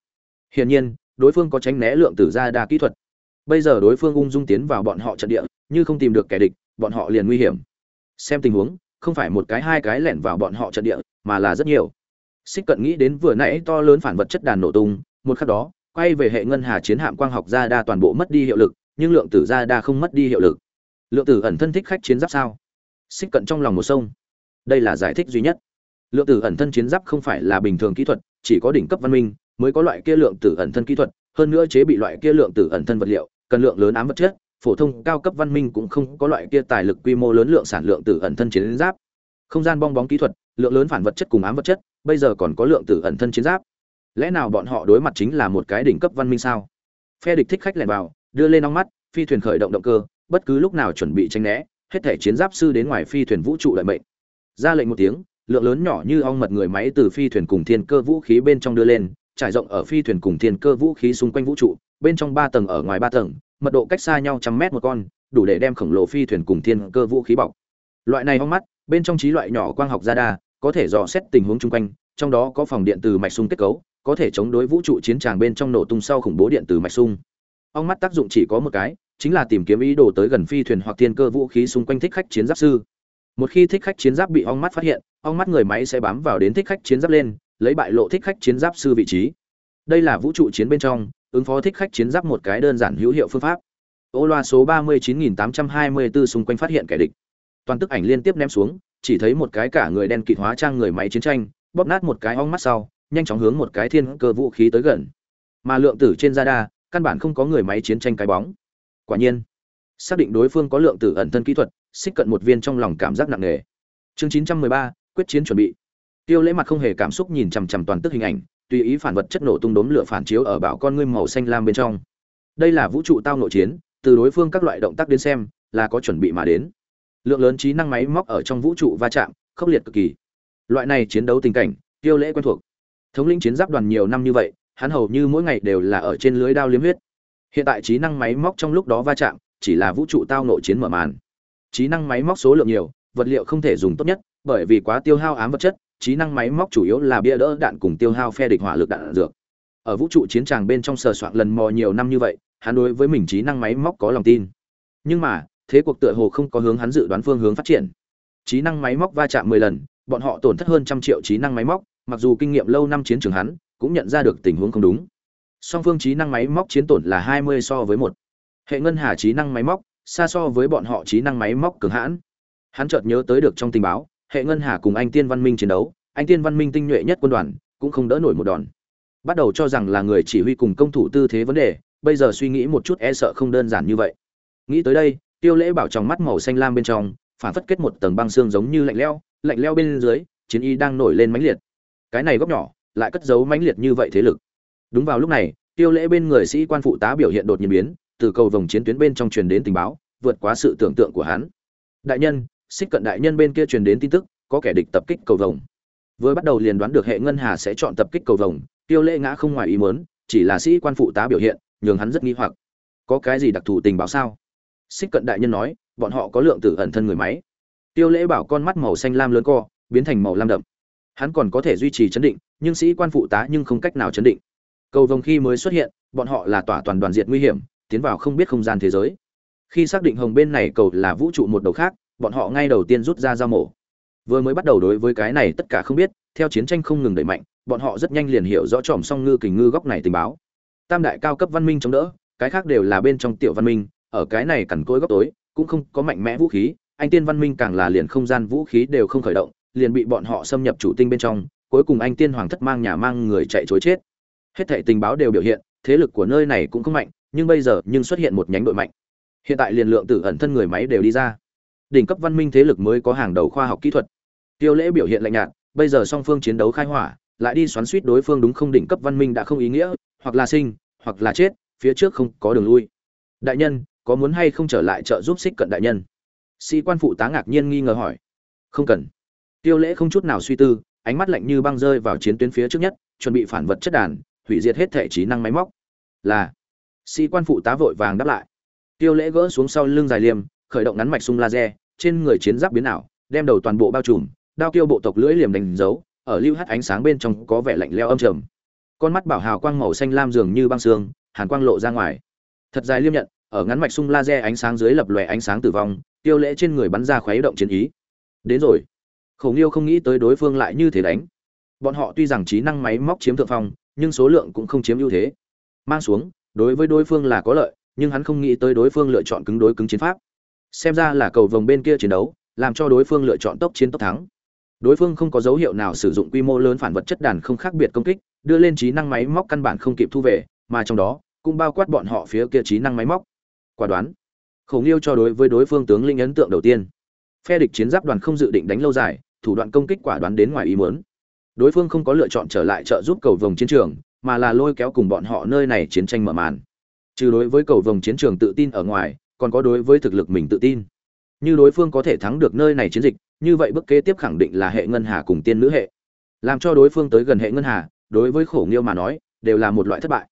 S1: Hiển nhiên, đối phương có tránh né lượng tử gia đa kỹ thuật. Bây giờ đối phương ung dung tiến vào bọn họ trận địa, như không tìm được kẻ địch, bọn họ liền nguy hiểm. Xem tình huống, không phải một cái hai cái lẻn vào bọn họ trận địa, mà là rất nhiều xích cận nghĩ đến vừa nãy to lớn phản vật chất đàn nổ tung, một khắc đó, quay về hệ ngân hà chiến hạm quang học gia đa toàn bộ mất đi hiệu lực, nhưng lượng tử gia đa không mất đi hiệu lực. Lượng tử ẩn thân thích khách chiến giáp sao? Xích cận trong lòng một sông. Đây là giải thích duy nhất. Lượng tử ẩn thân chiến giáp không phải là bình thường kỹ thuật, chỉ có đỉnh cấp văn minh mới có loại kia lượng tử ẩn thân kỹ thuật, hơn nữa chế bị loại kia lượng tử ẩn thân vật liệu, cần lượng lớn ám vật chất, phổ thông cao cấp văn minh cũng không có loại kia tài lực quy mô lớn lượng sản lượng tử ẩn thân chiến giáp. Không gian bong bóng kỹ thuật, lượng lớn phản vật chất cùng ám vật chất bây giờ còn có lượng tử ẩn thân chiến giáp. Lẽ nào bọn họ đối mặt chính là một cái đỉnh cấp văn minh sao? Phe địch thích khách lẻn vào, đưa lên nóng mắt, phi thuyền khởi động động cơ, bất cứ lúc nào chuẩn bị tranh né, hết thể chiến giáp sư đến ngoài phi thuyền vũ trụ lợi mệnh. Ra lệnh một tiếng, lượng lớn nhỏ như ong mật người máy từ phi thuyền cùng thiên cơ vũ khí bên trong đưa lên, trải rộng ở phi thuyền cùng thiên cơ vũ khí xung quanh vũ trụ, bên trong ba tầng ở ngoài ba tầng, mật độ cách xa nhau trăm mét một con, đủ để đem khổng lồ phi thuyền cùng thiên cơ vũ khí bọc. Loại này ong mắt, bên trong trí loại nhỏ quang học radar có thể dò xét tình huống chung quanh, trong đó có phòng điện từ mạch sung kết cấu, có thể chống đối vũ trụ chiến tràng bên trong nổ tung sau khủng bố điện từ mạch sung ong mắt tác dụng chỉ có một cái, chính là tìm kiếm ý đồ tới gần phi thuyền hoặc thiên cơ vũ khí xung quanh thích khách chiến giáp sư. Một khi thích khách chiến giáp bị ong mắt phát hiện ong mắt người máy sẽ bám vào đến thích khách chiến giáp lên, lấy bại lộ thích khách chiến giáp sư vị trí. Đây là vũ trụ chiến bên trong, ứng phó thích khách chiến giáp một cái đơn giản hữu hiệu phương pháp. Ô loa số ba mươi chín nghìn tám trăm hai mươi bốn xung quanh phát hiện kẻ địch. Toàn tức ảnh liên tiếp ném xuống chỉ thấy một cái cả người đen kịt hóa trang người máy chiến tranh, bóp nát một cái ong mắt sau, nhanh chóng hướng một cái thiên cơ vũ khí tới gần. Mà lượng tử trên radar, căn bản không có người máy chiến tranh cái bóng. Quả nhiên, xác định đối phương có lượng tử ẩn thân kỹ thuật, xích cận một viên trong lòng cảm giác nặng nề. Chương chín trăm mười ba, quyết chiến chuẩn bị. Tiêu lễ mặt không hề cảm xúc nhìn chằm chằm toàn tức hình ảnh, tùy ý phản vật chất nổ tung đốm lửa phản chiếu ở bảo con ngươi màu xanh lam bên trong. Đây là vũ trụ tao nội chiến, từ đối phương các loại động tác đến xem, là có chuẩn bị mà đến lượng lớn trí năng máy móc ở trong vũ trụ va chạm khốc liệt cực kỳ. Loại này chiến đấu tình cảnh tiêu lễ quen thuộc. Thống lĩnh chiến giáp đoàn nhiều năm như vậy hắn hầu như mỗi ngày đều là ở trên lưới đao liếm huyết. Hiện tại trí năng máy móc trong lúc đó va chạm chỉ là vũ trụ tao nội chiến mở màn. Trí năng máy móc số lượng nhiều vật liệu không thể dùng tốt nhất bởi vì quá tiêu hao ám vật chất trí năng máy móc chủ yếu là bia đỡ đạn cùng tiêu hao phe địch hỏa lực đạn, đạn dược. Ở vũ trụ chiến tràng bên trong sờ soạn lần mò nhiều năm như vậy hắn đối với mình trí năng máy móc có lòng tin. Nhưng mà thế cuộc tựa hồ không có hướng hắn dự đoán phương hướng phát triển. Trí năng máy móc va chạm mười lần, bọn họ tổn thất hơn trăm triệu trí năng máy móc, mặc dù kinh nghiệm lâu năm chiến trường hắn, cũng nhận ra được tình huống không đúng. Song phương trí năng máy móc chiến tổn là hai mươi so với một. Hệ ngân hà trí năng máy móc, xa so với bọn họ trí năng máy móc cường hãn. Hắn chợt nhớ tới được trong tình báo, hệ ngân hà cùng anh tiên văn minh chiến đấu, anh tiên văn minh tinh nhuệ nhất quân đoàn, cũng không đỡ nổi một đòn. Bắt đầu cho rằng là người chỉ huy cùng công thủ tư thế vấn đề, bây giờ suy nghĩ một chút e sợ không đơn giản như vậy. Nghĩ tới đây tiêu lễ bảo trong mắt màu xanh lam bên trong, phản phất kết một tầng băng xương giống như lạnh leo lạnh leo bên dưới, chiến y đang nổi lên mãnh liệt. Cái này góc nhỏ, lại cất giấu mãnh liệt như vậy thế lực. Đúng vào lúc này, tiêu lễ bên người sĩ quan phụ tá biểu hiện đột nhiên biến, từ cầu vòng chiến tuyến bên trong truyền đến tình báo, vượt quá sự tưởng tượng của hắn. Đại nhân, xích cận đại nhân bên kia truyền đến tin tức, có kẻ địch tập kích cầu vồng. Vừa bắt đầu liền đoán được hệ ngân hà sẽ chọn tập kích cầu vồng, tiêu lễ ngã không ngoài ý muốn, chỉ là sĩ quan phụ tá biểu hiện, nhường hắn rất nghi hoặc. Có cái gì đặc thù tình báo sao? Xích cận đại nhân nói, bọn họ có lượng tử ẩn thân người máy. Tiêu lễ bảo con mắt màu xanh lam lớn co, biến thành màu lam đậm. Hắn còn có thể duy trì chấn định, nhưng sĩ quan phụ tá nhưng không cách nào chấn định. Cầu vồng khi mới xuất hiện, bọn họ là tỏa toàn đoàn diện nguy hiểm, tiến vào không biết không gian thế giới. Khi xác định hồng bên này cầu là vũ trụ một đầu khác, bọn họ ngay đầu tiên rút ra dao mổ. Vừa mới bắt đầu đối với cái này tất cả không biết, theo chiến tranh không ngừng đẩy mạnh, bọn họ rất nhanh liền hiểu rõ tròm song ngư kình ngư góc này tình báo. Tam đại cao cấp văn minh chống đỡ, cái khác đều là bên trong tiểu văn minh ở cái này cằn cỗi góc tối, cũng không có mạnh mẽ vũ khí, anh tiên văn minh càng là liền không gian vũ khí đều không khởi động, liền bị bọn họ xâm nhập chủ tinh bên trong, cuối cùng anh tiên hoàng thất mang nhà mang người chạy chối chết. Hết thảy tình báo đều biểu hiện, thế lực của nơi này cũng không mạnh, nhưng bây giờ nhưng xuất hiện một nhánh đội mạnh. Hiện tại liền lượng tử ẩn thân người máy đều đi ra. Đỉnh cấp văn minh thế lực mới có hàng đầu khoa học kỹ thuật. Tiêu lễ biểu hiện lạnh nhạt, bây giờ song phương chiến đấu khai hỏa, lại đi xoắn suýt đối phương đúng không đỉnh cấp văn minh đã không ý nghĩa, hoặc là sinh, hoặc là chết, phía trước không có đường lui. Đại nhân có muốn hay không trở lại trợ giúp xích cận đại nhân? Sĩ quan phụ tá ngạc nhiên nghi ngờ hỏi. Không cần. Tiêu lễ không chút nào suy tư, ánh mắt lạnh như băng rơi vào chiến tuyến phía trước nhất, chuẩn bị phản vật chất đàn, hủy diệt hết thể trí năng máy móc. Là. Sĩ quan phụ tá vội vàng đáp lại. Tiêu lễ gỡ xuống sau lưng dài liềm, khởi động ngắn mạch sung laser, trên người chiến giáp biến ảo, đem đầu toàn bộ bao trùm, đao tiêu bộ tộc lưỡi liềm đánh dấu, ở lưu hắt ánh sáng bên trong có vẻ lạnh leo âm trầm. Con mắt bảo hào quang màu xanh lam dường như băng xương, hàn quang lộ ra ngoài. Thật dài liêm nhận ở ngắn mạch sung laser ánh sáng dưới lập lòe ánh sáng tử vong, tiêu lễ trên người bắn ra khuấy động chiến ý. Đến rồi. Khổng yêu không nghĩ tới đối phương lại như thế đánh. Bọn họ tuy rằng trí năng máy móc chiếm thượng phong, nhưng số lượng cũng không chiếm ưu thế. Mang xuống, đối với đối phương là có lợi, nhưng hắn không nghĩ tới đối phương lựa chọn cứng đối cứng chiến pháp. Xem ra là cầu vồng bên kia chiến đấu, làm cho đối phương lựa chọn tốc chiến tốc thắng. Đối phương không có dấu hiệu nào sử dụng quy mô lớn phản vật chất đàn không khác biệt công kích, đưa lên trí năng máy móc căn bản không kịp thu về, mà trong đó cũng bao quát bọn họ phía kia trí năng máy móc quả đoán. Khổng liêu cho đối với đối phương tướng linh ấn tượng đầu tiên. Phe địch chiến giáp đoàn không dự định đánh lâu dài, thủ đoạn công kích quả đoán đến ngoài ý muốn. Đối phương không có lựa chọn trở lại trợ giúp cầu vồng chiến trường, mà là lôi kéo cùng bọn họ nơi này chiến tranh mở màn. Trừ đối với cầu vồng chiến trường tự tin ở ngoài, còn có đối với thực lực mình tự tin. Như đối phương có thể thắng được nơi này chiến dịch, như vậy bước kế tiếp khẳng định là hệ ngân hà cùng tiên nữ hệ. Làm cho đối phương tới gần hệ ngân hà, đối với khổ nghiêu mà nói, đều là một loại thất bại.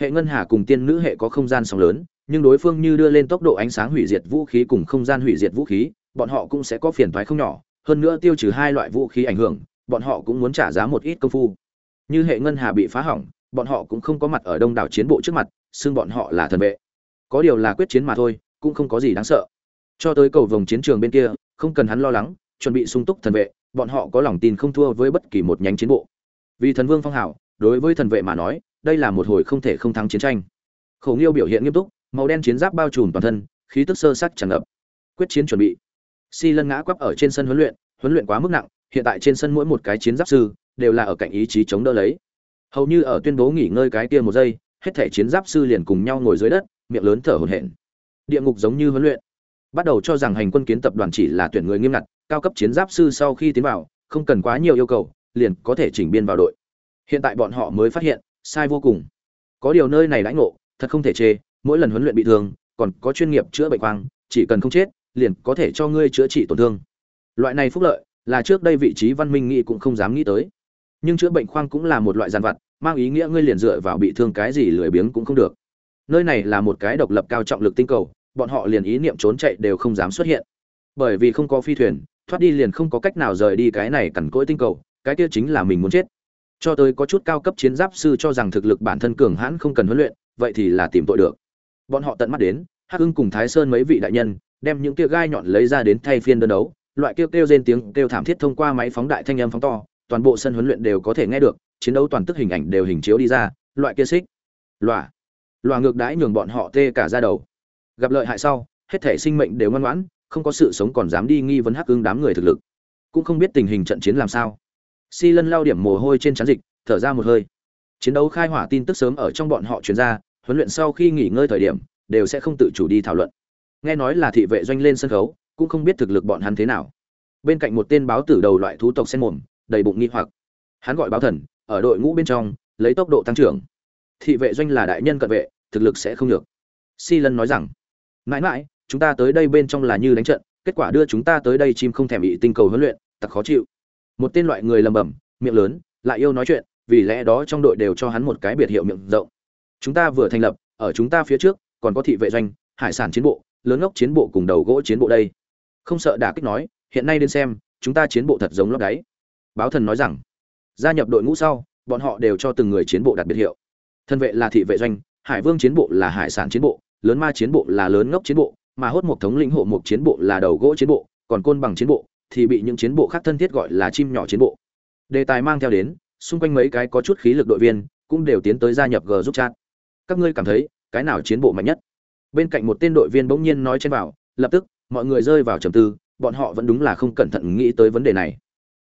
S1: Hệ ngân hà cùng tiên nữ hệ có không gian sóng lớn nhưng đối phương như đưa lên tốc độ ánh sáng hủy diệt vũ khí cùng không gian hủy diệt vũ khí, bọn họ cũng sẽ có phiền toái không nhỏ, hơn nữa tiêu trừ hai loại vũ khí ảnh hưởng, bọn họ cũng muốn trả giá một ít công phu. Như hệ ngân hà bị phá hỏng, bọn họ cũng không có mặt ở đông đảo chiến bộ trước mặt, xưng bọn họ là thần vệ. Có điều là quyết chiến mà thôi, cũng không có gì đáng sợ. Cho tới cầu vòng chiến trường bên kia, không cần hắn lo lắng, chuẩn bị sung túc thần vệ, bọn họ có lòng tin không thua với bất kỳ một nhánh chiến bộ. Vì thần vương phong hảo, đối với thần vệ mà nói, đây là một hồi không thể không thắng chiến tranh. Khẩu nghiêu biểu hiện nghiêm túc màu đen chiến giáp bao trùm toàn thân, khí tức sơ sắc tràn ngập. Quyết chiến chuẩn bị. Si lân ngã quắp ở trên sân huấn luyện huấn luyện quá mức nặng, hiện tại trên sân mỗi một cái chiến giáp sư đều là ở cạnh ý chí chống đỡ lấy. Hầu như ở tuyên bố nghỉ ngơi cái kia một giây, hết thể chiến giáp sư liền cùng nhau ngồi dưới đất, miệng lớn thở hổn hển. Địa ngục giống như huấn luyện. Bắt đầu cho rằng hành quân kiến tập đoàn chỉ là tuyển người nghiêm ngặt, cao cấp chiến giáp sư sau khi tiến vào, không cần quá nhiều yêu cầu, liền có thể chỉnh biên vào đội. Hiện tại bọn họ mới phát hiện, sai vô cùng. Có điều nơi này lãnh ngộ, thật không thể chê mỗi lần huấn luyện bị thương, còn có chuyên nghiệp chữa bệnh quang chỉ cần không chết, liền có thể cho ngươi chữa trị tổn thương. Loại này phúc lợi là trước đây vị trí văn minh nghĩ cũng không dám nghĩ tới. Nhưng chữa bệnh khoang cũng là một loại giàn vặt, mang ý nghĩa ngươi liền dựa vào bị thương cái gì lười biếng cũng không được. Nơi này là một cái độc lập cao trọng lực tinh cầu, bọn họ liền ý niệm trốn chạy đều không dám xuất hiện. Bởi vì không có phi thuyền, thoát đi liền không có cách nào rời đi cái này cằn cỗi tinh cầu, cái kia chính là mình muốn chết. Cho tới có chút cao cấp chiến giáp sư cho rằng thực lực bản thân cường hãn không cần huấn luyện, vậy thì là tìm tội được bọn họ tận mắt đến, hắc hưng cùng thái sơn mấy vị đại nhân, đem những kia gai nhọn lấy ra đến thay phiên đơn đấu, loại kêu kêu rên tiếng, kêu thảm thiết thông qua máy phóng đại thanh âm phóng to, toàn bộ sân huấn luyện đều có thể nghe được, chiến đấu toàn tức hình ảnh đều hình chiếu đi ra, loại kia xích loa loa ngược đãi nhường bọn họ tê cả ra đầu. Gặp lợi hại sau, hết thể sinh mệnh đều ngoan ngoãn, không có sự sống còn dám đi nghi vấn hắc ưng đám người thực lực. Cũng không biết tình hình trận chiến làm sao. Si lân lao điểm mồ hôi trên trán dịch, thở ra một hơi. Chiến đấu khai hỏa tin tức sớm ở trong bọn họ chuyển ra huấn luyện sau khi nghỉ ngơi thời điểm, đều sẽ không tự chủ đi thảo luận. Nghe nói là thị vệ doanh lên sân khấu, cũng không biết thực lực bọn hắn thế nào. Bên cạnh một tên báo tử đầu loại thú tộc sen mồm, đầy bụng nghi hoặc. Hắn gọi báo thần, ở đội ngũ bên trong, lấy tốc độ tăng trưởng. Thị vệ doanh là đại nhân cận vệ, thực lực sẽ không được. Si lân nói rằng, mãi mãi, chúng ta tới đây bên trong là như đánh trận, kết quả đưa chúng ta tới đây chim không thèm bị tinh cầu huấn luyện, thật khó chịu. Một tên loại người lầm bẩm, miệng lớn, lại yêu nói chuyện, vì lẽ đó trong đội đều cho hắn một cái biệt hiệu miệng rộng chúng ta vừa thành lập, ở chúng ta phía trước, còn có thị vệ doanh, hải sản chiến bộ, lớn ngốc chiến bộ cùng đầu gỗ chiến bộ đây. Không sợ đả kích nói, hiện nay đến xem, chúng ta chiến bộ thật giống lót đáy. Báo thần nói rằng, gia nhập đội ngũ sau, bọn họ đều cho từng người chiến bộ đặt biệt hiệu. Thân vệ là thị vệ doanh, hải vương chiến bộ là hải sản chiến bộ, lớn ma chiến bộ là lớn ngốc chiến bộ, mà hốt một thống lĩnh hộ một chiến bộ là đầu gỗ chiến bộ, còn côn bằng chiến bộ thì bị những chiến bộ khác thân thiết gọi là chim nhỏ chiến bộ. Đề tài mang theo đến, xung quanh mấy cái có chút khí lực đội viên cũng đều tiến tới gia nhập g giúp chat các ngươi cảm thấy cái nào chiến bộ mạnh nhất? Bên cạnh một tên đội viên bỗng nhiên nói trên vào lập tức, mọi người rơi vào trầm tư, bọn họ vẫn đúng là không cẩn thận nghĩ tới vấn đề này.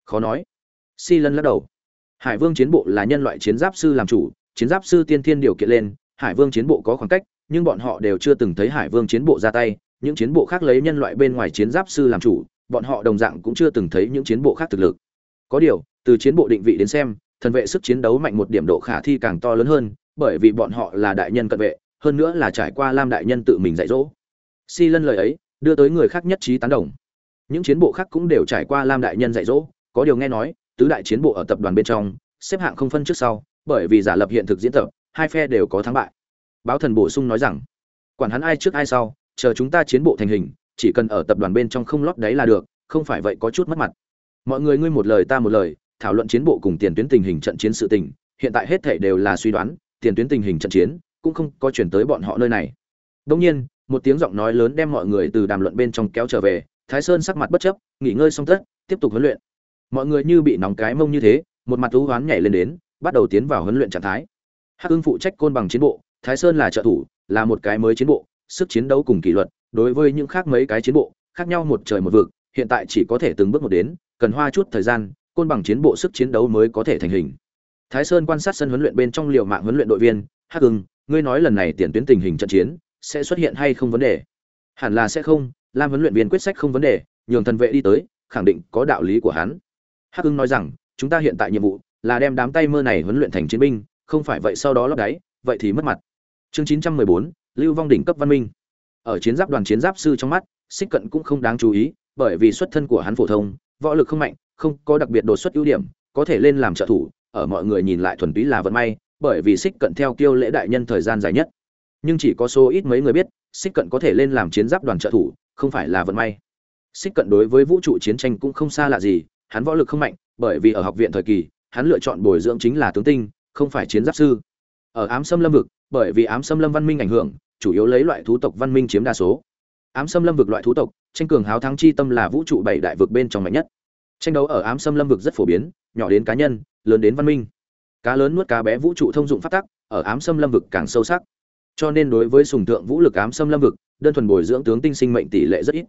S1: Khó nói. Si lân lắc đầu. Hải vương chiến bộ là nhân loại chiến giáp sư làm chủ, chiến giáp sư tiên thiên điều kiện lên, hải vương chiến bộ có khoảng cách, nhưng bọn họ đều chưa từng thấy hải vương chiến bộ ra tay, những chiến bộ khác lấy nhân loại bên ngoài chiến giáp sư làm chủ, bọn họ đồng dạng cũng chưa từng thấy những chiến bộ khác thực lực. Có điều, từ chiến bộ định vị đến xem, thần vệ sức chiến đấu mạnh một điểm độ khả thi càng to lớn hơn bởi vì bọn họ là đại nhân cận vệ, hơn nữa là trải qua lam đại nhân tự mình dạy dỗ. Si lân lời ấy, đưa tới người khác nhất trí tán đồng. Những chiến bộ khác cũng đều trải qua lam đại nhân dạy dỗ, có điều nghe nói, tứ đại chiến bộ ở tập đoàn bên trong, xếp hạng không phân trước sau, bởi vì giả lập hiện thực diễn tập, hai phe đều có thắng bại. Báo thần bổ sung nói rằng, quản hắn ai trước ai sau, chờ chúng ta chiến bộ thành hình, chỉ cần ở tập đoàn bên trong không lót đáy là được, không phải vậy có chút mất mặt. Mọi người ngươi một lời ta một lời, thảo luận chiến bộ cùng tiền tuyến tình hình trận chiến sự tình, hiện tại hết thể đều là suy đoán tiền tuyến tình hình trận chiến, cũng không có chuyển tới bọn họ nơi này. Đông nhiên, một tiếng giọng nói lớn đem mọi người từ đàm luận bên trong kéo trở về, thái sơn sắc mặt bất chấp, nghỉ ngơi xong tất, tiếp tục huấn luyện. Mọi người như bị nóng cái mông như thế, một mặt thú hoán nhảy lên đến, bắt đầu tiến vào huấn luyện trạng thái. Hắc ưng phụ trách côn bằng chiến bộ, thái sơn là trợ thủ, là một cái mới chiến bộ, sức chiến đấu cùng kỷ luật, đối với những khác mấy cái chiến bộ, khác nhau một trời một vực, hiện tại chỉ có thể từng bước một đến, cần hoa chút thời gian, côn bằng chiến bộ sức chiến đấu mới có thể thành hình thái sơn quan sát sân huấn luyện bên trong liều mạng huấn luyện đội viên hắc Hưng, ngươi nói lần này tiền tuyến tình hình trận chiến sẽ xuất hiện hay không vấn đề? Hẳn là sẽ không lam huấn luyện viên quyết sách không vấn đề nhường thần vệ đi tới khẳng định có đạo lý của hắn. Hắc Hưng nói rằng chúng ta hiện tại nhiệm vụ là đem đám tay mơ này huấn luyện thành chiến binh không phải vậy sau đó lấp đáy vậy thì mất mặt. Chương chín trăm mười bốn lưu vong đỉnh cấp văn minh. Ở chiến giáp đoàn chiến giáp sư trong mắt xích cận cũng không đáng chú ý bởi vì xuất thân của hắn phổ thông võ lực không mạnh không có đặc biệt đột xuất ưu điểm có thể lên làm trợ thủ ở mọi người nhìn lại thuần túy là vận may, bởi vì xích cận theo kiêu lễ đại nhân thời gian dài nhất. Nhưng chỉ có số ít mấy người biết, xích cận có thể lên làm chiến giáp đoàn trợ thủ, không phải là vận may. Xích cận đối với vũ trụ chiến tranh cũng không xa lạ gì, hắn võ lực không mạnh, bởi vì ở học viện thời kỳ, hắn lựa chọn bồi dưỡng chính là tướng tinh, không phải chiến giáp sư. Ở ám Sâm lâm vực, bởi vì ám Sâm lâm văn minh ảnh hưởng, chủ yếu lấy loại thú tộc văn minh chiếm đa số. Ám Sâm lâm vực loại thú tộc, tranh cường háo thắng chi tâm là vũ trụ bảy đại vực bên trong mạnh nhất tranh đấu ở ám xâm lâm vực rất phổ biến, nhỏ đến cá nhân, lớn đến văn minh. Cá lớn nuốt cá bé vũ trụ thông dụng phát tắc, ở ám xâm lâm vực càng sâu sắc. Cho nên đối với sùng thượng vũ lực ám xâm lâm vực, đơn thuần bồi dưỡng tướng tinh sinh mệnh tỷ lệ rất ít.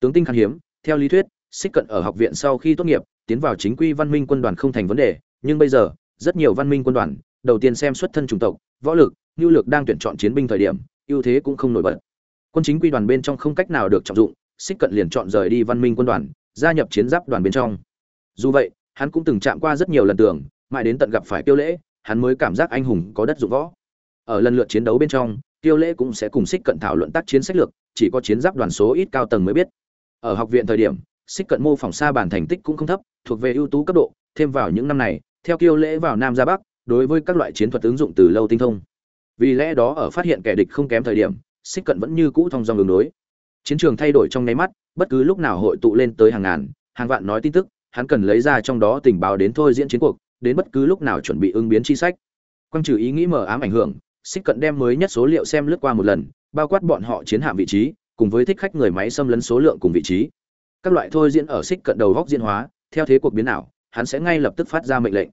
S1: Tướng tinh khan hiếm, theo lý thuyết, xích cận ở học viện sau khi tốt nghiệp, tiến vào chính quy văn minh quân đoàn không thành vấn đề, nhưng bây giờ, rất nhiều văn minh quân đoàn, đầu tiên xem xuất thân chủng tộc, võ lực, nhu lực đang tuyển chọn chiến binh thời điểm, ưu thế cũng không nổi bật. Quân chính quy đoàn bên trong không cách nào được trọng dụng, xích cận liền chọn rời đi văn minh quân đoàn gia nhập chiến giáp đoàn bên trong. Dù vậy, hắn cũng từng chạm qua rất nhiều lần tưởng mãi đến tận gặp phải tiêu lễ, hắn mới cảm giác anh hùng có đất dụng võ. Ở lần lượt chiến đấu bên trong tiêu lễ cũng sẽ cùng xích cận thảo luận tác chiến sách lược, chỉ có chiến giáp đoàn số ít cao tầng mới biết. Ở học viện thời điểm, xích cận mô phỏng xa bản thành tích cũng không thấp, thuộc về ưu tú cấp độ, thêm vào những năm này, theo tiêu lễ vào nam ra bắc, đối với các loại chiến thuật ứng dụng từ lâu tinh thông. Vì lẽ đó ở phát hiện kẻ địch không kém thời điểm, xích cận vẫn như cũ thông dòng đường đối chiến trường thay đổi trong nháy mắt, bất cứ lúc nào hội tụ lên tới hàng ngàn, hàng vạn nói tin tức, hắn cần lấy ra trong đó tình báo đến thôi diễn chiến cuộc, đến bất cứ lúc nào chuẩn bị ứng biến chi sách. Quang trừ ý nghĩ mờ ám ảnh hưởng, xích cận đem mới nhất số liệu xem lướt qua một lần, bao quát bọn họ chiến hạm vị trí, cùng với thích khách người máy xâm lấn số lượng cùng vị trí. Các loại thôi diễn ở xích cận đầu góc diễn hóa, theo thế cuộc biến ảo, hắn sẽ ngay lập tức phát ra mệnh lệnh.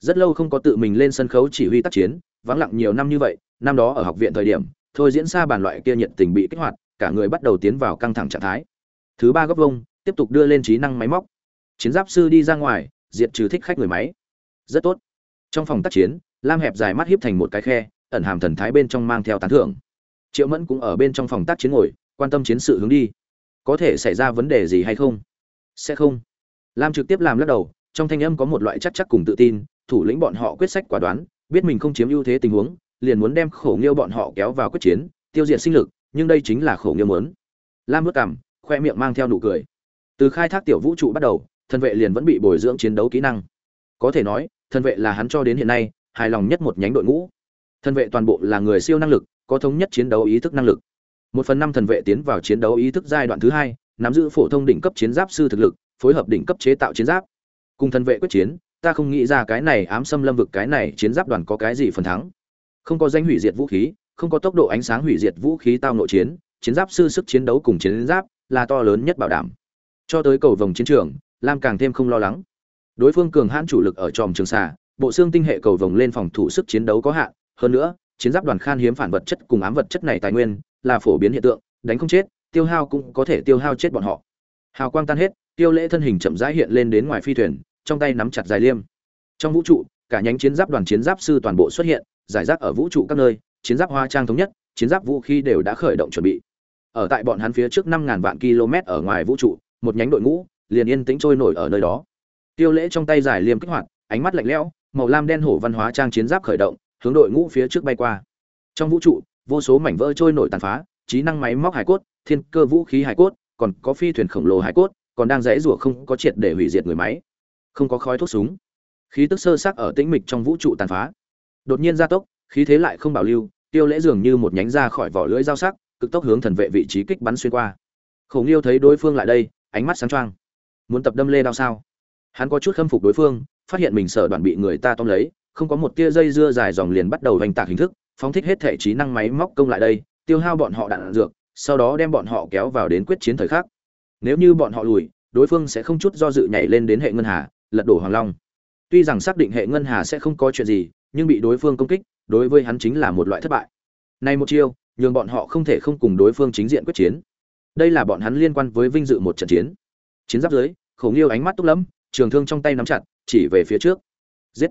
S1: Rất lâu không có tự mình lên sân khấu chỉ huy tác chiến, vắng lặng nhiều năm như vậy, năm đó ở học viện thời điểm, thôi diễn xa bàn loại kia nhiệt tình bị kích hoạt cả người bắt đầu tiến vào căng thẳng trạng thái. Thứ ba góc vông tiếp tục đưa lên trí năng máy móc. Chiến giáp sư đi ra ngoài, diệt trừ thích khách người máy. Rất tốt. Trong phòng tác chiến, lam hẹp dài mắt hiếp thành một cái khe, ẩn hàm thần thái bên trong mang theo tán thưởng. Triệu mẫn cũng ở bên trong phòng tác chiến ngồi, quan tâm chiến sự hướng đi. Có thể xảy ra vấn đề gì hay không? Sẽ không. Lam trực tiếp làm lắc đầu, trong thanh âm có một loại chắc chắc cùng tự tin, thủ lĩnh bọn họ quyết sách quả đoán, biết mình không chiếm ưu thế tình huống, liền muốn đem khổ nghiêu bọn họ kéo vào quyết chiến, tiêu diệt sinh lực nhưng đây chính là khổ nghiêm muốn. Lam bước cảm khoe miệng mang theo nụ cười. Từ khai thác tiểu vũ trụ bắt đầu, thân vệ liền vẫn bị bồi dưỡng chiến đấu kỹ năng. Có thể nói, thân vệ là hắn cho đến hiện nay, hài lòng nhất một nhánh đội ngũ. Thân vệ toàn bộ là người siêu năng lực, có thống nhất chiến đấu ý thức năng lực. Một phần năm thần vệ tiến vào chiến đấu ý thức giai đoạn thứ hai, nắm giữ phổ thông đỉnh cấp chiến giáp sư thực lực, phối hợp đỉnh cấp chế tạo chiến giáp. Cùng thần vệ quyết chiến, ta không nghĩ ra cái này ám xâm lâm vực, cái này chiến giáp đoàn có cái gì phần thắng. Không có danh hủy diệt vũ khí không có tốc độ ánh sáng hủy diệt vũ khí tao nội chiến chiến giáp sư sức chiến đấu cùng chiến giáp là to lớn nhất bảo đảm. Cho tới cầu vòng chiến trường, lam càng thêm không lo lắng. Đối phương cường hãn chủ lực ở tròm trường xà, bộ xương tinh hệ cầu vòng lên phòng thủ sức chiến đấu có hạn. Hơn nữa, chiến giáp đoàn khan hiếm phản vật chất cùng ám vật chất này tài nguyên là phổ biến hiện tượng, đánh không chết, tiêu hao cũng có thể tiêu hao chết bọn họ. Hào quang tan hết, tiêu lễ thân hình chậm rãi hiện lên đến ngoài phi thuyền, trong tay nắm chặt dài liêm. Trong vũ trụ, cả nhánh chiến giáp đoàn chiến giáp sư toàn bộ xuất hiện, giải rác ở vũ trụ các nơi chiến giáp hoa trang thống nhất, chiến giáp vũ khí đều đã khởi động chuẩn bị. Ở tại bọn hắn phía trước năm ngàn vạn km ở ngoài vũ trụ, một nhánh đội ngũ liền yên tĩnh trôi nổi ở nơi đó. Tiêu lễ trong tay giải liêm kích hoạt, ánh mắt lạnh lẽo, màu lam đen hổ văn hóa trang chiến giáp khởi động, hướng đội ngũ phía trước bay qua. Trong vũ trụ, vô số mảnh vỡ trôi nổi tàn phá, trí năng máy móc hải cốt, thiên cơ vũ khí hải cốt, còn có phi thuyền khổng lồ hải cốt, còn đang rẽ rủa không có triệt để hủy diệt người máy. Không có khói thuốc súng. Khí tức sơ sắc ở tĩnh mịch trong vũ trụ tàn phá. Đột nhiên gia tốc khí thế lại không bảo lưu, tiêu lễ dường như một nhánh ra khỏi vỏ lưỡi dao sắc, cực tốc hướng thần vệ vị trí kích bắn xuyên qua. Khổng liêu thấy đối phương lại đây, ánh mắt sáng choang. Muốn tập đâm lê đao sao? Hắn có chút khâm phục đối phương, phát hiện mình sở đoạn bị người ta tóm lấy, không có một tia dây dưa dài dòng liền bắt đầu hành tạc hình thức, phóng thích hết thể trí năng máy móc công lại đây, tiêu hao bọn họ đạn dược, sau đó đem bọn họ kéo vào đến quyết chiến thời khắc. Nếu như bọn họ lùi, đối phương sẽ không chút do dự nhảy lên đến hệ ngân hà, lật đổ hoàng long. Tuy rằng xác định hệ ngân hà sẽ không có chuyện gì, nhưng bị đối phương công kích đối với hắn chính là một loại thất bại. Này một chiêu, nhường bọn họ không thể không cùng đối phương chính diện quyết chiến. Đây là bọn hắn liên quan với vinh dự một trận chiến. Chiến giáp dưới khổng liêu ánh mắt túc lẫm, trường thương trong tay nắm chặt, chỉ về phía trước. Giết!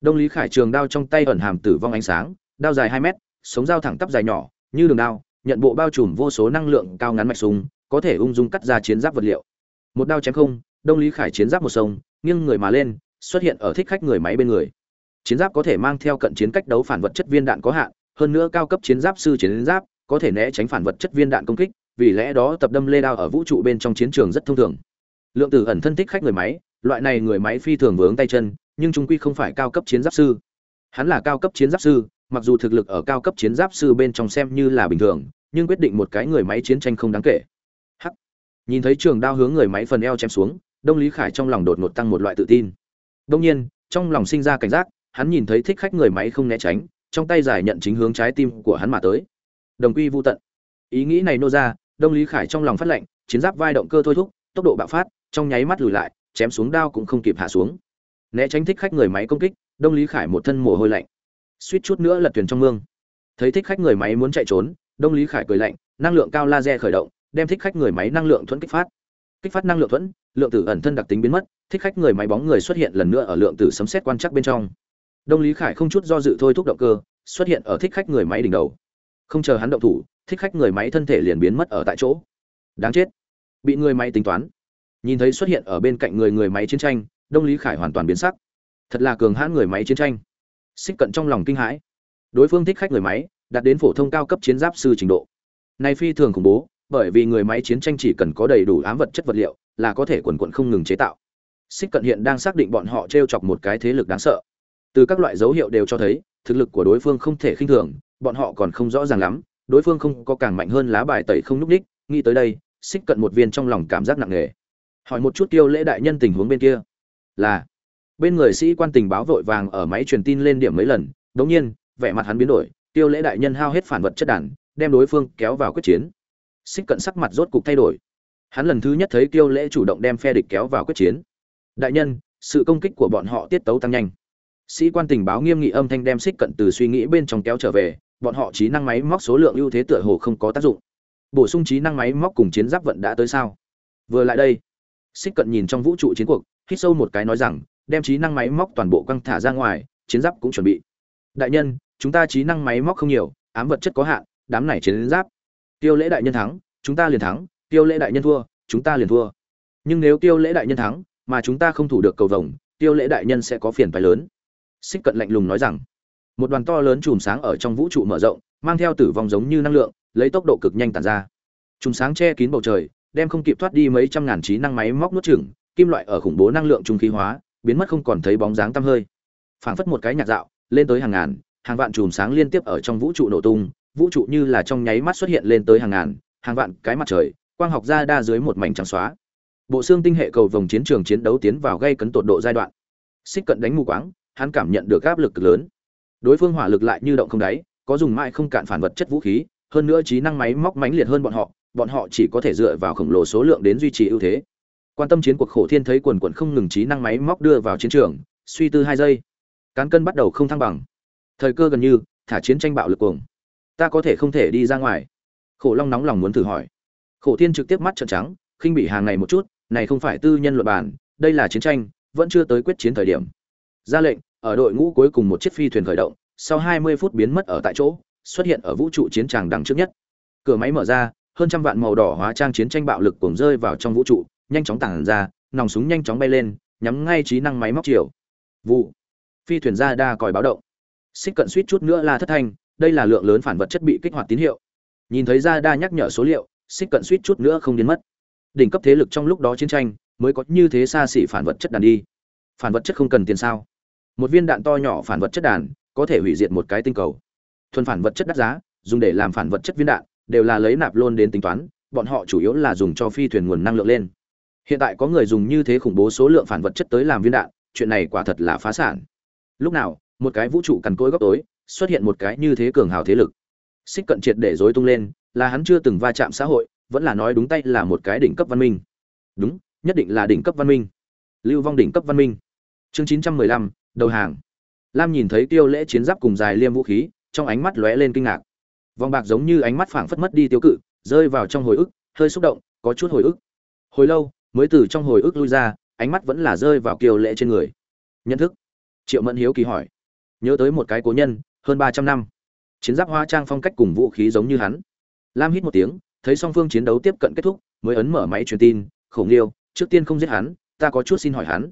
S1: Đông lý khải trường đao trong tay ẩn hàm tử vong ánh sáng, đao dài hai mét, sống dao thẳng tắp dài nhỏ, như đường đao, nhận bộ bao trùm vô số năng lượng cao ngắn mạch súng, có thể ung dung cắt ra chiến giáp vật liệu. Một đao chém không, đông lý khải chiến giáp một sông, nghiêng người mà lên, xuất hiện ở thích khách người máy bên người chiến giáp có thể mang theo cận chiến cách đấu phản vật chất viên đạn có hạn, hơn nữa cao cấp chiến giáp sư chiến giáp có thể né tránh phản vật chất viên đạn công kích, vì lẽ đó tập đâm lê đao ở vũ trụ bên trong chiến trường rất thông thường. Lượng tử ẩn thân thích khách người máy, loại này người máy phi thường vướng tay chân, nhưng chúng quy không phải cao cấp chiến giáp sư. Hắn là cao cấp chiến giáp sư, mặc dù thực lực ở cao cấp chiến giáp sư bên trong xem như là bình thường, nhưng quyết định một cái người máy chiến tranh không đáng kể. Hắc. Nhìn thấy trường đao hướng người máy phần eo chém xuống, đông lý khải trong lòng đột ngột tăng một loại tự tin. Đương nhiên, trong lòng sinh ra cảnh giác hắn nhìn thấy thích khách người máy không né tránh, trong tay giải nhận chính hướng trái tim của hắn mà tới. Đồng quy vô tận. Ý nghĩ này nô ra, đông lý khải trong lòng phát lệnh, chiến giáp vai động cơ thôi thúc, tốc độ bạo phát, trong nháy mắt lùi lại, chém xuống đao cũng không kịp hạ xuống. Né tránh thích khách người máy công kích, đông lý khải một thân mồ hôi lạnh. Suýt chút nữa lật thuyền trong mương. Thấy thích khách người máy muốn chạy trốn, đông lý khải cười lạnh, năng lượng cao laser khởi động, đem thích khách người máy năng lượng thuẫn kích phát. Kích phát năng lượng thuẫn, lượng tử ẩn thân đặc tính biến mất, thích khách người máy bóng người xuất hiện lần nữa ở lượng tử sấm xét quan chắc bên trong đông lý khải không chút do dự thôi thúc động cơ, xuất hiện ở thích khách người máy đỉnh đầu. Không chờ hắn động thủ, thích khách người máy thân thể liền biến mất ở tại chỗ. Đáng chết. Bị người máy tính toán. Nhìn thấy xuất hiện ở bên cạnh người người máy chiến tranh, đông lý khải hoàn toàn biến sắc. Thật là cường hãn người máy chiến tranh. Xích cận trong lòng kinh hãi. Đối phương thích khách người máy, đạt đến phổ thông cao cấp chiến giáp sư trình độ. Này phi thường khủng bố, bởi vì người máy chiến tranh chỉ cần có đầy đủ ám vật chất vật liệu, là có thể quần quận không ngừng chế tạo. Xích cận hiện đang xác định bọn họ t r e o chọc một cái thế lực đáng sợ từ các loại dấu hiệu đều cho thấy, thực lực của đối phương không thể khinh thường, bọn họ còn không rõ ràng lắm, đối phương không có càng mạnh hơn lá bài tẩy không núp đích, nghĩ tới đây, xích cận một viên trong lòng cảm giác nặng nề. Hỏi một chút tiêu lễ đại nhân tình huống bên kia. Là, bên người sĩ quan tình báo vội vàng ở máy truyền tin lên điểm mấy lần, đống nhiên, vẻ mặt hắn biến đổi tiêu lễ đại nhân hao hết phản vật chất đàn, đem đối phương kéo vào quyết chiến. Xích cận sắc mặt rốt cục thay đổi. Hắn lần thứ nhất thấy tiêu lễ chủ động đem phe địch kéo vào quyết chiến. Đại nhân, sự công kích của bọn họ tiết tấu tăng nhanh sĩ quan tình báo nghiêm nghị âm thanh đem xích cận từ suy nghĩ bên trong kéo trở về, bọn họ trí năng máy móc số lượng ưu thế tựa hồ không có tác dụng. Bổ sung trí năng máy móc cùng chiến giáp vận đã tới sao? Vừa lại đây, xích cận nhìn trong vũ trụ chiến cuộc, hít sâu một cái nói rằng, đem trí năng máy móc toàn bộ căng thả ra ngoài, chiến giáp cũng chuẩn bị. Đại nhân, chúng ta trí năng máy móc không nhiều, ám vật chất có hạn, đám này chiến giáp. Tiêu lễ đại nhân thắng, chúng ta liền thắng, tiêu lễ đại nhân thua, chúng ta liền thua. Nhưng nếu tiêu lễ đại nhân thắng, mà chúng ta không thủ được cầu vồng, tiêu lễ đại nhân sẽ có phiền phái lớn xích cận lạnh lùng nói rằng, một đoàn to lớn chùm sáng ở trong vũ trụ mở rộng, mang theo tử vong giống như năng lượng, lấy tốc độ cực nhanh tàn ra. Chùm sáng che kín bầu trời, đem không kịp thoát đi mấy trăm ngàn trí năng máy móc nuốt chửng, kim loại ở khủng bố năng lượng trung khí hóa, biến mất không còn thấy bóng dáng tăm hơi. Phảng phất một cái nhạc dạo, lên tới hàng ngàn, hàng vạn chùm sáng liên tiếp ở trong vũ trụ nổ tung, vũ trụ như là trong nháy mắt xuất hiện lên tới hàng ngàn, hàng vạn cái mặt trời, quang học ra đa dưới một mảnh trắng xóa. Bộ xương tinh hệ cầu vòng chiến trường chiến đấu tiến vào gây cấn tột độ giai đoạn. Xích cận đánh mù quáng hắn cảm nhận được áp lực cực lớn. Đối phương hỏa lực lại như động không đáy, có dùng mãi không cạn phản vật chất vũ khí, hơn nữa trí năng máy móc mãnh liệt hơn bọn họ bọn họ chỉ có thể dựa vào khổng lồ số lượng đến duy trì ưu thế. Quan tâm chiến cuộc khổ thiên thấy quần quần không ngừng trí năng máy móc đưa vào chiến trường, suy tư hai giây. Cán cân bắt đầu không thăng bằng. Thời cơ gần như, thả chiến tranh bạo lực cuồng. Ta có thể không thể đi ra ngoài. Khổ long nóng lòng muốn thử hỏi. Khổ thiên trực tiếp mắt trợn trắng, khinh bị hàng này một chút, này không phải tư nhân luật bản đây là chiến tranh, vẫn chưa tới quyết chiến thời điểm ra lệnh, ở đội ngũ cuối cùng một chiếc phi thuyền khởi động, sau 20 phút biến mất ở tại chỗ, xuất hiện ở vũ trụ chiến tràng đằng trước nhất. Cửa máy mở ra, hơn trăm vạn màu đỏ hóa trang chiến tranh bạo lực cuồng rơi vào trong vũ trụ, nhanh chóng tản ra, nòng súng nhanh chóng bay lên, nhắm ngay trí năng máy móc chiều vụ. Phi thuyền ra đa còi báo động. Xích cận suýt chút nữa là thất thanh, đây là lượng lớn phản vật chất bị kích hoạt tín hiệu. Nhìn thấy ra đa nhắc nhở số liệu, xích cận suýt chút nữa không biến mất. Đỉnh cấp thế lực trong lúc đó chiến tranh, mới có như thế xa xỉ phản vật chất đàn đi. Phản vật chất không cần tiền sao? Một viên đạn to nhỏ phản vật chất đàn có thể hủy diệt một cái tinh cầu. Thuần phản vật chất đắt giá, dùng để làm phản vật chất viên đạn, đều là lấy nạp lôn đến tính toán, bọn họ chủ yếu là dùng cho phi thuyền nguồn năng lượng lên. Hiện tại có người dùng như thế khủng bố số lượng phản vật chất tới làm viên đạn, chuyện này quả thật là phá sản. Lúc nào, một cái vũ trụ cằn cỗi góc tối, xuất hiện một cái như thế cường hào thế lực. Xích cận triệt để dối tung lên, là hắn chưa từng va chạm xã hội, vẫn là nói đúng tay là một cái đỉnh cấp văn minh. Đúng, nhất định là đỉnh cấp văn minh. Lưu vong đỉnh cấp văn minh. Chương chín trăm mười lăm đầu hàng. Lam nhìn thấy tiêu lễ chiến giáp cùng dài liêm vũ khí, trong ánh mắt lóe lên kinh ngạc. Vòng bạc giống như ánh mắt phảng phất mất đi tiêu cự, rơi vào trong hồi ức, hơi xúc động, có chút hồi ức. Hồi lâu, mới từ trong hồi ức lui ra, ánh mắt vẫn là rơi vào kiều lệ trên người. Nhận thức. Triệu mẫn hiếu kỳ hỏi. Nhớ tới một cái cố nhân, hơn ba trăm năm. Chiến giáp hoa trang phong cách cùng vũ khí giống như hắn. Lam hít một tiếng, thấy song phương chiến đấu tiếp cận kết thúc, mới ấn mở máy truyền tin, khổ nghiêu, trước tiên không giết hắn, ta có chút xin hỏi hắn.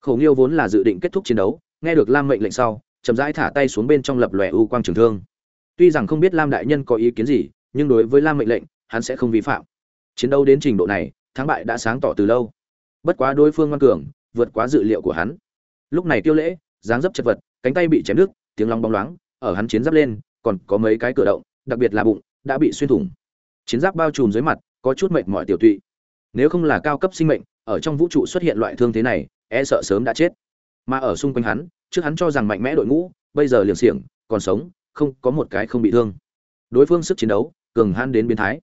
S1: Khổ nghiêu vốn là dự định kết thúc chiến đấu nghe được lam mệnh lệnh sau, chậm rãi thả tay xuống bên trong lập lòe u quang trường thương. Tuy rằng không biết lam đại nhân có ý kiến gì, nhưng đối với lam mệnh lệnh, hắn sẽ không vi phạm. Chiến đấu đến trình độ này, thắng bại đã sáng tỏ từ lâu. Bất quá đối phương ngoan cường, vượt quá dự liệu của hắn. Lúc này tiêu lễ, dáng dấp chật vật, cánh tay bị chém đứt, tiếng long bóng loáng, ở hắn chiến giáp lên, còn có mấy cái cửa động, đặc biệt là bụng, đã bị xuyên thủng. Chiến giáp bao trùm dưới mặt, có chút mệt mỏi tiểu tụy. Nếu không là cao cấp sinh mệnh, ở trong vũ trụ xuất hiện loại thương thế này e sợ sớm đã chết mà ở xung quanh hắn, trước hắn cho rằng mạnh mẽ đội ngũ, bây giờ liềm xiềng, còn sống, không có một cái không bị thương. Đối phương sức chiến đấu, cường hắn đến biến thái.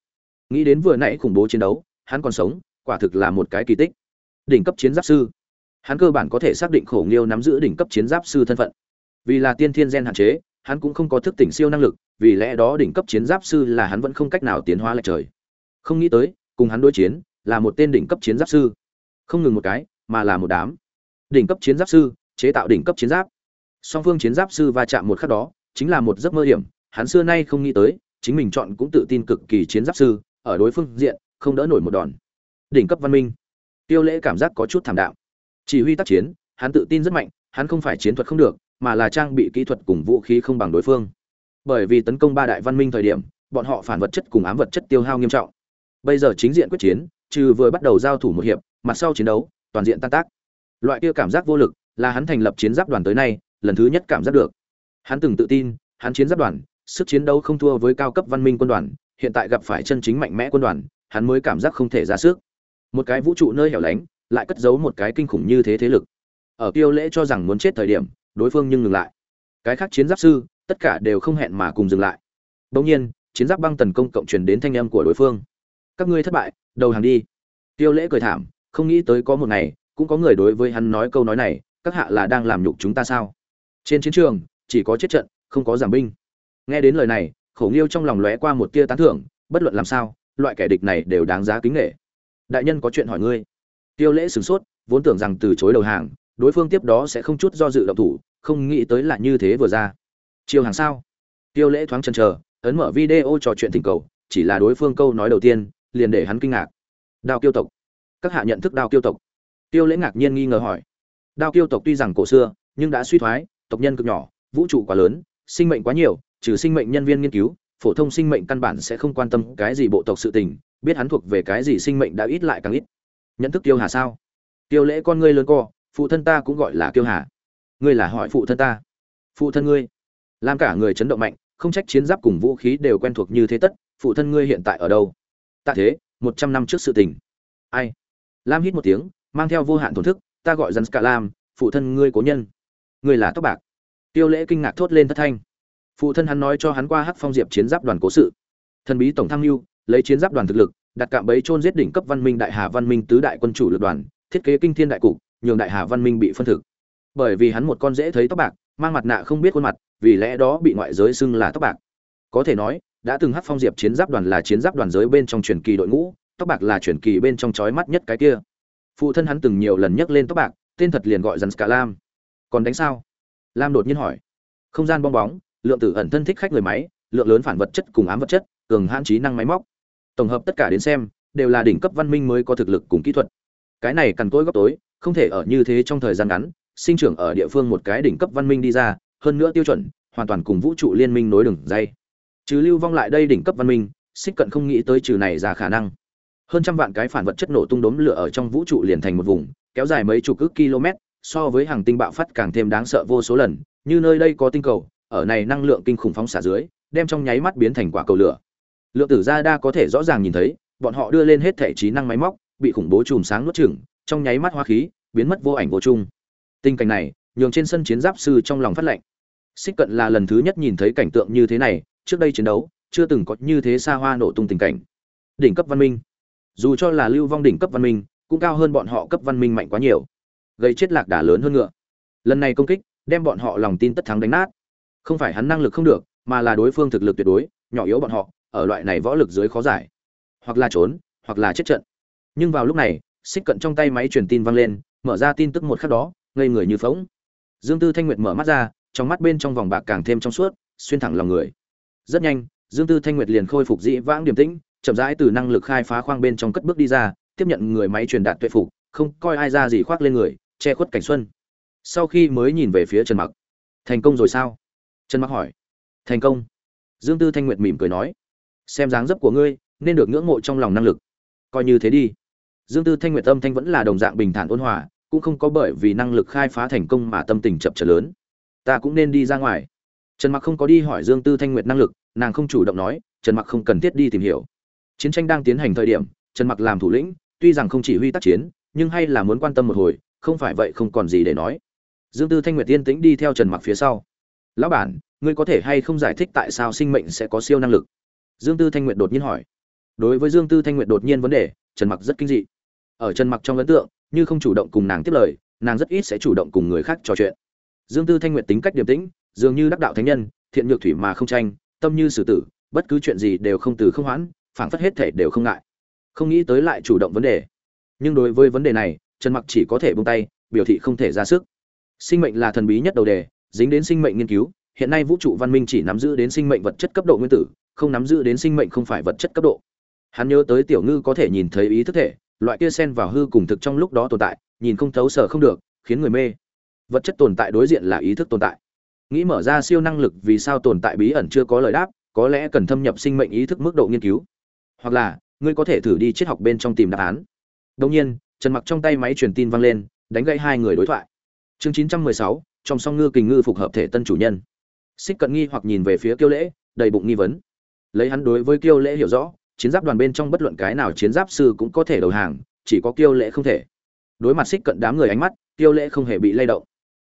S1: Nghĩ đến vừa nãy khủng bố chiến đấu, hắn còn sống, quả thực là một cái kỳ tích. Đỉnh cấp chiến giáp sư. Hắn cơ bản có thể xác định khổ nghiêu nắm giữ đỉnh cấp chiến giáp sư thân phận. Vì là tiên thiên gen hạn chế, hắn cũng không có thức tỉnh siêu năng lực, vì lẽ đó đỉnh cấp chiến giáp sư là hắn vẫn không cách nào tiến hóa lại trời. Không nghĩ tới, cùng hắn đối chiến, là một tên đỉnh cấp chiến giáp sư. Không ngừng một cái, mà là một đám đỉnh cấp chiến giáp sư, chế tạo đỉnh cấp chiến giáp. Song phương chiến giáp sư va chạm một khắc đó, chính là một giấc mơ hiểm. Hắn xưa nay không nghĩ tới, chính mình chọn cũng tự tin cực kỳ chiến giáp sư, ở đối phương diện, không đỡ nổi một đòn. Đỉnh cấp văn minh. Tiêu lễ cảm giác có chút thảm đạo chỉ huy tác chiến, hắn tự tin rất mạnh, hắn không phải chiến thuật không được, mà là trang bị kỹ thuật cùng vũ khí không bằng đối phương. Bởi vì tấn công ba đại văn minh thời điểm, bọn họ phản vật chất cùng ám vật chất tiêu hao nghiêm trọng. Bây giờ chính diện quyết chiến, trừ vừa bắt đầu giao thủ một hiệp, mặt sau chiến đấu, toàn diện tan tác loại kia cảm giác vô lực là hắn thành lập chiến giáp đoàn tới nay, lần thứ nhất cảm giác được. Hắn từng tự tin, hắn chiến giáp đoàn, sức chiến đấu không thua với cao cấp văn minh quân đoàn, hiện tại gặp phải chân chính mạnh mẽ quân đoàn, hắn mới cảm giác không thể ra sức. Một cái vũ trụ nơi hẻo lánh, lại cất giấu một cái kinh khủng như thế thế lực. Ở kiêu lễ cho rằng muốn chết thời điểm, đối phương nhưng ngừng lại. Cái khác chiến giáp sư, tất cả đều không hẹn mà cùng dừng lại. Bỗng nhiên, chiến giáp băng tấn công cộng truyền đến thanh âm của đối phương. Các ngươi thất bại, đầu hàng đi. Tiêu lễ cười thảm, không nghĩ tới có một ngày cũng có người đối với hắn nói câu nói này, các hạ là đang làm nhục chúng ta sao? Trên chiến trường, chỉ có chết trận, không có giảm binh. Nghe đến lời này, khổ nghiêu trong lòng lóe qua một tia tán thưởng, bất luận làm sao, loại kẻ địch này đều đáng giá kính nghệ đại nhân có chuyện hỏi ngươi. Tiêu lễ sửng sốt, vốn tưởng rằng từ chối đầu hàng, đối phương tiếp đó sẽ không chút do dự động thủ, không nghĩ tới là như thế vừa ra. Chiều hàng sao? Tiêu lễ thoáng chần chờ, ấn mở video trò chuyện thỉnh cầu, chỉ là đối phương câu nói đầu tiên, liền để hắn kinh ngạc. Đao kiêu tộc. Các hạ nhận thức đao kiêu tộc tiêu lễ ngạc nhiên nghi ngờ hỏi. Đao kiêu tộc tuy rằng cổ xưa, nhưng đã suy thoái, tộc nhân cực nhỏ, vũ trụ quá lớn, sinh mệnh quá nhiều, trừ sinh mệnh nhân viên nghiên cứu, phổ thông sinh mệnh căn bản sẽ không quan tâm cái gì bộ tộc sự tình, biết hắn thuộc về cái gì sinh mệnh đã ít lại càng ít. Nhận thức tiêu hà sao? Tiêu lễ con ngươi lớn co, phụ thân ta cũng gọi là tiêu hà. Ngươi là hỏi phụ thân ta. Phụ thân ngươi. Làm cả người chấn động mạnh, không trách chiến giáp cùng vũ khí đều quen thuộc như thế tất, phụ thân ngươi hiện tại ở đâu? Tạ thế, một trăm năm trước sự tình. Ai? Lam hít một tiếng mang theo vô hạn thổn thức, ta gọi rắn cả lam, phụ thân ngươi cố nhân. Ngươi là tóc bạc. Tiêu lễ kinh ngạc thốt lên thất thanh. Phụ thân hắn nói cho hắn qua hắc phong diệp chiến giáp đoàn cố sự. Thần bí tổng tham mưu, lấy chiến giáp đoàn thực lực, đặt cạm bẫy chôn giết đỉnh cấp văn minh đại hà văn minh tứ đại quân chủ lực đoàn, thiết kế kinh thiên đại cục, nhường đại hà văn minh bị phân thực. Bởi vì hắn một con dễ thấy tóc bạc, mang mặt nạ không biết khuôn mặt, vì lẽ đó bị ngoại giới xưng là tóc bạc. Có thể nói, đã từng hắc phong diệp chiến giáp đoàn là chiến giáp đoàn giới bên trong truyền kỳ đội ngũ, tóc bạc là truyền kỳ bên trong chói mắt nhất cái kia phụ thân hắn từng nhiều lần nhắc lên tóc bạc, tên thật liền gọi dần cả lam. Còn đánh sao? Lam đột nhiên hỏi. Không gian bong bóng, lượng tử ẩn thân thích khách người máy, lượng lớn phản vật chất cùng ám vật chất, cường hãn trí năng máy móc. Tổng hợp tất cả đến xem, đều là đỉnh cấp văn minh mới có thực lực cùng kỹ thuật. Cái này cần tối góc tối, không thể ở như thế trong thời gian ngắn, sinh trưởng ở địa phương một cái đỉnh cấp văn minh đi ra, hơn nữa tiêu chuẩn, hoàn toàn cùng vũ trụ liên minh nối đường dây. Trừ lưu vong lại đây đỉnh cấp văn minh, xích cận không nghĩ tới trừ này ra khả năng hơn trăm vạn cái phản vật chất nổ tung đốm lửa ở trong vũ trụ liền thành một vùng, kéo dài mấy chục ước km, so với hàng tinh bạo phát càng thêm đáng sợ vô số lần, như nơi đây có tinh cầu, ở này năng lượng kinh khủng phóng xả dưới, đem trong nháy mắt biến thành quả cầu lửa. Lượng tử gia đa có thể rõ ràng nhìn thấy, bọn họ đưa lên hết thể trí năng máy móc, bị khủng bố chùm sáng nuốt chửng, trong nháy mắt hoa khí, biến mất vô ảnh vô chung. Tình cảnh này, nhường trên sân chiến giáp sư trong lòng phát lệnh xích cận là lần thứ nhất nhìn thấy cảnh tượng như thế này, trước đây chiến đấu, chưa từng có như thế xa hoa nổ tung tình cảnh. Đỉnh cấp văn minh dù cho là lưu vong đỉnh cấp văn minh, cũng cao hơn bọn họ cấp văn minh mạnh quá nhiều. Gây chết lạc đà lớn hơn ngựa. Lần này công kích, đem bọn họ lòng tin tất thắng đánh nát. Không phải hắn năng lực không được, mà là đối phương thực lực tuyệt đối, nhỏ yếu bọn họ, ở loại này võ lực dưới khó giải. Hoặc là trốn, hoặc là chết trận. Nhưng vào lúc này, xích cận trong tay máy truyền tin vang lên, mở ra tin tức một khắc đó, ngây người như phóng dương tư thanh nguyệt mở mắt ra, trong mắt bên trong vòng bạc càng thêm trong suốt, xuyên thẳng lòng người. Rất nhanh, dương tư thanh nguyệt liền khôi phục dĩ vãng điềm tĩnh chậm rãi từ năng lực khai phá khoang bên trong cất bước đi ra, tiếp nhận người máy truyền đạt tuệ phục, không coi ai ra gì khoác lên người, che khuất cảnh xuân. Sau khi mới nhìn về phía trần mặc, thành công rồi sao? Trần mặc hỏi. Thành công. Dương tư thanh nguyệt mỉm cười nói. Xem dáng dấp của ngươi, nên được ngưỡng mộ trong lòng năng lực. Coi như thế đi. Dương tư thanh nguyệt tâm thanh vẫn là đồng dạng bình thản ôn hòa, cũng không có bởi vì năng lực khai phá thành công mà tâm tình chập trở lớn. Ta cũng nên đi ra ngoài. Trần mặc không có đi hỏi dương tư thanh nguyệt năng lực, nàng không chủ động nói, trần mặc không cần thiết đi tìm hiểu chiến tranh đang tiến hành thời điểm, trần mặc làm thủ lĩnh, tuy rằng không chỉ huy tác chiến, nhưng hay là muốn quan tâm một hồi, không phải vậy không còn gì để nói. Dương tư thanh nguyệt tiên tĩnh đi theo trần mặc phía sau. Lão bản, ngươi có thể hay không giải thích tại sao sinh mệnh sẽ có siêu năng lực? Dương tư thanh nguyệt đột nhiên hỏi. Đối với dương tư thanh nguyệt đột nhiên vấn đề, trần mặc rất kinh dị. Ở trần mặc trong ấn tượng, như không chủ động cùng nàng tiếp lời, nàng rất ít sẽ chủ động cùng người khác trò chuyện. Dương tư thanh nguyệt tính cách điềm tĩnh, dường như đắc đạo thánh nhân, thiện nhược thủy mà không tranh, tâm như sử tử, bất cứ chuyện gì đều không từ không hoãn phảng phất hết thể đều không ngại. Không nghĩ tới lại chủ động vấn đề. Nhưng đối với vấn đề này, trần mặc chỉ có thể buông tay, biểu thị không thể ra sức. Sinh mệnh là thần bí nhất đầu đề, dính đến sinh mệnh nghiên cứu. Hiện nay vũ trụ văn minh chỉ nắm giữ đến sinh mệnh vật chất cấp độ nguyên tử, không nắm giữ đến sinh mệnh không phải vật chất cấp độ. Hắn nhớ tới tiểu ngư có thể nhìn thấy ý thức thể, loại kia xen vào hư cùng thực trong lúc đó tồn tại, nhìn không thấu sở không được, khiến người mê. Vật chất tồn tại đối diện là ý thức tồn tại. Nghĩ mở ra siêu năng lực vì sao tồn tại bí ẩn chưa có lời đáp, có lẽ cần thâm nhập sinh mệnh ý thức mức độ nghiên cứu hoặc là ngươi có thể thử đi triết học bên trong tìm đáp án. Đông nhiên trần mặc trong tay máy truyền tin vang lên đánh gãy hai người đối thoại. Chương 916, trong song ngư kình ngư phục hợp thể tân chủ nhân. Xích cận nghi hoặc nhìn về phía kiêu lễ đầy bụng nghi vấn. Lấy hắn đối với kiêu lễ hiểu rõ chiến giáp đoàn bên trong bất luận cái nào chiến giáp sư cũng có thể đầu hàng chỉ có kiêu lễ không thể. Đối mặt xích cận đám người ánh mắt kiêu lễ không hề bị lay động.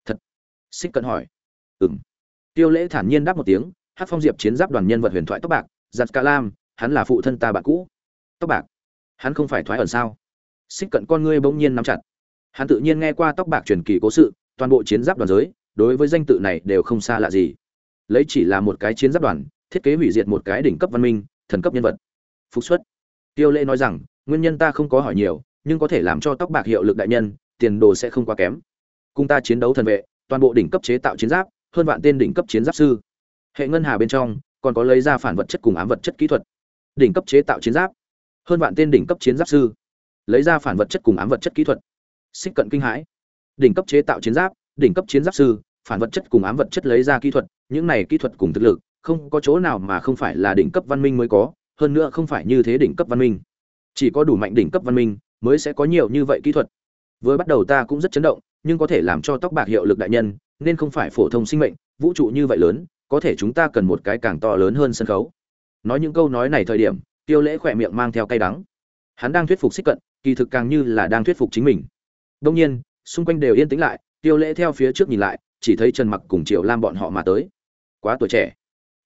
S1: Thật? Xích cận hỏi. Ừm. Kiêu lễ thản nhiên đáp một tiếng hát phong diệp chiến giáp đoàn nhân vật huyền thoại tóc bạc giặt ca lam hắn là phụ thân ta bạn cũ. Tóc bạc. Hắn không phải thoái ẩn sao? Xích cận con ngươi bỗng nhiên nắm chặt. Hắn tự nhiên nghe qua tóc bạc truyền kỳ cố sự, toàn bộ chiến giáp đoàn giới, đối với danh tự này đều không xa lạ gì. Lấy chỉ là một cái chiến giáp đoàn, thiết kế hủy diệt một cái đỉnh cấp văn minh, thần cấp nhân vật. Phúc xuất. Tiêu lễ nói rằng, nguyên nhân ta không có hỏi nhiều, nhưng có thể làm cho tóc bạc hiệu lực đại nhân, tiền đồ sẽ không quá kém. Cùng ta chiến đấu thần vệ, toàn bộ đỉnh cấp chế tạo chiến giáp, hơn vạn tên đỉnh cấp chiến giáp sư. Hệ ngân hà bên trong, còn có lấy ra phản vật chất cùng ám vật chất kỹ thuật đỉnh cấp chế tạo chiến giáp. Hơn vạn tên đỉnh cấp chiến giáp sư. Lấy ra phản vật chất cùng ám vật chất kỹ thuật. Xích cận kinh hãi. Đỉnh cấp chế tạo chiến giáp, đỉnh cấp chiến giáp sư, phản vật chất cùng ám vật chất lấy ra kỹ thuật, những này kỹ thuật cùng thực lực, không có chỗ nào mà không phải là đỉnh cấp văn minh mới có, hơn nữa không phải như thế đỉnh cấp văn minh. Chỉ có đủ mạnh đỉnh cấp văn minh mới sẽ có nhiều như vậy kỹ thuật. Với bắt đầu ta cũng rất chấn động, nhưng có thể làm cho tóc bạc hiệu lực đại nhân, nên không phải phổ thông sinh mệnh, vũ trụ như vậy lớn, có thể chúng ta cần một cái càng to lớn hơn sân khấu nói những câu nói này thời điểm, tiêu lễ khỏe miệng mang theo cay đắng. Hắn đang thuyết phục xích cận, kỳ thực càng như là đang thuyết phục chính mình. Đông nhiên, xung quanh đều yên tĩnh lại, tiêu lễ theo phía trước nhìn lại, chỉ thấy trần mặc cùng triệu lam bọn họ mà tới. Quá tuổi trẻ.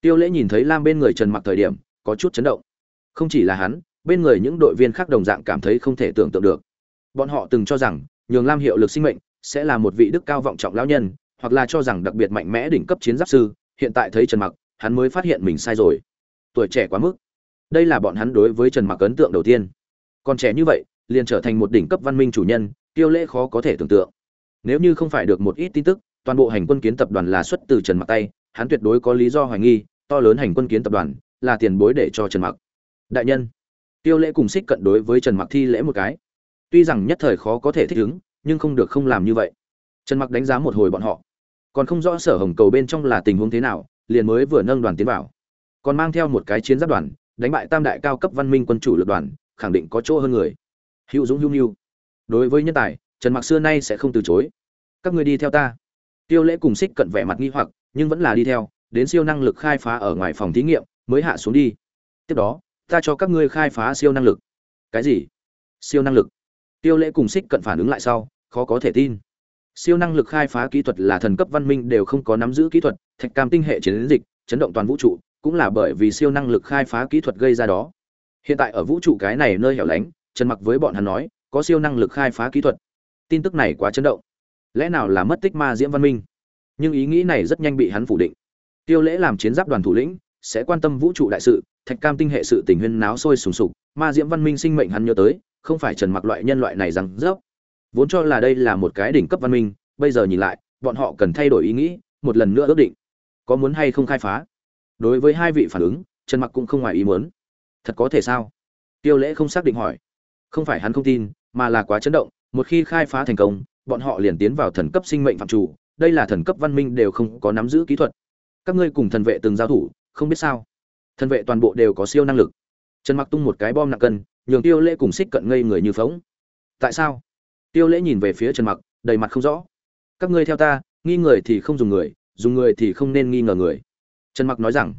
S1: Tiêu lễ nhìn thấy lam bên người trần mặc thời điểm, có chút chấn động. Không chỉ là hắn, bên người những đội viên khác đồng dạng cảm thấy không thể tưởng tượng được. Bọn họ từng cho rằng, nhường lam hiệu lực sinh mệnh sẽ là một vị đức cao vọng trọng lão nhân, hoặc là cho rằng đặc biệt mạnh mẽ đỉnh cấp chiến giáp sư. Hiện tại thấy trần mặc, hắn mới phát hiện mình sai rồi tuổi trẻ quá mức. Đây là bọn hắn đối với trần mặc ấn tượng đầu tiên. Còn trẻ như vậy, liền trở thành một đỉnh cấp văn minh chủ nhân tiêu lễ khó có thể tưởng tượng. Nếu như không phải được một ít tin tức, toàn bộ hành quân kiến tập đoàn là xuất từ trần mặc tay, hắn tuyệt đối có lý do hoài nghi, to lớn hành quân kiến tập đoàn là tiền bối để cho trần mặc. Đại nhân tiêu lễ cùng xích cận đối với trần mặc thi lễ một cái. Tuy rằng nhất thời khó có thể thích ứng, nhưng không được không làm như vậy. Trần mặc đánh giá một hồi bọn họ. Còn không rõ sở hồng cầu bên trong là tình huống thế nào, liền mới vừa nâng đoàn tiến vào còn mang theo một cái chiến giáp đoàn, đánh bại tam đại cao cấp văn minh quân chủ lực đoàn, khẳng định có chỗ hơn người. Hữu dũng, hữu nhu. Đối với nhân tài, trần mặc xưa nay sẽ không từ chối. Các người đi theo ta. Tiêu lễ cùng xích cận vẻ mặt nghi hoặc, nhưng vẫn là đi theo, đến siêu năng lực khai phá ở ngoài phòng thí nghiệm, mới hạ xuống đi. Tiếp đó, ta cho các ngươi khai phá siêu năng lực. Cái gì? Siêu năng lực. Tiêu lễ cùng xích cận phản ứng lại sau, khó có thể tin. Siêu năng lực khai phá kỹ thuật là thần cấp văn minh đều không có nắm giữ kỹ thuật, thạch cam tinh hệ chiến dịch, chấn động toàn vũ trụ cũng là bởi vì siêu năng lực khai phá kỹ thuật gây ra đó. Hiện tại ở vũ trụ cái này nơi hẻo lánh, trần mặc với bọn hắn nói, có siêu năng lực khai phá kỹ thuật. Tin tức này quá chấn động. Lẽ nào là mất tích ma diễm văn minh? Nhưng ý nghĩ này rất nhanh bị hắn phủ định. Tiêu lễ làm chiến giáp đoàn thủ lĩnh, sẽ quan tâm vũ trụ đại sự, thạch cam tinh hệ sự tình huyên náo sôi sùng sục, ma diễm văn minh sinh mệnh hắn nhớ tới, không phải trần mặc loại nhân loại này rằng dốc. Vốn cho là đây là một cái đỉnh cấp văn minh, bây giờ nhìn lại, bọn họ cần thay đổi ý nghĩ, một lần nữa ước định. Có muốn hay không khai phá? Đối với hai vị phản ứng, trần mặc cũng không ngoài ý muốn. Thật có thể sao? Tiêu lễ không xác định hỏi. Không phải hắn không tin, mà là quá chấn động, một khi khai phá thành công, bọn họ liền tiến vào thần cấp sinh mệnh phạm chủ, đây là thần cấp văn minh đều không có nắm giữ kỹ thuật. Các ngươi cùng thần vệ từng giao thủ, không biết sao? Thần vệ toàn bộ đều có siêu năng lực. Trần mặc tung một cái bom nặng cân, nhường tiêu lễ cùng xích cận ngây người như phóng tại sao? Tiêu lễ nhìn về phía trần mặc, đầy mặt không rõ. Các ngươi theo ta, nghi người thì không dùng người dùng người thì không nên nghi ngờ người trần mặc nói rằng,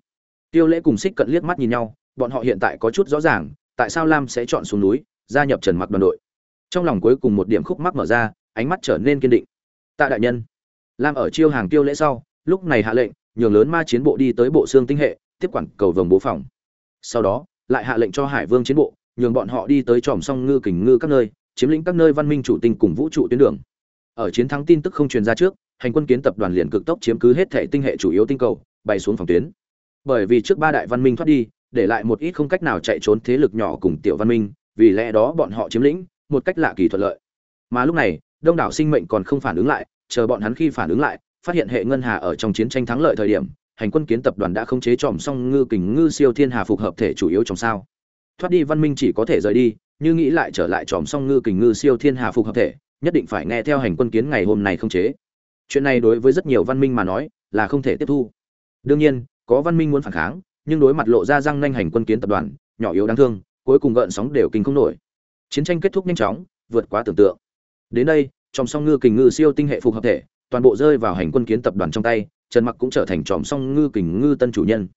S1: tiêu lễ cùng xích cận liếc mắt nhìn nhau, bọn họ hiện tại có chút rõ ràng, tại sao lam sẽ chọn xuống núi, gia nhập trần mặc đoàn đội. Trong lòng cuối cùng một điểm khúc mắc mở ra, ánh mắt trở nên kiên định. Tạ đại nhân, lam ở chiêu hàng tiêu lễ sau, lúc này hạ lệnh, nhường lớn ma chiến bộ đi tới bộ xương tinh hệ, tiếp quản cầu vồng bố phòng. Sau đó, lại hạ lệnh cho hải vương chiến bộ, nhường bọn họ đi tới tròm song ngư kình ngư các nơi, chiếm lĩnh các nơi văn minh chủ tinh cùng vũ trụ tuyến đường. Ở chiến thắng tin tức không truyền ra trước, hành quân kiến tập đoàn liền cực tốc chiếm cứ hết thể tinh hệ chủ yếu tinh cầu bay xuống phòng tuyến. Bởi vì trước ba đại văn minh thoát đi, để lại một ít không cách nào chạy trốn thế lực nhỏ cùng tiểu văn minh, vì lẽ đó bọn họ chiếm lĩnh, một cách lạ kỳ thuận lợi. Mà lúc này, đông đảo sinh mệnh còn không phản ứng lại, chờ bọn hắn khi phản ứng lại, phát hiện hệ ngân hà ở trong chiến tranh thắng lợi thời điểm, hành quân kiến tập đoàn đã không chế tròm song ngư kình ngư siêu thiên hà phục hợp thể chủ yếu trong sao. Thoát đi văn minh chỉ có thể rời đi, như nghĩ lại trở lại tròm song ngư kình ngư siêu thiên hà phục hợp thể, nhất định phải nghe theo hành quân kiến ngày hôm nay không chế. Chuyện này đối với rất nhiều văn minh mà nói là không thể tiếp thu đương nhiên, có văn minh muốn phản kháng, nhưng đối mặt lộ ra răng nanh hành quân kiến tập đoàn, nhỏ yếu đáng thương, cuối cùng gợn sóng đều kinh không nổi. Chiến tranh kết thúc nhanh chóng, vượt quá tưởng tượng. Đến đây, tròm song ngư kình ngư siêu tinh hệ phục hợp thể, toàn bộ rơi vào hành quân kiến tập đoàn trong tay, trần mặc cũng trở thành tròm song ngư kình ngư tân chủ nhân.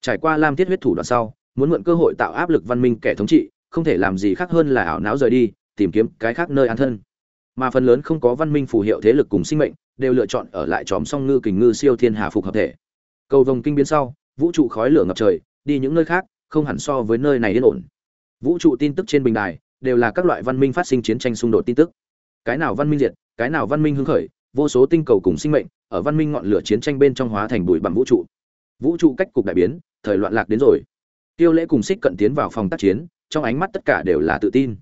S1: Trải qua lam thiết huyết thủ đoạn sau, muốn mượn cơ hội tạo áp lực văn minh kẻ thống trị, không thể làm gì khác hơn là ảo não rời đi, tìm kiếm cái khác nơi an thân. Mà phần lớn không có văn minh phù hiệu thế lực cùng sinh mệnh, đều lựa chọn ở lại tròm song ngư kình ngư siêu thiên hà phục hợp thể cầu vồng kinh biến sau, vũ trụ khói lửa ngập trời, đi những nơi khác, không hẳn so với nơi này yên ổn. Vũ trụ tin tức trên bình đài, đều là các loại văn minh phát sinh chiến tranh xung đột tin tức. Cái nào văn minh diệt, cái nào văn minh hưng khởi, vô số tinh cầu cùng sinh mệnh, ở văn minh ngọn lửa chiến tranh bên trong hóa thành bụi bằng vũ trụ. Vũ trụ cách cục đại biến, thời loạn lạc đến rồi. Tiêu lễ cùng xích cận tiến vào phòng tác chiến, trong ánh mắt tất cả đều là tự tin.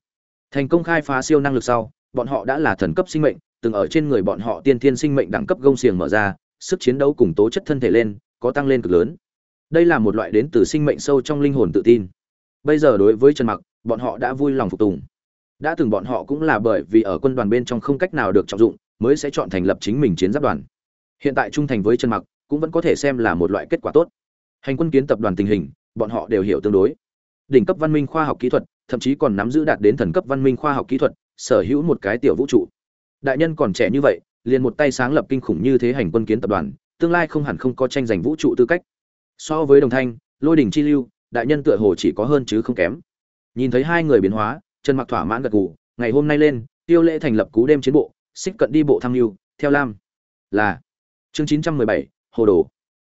S1: Thành công khai phá siêu năng lực sau, bọn họ đã là thần cấp sinh mệnh, từng ở trên người bọn họ tiên thiên sinh mệnh đẳng cấp gông xiềng mở ra, sức chiến đấu cùng tố chất thân thể lên có tăng lên cực lớn. Đây là một loại đến từ sinh mệnh sâu trong linh hồn tự tin. Bây giờ đối với trần mặc, bọn họ đã vui lòng phục tùng. Đã từng bọn họ cũng là bởi vì ở quân đoàn bên trong không cách nào được trọng dụng, mới sẽ chọn thành lập chính mình chiến giáp đoàn. Hiện tại trung thành với trần mặc, cũng vẫn có thể xem là một loại kết quả tốt. Hành quân kiến tập đoàn tình hình, bọn họ đều hiểu tương đối. Đỉnh cấp văn minh khoa học kỹ thuật, thậm chí còn nắm giữ đạt đến thần cấp văn minh khoa học kỹ thuật, sở hữu một cái tiểu vũ trụ. Đại nhân còn trẻ như vậy, liền một tay sáng lập kinh khủng như thế hành quân kiến tập đoàn tương lai không hẳn không có tranh giành vũ trụ tư cách. So với đồng thanh lôi đình chi lưu đại nhân tựa hồ chỉ có hơn chứ không kém. Nhìn thấy hai người biến hóa trần mặc thỏa mãn gật gù ngày hôm nay lên tiêu lễ thành lập cú đêm chiến bộ xích cận đi bộ tham mưu theo lam. Là chương 917, hồ đồ.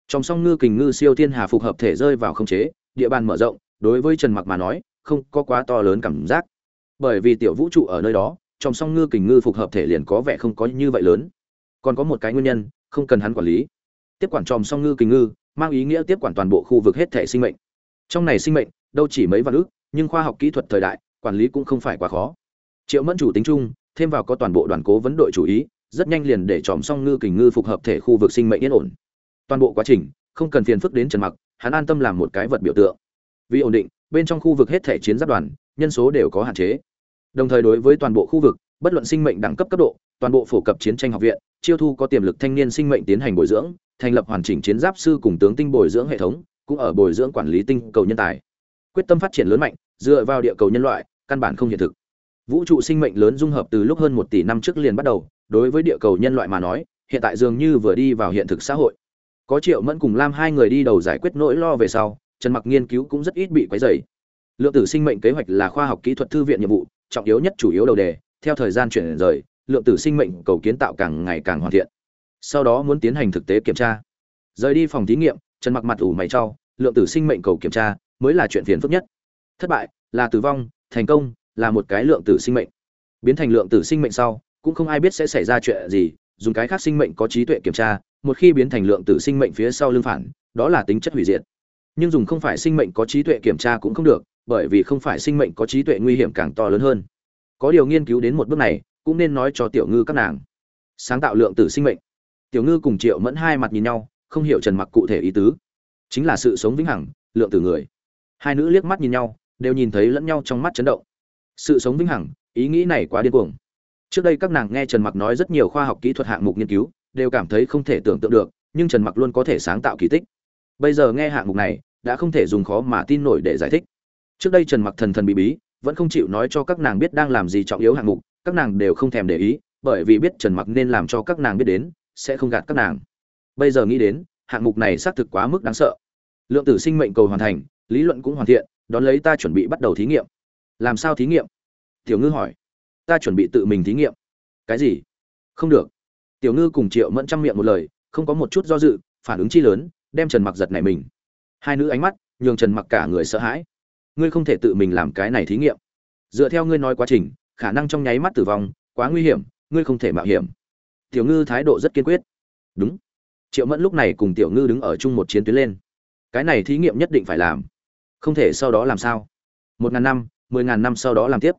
S1: Trong song ngư kình ngư siêu thiên hà phục hợp thể rơi vào không chế địa bàn mở rộng đối với trần mặc mà nói không có quá to lớn cảm giác. Bởi vì tiểu vũ trụ ở nơi đó trong song ngư kình ngư phục hợp thể liền có vẻ không có như vậy lớn. Còn có một cái nguyên nhân không cần hắn quản lý tiếp quản tròm song ngư kình ngư, mang ý nghĩa tiếp quản toàn bộ khu vực hết thể sinh mệnh. Trong này sinh mệnh, đâu chỉ mấy vạn ước, nhưng khoa học kỹ thuật thời đại, quản lý cũng không phải quá khó. Triệu mẫn chủ tính chung, thêm vào có toàn bộ đoàn cố vấn đội chủ ý, rất nhanh liền để tròm song ngư kình ngư phục hợp thể khu vực sinh mệnh yên ổn. Toàn bộ quá trình, không cần phiền phức đến trần mặc, hắn an tâm làm một cái vật biểu tượng. Vì ổn định, bên trong khu vực hết thể chiến giáp đoàn, nhân số đều có hạn chế. Đồng thời đối với toàn bộ khu vực, bất luận sinh mệnh đẳng cấp cấp độ toàn bộ phổ cập chiến tranh học viện, chiêu thu có tiềm lực thanh niên sinh mệnh tiến hành bồi dưỡng, thành lập hoàn chỉnh chiến giáp sư cùng tướng tinh bồi dưỡng hệ thống, cũng ở bồi dưỡng quản lý tinh cầu nhân tài. Quyết tâm phát triển lớn mạnh, dựa vào địa cầu nhân loại, căn bản không hiện thực. Vũ trụ sinh mệnh lớn dung hợp từ lúc hơn một tỷ năm trước liền bắt đầu, đối với địa cầu nhân loại mà nói, hiện tại dường như vừa đi vào hiện thực xã hội. Có triệu mẫn cùng lam hai người đi đầu giải quyết nỗi lo về sau, trần mặc nghiên cứu cũng rất ít bị quấy rầy. Lượng tử sinh mệnh kế hoạch là khoa học kỹ thuật thư viện nhiệm vụ, trọng yếu nhất chủ yếu đầu đề, theo thời gian chuyển rời lượng tử sinh mệnh cầu kiến tạo càng ngày càng hoàn thiện. Sau đó muốn tiến hành thực tế kiểm tra. Rời đi phòng thí nghiệm, trần mặc mặt ủ mày trao lượng tử sinh mệnh cầu kiểm tra mới là chuyện phiền phức nhất. Thất bại, là tử vong, thành công, là một cái lượng tử sinh mệnh. Biến thành lượng tử sinh mệnh sau, cũng không ai biết sẽ xảy ra chuyện gì, dùng cái khác sinh mệnh có trí tuệ kiểm tra, một khi biến thành lượng tử sinh mệnh phía sau lưng phản, đó là tính chất hủy diệt. Nhưng dùng không phải sinh mệnh có trí tuệ kiểm tra cũng không được, bởi vì không phải sinh mệnh có trí tuệ nguy hiểm càng to lớn hơn. Có điều nghiên cứu đến một bước này cũng nên nói cho tiểu ngư các nàng. Sáng tạo lượng tử sinh mệnh. Tiểu ngư cùng triệu mẫn hai mặt nhìn nhau, không hiểu trần mặc cụ thể ý tứ. Chính là sự sống vĩnh hằng, lượng tử người. Hai nữ liếc mắt nhìn nhau, đều nhìn thấy lẫn nhau trong mắt chấn động. Sự sống vĩnh hằng, ý nghĩ này quá điên cuồng. Trước đây các nàng nghe trần mặc nói rất nhiều khoa học kỹ thuật hạng mục nghiên cứu, đều cảm thấy không thể tưởng tượng được, nhưng trần mặc luôn có thể sáng tạo kỳ tích. Bây giờ nghe hạng mục này, đã không thể dùng khó mà tin nổi để giải thích. Trước đây trần mặc thần thần bí bí, vẫn không chịu nói cho các nàng biết đang làm gì trọng yếu hạng mục các nàng đều không thèm để ý, bởi vì biết trần mặc nên làm cho các nàng biết đến, sẽ không gạt các nàng. Bây giờ nghĩ đến, hạng mục này xác thực quá mức đáng sợ. Lượng tử sinh mệnh cầu hoàn thành, lý luận cũng hoàn thiện, đón lấy ta chuẩn bị bắt đầu thí nghiệm. Làm sao thí nghiệm? Tiểu ngư hỏi. Ta chuẩn bị tự mình thí nghiệm. Cái gì? Không được. Tiểu ngư cùng triệu mẫn chăm miệng một lời, không có một chút do dự, phản ứng chi lớn, đem trần mặc giật này mình. Hai nữ ánh mắt, nhường trần mặc cả người sợ hãi. Ngươi không thể tự mình làm cái này thí nghiệm. Dựa theo ngươi nói quá trình khả năng trong nháy mắt tử vong, quá nguy hiểm, ngươi không thể mạo hiểm. Tiểu ngư thái độ rất kiên quyết. Đúng. Triệu mẫn lúc này cùng tiểu ngư đứng ở chung một chiến tuyến lên. Cái này thí nghiệm nhất định phải làm. Không thể sau đó làm sao? Một ngàn năm, mười ngàn năm sau đó làm tiếp.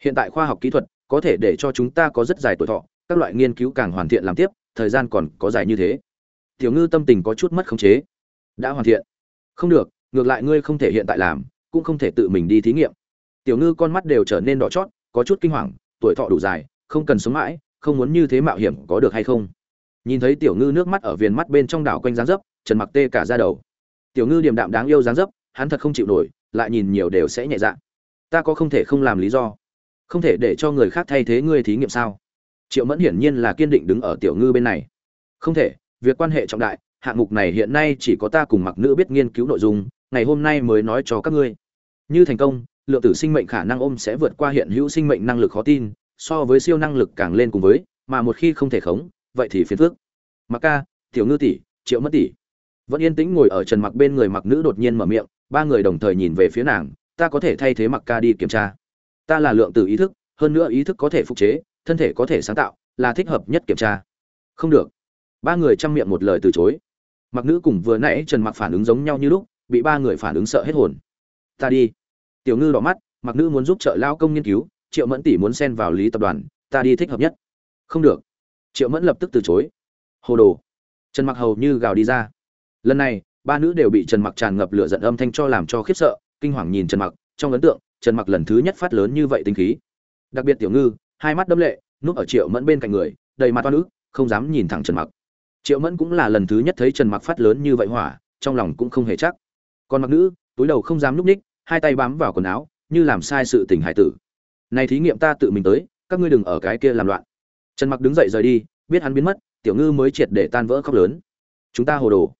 S1: Hiện tại khoa học kỹ thuật có thể để cho chúng ta có rất dài tuổi thọ, các loại nghiên cứu càng hoàn thiện làm tiếp, thời gian còn có dài như thế. Tiểu ngư tâm tình có chút mất khống chế. Đã hoàn thiện. Không được, ngược lại ngươi không thể hiện tại làm, cũng không thể tự mình đi thí nghiệm. Tiểu ngư con mắt đều trở nên đỏ chót có chút kinh hoàng, tuổi thọ đủ dài, không cần sống mãi, không muốn như thế mạo hiểm có được hay không? Nhìn thấy tiểu ngư nước mắt ở viền mắt bên trong đảo quanh dáng dấp, trần mặc tê cả ra đầu. Tiểu ngư điềm đạm đáng yêu dáng dấp, hắn thật không chịu nổi, lại nhìn nhiều đều sẽ nhẹ dạ. Ta có không thể không làm lý do? Không thể để cho người khác thay thế ngươi thí nghiệm sao? Triệu mẫn hiển nhiên là kiên định đứng ở tiểu ngư bên này. Không thể, việc quan hệ trọng đại, hạng mục này hiện nay chỉ có ta cùng mặc nữ biết nghiên cứu nội dung, ngày hôm nay mới nói cho các ngươi. Như thành công lượng tử sinh mệnh khả năng ôm sẽ vượt qua hiện hữu sinh mệnh năng lực khó tin, so với siêu năng lực càng lên cùng với, mà một khi không thể khống, vậy thì phiền phước mặc ca, tiểu ngư tỷ, triệu mất tỷ. Vẫn yên tĩnh ngồi ở trần mặc bên người mặc nữ đột nhiên mở miệng, ba người đồng thời nhìn về phía nàng, ta có thể thay thế mặc ca đi kiểm tra. Ta là lượng tử ý thức, hơn nữa ý thức có thể phục chế, thân thể có thể sáng tạo, là thích hợp nhất kiểm tra. Không được. Ba người chăm miệng một lời từ chối. Mặc nữ cùng vừa nãy trần mặc phản ứng giống nhau như lúc, bị ba người phản ứng sợ hết hồn. Ta đi tiểu ngư đỏ mắt, mặc nữ muốn giúp trợ lao công nghiên cứu, triệu mẫn tỷ muốn xen vào lý tập đoàn, ta đi thích hợp nhất. Không được. Triệu mẫn lập tức từ chối. Hồ đồ. Trần mặc hầu như gào đi ra. Lần này, ba nữ đều bị trần mặc tràn ngập lửa giận âm thanh cho làm cho khiếp sợ, kinh hoàng nhìn trần mặc, trong ấn tượng, trần mặc lần thứ nhất phát lớn như vậy tinh khí. Đặc biệt tiểu ngư, hai mắt đâm lệ, núp ở triệu mẫn bên cạnh người, đầy mặt toan ức, không dám nhìn thẳng trần mặc. Triệu mẫn cũng là lần thứ nhất thấy trần mặc phát lớn như vậy hỏa, trong lòng cũng không hề chắc. Còn mặc nữ, túi đầu không dám núp ních hai tay bám vào quần áo, như làm sai sự tình hải tử. Này thí nghiệm ta tự mình tới, các ngươi đừng ở cái kia làm loạn. Trần mặc đứng dậy rời đi, biết hắn biến mất, tiểu ngư mới triệt để tan vỡ khóc lớn. Chúng ta hồ đồ.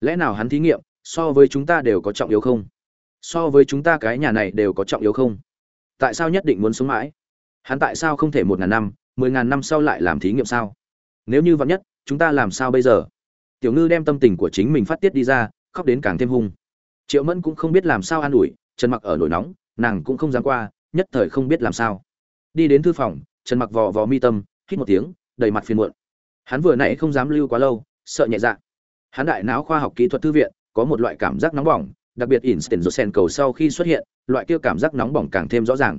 S1: Lẽ nào hắn thí nghiệm, so với chúng ta đều có trọng yếu không? So với chúng ta cái nhà này đều có trọng yếu không? Tại sao nhất định muốn sống mãi? Hắn tại sao không thể một ngàn năm, mười ngàn năm sau lại làm thí nghiệm sao? Nếu như vậy nhất, chúng ta làm sao bây giờ? Tiểu ngư đem tâm tình của chính mình phát tiết đi ra, khóc đến càng thêm hung. Triệu mẫn cũng không biết làm sao an ủi trần mặc ở nổi nóng, nàng cũng không dám qua, nhất thời không biết làm sao. Đi đến thư phòng, trần mặc vò vò mi tâm, hít một tiếng, đầy mặt phiền muộn. Hắn vừa nãy không dám lưu quá lâu, sợ nhẹ dạ. Hắn đại não khoa học kỹ thuật thư viện, có một loại cảm giác nóng bỏng, đặc biệt instant sen cầu sau khi xuất hiện, loại kia cảm giác nóng bỏng càng thêm rõ ràng.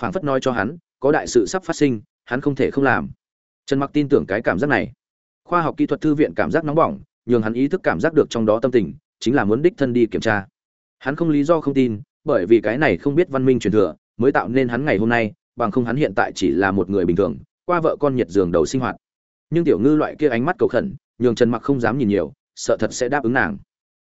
S1: Phảng phất nói cho hắn, có đại sự sắp phát sinh, hắn không thể không làm. Trần mặc tin tưởng cái cảm giác này. Khoa học kỹ thuật thư viện cảm giác nóng bỏng, nhường hắn ý thức cảm giác được trong đó tâm tình, chính là muốn đích thân đi kiểm tra hắn không lý do không tin, bởi vì cái này không biết văn minh truyền thừa, mới tạo nên hắn ngày hôm nay, bằng không hắn hiện tại chỉ là một người bình thường, qua vợ con nhiệt giường đầu sinh hoạt. Nhưng tiểu ngư loại kia ánh mắt cầu khẩn, nhường trần mặc không dám nhìn nhiều, sợ thật sẽ đáp ứng nàng.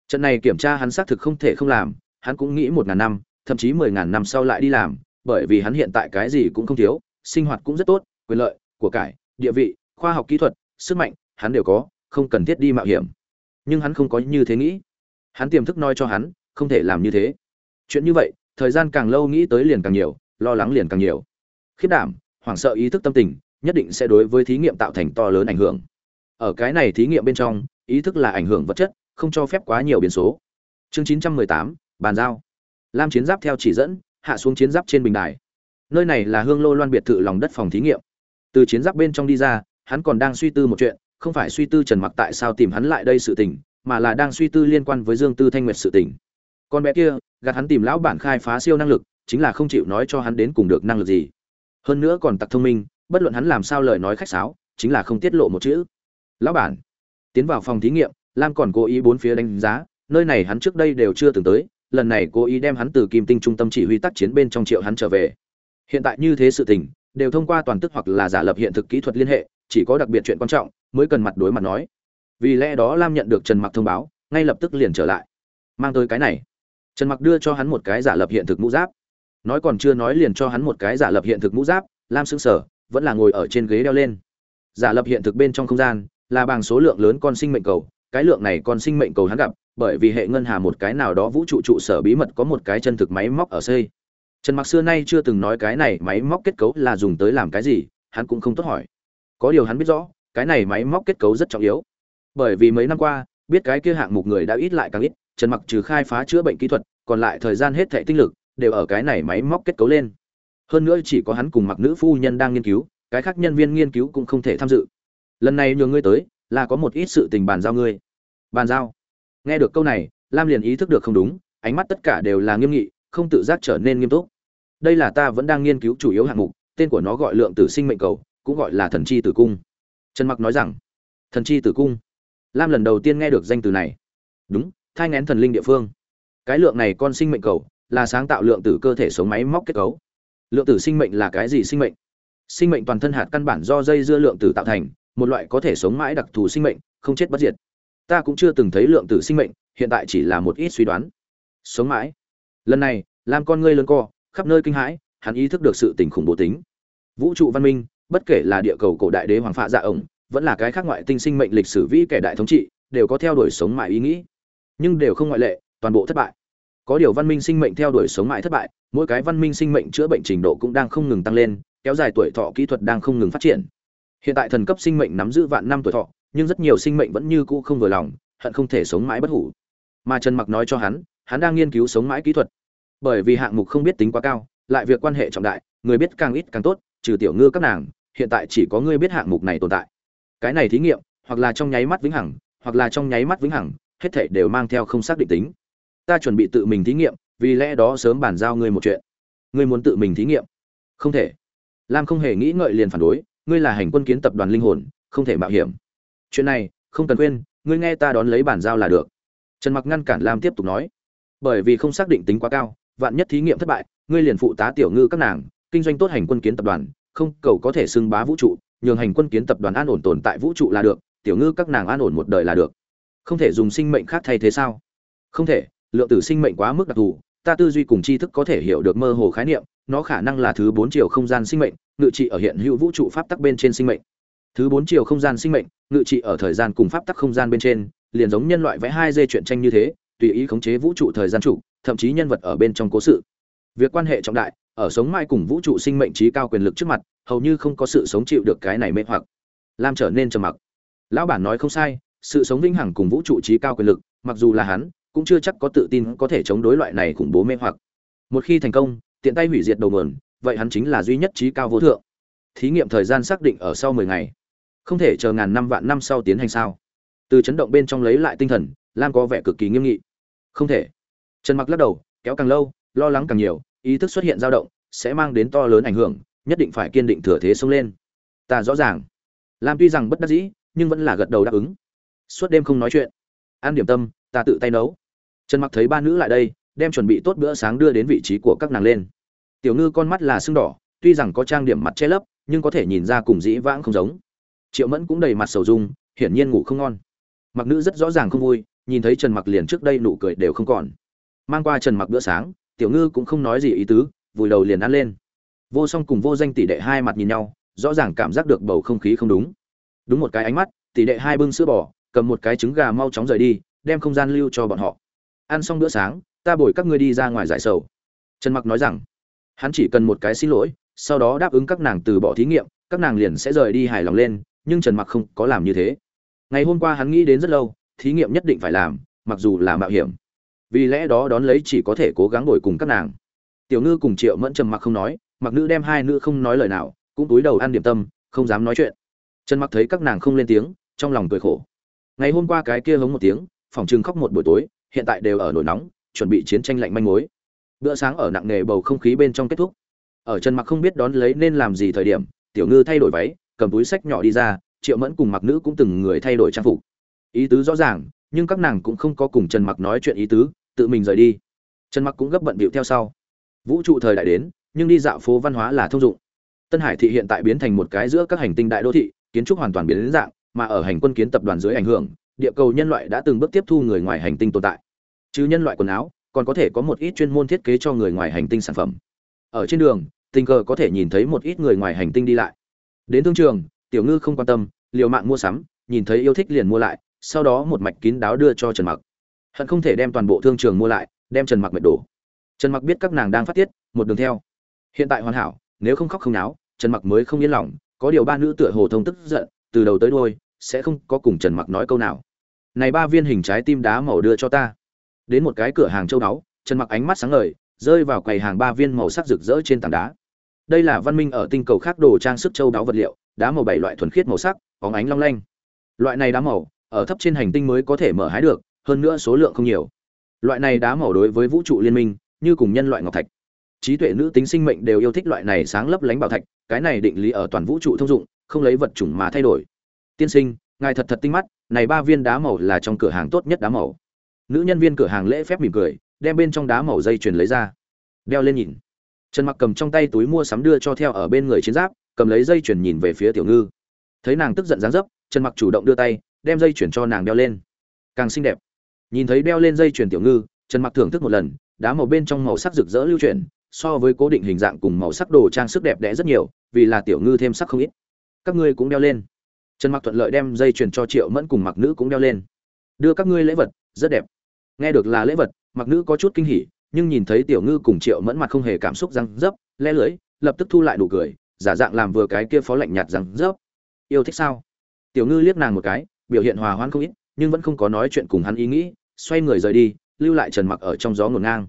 S1: Trận này kiểm tra hắn xác thực không thể không làm, hắn cũng nghĩ một ngàn năm, thậm chí mười ngàn năm sau lại đi làm, bởi vì hắn hiện tại cái gì cũng không thiếu, sinh hoạt cũng rất tốt, quyền lợi của cải, địa vị, khoa học kỹ thuật, sức mạnh, hắn đều có, không cần thiết đi mạo hiểm. Nhưng hắn không có như thế nghĩ. Hắn tiềm thức nói cho hắn không thể làm như thế. Chuyện như vậy thời gian càng lâu nghĩ tới liền càng nhiều lo lắng liền càng nhiều. Khiết đảm hoảng sợ ý thức tâm tình nhất định sẽ đối với thí nghiệm tạo thành to lớn ảnh hưởng. Ở cái này thí nghiệm bên trong ý thức là ảnh hưởng vật chất không cho phép quá nhiều biến số. Chương 918, bàn giao. Lam chiến giáp theo chỉ dẫn hạ xuống chiến giáp trên bình đài. Nơi này là hương lô loan biệt thự lòng đất phòng thí nghiệm. Từ chiến giáp bên trong đi ra hắn còn đang suy tư một chuyện không phải suy tư trần mặc tại sao tìm hắn lại đây sự tình mà là đang suy tư liên quan với dương tư thanh nguyệt sự tình con bé kia, gạt hắn tìm lão bản khai phá siêu năng lực, chính là không chịu nói cho hắn đến cùng được năng lực gì. Hơn nữa còn tặc thông minh, bất luận hắn làm sao lời nói khách sáo, chính là không tiết lộ một chữ. Lão bản, tiến vào phòng thí nghiệm, lam còn cố ý bốn phía đánh giá, nơi này hắn trước đây đều chưa từng tới, lần này cố ý đem hắn từ kim tinh trung tâm chỉ huy tác chiến bên trong triệu hắn trở về. Hiện tại như thế sự tình, đều thông qua toàn tức hoặc là giả lập hiện thực kỹ thuật liên hệ, chỉ có đặc biệt chuyện quan trọng, mới cần mặt đối mặt nói. Vì lẽ đó lam nhận được trần mặc thông báo, ngay lập tức liền trở lại. Mang tới cái này trần mặc đưa cho hắn một cái giả lập hiện thực mũ giáp. Nói còn chưa nói liền cho hắn một cái giả lập hiện thực mũ giáp, lam sững sờ vẫn là ngồi ở trên ghế đeo lên. Giả lập hiện thực bên trong không gian là bằng số lượng lớn con sinh mệnh cầu, cái lượng này con sinh mệnh cầu hắn gặp, bởi vì hệ ngân hà một cái nào đó vũ trụ trụ sở bí mật có một cái chân thực máy móc ở xây. Trần mặc xưa nay chưa từng nói cái này máy móc kết cấu là dùng tới làm cái gì, hắn cũng không tốt hỏi. Có điều hắn biết rõ, cái này máy móc kết cấu rất trọng yếu. Bởi vì mấy năm qua, biết cái kia hạng mục người đã ít lại càng ít trần mặc trừ khai phá chữa bệnh kỹ thuật, còn lại thời gian hết thệ tinh lực đều ở cái này máy móc kết cấu lên. Hơn nữa chỉ có hắn cùng mặc nữ phu nhân đang nghiên cứu, cái khác nhân viên nghiên cứu cũng không thể tham dự. Lần này nhường ngươi tới, là có một ít sự tình bàn giao ngươi. Bàn giao? Nghe được câu này, lam liền ý thức được không đúng, ánh mắt tất cả đều là nghiêm nghị, không tự giác trở nên nghiêm túc. Đây là ta vẫn đang nghiên cứu chủ yếu hạng mục, tên của nó gọi lượng tử sinh mệnh cầu, cũng gọi là thần chi tử cung. Trần mặc nói rằng, thần chi tử cung? Lam lần đầu tiên nghe được danh từ này. Đúng thai ngén thần linh địa phương. Cái lượng này con sinh mệnh cầu, là sáng tạo lượng tử cơ thể sống máy móc kết cấu. Lượng tử sinh mệnh là cái gì sinh mệnh? Sinh mệnh toàn thân hạt căn bản do dây dưa lượng tử tạo thành, một loại có thể sống mãi đặc thù sinh mệnh, không chết bất diệt. Ta cũng chưa từng thấy lượng tử sinh mệnh, hiện tại chỉ là một ít suy đoán. Sống mãi. Lần này, làm con ngươi lớn co, khắp nơi kinh hãi, hắn ý thức được sự tình khủng bố tính. Vũ trụ văn minh, bất kể là địa cầu cổ đại đế hoàng phạ dạ ổng, vẫn là cái khác ngoại tinh sinh mệnh lịch sử vĩ kẻ đại thống trị, đều có theo đuổi sống mãi ý nghĩ nhưng đều không ngoại lệ, toàn bộ thất bại. Có điều văn minh sinh mệnh theo đuổi sống mãi thất bại, mỗi cái văn minh sinh mệnh chữa bệnh trình độ cũng đang không ngừng tăng lên, kéo dài tuổi thọ kỹ thuật đang không ngừng phát triển. Hiện tại thần cấp sinh mệnh nắm giữ vạn năm tuổi thọ, nhưng rất nhiều sinh mệnh vẫn như cũ không vừa lòng, hận không thể sống mãi bất hủ. Mà trần mặc nói cho hắn hắn đang nghiên cứu sống mãi kỹ thuật. Bởi vì hạng mục không biết tính quá cao, lại việc quan hệ trọng đại, người biết càng ít càng tốt, trừ tiểu ngư các nàng, hiện tại chỉ có ngươi biết hạng mục này tồn tại. Cái này thí nghiệm, hoặc là trong nháy mắt vĩnh hằng, hoặc là trong nháy mắt vĩnh hằng hết thảy đều mang theo không xác định tính. Ta chuẩn bị tự mình thí nghiệm, vì lẽ đó sớm bàn giao ngươi một chuyện. Ngươi muốn tự mình thí nghiệm? Không thể. Lam không hề nghĩ ngợi liền phản đối, ngươi là hành quân kiến tập đoàn linh hồn, không thể mạo hiểm. Chuyện này, không cần quên ngươi nghe ta đón lấy bản giao là được. Trần mặc ngăn cản lam tiếp tục nói. Bởi vì không xác định tính quá cao, vạn nhất thí nghiệm thất bại, ngươi liền phụ tá tiểu ngư các nàng, kinh doanh tốt hành quân kiến tập đoàn, không cầu có thể xưng bá vũ trụ, nhường hành quân kiến tập đoàn an ổn tồn tại vũ trụ là được, tiểu ngư các nàng an ổn một đời là được không thể dùng sinh mệnh khác thay thế sao? Không thể lượng tử sinh mệnh quá mức đặc thù ta tư duy cùng tri thức có thể hiểu được mơ hồ khái niệm nó khả năng là thứ bốn chiều không gian sinh mệnh ngự trị ở hiện hữu vũ trụ pháp tắc bên trên sinh mệnh. Thứ bốn chiều không gian sinh mệnh ngự trị ở thời gian cùng pháp tắc không gian bên trên liền giống nhân loại vẽ hai dê chuyện tranh như thế tùy ý khống chế vũ trụ thời gian chủ, thậm chí nhân vật ở bên trong cố sự. Việc quan hệ trọng đại ở sống mãi cùng vũ trụ sinh mệnh trí cao quyền lực trước mặt hầu như không có sự sống chịu được cái này mê hoặc làm trở nên trầm mặc. Lão bản nói không sai sự sống vĩnh hằng cùng vũ trụ trí cao quyền lực, mặc dù là hắn, cũng chưa chắc có tự tin có thể chống đối loại này khủng bố mê hoặc. Một khi thành công, tiện tay hủy diệt đầu nguồn, vậy hắn chính là duy nhất trí cao vô thượng. Thí nghiệm thời gian xác định ở sau mười ngày. Không thể chờ ngàn năm vạn năm sau tiến hành sao? Từ chấn động bên trong lấy lại tinh thần, lam có vẻ cực kỳ nghiêm nghị. Không thể. Trần mặc lắc đầu, kéo càng lâu, lo lắng càng nhiều, ý thức xuất hiện dao động, sẽ mang đến to lớn ảnh hưởng, nhất định phải kiên định thừa thế xông lên. Ta rõ ràng. Lam tuy rằng bất đắc dĩ, nhưng vẫn là gật đầu đáp ứng suốt đêm không nói chuyện. Ăn điểm tâm, ta tự tay nấu. Trần mặc thấy ba nữ lại đây, đem chuẩn bị tốt bữa sáng đưa đến vị trí của các nàng lên. Tiểu ngư con mắt là sưng đỏ, tuy rằng có trang điểm mặt che lấp, nhưng có thể nhìn ra cùng dĩ vãng không giống. Triệu mẫn cũng đầy mặt sầu dung, hiển nhiên ngủ không ngon. Mặc nữ rất rõ ràng không vui, nhìn thấy trần mặc liền trước đây nụ cười đều không còn. Mang qua trần mặc bữa sáng, tiểu ngư cũng không nói gì ý tứ, vùi đầu liền ăn lên. Vô song cùng vô danh tỷ đệ hai mặt nhìn nhau, rõ ràng cảm giác được bầu không khí không đúng. Đúng một cái ánh mắt, tỷ đệ hai bưng sữa bò cầm một cái trứng gà mau chóng rời đi, đem không gian lưu cho bọn họ. Ăn xong bữa sáng, ta bồi các ngươi đi ra ngoài giải sầu. Trần mặc nói rằng, hắn chỉ cần một cái xin lỗi, sau đó đáp ứng các nàng từ bỏ thí nghiệm, các nàng liền sẽ rời đi hài lòng lên, nhưng trần mặc không có làm như thế. Ngày hôm qua hắn nghĩ đến rất lâu, thí nghiệm nhất định phải làm, mặc dù là mạo hiểm. Vì lẽ đó đón lấy chỉ có thể cố gắng ngồi cùng các nàng. Tiểu ngư cùng triệu mẫn trầm mặc không nói, mặc nữ đem hai nữ không nói lời nào, cũng túi đầu ăn điểm tâm, không dám nói chuyện. Trần mặc thấy các nàng không lên tiếng, trong lòng cười khổ ngày hôm qua cái kia hống một tiếng, phòng trừng khóc một buổi tối, hiện tại đều ở nổi nóng, chuẩn bị chiến tranh lạnh manh mối. Bữa sáng ở nặng nề bầu không khí bên trong kết thúc. Ở trần mặc không biết đón lấy nên làm gì thời điểm, tiểu ngư thay đổi váy, cầm túi sách nhỏ đi ra, triệu mẫn cùng mặc nữ cũng từng người thay đổi trang phục. Ý tứ rõ ràng, nhưng các nàng cũng không có cùng trần mặc nói chuyện ý tứ, tự mình rời đi. Trần mặc cũng gấp bận bịu theo sau. Vũ trụ thời đại đến, nhưng đi dạo phố văn hóa là thông dụng. Tân hải thị hiện tại biến thành một cái giữa các hành tinh đại đô thị, kiến trúc hoàn toàn biến đến dạng mà ở hành quân kiến tập đoàn dưới ảnh hưởng, địa cầu nhân loại đã từng bước tiếp thu người ngoài hành tinh tồn tại. Chứ nhân loại quần áo còn có thể có một ít chuyên môn thiết kế cho người ngoài hành tinh sản phẩm. Ở trên đường, tình cờ có thể nhìn thấy một ít người ngoài hành tinh đi lại. Đến thương trường, tiểu ngư không quan tâm, liều mạng mua sắm, nhìn thấy yêu thích liền mua lại, sau đó một mạch kín đáo đưa cho trần mặc. Hận không thể đem toàn bộ thương trường mua lại, đem trần mặc mệt đổ. Trần mặc biết các nàng đang phát tiết, một đường theo. Hiện tại hoàn hảo, nếu không khóc không náo, trần mặc mới không yên lòng, có điều ba nữ tựa hồ thông tức giận từ đầu tới đuôi, sẽ không có cùng trần mặc nói câu nào. Này ba viên hình trái tim đá màu đưa cho ta. Đến một cái cửa hàng châu báu, trần mặc ánh mắt sáng ngời, rơi vào quầy hàng ba viên màu sắc rực rỡ trên tảng đá. Đây là văn minh ở tinh cầu khác đồ trang sức châu báu vật liệu, đá màu bảy loại thuần khiết màu sắc có ánh long lanh. Loại này đá màu, ở thấp trên hành tinh mới có thể mở hái được, hơn nữa số lượng không nhiều. Loại này đá màu đối với vũ trụ liên minh, như cùng nhân loại ngọc thạch. Trí tuệ nữ tính sinh mệnh đều yêu thích loại này sáng lấp lánh bảo thạch, cái này định lý ở toàn vũ trụ thông dụng không lấy vật chủng mà thay đổi. Tiên sinh, ngài thật thật tinh mắt, này ba viên đá màu là trong cửa hàng tốt nhất đá màu. Nữ nhân viên cửa hàng lễ phép mỉm cười, đem bên trong đá màu dây chuyền lấy ra. Đeo lên nhìn. Trần mặc cầm trong tay túi mua sắm đưa cho theo ở bên người chiến giáp, cầm lấy dây chuyền nhìn về phía tiểu ngư. Thấy nàng tức giận dáng dấp, trần mặc chủ động đưa tay, đem dây chuyền cho nàng đeo lên. Càng xinh đẹp. Nhìn thấy đeo lên dây chuyền tiểu ngư, trần mặc thưởng thức một lần, đá màu bên trong màu sắc rực rỡ lưu chuyển, so với cố định hình dạng cùng màu sắc đồ trang sức đẹp đẽ rất nhiều, vì là tiểu ngư thêm sắc không ít các ngươi cũng đeo lên. Trần mặc thuận lợi đem dây chuyền cho triệu mẫn cùng mặc nữ cũng đeo lên. Đưa các ngươi lễ vật, rất đẹp. Nghe được là lễ vật, mặc nữ có chút kinh hỉ, nhưng nhìn thấy tiểu ngư cùng triệu mẫn mặt không hề cảm xúc răng dấp, le lưới lập tức thu lại nụ cười, giả dạng làm vừa cái kia phó lạnh nhạt răng dấp. Yêu thích sao? Tiểu ngư liếc nàng một cái, biểu hiện hòa hoãn không ít, nhưng vẫn không có nói chuyện cùng hắn ý nghĩ, xoay người rời đi, lưu lại trần mặc ở trong gió ngổn ngang.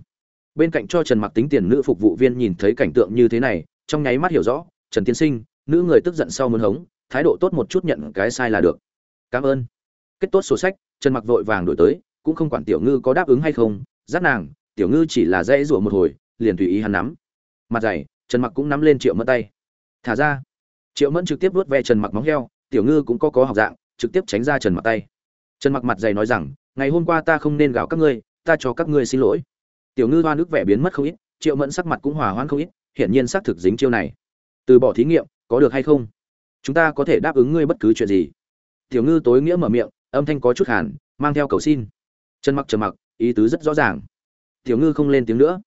S1: Bên cạnh cho trần mặc tính tiền nữ phục vụ viên nhìn thấy cảnh tượng như thế này, trong nháy mắt hiểu rõ, trần tiên sinh nữ người tức giận sau muốn hống, thái độ tốt một chút nhận cái sai là được. Cảm ơn. Kết tốt sổ sách, trần mặc vội vàng đổi tới, cũng không quản tiểu ngư có đáp ứng hay không, dắt nàng, tiểu ngư chỉ là dãy rủa một hồi, liền tùy ý hắn nắm. Mặt dày, trần mặc cũng nắm lên triệu mẫn tay. Thả ra. Triệu mẫn trực tiếp vuốt ve trần mặc móng heo, tiểu ngư cũng có có học dạng, trực tiếp tránh ra trần mặc tay. Trần mặc mặt dày nói rằng, ngày hôm qua ta không nên gào các ngươi, ta cho các ngươi xin lỗi. Tiểu ngư hoa nước vẻ biến mất không ít, triệu mẫn sắc mặt cũng hòa hoãn không ít, hiển nhiên xác thực dính chiêu này. Từ bỏ thí nghiệm có được hay không? Chúng ta có thể đáp ứng ngươi bất cứ chuyện gì. Tiểu ngư tối nghĩa mở miệng âm thanh có chút hàn mang theo cầu xin. Trần mặc trầm mặc ý tứ rất rõ ràng. Tiểu ngư không lên tiếng nữa.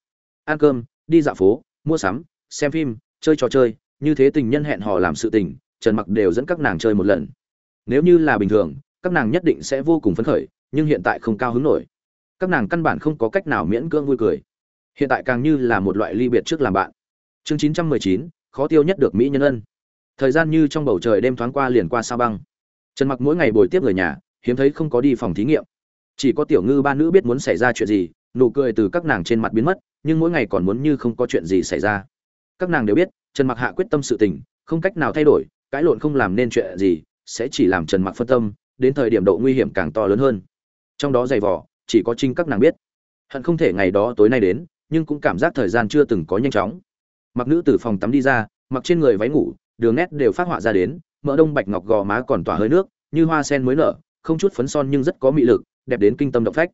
S1: Ăn cơm đi dạo phố mua sắm xem phim chơi trò chơi như thế tình nhân hẹn hò làm sự tình trần mặc đều dẫn các nàng chơi một lần. Nếu như là bình thường các nàng nhất định sẽ vô cùng phấn khởi nhưng hiện tại không cao hứng nổi. Các nàng căn bản không có cách nào miễn cưỡng vui cười. Hiện tại càng như là một loại ly biệt trước làm bạn. Chương 919, khó tiêu nhất được mỹ nhân ân thời gian như trong bầu trời đêm thoáng qua liền qua sao băng. Trần mặc mỗi ngày buổi tiếp người nhà, hiếm thấy không có đi phòng thí nghiệm. Chỉ có tiểu ngư ba nữ biết muốn xảy ra chuyện gì, nụ cười từ các nàng trên mặt biến mất, nhưng mỗi ngày còn muốn như không có chuyện gì xảy ra. Các nàng đều biết, trần mặc hạ quyết tâm sự tình, không cách nào thay đổi, cãi lộn không làm nên chuyện gì, sẽ chỉ làm trần mặc phân tâm, đến thời điểm độ nguy hiểm càng to lớn hơn. Trong đó dày vỏ chỉ có trinh các nàng biết. Hận không thể ngày đó tối nay đến, nhưng cũng cảm giác thời gian chưa từng có nhanh chóng. Mặc nữ từ phòng tắm đi ra, mặc trên người váy ngủ đường nét đều phát họa ra đến, mỡ đông bạch ngọc gò má còn tỏa hơi nước, như hoa sen mới nở, không chút phấn son nhưng rất có mị lực, đẹp đến kinh tâm động phách.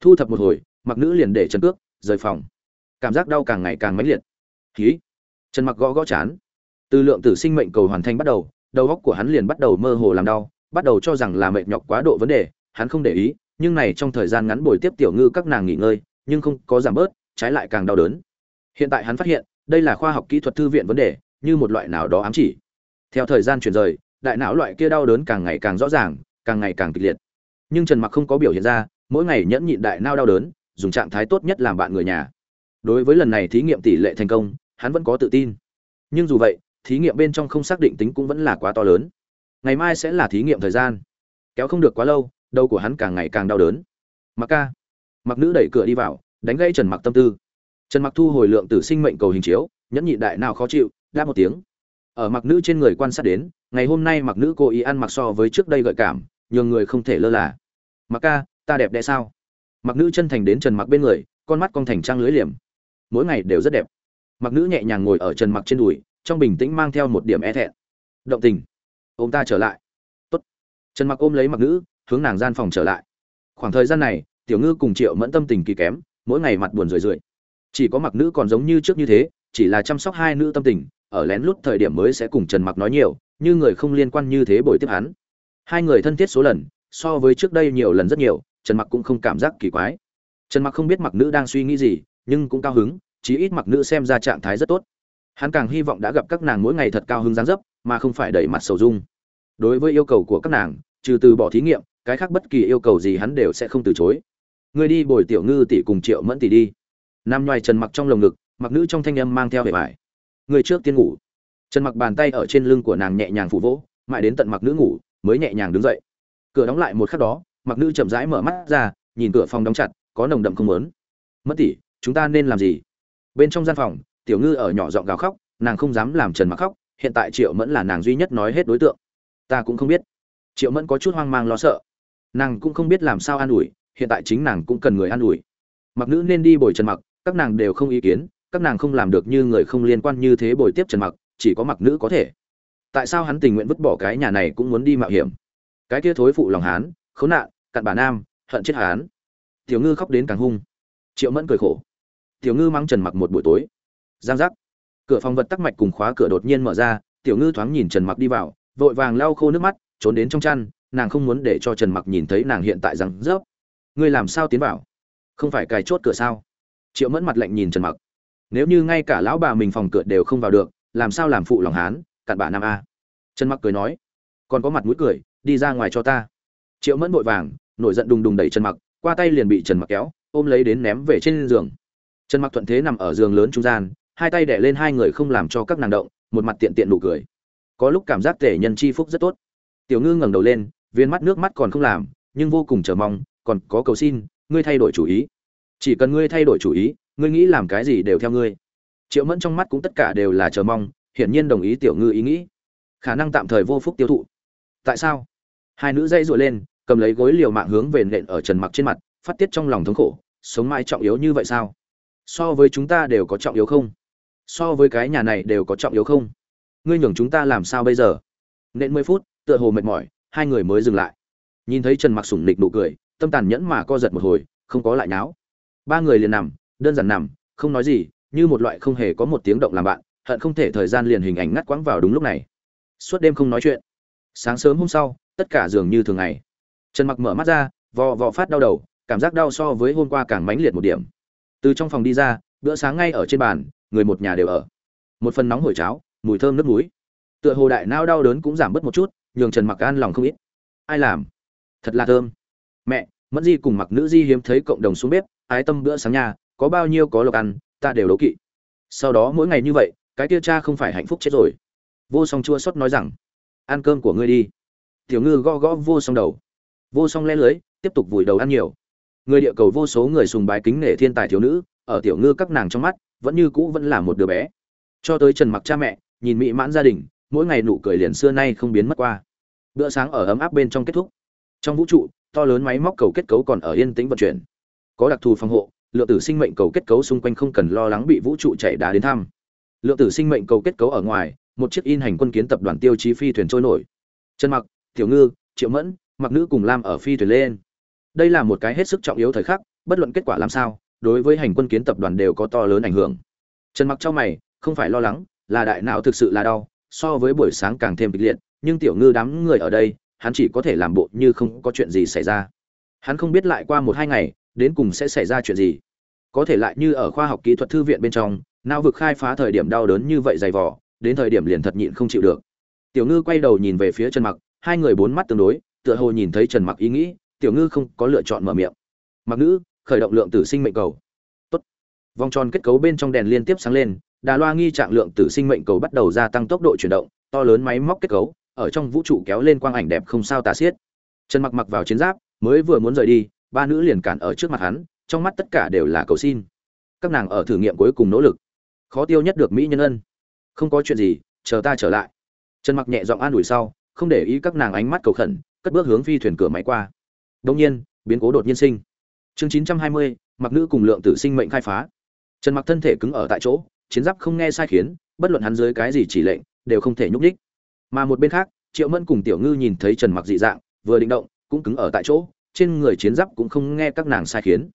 S1: Thu thập một hồi, mặc nữ liền để chân cước rời phòng. Cảm giác đau càng ngày càng mãnh liệt. Khí trần mặc gõ gõ chán. Từ lượng tử sinh mệnh cầu hoàn thành bắt đầu đầu óc của hắn liền bắt đầu mơ hồ làm đau, bắt đầu cho rằng là mệt nhọc quá độ vấn đề, hắn không để ý, nhưng này trong thời gian ngắn bồi tiếp tiểu ngư các nàng nghỉ ngơi, nhưng không có giảm bớt, trái lại càng đau đớn. Hiện tại hắn phát hiện, đây là khoa học kỹ thuật thư viện vấn đề như một loại nào đó ám chỉ. Theo thời gian chuyển rời, đại não loại kia đau đớn càng ngày càng rõ ràng, càng ngày càng kịch liệt. Nhưng trần mặc không có biểu hiện ra, mỗi ngày nhẫn nhịn đại não đau đớn, dùng trạng thái tốt nhất làm bạn người nhà. Đối với lần này thí nghiệm tỷ lệ thành công, hắn vẫn có tự tin. Nhưng dù vậy, thí nghiệm bên trong không xác định tính cũng vẫn là quá to lớn. Ngày mai sẽ là thí nghiệm thời gian. Kéo không được quá lâu, đầu của hắn càng ngày càng đau đớn. Mặc ca. Mặc nữ đẩy cửa đi vào, đánh gãy trần mặc tâm tư. Trần mặc thu hồi lượng tử sinh mệnh cầu hình chiếu, nhẫn nhịn đại nào khó chịu đáp một tiếng. Ở mặc nữ trên người quan sát đến, ngày hôm nay mặc nữ cô ý ăn mặc so với trước đây gợi cảm, nhường người không thể lơ là. Mặc ca, ta đẹp đẽ sao? Mặc nữ chân thành đến trần mặc bên người, con mắt con thành trang lưới liềm. Mỗi ngày đều rất đẹp. Mặc nữ nhẹ nhàng ngồi ở trần mặc trên đùi, trong bình tĩnh mang theo một điểm e thẹn. Động tình. Ôm ta trở lại. Tốt. trần mặc ôm lấy mặc nữ, hướng nàng gian phòng trở lại. Khoảng thời gian này, tiểu ngư cùng triệu mẫn tâm tình kỳ kém, mỗi ngày mặt buồn rười rượi. Chỉ có mặc nữ còn giống như trước như thế, chỉ là chăm sóc hai nữ tâm tình ở lén lút thời điểm mới sẽ cùng trần mặc nói nhiều, như người không liên quan như thế bồi tiếp hắn. Hai người thân thiết số lần, so với trước đây nhiều lần rất nhiều, trần mặc cũng không cảm giác kỳ quái. Trần mặc không biết mặc nữ đang suy nghĩ gì, nhưng cũng cao hứng, chí ít mặc nữ xem ra trạng thái rất tốt. Hắn càng hy vọng đã gặp các nàng mỗi ngày thật cao hứng dáng dấp, mà không phải đẩy mặt sầu dung. Đối với yêu cầu của các nàng, trừ từ bỏ thí nghiệm, cái khác bất kỳ yêu cầu gì hắn đều sẽ không từ chối. Người đi bồi tiểu ngư tỷ cùng triệu mẫn tỷ đi. Nam nhoài trần mặc trong lồng ngực, mặc nữ trong thanh âm mang theo vẻ vải người trước tiên ngủ. Trần mặc bàn tay ở trên lưng của nàng nhẹ nhàng phủ vỗ, mãi đến tận mặc nữ ngủ, mới nhẹ nhàng đứng dậy. Cửa đóng lại một khắc đó, mặc nữ chậm rãi mở mắt ra, nhìn cửa phòng đóng chặt, có nồng đậm không lớn mất tỷ, chúng ta nên làm gì? Bên trong gian phòng, tiểu ngư ở nhỏ giọng gào khóc, nàng không dám làm trần mặc khóc, hiện tại triệu mẫn là nàng duy nhất nói hết đối tượng. Ta cũng không biết. Triệu mẫn có chút hoang mang lo sợ. Nàng cũng không biết làm sao an ủi, hiện tại chính nàng cũng cần người an ủi. Mặc nữ nên đi bồi trần mặc, các nàng đều không ý kiến các nàng không làm được như người không liên quan như thế bồi tiếp trần mặc, chỉ có mặc nữ có thể. Tại sao hắn tình nguyện vứt bỏ cái nhà này cũng muốn đi mạo hiểm? Cái kia thối phụ lòng hán, khốn nạn, cặn bà nam, hận chết hán. Tiểu ngư khóc đến càng hung. Triệu mẫn cười khổ. Tiểu ngư mang trần mặc một buổi tối. Giang giác. Cửa phòng vật tắc mạch cùng khóa cửa đột nhiên mở ra, tiểu ngư thoáng nhìn trần mặc đi vào, vội vàng lau khô nước mắt, trốn đến trong chăn, nàng không muốn để cho trần mặc nhìn thấy nàng hiện tại rằng rớp. Ngươi làm sao tiến vào? Không phải cài chốt cửa sao? Triệu mẫn mặt lạnh nhìn trần mặc nếu như ngay cả lão bà mình phòng cửa đều không vào được, làm sao làm phụ lòng hán, cặn bà nam a? Trần mặc cười nói, còn có mặt mũi cười, đi ra ngoài cho ta. Triệu mẫn vội vàng, nổi giận đùng đùng đẩy trần mặc, qua tay liền bị trần mặc kéo, ôm lấy đến ném về trên giường. Trần mặc thuận thế nằm ở giường lớn trung gian, hai tay đẻ lên hai người không làm cho các nàng động, một mặt tiện tiện nụ cười. Có lúc cảm giác tể nhân chi phúc rất tốt. Tiểu ngư ngẩng đầu lên, viên mắt nước mắt còn không làm, nhưng vô cùng chờ mong, còn có cầu xin, ngươi thay đổi chủ ý. Chỉ cần ngươi thay đổi chủ ý ngươi nghĩ làm cái gì đều theo ngươi. Triệu mẫn trong mắt cũng tất cả đều là chờ mong, hiển nhiên đồng ý tiểu ngư ý nghĩ. Khả năng tạm thời vô phúc tiêu thụ. Tại sao? Hai nữ dây dội lên, cầm lấy gối liều mạng hướng về nện ở trần mặc trên mặt, phát tiết trong lòng thống khổ, sống mãi trọng yếu như vậy sao? So với chúng ta đều có trọng yếu không? So với cái nhà này đều có trọng yếu không? Ngươi nhường chúng ta làm sao bây giờ? Nện mười phút, tựa hồ mệt mỏi, hai người mới dừng lại. Nhìn thấy trần mặc sủng nịch nụ cười, tâm tàn nhẫn mà co giật một hồi, không có lại náo ba người liền nằm đơn giản nằm, không nói gì, như một loại không hề có một tiếng động làm bạn, hận không thể thời gian liền hình ảnh ngắt quãng vào đúng lúc này. Suốt đêm không nói chuyện. Sáng sớm hôm sau, tất cả dường như thường ngày. Trần mặc mở mắt ra, vò vò phát đau đầu, cảm giác đau so với hôm qua càng mãnh liệt một điểm. Từ trong phòng đi ra, bữa sáng ngay ở trên bàn, người một nhà đều ở. Một phần nóng hổi cháo, mùi thơm nước muối. Tựa hồ đại nao đau đớn cũng giảm bớt một chút, nhường trần mặc an lòng không ít. Ai làm? Thật là thơm. Mẹ, mẫn di cùng mặc nữ di hiếm thấy cộng đồng xuống bếp, ái tâm bữa sáng nhà có bao nhiêu có lộc ăn, ta đều đố kỵ. Sau đó mỗi ngày như vậy, cái kia cha không phải hạnh phúc chết rồi. Vô song chua xót nói rằng, ăn cơm của ngươi đi. Tiểu ngư gõ gõ vô song đầu. Vô song le lưới, tiếp tục vùi đầu ăn nhiều. Người địa cầu vô số người sùng bái kính nể thiên tài thiếu nữ, ở tiểu ngư các nàng trong mắt, vẫn như cũ vẫn là một đứa bé. Cho tới trần mặc cha mẹ, nhìn mỹ mãn gia đình, mỗi ngày nụ cười liền xưa nay không biến mất qua. Bữa sáng ở ấm áp bên trong kết thúc. Trong vũ trụ, to lớn máy móc cầu kết cấu còn ở yên tĩnh vận chuyển. Có đặc thù phòng hộ lượng tử sinh mệnh cầu kết cấu xung quanh không cần lo lắng bị vũ trụ chạy đá đến thăm. Lượng tử sinh mệnh cầu kết cấu ở ngoài, một chiếc in hành quân kiến tập đoàn tiêu chí phi thuyền trôi nổi. Trần mặc, tiểu ngư, triệu mẫn, mặc nữ cùng lam ở phi thuyền lên. Đây là một cái hết sức trọng yếu thời khắc, bất luận kết quả làm sao, đối với hành quân kiến tập đoàn đều có to lớn ảnh hưởng. Trần mặc trong mày, không phải lo lắng, là đại não thực sự là đau, so với buổi sáng càng thêm kịch liệt, nhưng tiểu ngư đám người ở đây, hắn chỉ có thể làm bộ như không có chuyện gì xảy ra. Hắn không biết lại qua một hai ngày đến cùng sẽ xảy ra chuyện gì? Có thể lại như ở khoa học kỹ thuật thư viện bên trong, não vực khai phá thời điểm đau đớn như vậy dày vỏ đến thời điểm liền thật nhịn không chịu được. Tiểu ngư quay đầu nhìn về phía trần mặc, hai người bốn mắt tương đối, tựa hồ nhìn thấy trần mặc ý nghĩ, tiểu ngư không có lựa chọn mở miệng. Mặc nữ, khởi động lượng tử sinh mệnh cầu. Tốt. vòng tròn kết cấu bên trong đèn liên tiếp sáng lên, đà loa nghi trạng lượng tử sinh mệnh cầu bắt đầu gia tăng tốc độ chuyển động, to lớn máy móc kết cấu, ở trong vũ trụ kéo lên quang ảnh đẹp không sao tả xiết. Trần mặc mặc vào chiến giáp, mới vừa muốn rời đi ba nữ liền cản ở trước mặt hắn trong mắt tất cả đều là cầu xin. Các nàng ở thử nghiệm cuối cùng nỗ lực. Khó tiêu nhất được mỹ nhân ân. Không có chuyện gì chờ ta trở lại. Trần mặc nhẹ giọng an ủi sau không để ý các nàng ánh mắt cầu khẩn cất bước hướng phi thuyền cửa máy qua. Đông nhiên biến cố đột nhiên sinh. Chương 920, mặc nữ cùng lượng tử sinh mệnh khai phá. Trần mặc thân thể cứng ở tại chỗ chiến giáp không nghe sai khiến bất luận hắn dưới cái gì chỉ lệnh đều không thể nhúc nhích. Mà một bên khác triệu mẫn cùng tiểu ngư nhìn thấy trần mặc dị dạng vừa định động cũng cứng ở tại chỗ trên người chiến giáp cũng không nghe các nàng sai khiến.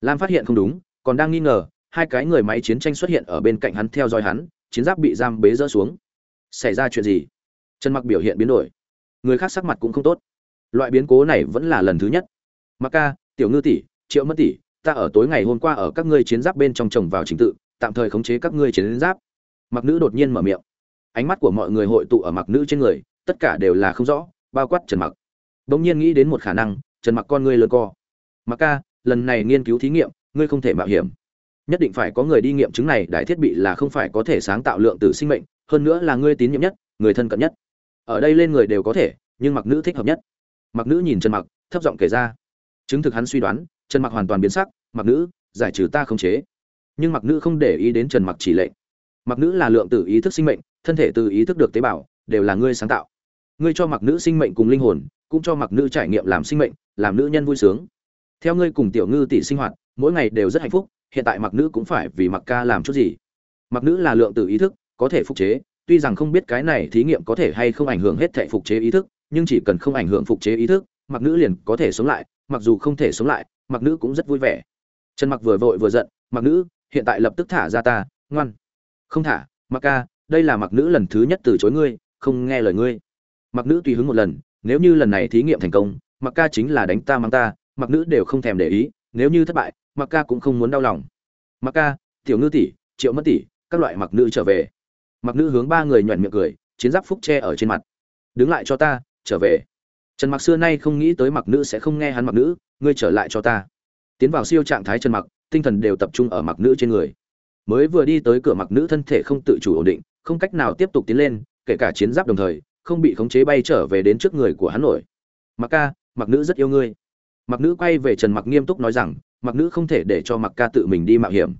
S1: Lam phát hiện không đúng, còn đang nghi ngờ, hai cái người máy chiến tranh xuất hiện ở bên cạnh hắn theo dõi hắn, chiến giáp bị giam bế rỡ xuống. Xảy ra chuyện gì? Trần mặc biểu hiện biến đổi. Người khác sắc mặt cũng không tốt. Loại biến cố này vẫn là lần thứ nhất. Mặc ca, tiểu ngư tỷ, triệu mất tỷ, ta ở tối ngày hôm qua ở các ngươi chiến giáp bên trong trồng vào trình tự, tạm thời khống chế các ngươi chiến giáp. Mặc nữ đột nhiên mở miệng. Ánh mắt của mọi người hội tụ ở mặc nữ trên người, tất cả đều là không rõ, bao quát trần mặc. Bỗng nhiên nghĩ đến một khả năng trần mặc con ngươi lơ co. Mặc ca, lần này nghiên cứu thí nghiệm, ngươi không thể mạo hiểm. Nhất định phải có người đi nghiệm chứng này, đại thiết bị là không phải có thể sáng tạo lượng tử sinh mệnh, hơn nữa là ngươi tín nhiệm nhất, người thân cận nhất. Ở đây lên người đều có thể, nhưng mặc nữ thích hợp nhất. Mặc nữ nhìn trần mặc, thấp giọng kể ra. Chứng thực hắn suy đoán, trần mặc hoàn toàn biến sắc, mặc nữ, giải trừ ta không chế. Nhưng mặc nữ không để ý đến trần mặc chỉ lệnh. Mặc nữ là lượng tử ý thức sinh mệnh, thân thể từ ý thức được tế bào, đều là ngươi sáng tạo. Ngươi cho mặc nữ sinh mệnh cùng linh hồn, cũng cho mặc nữ trải nghiệm làm sinh mệnh làm nữ nhân vui sướng. Theo ngươi cùng tiểu ngư tỷ sinh hoạt, mỗi ngày đều rất hạnh phúc, hiện tại mặc nữ cũng phải vì mặc ca làm chút gì. Mặc nữ là lượng tử ý thức, có thể phục chế, tuy rằng không biết cái này thí nghiệm có thể hay không ảnh hưởng hết thể phục chế ý thức, nhưng chỉ cần không ảnh hưởng phục chế ý thức, mặc nữ liền có thể sống lại, mặc dù không thể sống lại, mặc nữ cũng rất vui vẻ. Trần mặc vừa vội vừa giận, mặc nữ, hiện tại lập tức thả ra ta, ngoan. Không thả, mặc ca, đây là mặc nữ lần thứ nhất từ chối ngươi, không nghe lời ngươi. Mặc nữ tùy hứng một lần, nếu như lần này thí nghiệm thành công mặc ca chính là đánh ta mang ta, mặc nữ đều không thèm để ý, nếu như thất bại, mặc ca cũng không muốn đau lòng. Mặc ca, tiểu ngư tỷ, triệu mất tỷ, các loại mặc nữ trở về. Mặc nữ hướng ba người nhoẻn miệng cười, chiến giáp phúc che ở trên mặt. Đứng lại cho ta, trở về. Trần mặc xưa nay không nghĩ tới mặc nữ sẽ không nghe hắn mặc nữ, ngươi trở lại cho ta. Tiến vào siêu trạng thái trần mặc, tinh thần đều tập trung ở mặc nữ trên người. Mới vừa đi tới cửa mặc nữ thân thể không tự chủ ổn định, không cách nào tiếp tục tiến lên, kể cả chiến giáp đồng thời, không bị khống chế bay trở về đến trước người của hắn nổi. Mặc ca mặc nữ rất yêu ngươi. Mặc nữ quay về trần mặc nghiêm túc nói rằng, mặc nữ không thể để cho mặc ca tự mình đi mạo hiểm.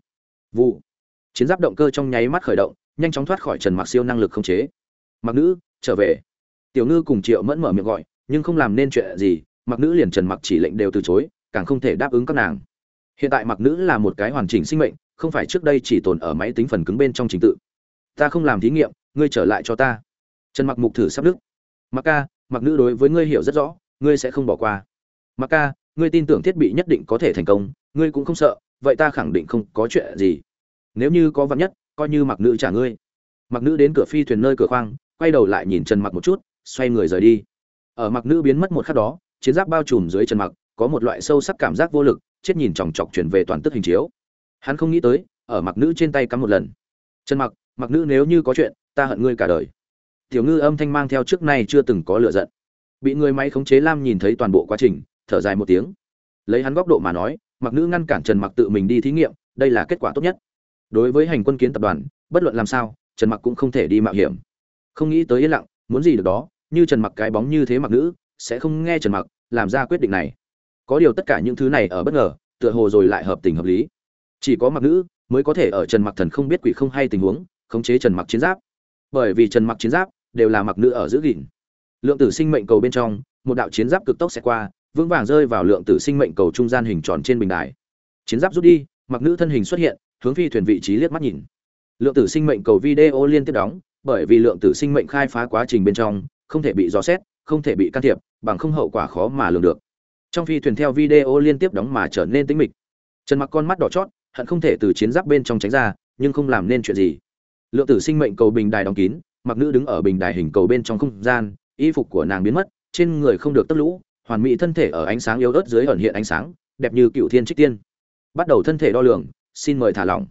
S1: Vụ. Chiến giáp động cơ trong nháy mắt khởi động, nhanh chóng thoát khỏi trần mặc siêu năng lực không chế. Mặc nữ, trở về. Tiểu ngư cùng triệu mẫn mở miệng gọi, nhưng không làm nên chuyện gì, mặc nữ liền trần mặc chỉ lệnh đều từ chối, càng không thể đáp ứng các nàng. Hiện tại mặc nữ là một cái hoàn chỉnh sinh mệnh, không phải trước đây chỉ tồn ở máy tính phần cứng bên trong trình tự. Ta không làm thí nghiệm, ngươi trở lại cho ta. Trần mặc mục thử sắp đức mặc ca, mặc nữ đối với ngươi hiểu rất rõ ngươi sẽ không bỏ qua. Mặc ca, ngươi tin tưởng thiết bị nhất định có thể thành công, ngươi cũng không sợ, vậy ta khẳng định không có chuyện gì. Nếu như có vấn nhất, coi như mặc nữ trả ngươi. Mặc nữ đến cửa phi thuyền nơi cửa khoang, quay đầu lại nhìn trần mặc một chút, xoay người rời đi. Ở mặc nữ biến mất một khắc đó, chiến giáp bao trùm dưới trần mặc, có một loại sâu sắc cảm giác vô lực, chết nhìn chòng chọc chuyển về toàn tức hình chiếu. Hắn không nghĩ tới, ở mặc nữ trên tay cắm một lần. Trần mặc mặc nữ nếu như có chuyện, ta hận ngươi cả đời. Tiểu ngư âm thanh mang theo trước nay chưa từng có lựa giận bị người máy khống chế lam nhìn thấy toàn bộ quá trình, thở dài một tiếng. Lấy hắn góc độ mà nói, mặc nữ ngăn cản trần mặc tự mình đi thí nghiệm, đây là kết quả tốt nhất. Đối với hành quân kiến tập đoàn, bất luận làm sao, trần mặc cũng không thể đi mạo hiểm. Không nghĩ tới yên lặng, muốn gì được đó, như trần mặc cái bóng như thế mặc nữ, sẽ không nghe trần mặc làm ra quyết định này. Có điều tất cả những thứ này ở bất ngờ, tựa hồ rồi lại hợp tình hợp lý. Chỉ có mặc nữ mới có thể ở trần mặc thần không biết quỷ không hay tình huống, khống chế trần mặc chiến giáp. Bởi vì trần mặc chiến giáp đều là mặc nữ ở giữ gìn lượng tử sinh mệnh cầu bên trong, một đạo chiến giáp cực tốc sẽ qua, vững vàng rơi vào lượng tử sinh mệnh cầu trung gian hình tròn trên bình đài. Chiến giáp rút đi, mặc nữ thân hình xuất hiện, hướng phi thuyền vị trí liếc mắt nhìn. Lượng tử sinh mệnh cầu video liên tiếp đóng, bởi vì lượng tử sinh mệnh khai phá quá trình bên trong, không thể bị dò xét, không thể bị can thiệp, bằng không hậu quả khó mà lường được. Trong phi thuyền theo video liên tiếp đóng mà trở nên tĩnh mịch. Trần mặc con mắt đỏ chót, hận không thể từ chiến giáp bên trong tránh ra, nhưng không làm nên chuyện gì. Lượng tử sinh mệnh cầu bình đài đóng kín, mặc nữ đứng ở bình đài hình cầu bên trong không gian y phục của nàng biến mất trên người không được tấp lũ hoàn mỹ thân thể ở ánh sáng yếu ớt dưới ẩn hiện ánh sáng đẹp như cựu thiên trích tiên bắt đầu thân thể đo lường xin mời thả lỏng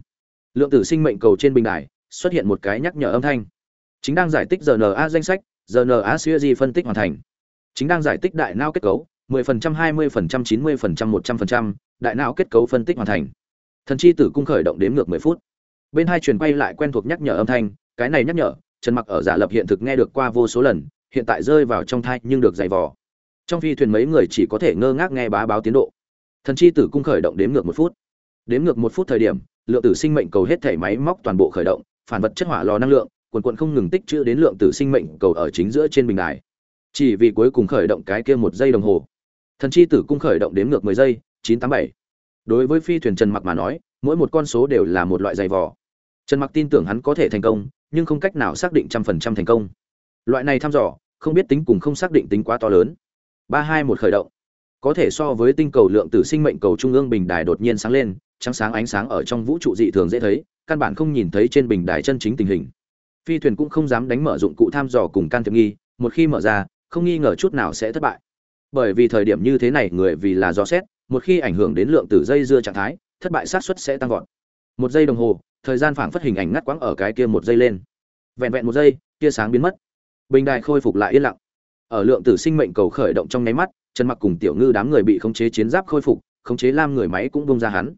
S1: lượng tử sinh mệnh cầu trên bình đài xuất hiện một cái nhắc nhở âm thanh chính đang giải tích rna danh sách rna siêu di phân tích hoàn thành chính đang giải tích đại não kết cấu 10%, 20%, 90%, 100%, đại não kết cấu phân tích hoàn thành. Thần chi tử cung khởi động đếm ngược 10 phút. Bên hai truyền quay lại quen thuộc nhắc nhở âm thanh, cái này nhắc nhở, Trần Mặc ở giả lập hiện thực nghe được qua vô số lần, hiện tại rơi vào trong thai nhưng được dày vò. Trong phi thuyền mấy người chỉ có thể ngơ ngác nghe bá báo tiến độ. Thần chi tử cung khởi động đếm ngược một phút. Đếm ngược một phút thời điểm, lượng tử sinh mệnh cầu hết thể máy móc toàn bộ khởi động, phản vật chất hỏa lò năng lượng, quần quận không ngừng tích trữ đến lượng tử sinh mệnh cầu ở chính giữa trên bình đài. Chỉ vì cuối cùng khởi động cái kia một giây đồng hồ thần chi tử cung khởi động đếm ngược mười giây chín tám bảy đối với phi thuyền trần mặc mà nói mỗi một con số đều là một loại giày vò trần mặc tin tưởng hắn có thể thành công nhưng không cách nào xác định trăm phần trăm thành công loại này thăm dò, không biết tính cùng không xác định tính quá to lớn. Ba hai một khởi động. Có thể so với tinh cầu lượng tử sinh mệnh cầu trung ương bình đài đột nhiên sáng lên, trắng sáng ánh sáng ở trong vũ trụ dị thường dễ thấy, căn bản không nhìn thấy trên bình đài chân chính tình hình. Phi thuyền cũng không dám đánh mở dụng cụ thăm dò cùng can thiệp nghi, một khi mở ra, không nghi ngờ chút nào sẽ thất bại. Bởi vì thời điểm như thế này, người vì là do xét, một khi ảnh hưởng đến lượng tử dây dưa trạng thái, thất bại xác suất sẽ tăng vọt. Một giây đồng hồ, thời gian phảng phất hình ảnh ngắt quãng ở cái kia một giây lên. Vẹn vẹn một giây, tia sáng biến mất bình đài khôi phục lại yên lặng. Ở lượng tử sinh mệnh cầu khởi động trong nháy mắt, trần mặc cùng tiểu ngư đám người bị khống chế chiến giáp khôi phục, khống chế lam người máy cũng bông ra hắn.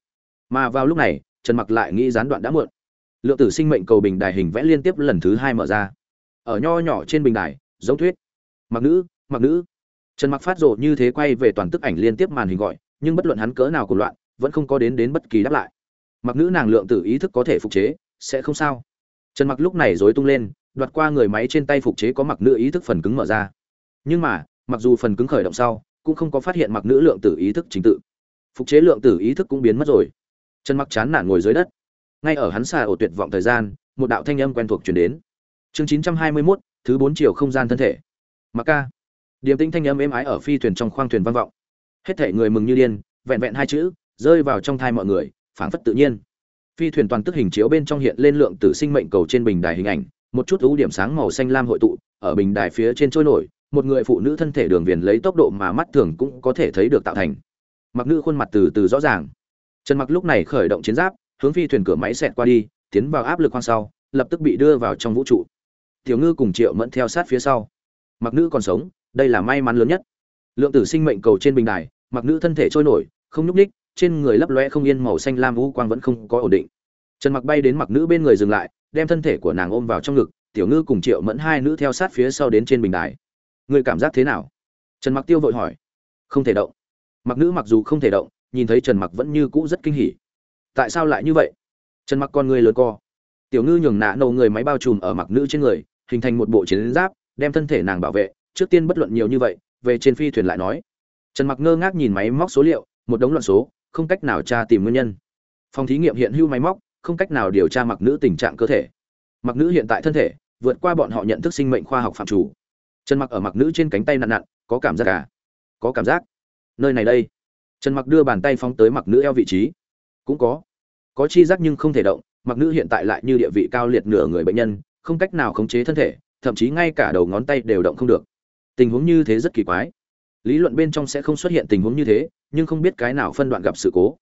S1: Mà vào lúc này, trần mặc lại nghĩ gián đoạn đã muộn. Lượng tử sinh mệnh cầu bình đài hình vẽ liên tiếp lần thứ hai mở ra. Ở nho nhỏ trên bình đài, giống thuyết. Mặc nữ mặc nữ. Trần mặc phát rộ như thế quay về toàn tức ảnh liên tiếp màn hình gọi, nhưng bất luận hắn cỡ nào của loạn, vẫn không có đến đến bất kỳ đáp lại. Mặc nữ nàng lượng tử ý thức có thể phục chế, sẽ không sao. Trần mặc lúc này rối tung lên đoạt qua người máy trên tay phục chế có mặc nữ ý thức phần cứng mở ra. Nhưng mà mặc dù phần cứng khởi động sau cũng không có phát hiện mặc nữ lượng tử ý thức chính tự. Phục chế lượng tử ý thức cũng biến mất rồi. Chân mặc chán nản ngồi dưới đất. Ngay ở hắn xà ổ tuyệt vọng thời gian một đạo thanh âm quen thuộc chuyển đến. Chương 921, thứ bốn chiều không gian thân thể. Mặc ca. Điềm tinh thanh âm êm ái ở phi thuyền trong khoang thuyền vang vọng. Hết thể người mừng như điên vẹn vẹn hai chữ rơi vào trong thai mọi người phảng phất tự nhiên. Phi thuyền toàn tức hình chiếu bên trong hiện lên lượng tử sinh mệnh cầu trên bình đài hình ảnh một chút ưu điểm sáng màu xanh lam hội tụ, ở bình đài phía trên trôi nổi, một người phụ nữ thân thể đường viền lấy tốc độ mà mắt thường cũng có thể thấy được tạo thành. Mặc nữ khuôn mặt từ từ rõ ràng. Trần mặc lúc này khởi động chiến giáp, hướng phi thuyền cửa máy xẹt qua đi, tiến vào áp lực khoang sau, lập tức bị đưa vào trong vũ trụ. Tiểu ngư cùng triệu mẫn theo sát phía sau. Mặc nữ còn sống, đây là may mắn lớn nhất. Lượng tử sinh mệnh cầu trên bình đài, mặc nữ thân thể trôi nổi, không nhúc ních trên người lấp loe không yên màu xanh lam vũ quang vẫn không có ổn định. Trần mặc bay đến mặc nữ bên người dừng lại đem thân thể của nàng ôm vào trong ngực, tiểu ngư cùng triệu mẫn hai nữ theo sát phía sau đến trên bình đài. Người cảm giác thế nào? Trần mặc tiêu vội hỏi. Không thể động. Mặc nữ mặc dù không thể động, nhìn thấy trần mặc vẫn như cũ rất kinh hỉ. Tại sao lại như vậy? Trần mặc con người lớn co. Tiểu ngư nhường nạ nâu người máy bao trùm ở mặc nữ trên người, hình thành một bộ chiến giáp, đem thân thể nàng bảo vệ. Trước tiên bất luận nhiều như vậy, về trên phi thuyền lại nói. Trần mặc ngơ ngác nhìn máy móc số liệu, một đống loạn số, không cách nào tra tìm nguyên nhân. Phòng thí nghiệm hiện hữu máy móc không cách nào điều tra mặc nữ tình trạng cơ thể. Mặc nữ hiện tại thân thể, vượt qua bọn họ nhận thức sinh mệnh khoa học phạm chủ. Trần mặc ở mặc nữ trên cánh tay nặn nặn có cảm giác à? Có cảm giác. Nơi này đây. Trần mặc đưa bàn tay phóng tới mặc nữ eo vị trí. Cũng có. Có chi giác nhưng không thể động, mặc nữ hiện tại lại như địa vị cao liệt nửa người bệnh nhân, không cách nào khống chế thân thể, thậm chí ngay cả đầu ngón tay đều động không được. Tình huống như thế rất kỳ quái. Lý luận bên trong sẽ không xuất hiện tình huống như thế, nhưng không biết cái nào phân đoạn gặp sự cố.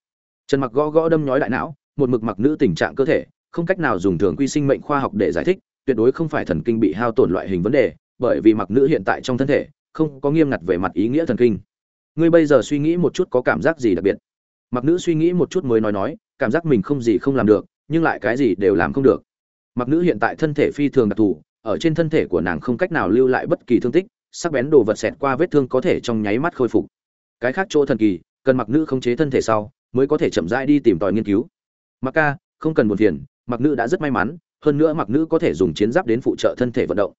S1: Trần mặc gõ gõ đâm nhói đại não một mực mặc nữ tình trạng cơ thể, không cách nào dùng thường quy sinh mệnh khoa học để giải thích, tuyệt đối không phải thần kinh bị hao tổn loại hình vấn đề, bởi vì mặc nữ hiện tại trong thân thể, không có nghiêm ngặt về mặt ý nghĩa thần kinh. Ngươi bây giờ suy nghĩ một chút có cảm giác gì đặc biệt? Mặc nữ suy nghĩ một chút mới nói nói, cảm giác mình không gì không làm được, nhưng lại cái gì đều làm không được. Mặc nữ hiện tại thân thể phi thường đặc thù, ở trên thân thể của nàng không cách nào lưu lại bất kỳ thương tích, sắc bén đồ vật xẹt qua vết thương có thể trong nháy mắt khôi phục. Cái khác chỗ thần kỳ, cần mặc nữ khống chế thân thể sau, mới có thể chậm rãi đi tìm tòi nghiên cứu mặc ca, không cần buồn phiền, mặc nữ đã rất may mắn, hơn nữa mặc nữ có thể dùng chiến giáp đến phụ trợ thân thể vận động.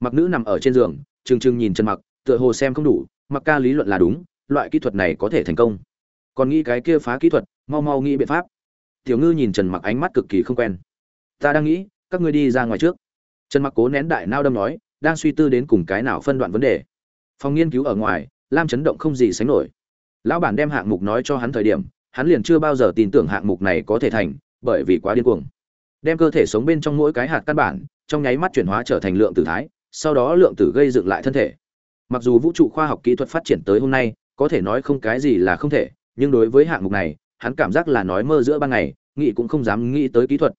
S1: Mặc nữ nằm ở trên giường, trừng trừng nhìn chân mặc, tựa hồ xem không đủ, mặc ca lý luận là đúng, loại kỹ thuật này có thể thành công. Còn nghĩ cái kia phá kỹ thuật, mau mau nghĩ biện pháp. Tiểu ngư nhìn trần mặc ánh mắt cực kỳ không quen. Ta đang nghĩ, các ngươi đi ra ngoài trước. Trần mặc cố nén đại nao đâm nói, đang suy tư đến cùng cái nào phân đoạn vấn đề. Phòng nghiên cứu ở ngoài, lam chấn động không gì sánh nổi. Lão bản đem hạng mục nói cho hắn thời điểm hắn liền chưa bao giờ tin tưởng hạng mục này có thể thành, bởi vì quá điên cuồng. Đem cơ thể sống bên trong mỗi cái hạt căn bản, trong nháy mắt chuyển hóa trở thành lượng tử thái, sau đó lượng tử gây dựng lại thân thể. Mặc dù vũ trụ khoa học kỹ thuật phát triển tới hôm nay, có thể nói không cái gì là không thể, nhưng đối với hạng mục này, hắn cảm giác là nói mơ giữa ban ngày, nghĩ cũng không dám nghĩ tới kỹ thuật.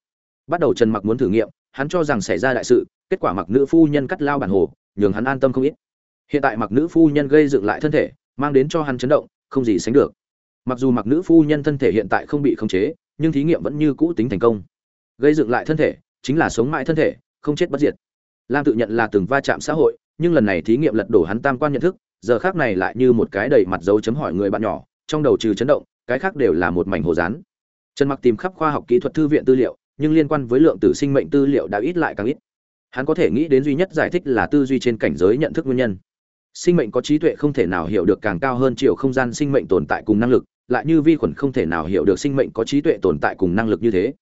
S1: Bắt đầu trần mặc muốn thử nghiệm, hắn cho rằng xảy ra đại sự, kết quả mặc nữ phu nhân cắt lao bản hồ, nhường hắn an tâm không ít. Hiện tại mặc nữ phu nhân gây dựng lại thân thể, mang đến cho hắn chấn động, không gì sánh được mặc dù mặc nữ phu nhân thân thể hiện tại không bị khống chế, nhưng thí nghiệm vẫn như cũ tính thành công. Gây dựng lại thân thể, chính là sống mãi thân thể, không chết bất diệt. Lam tự nhận là từng va chạm xã hội, nhưng lần này thí nghiệm lật đổ hắn tam quan nhận thức, giờ khác này lại như một cái đầy mặt dấu chấm hỏi người bạn nhỏ, trong đầu trừ chấn động, cái khác đều là một mảnh hồ rán trần mặc tìm khắp khoa học kỹ thuật thư viện tư liệu, nhưng liên quan với lượng tử sinh mệnh tư liệu đã ít lại càng ít. Hắn có thể nghĩ đến duy nhất giải thích là tư duy trên cảnh giới nhận thức nguyên nhân. Sinh mệnh có trí tuệ không thể nào hiểu được càng cao hơn chiều không gian sinh mệnh tồn tại cùng năng lực lại như vi khuẩn không thể nào hiểu được sinh mệnh có trí tuệ tồn tại cùng năng lực như thế.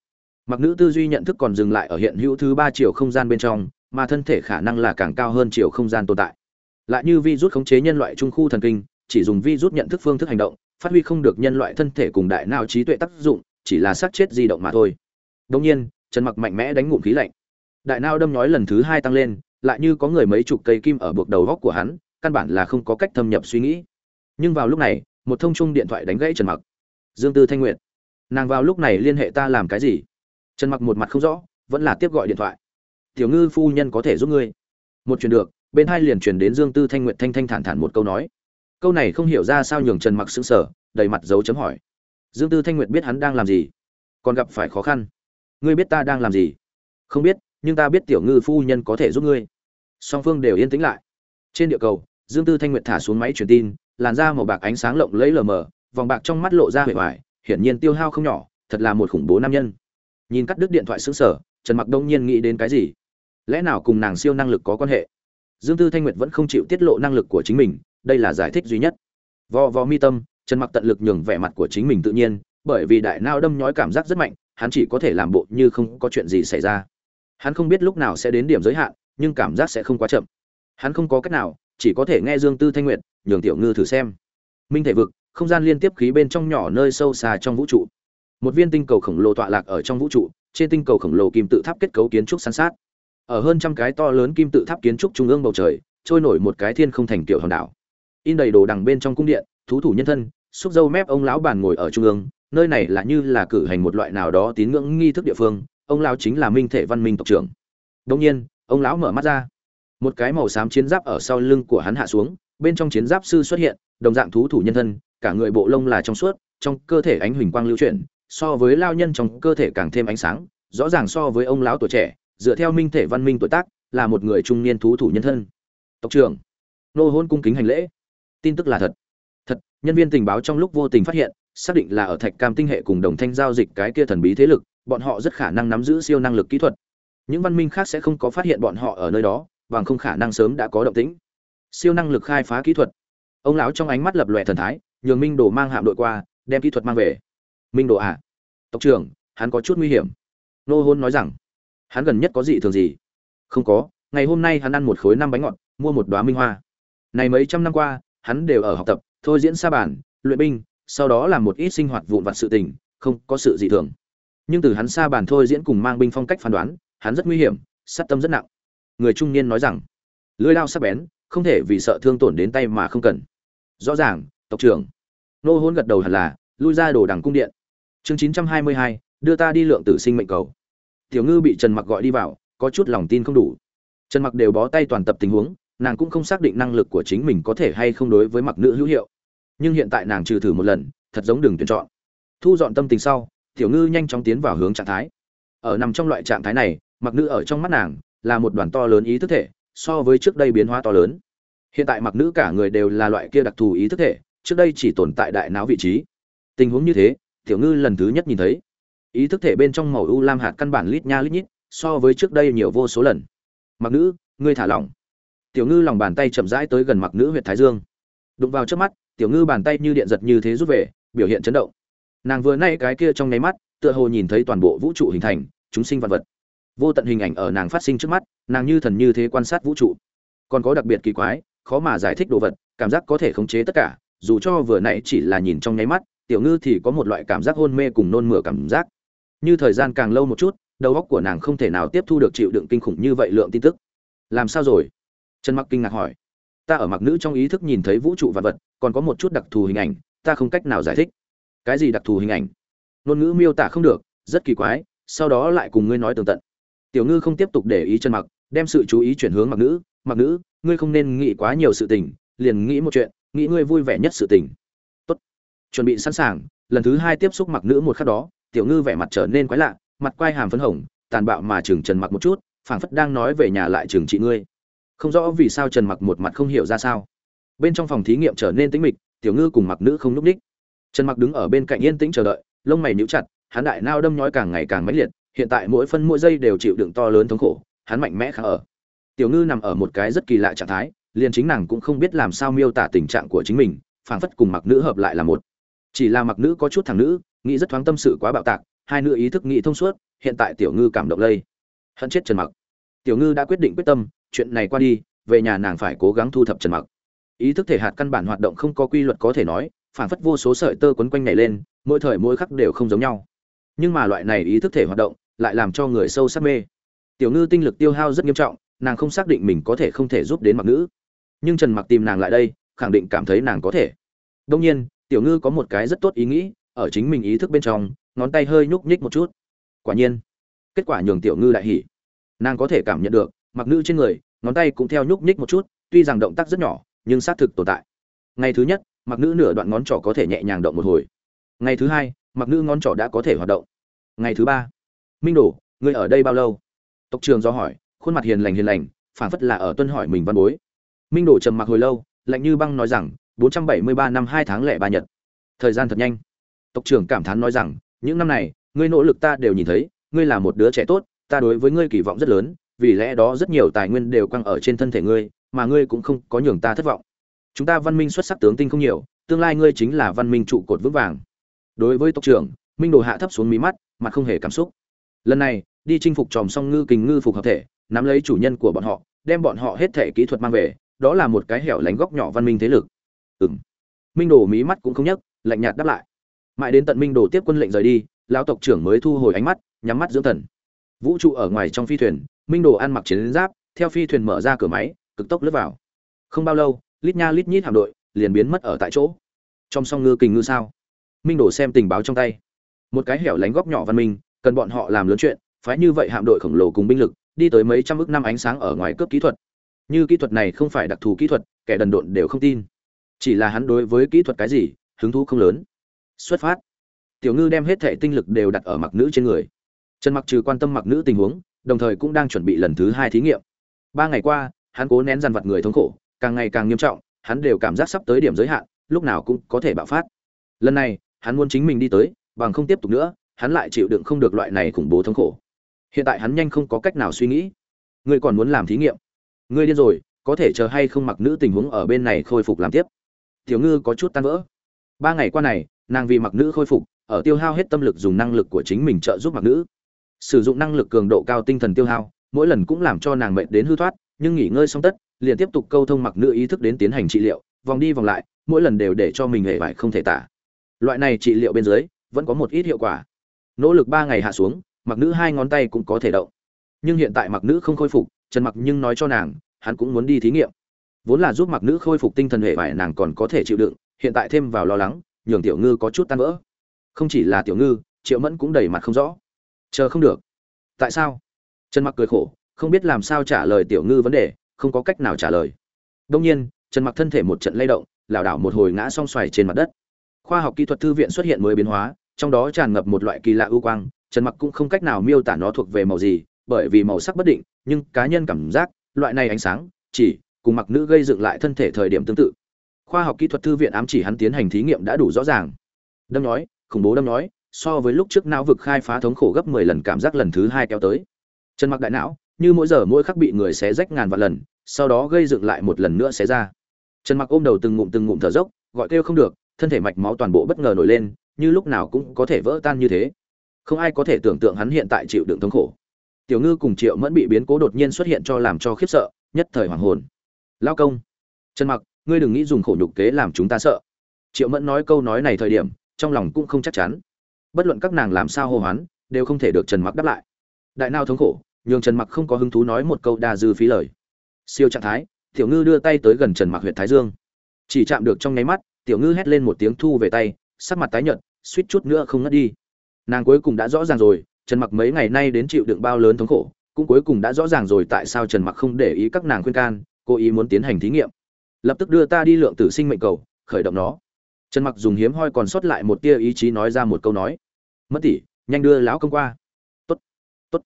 S1: Mặc nữ tư duy nhận thức còn dừng lại ở hiện hữu thứ ba chiều không gian bên trong, mà thân thể khả năng là càng cao hơn chiều không gian tồn tại. Lại như vi rút khống chế nhân loại trung khu thần kinh, chỉ dùng vi rút nhận thức phương thức hành động, phát huy không được nhân loại thân thể cùng đại não trí tuệ tác dụng, chỉ là sát chết di động mà thôi. Đông nhiên, trần mặc mạnh mẽ đánh ngụm khí lạnh. Đại não đâm nhói lần thứ hai tăng lên, lại như có người mấy chục cây kim ở buộc đầu góc của hắn, căn bản là không có cách thâm nhập suy nghĩ. Nhưng vào lúc này một thông chung điện thoại đánh gãy trần mặc. Dương tư thanh nguyệt, nàng vào lúc này liên hệ ta làm cái gì? Trần mặc một mặt không rõ, vẫn là tiếp gọi điện thoại. Tiểu ngư phu nhân có thể giúp ngươi. Một chuyện được, bên hai liền truyền đến dương tư thanh nguyệt thanh thanh thản thản một câu nói. Câu này không hiểu ra sao nhường trần mặc sững sờ, đầy mặt dấu chấm hỏi. Dương tư thanh nguyệt biết hắn đang làm gì? Còn gặp phải khó khăn. Ngươi biết ta đang làm gì? Không biết, nhưng ta biết tiểu ngư phu nhân có thể giúp ngươi. Song phương đều yên tĩnh lại. Trên địa cầu, dương tư thanh nguyệt thả xuống máy truyền tin làn da màu bạc ánh sáng lộng lẫy lờ mờ, vòng bạc trong mắt lộ ra huệ hoài, hiển nhiên tiêu hao không nhỏ, thật là một khủng bố nam nhân. Nhìn cắt đứt điện thoại xứng sở trần mặc đông nhiên nghĩ đến cái gì? Lẽ nào cùng nàng siêu năng lực có quan hệ? Dương tư thanh nguyệt vẫn không chịu tiết lộ năng lực của chính mình, đây là giải thích duy nhất. Vò vò mi tâm, trần mặc tận lực nhường vẻ mặt của chính mình tự nhiên, bởi vì đại nao đâm nhói cảm giác rất mạnh, hắn chỉ có thể làm bộ như không có chuyện gì xảy ra. Hắn không biết lúc nào sẽ đến điểm giới hạn, nhưng cảm giác sẽ không quá chậm. Hắn không có cách nào chỉ có thể nghe dương tư thanh nguyệt, nhường tiểu ngư thử xem. Minh thể vực, không gian liên tiếp khí bên trong nhỏ nơi sâu xa trong vũ trụ. Một viên tinh cầu khổng lồ tọa lạc ở trong vũ trụ, trên tinh cầu khổng lồ kim tự tháp kết cấu kiến trúc san sát. Ở hơn trăm cái to lớn kim tự tháp kiến trúc trung ương bầu trời, trôi nổi một cái thiên không thành tiểu hòn đảo. In đầy đồ đằng bên trong cung điện, thú thủ nhân thân, xúc dâu mép ông lão bàn ngồi ở trung ương, nơi này là như là cử hành một loại nào đó tín ngưỡng nghi thức địa phương, ông lão chính là minh thể văn minh tộc trưởng. Đương nhiên, ông lão mở mắt ra một cái màu xám chiến giáp ở sau lưng của hắn hạ xuống, bên trong chiến giáp sư xuất hiện, đồng dạng thú thủ nhân thân, cả người bộ lông là trong suốt, trong cơ thể ánh huỳnh quang lưu chuyển, so với lao nhân trong cơ thể càng thêm ánh sáng, rõ ràng so với ông lão tuổi trẻ, dựa theo minh thể văn minh tuổi tác, là một người trung niên thú thủ nhân thân. Tộc trưởng, nô hôn cung kính hành lễ. Tin tức là thật. Thật, nhân viên tình báo trong lúc vô tình phát hiện, xác định là ở thạch cam tinh hệ cùng đồng thanh giao dịch cái kia thần bí thế lực, bọn họ rất khả năng nắm giữ siêu năng lực kỹ thuật. Những văn minh khác sẽ không có phát hiện bọn họ ở nơi đó bằng không khả năng sớm đã có động tĩnh. Siêu năng lực khai phá kỹ thuật. Ông lão trong ánh mắt lập lòe thần thái, nhường minh đồ mang hạm đội qua, đem kỹ thuật mang về. Minh đồ à tộc trưởng, hắn có chút nguy hiểm. Nô hôn nói rằng, hắn gần nhất có gì thường gì? Không có, ngày hôm nay hắn ăn một khối năm bánh ngọt, mua một đoá minh hoa. Này mấy trăm năm qua, hắn đều ở học tập, thôi diễn sa bản luyện binh, sau đó làm một ít sinh hoạt vụn vặt sự tình, không có sự gì thường. Nhưng từ hắn sa bản thôi diễn cùng mang binh phong cách phán đoán, hắn rất nguy hiểm, sát tâm rất nặng người trung niên nói rằng, lưỡi lao sắc bén, không thể vì sợ thương tổn đến tay mà không cần. Rõ ràng, tộc trưởng. Nô hôn gật đầu hẳn là, lui ra đồ đằng cung điện. Chương chín trăm hai mươi hai, đưa ta đi lượng tử sinh mệnh cầu. Tiểu ngư bị trần mặc gọi đi vào, có chút lòng tin không đủ. Trần mặc đều bó tay toàn tập tình huống, nàng cũng không xác định năng lực của chính mình có thể hay không đối với mặc nữ hữu hiệu. Nhưng hiện tại nàng trừ thử một lần, thật giống đường tuyển chọn. Thu dọn tâm tình sau, tiểu ngư nhanh chóng tiến vào hướng trạng thái. Ở nằm trong loại trạng thái này, mặc nữ ở trong mắt nàng là một đoàn to lớn ý thức thể, so với trước đây biến hóa to lớn. Hiện tại mặc nữ cả người đều là loại kia đặc thù ý thức thể, trước đây chỉ tồn tại đại não vị trí. Tình huống như thế, tiểu ngư lần thứ nhất nhìn thấy. Ý thức thể bên trong màu u lam hạt căn bản lít nha lít nhít, so với trước đây nhiều vô số lần. Mặc nữ, ngươi thả lỏng. Tiểu ngư lòng bàn tay chậm rãi tới gần mặc nữ huyện thái dương. Đụng vào trước mắt, tiểu ngư bàn tay như điện giật như thế rút về, biểu hiện chấn động. Nàng vừa nay cái kia trong nháy mắt, tựa hồ nhìn thấy toàn bộ vũ trụ hình thành, chúng sinh vật vật vô tận hình ảnh ở nàng phát sinh trước mắt, nàng như thần như thế quan sát vũ trụ. Còn có đặc biệt kỳ quái, khó mà giải thích đồ vật, cảm giác có thể khống chế tất cả, dù cho vừa nãy chỉ là nhìn trong nháy mắt, tiểu ngư thì có một loại cảm giác hôn mê cùng nôn mửa cảm giác. Như thời gian càng lâu một chút, đầu óc của nàng không thể nào tiếp thu được chịu đựng kinh khủng như vậy lượng tin tức. Làm sao rồi? Trần mặc kinh ngạc hỏi. Ta ở mặc nữ trong ý thức nhìn thấy vũ trụ vạn vật, còn có một chút đặc thù hình ảnh, ta không cách nào giải thích. Cái gì đặc thù hình ảnh? Ngôn ngữ miêu tả không được, rất kỳ quái, sau đó lại cùng ngươi nói tường tận tiểu ngư không tiếp tục để ý chân mặc, đem sự chú ý chuyển hướng mặc nữ mặc nữ ngươi không nên nghĩ quá nhiều sự tình, liền nghĩ một chuyện, nghĩ ngươi vui vẻ nhất sự tình. Tốt. Chuẩn bị sẵn sàng, lần thứ hai tiếp xúc mặc nữ một khắc đó, tiểu ngư vẻ mặt trở nên quái lạ, mặt quai hàm phấn hồng, tàn bạo mà chừng trần mặc một chút, phảng phất đang nói về nhà lại chừng trị ngươi. Không rõ vì sao trần mặc một mặt không hiểu ra sao. Bên trong phòng thí nghiệm trở nên tĩnh mịch, tiểu ngư cùng mặc nữ không núp ních. Trần mặc đứng ở bên cạnh yên tĩnh chờ đợi, lông mày nhíu chặt, hắn đại nao đâm nhói càng ngày càng mãnh liệt hiện tại mỗi phân mỗi giây đều chịu đựng to lớn thống khổ, hắn mạnh mẽ khá ở. Tiểu ngư nằm ở một cái rất kỳ lạ trạng thái, liền chính nàng cũng không biết làm sao miêu tả tình trạng của chính mình, phảng phất cùng mặc nữ hợp lại là một. Chỉ là mặc nữ có chút thằng nữ, nghĩ rất thoáng tâm sự quá bạo tạc, hai nữ ý thức nghĩ thông suốt, hiện tại tiểu ngư cảm động lây. Hận chết trần mặc. Tiểu ngư đã quyết định quyết tâm, chuyện này qua đi, về nhà nàng phải cố gắng thu thập trần mặc. Ý thức thể hạt căn bản hoạt động không có quy luật có thể nói, phảng phất vô số sợi tơ quấn quanh nhảy lên, mỗi thời mỗi khắc đều không giống nhau nhưng mà loại này ý thức thể hoạt động lại làm cho người sâu sắc mê. Tiểu ngư tinh lực tiêu hao rất nghiêm trọng, nàng không xác định mình có thể không thể giúp đến mặc nữ nhưng trần mặc tìm nàng lại đây, khẳng định cảm thấy nàng có thể. Đông nhiên, tiểu ngư có một cái rất tốt ý nghĩ, ở chính mình ý thức bên trong, ngón tay hơi nhúc nhích một chút. Quả nhiên, kết quả nhường tiểu ngư đại hỉ. Nàng có thể cảm nhận được, mặc nữ trên người, ngón tay cũng theo nhúc nhích một chút, tuy rằng động tác rất nhỏ, nhưng xác thực tồn tại. Ngày thứ nhất, mặc nữ nửa đoạn ngón trỏ có thể nhẹ nhàng động một hồi. Ngày thứ hai mặc nữ ngón trỏ đã có thể hoạt động. Ngày thứ ba, minh đồ ngươi ở đây bao lâu? Tộc trường do hỏi, khuôn mặt hiền lành hiền lành phản phất là ở tuân hỏi mình văn bối. Minh đồ trầm mặc hồi lâu, lạnh như băng nói rằng 473 năm hai tháng lẻ ba nhật. Thời gian thật nhanh. Tộc trưởng cảm thán nói rằng, những năm này, ngươi nỗ lực ta đều nhìn thấy, ngươi là một đứa trẻ tốt, ta đối với ngươi kỳ vọng rất lớn, vì lẽ đó rất nhiều tài nguyên đều quăng ở trên thân thể ngươi, mà ngươi cũng không có nhường ta thất vọng. Chúng ta văn minh xuất sắc tướng tinh không nhiều, tương lai ngươi chính là văn minh trụ cột vững vàng đối với tộc trưởng, minh đồ hạ thấp xuống mí mắt, mà không hề cảm xúc. Lần này, đi chinh phục tròm song ngư kình ngư phục hợp thể, nắm lấy chủ nhân của bọn họ, đem bọn họ hết thể kỹ thuật mang về, đó là một cái hẻo lánh góc nhỏ văn minh thế lực. Ừng minh đồ mí mắt cũng không nhấc, lạnh nhạt đáp lại. Mãi đến tận minh đồ tiếp quân lệnh rời đi, lão tộc trưởng mới thu hồi ánh mắt, nhắm mắt dưỡng thần. Vũ trụ ở ngoài trong phi thuyền, minh đồ ăn mặc chiến giáp, theo phi thuyền mở ra cửa máy, cực tốc lướt vào. Không bao lâu, lít nha lít nhít hạm đội liền biến mất ở tại chỗ. Trong song ngư kình ngư sao? Minh đổ xem tình báo trong tay. Một cái hẻo lánh góc nhỏ văn minh, cần bọn họ làm lớn chuyện, phái như vậy hạm đội khổng lồ cùng binh lực, đi tới mấy trăm ước năm ánh sáng ở ngoài cướp kỹ thuật. Như kỹ thuật này không phải đặc thù kỹ thuật, kẻ đần độn đều không tin. Chỉ là hắn đối với kỹ thuật cái gì, hứng thú không lớn. Xuất phát. Tiểu ngư đem hết thệ tinh lực đều đặt ở mặc nữ trên người. Trần mặc trừ quan tâm mặc nữ tình huống, đồng thời cũng đang chuẩn bị lần thứ hai thí nghiệm. Ba ngày qua, hắn cố nén dằn vặt người thống khổ, càng ngày càng nghiêm trọng, hắn đều cảm giác sắp tới điểm giới hạn, lúc nào cũng có thể bạo phát. Lần này hắn muốn chính mình đi tới, bằng không tiếp tục nữa, hắn lại chịu đựng không được loại này khủng bố thống khổ. Hiện tại hắn nhanh không có cách nào suy nghĩ. Ngươi còn muốn làm thí nghiệm? Ngươi điên rồi, có thể chờ hay không mặc nữ tình huống ở bên này khôi phục làm tiếp? Tiểu ngư có chút tan vỡ. Ba ngày qua này, nàng vì mặc nữ khôi phục, ở tiêu hao hết tâm lực dùng năng lực của chính mình trợ giúp mặc nữ. Sử dụng năng lực cường độ cao tinh thần tiêu hao, mỗi lần cũng làm cho nàng mệt đến hư thoát, nhưng nghỉ ngơi xong tất, liền tiếp tục câu thông mặc nữ ý thức đến tiến hành trị liệu, vòng đi vòng lại, mỗi lần đều để cho mình hề vải không thể tả loại này trị liệu bên dưới, vẫn có một ít hiệu quả. Nỗ lực ba ngày hạ xuống, mặc nữ hai ngón tay cũng có thể động. Nhưng hiện tại mặc nữ không khôi phục, trần mặc nhưng nói cho nàng, hắn cũng muốn đi thí nghiệm. Vốn là giúp mặc nữ khôi phục tinh thần hệ vải, nàng còn có thể chịu đựng, hiện tại thêm vào lo lắng, nhường tiểu ngư có chút tan vỡ. Không chỉ là tiểu ngư, triệu mẫn cũng đầy mặt không rõ. Chờ không được. Tại sao? Trần mặc cười khổ, không biết làm sao trả lời tiểu ngư vấn đề, không có cách nào trả lời. Đông nhiên, trần mặc thân thể một trận lay động, lảo đảo một hồi ngã song xoài trên mặt đất khoa học kỹ thuật thư viện xuất hiện mới biến hóa, trong đó tràn ngập một loại kỳ lạ ưu quang, trần mặc cũng không cách nào miêu tả nó thuộc về màu gì, bởi vì màu sắc bất định, nhưng cá nhân cảm giác, loại này ánh sáng, chỉ cùng mặc nữ gây dựng lại thân thể thời điểm tương tự. Khoa học kỹ thuật thư viện ám chỉ hắn tiến hành thí nghiệm đã đủ rõ ràng. Đâm nói, khủng bố đâm nói, so với lúc trước não vực khai phá thống khổ gấp 10 lần cảm giác lần thứ hai kéo tới. Trần mặc đại não, như mỗi giờ mỗi khắc bị người xé rách ngàn vạn lần, sau đó gây dựng lại một lần nữa xé ra. Trần mặc ôm đầu từng ngụm từng ngụm thở dốc, gọi kêu không được thân thể mạch máu toàn bộ bất ngờ nổi lên, như lúc nào cũng có thể vỡ tan như thế. Không ai có thể tưởng tượng hắn hiện tại chịu đựng thống khổ. Tiểu ngư cùng triệu mẫn bị biến cố đột nhiên xuất hiện cho làm cho khiếp sợ, nhất thời hoàng hồn. Lao công, trần mặc, ngươi đừng nghĩ dùng khổ nhục kế làm chúng ta sợ. Triệu mẫn nói câu nói này thời điểm, trong lòng cũng không chắc chắn. Bất luận các nàng làm sao hô hoán, đều không thể được trần mặc đáp lại. Đại nao thống khổ, nhường trần mặc không có hứng thú nói một câu đa dư phí lời. Siêu trạng thái, tiểu ngư đưa tay tới gần trần mặc huyện thái dương. Chỉ chạm được trong nháy mắt tiểu ngư hét lên một tiếng thu về tay, sắc mặt tái nhợt, suýt chút nữa không ngất đi. Nàng cuối cùng đã rõ ràng rồi, trần mặc mấy ngày nay đến chịu đựng bao lớn thống khổ, cũng cuối cùng đã rõ ràng rồi tại sao trần mặc không để ý các nàng khuyên can, cố ý muốn tiến hành thí nghiệm. Lập tức đưa ta đi lượng tử sinh mệnh cầu, khởi động nó. Trần mặc dùng hiếm hoi còn sót lại một tia ý chí nói ra một câu nói. Mất tỷ, nhanh đưa lão công qua. Tốt tốt.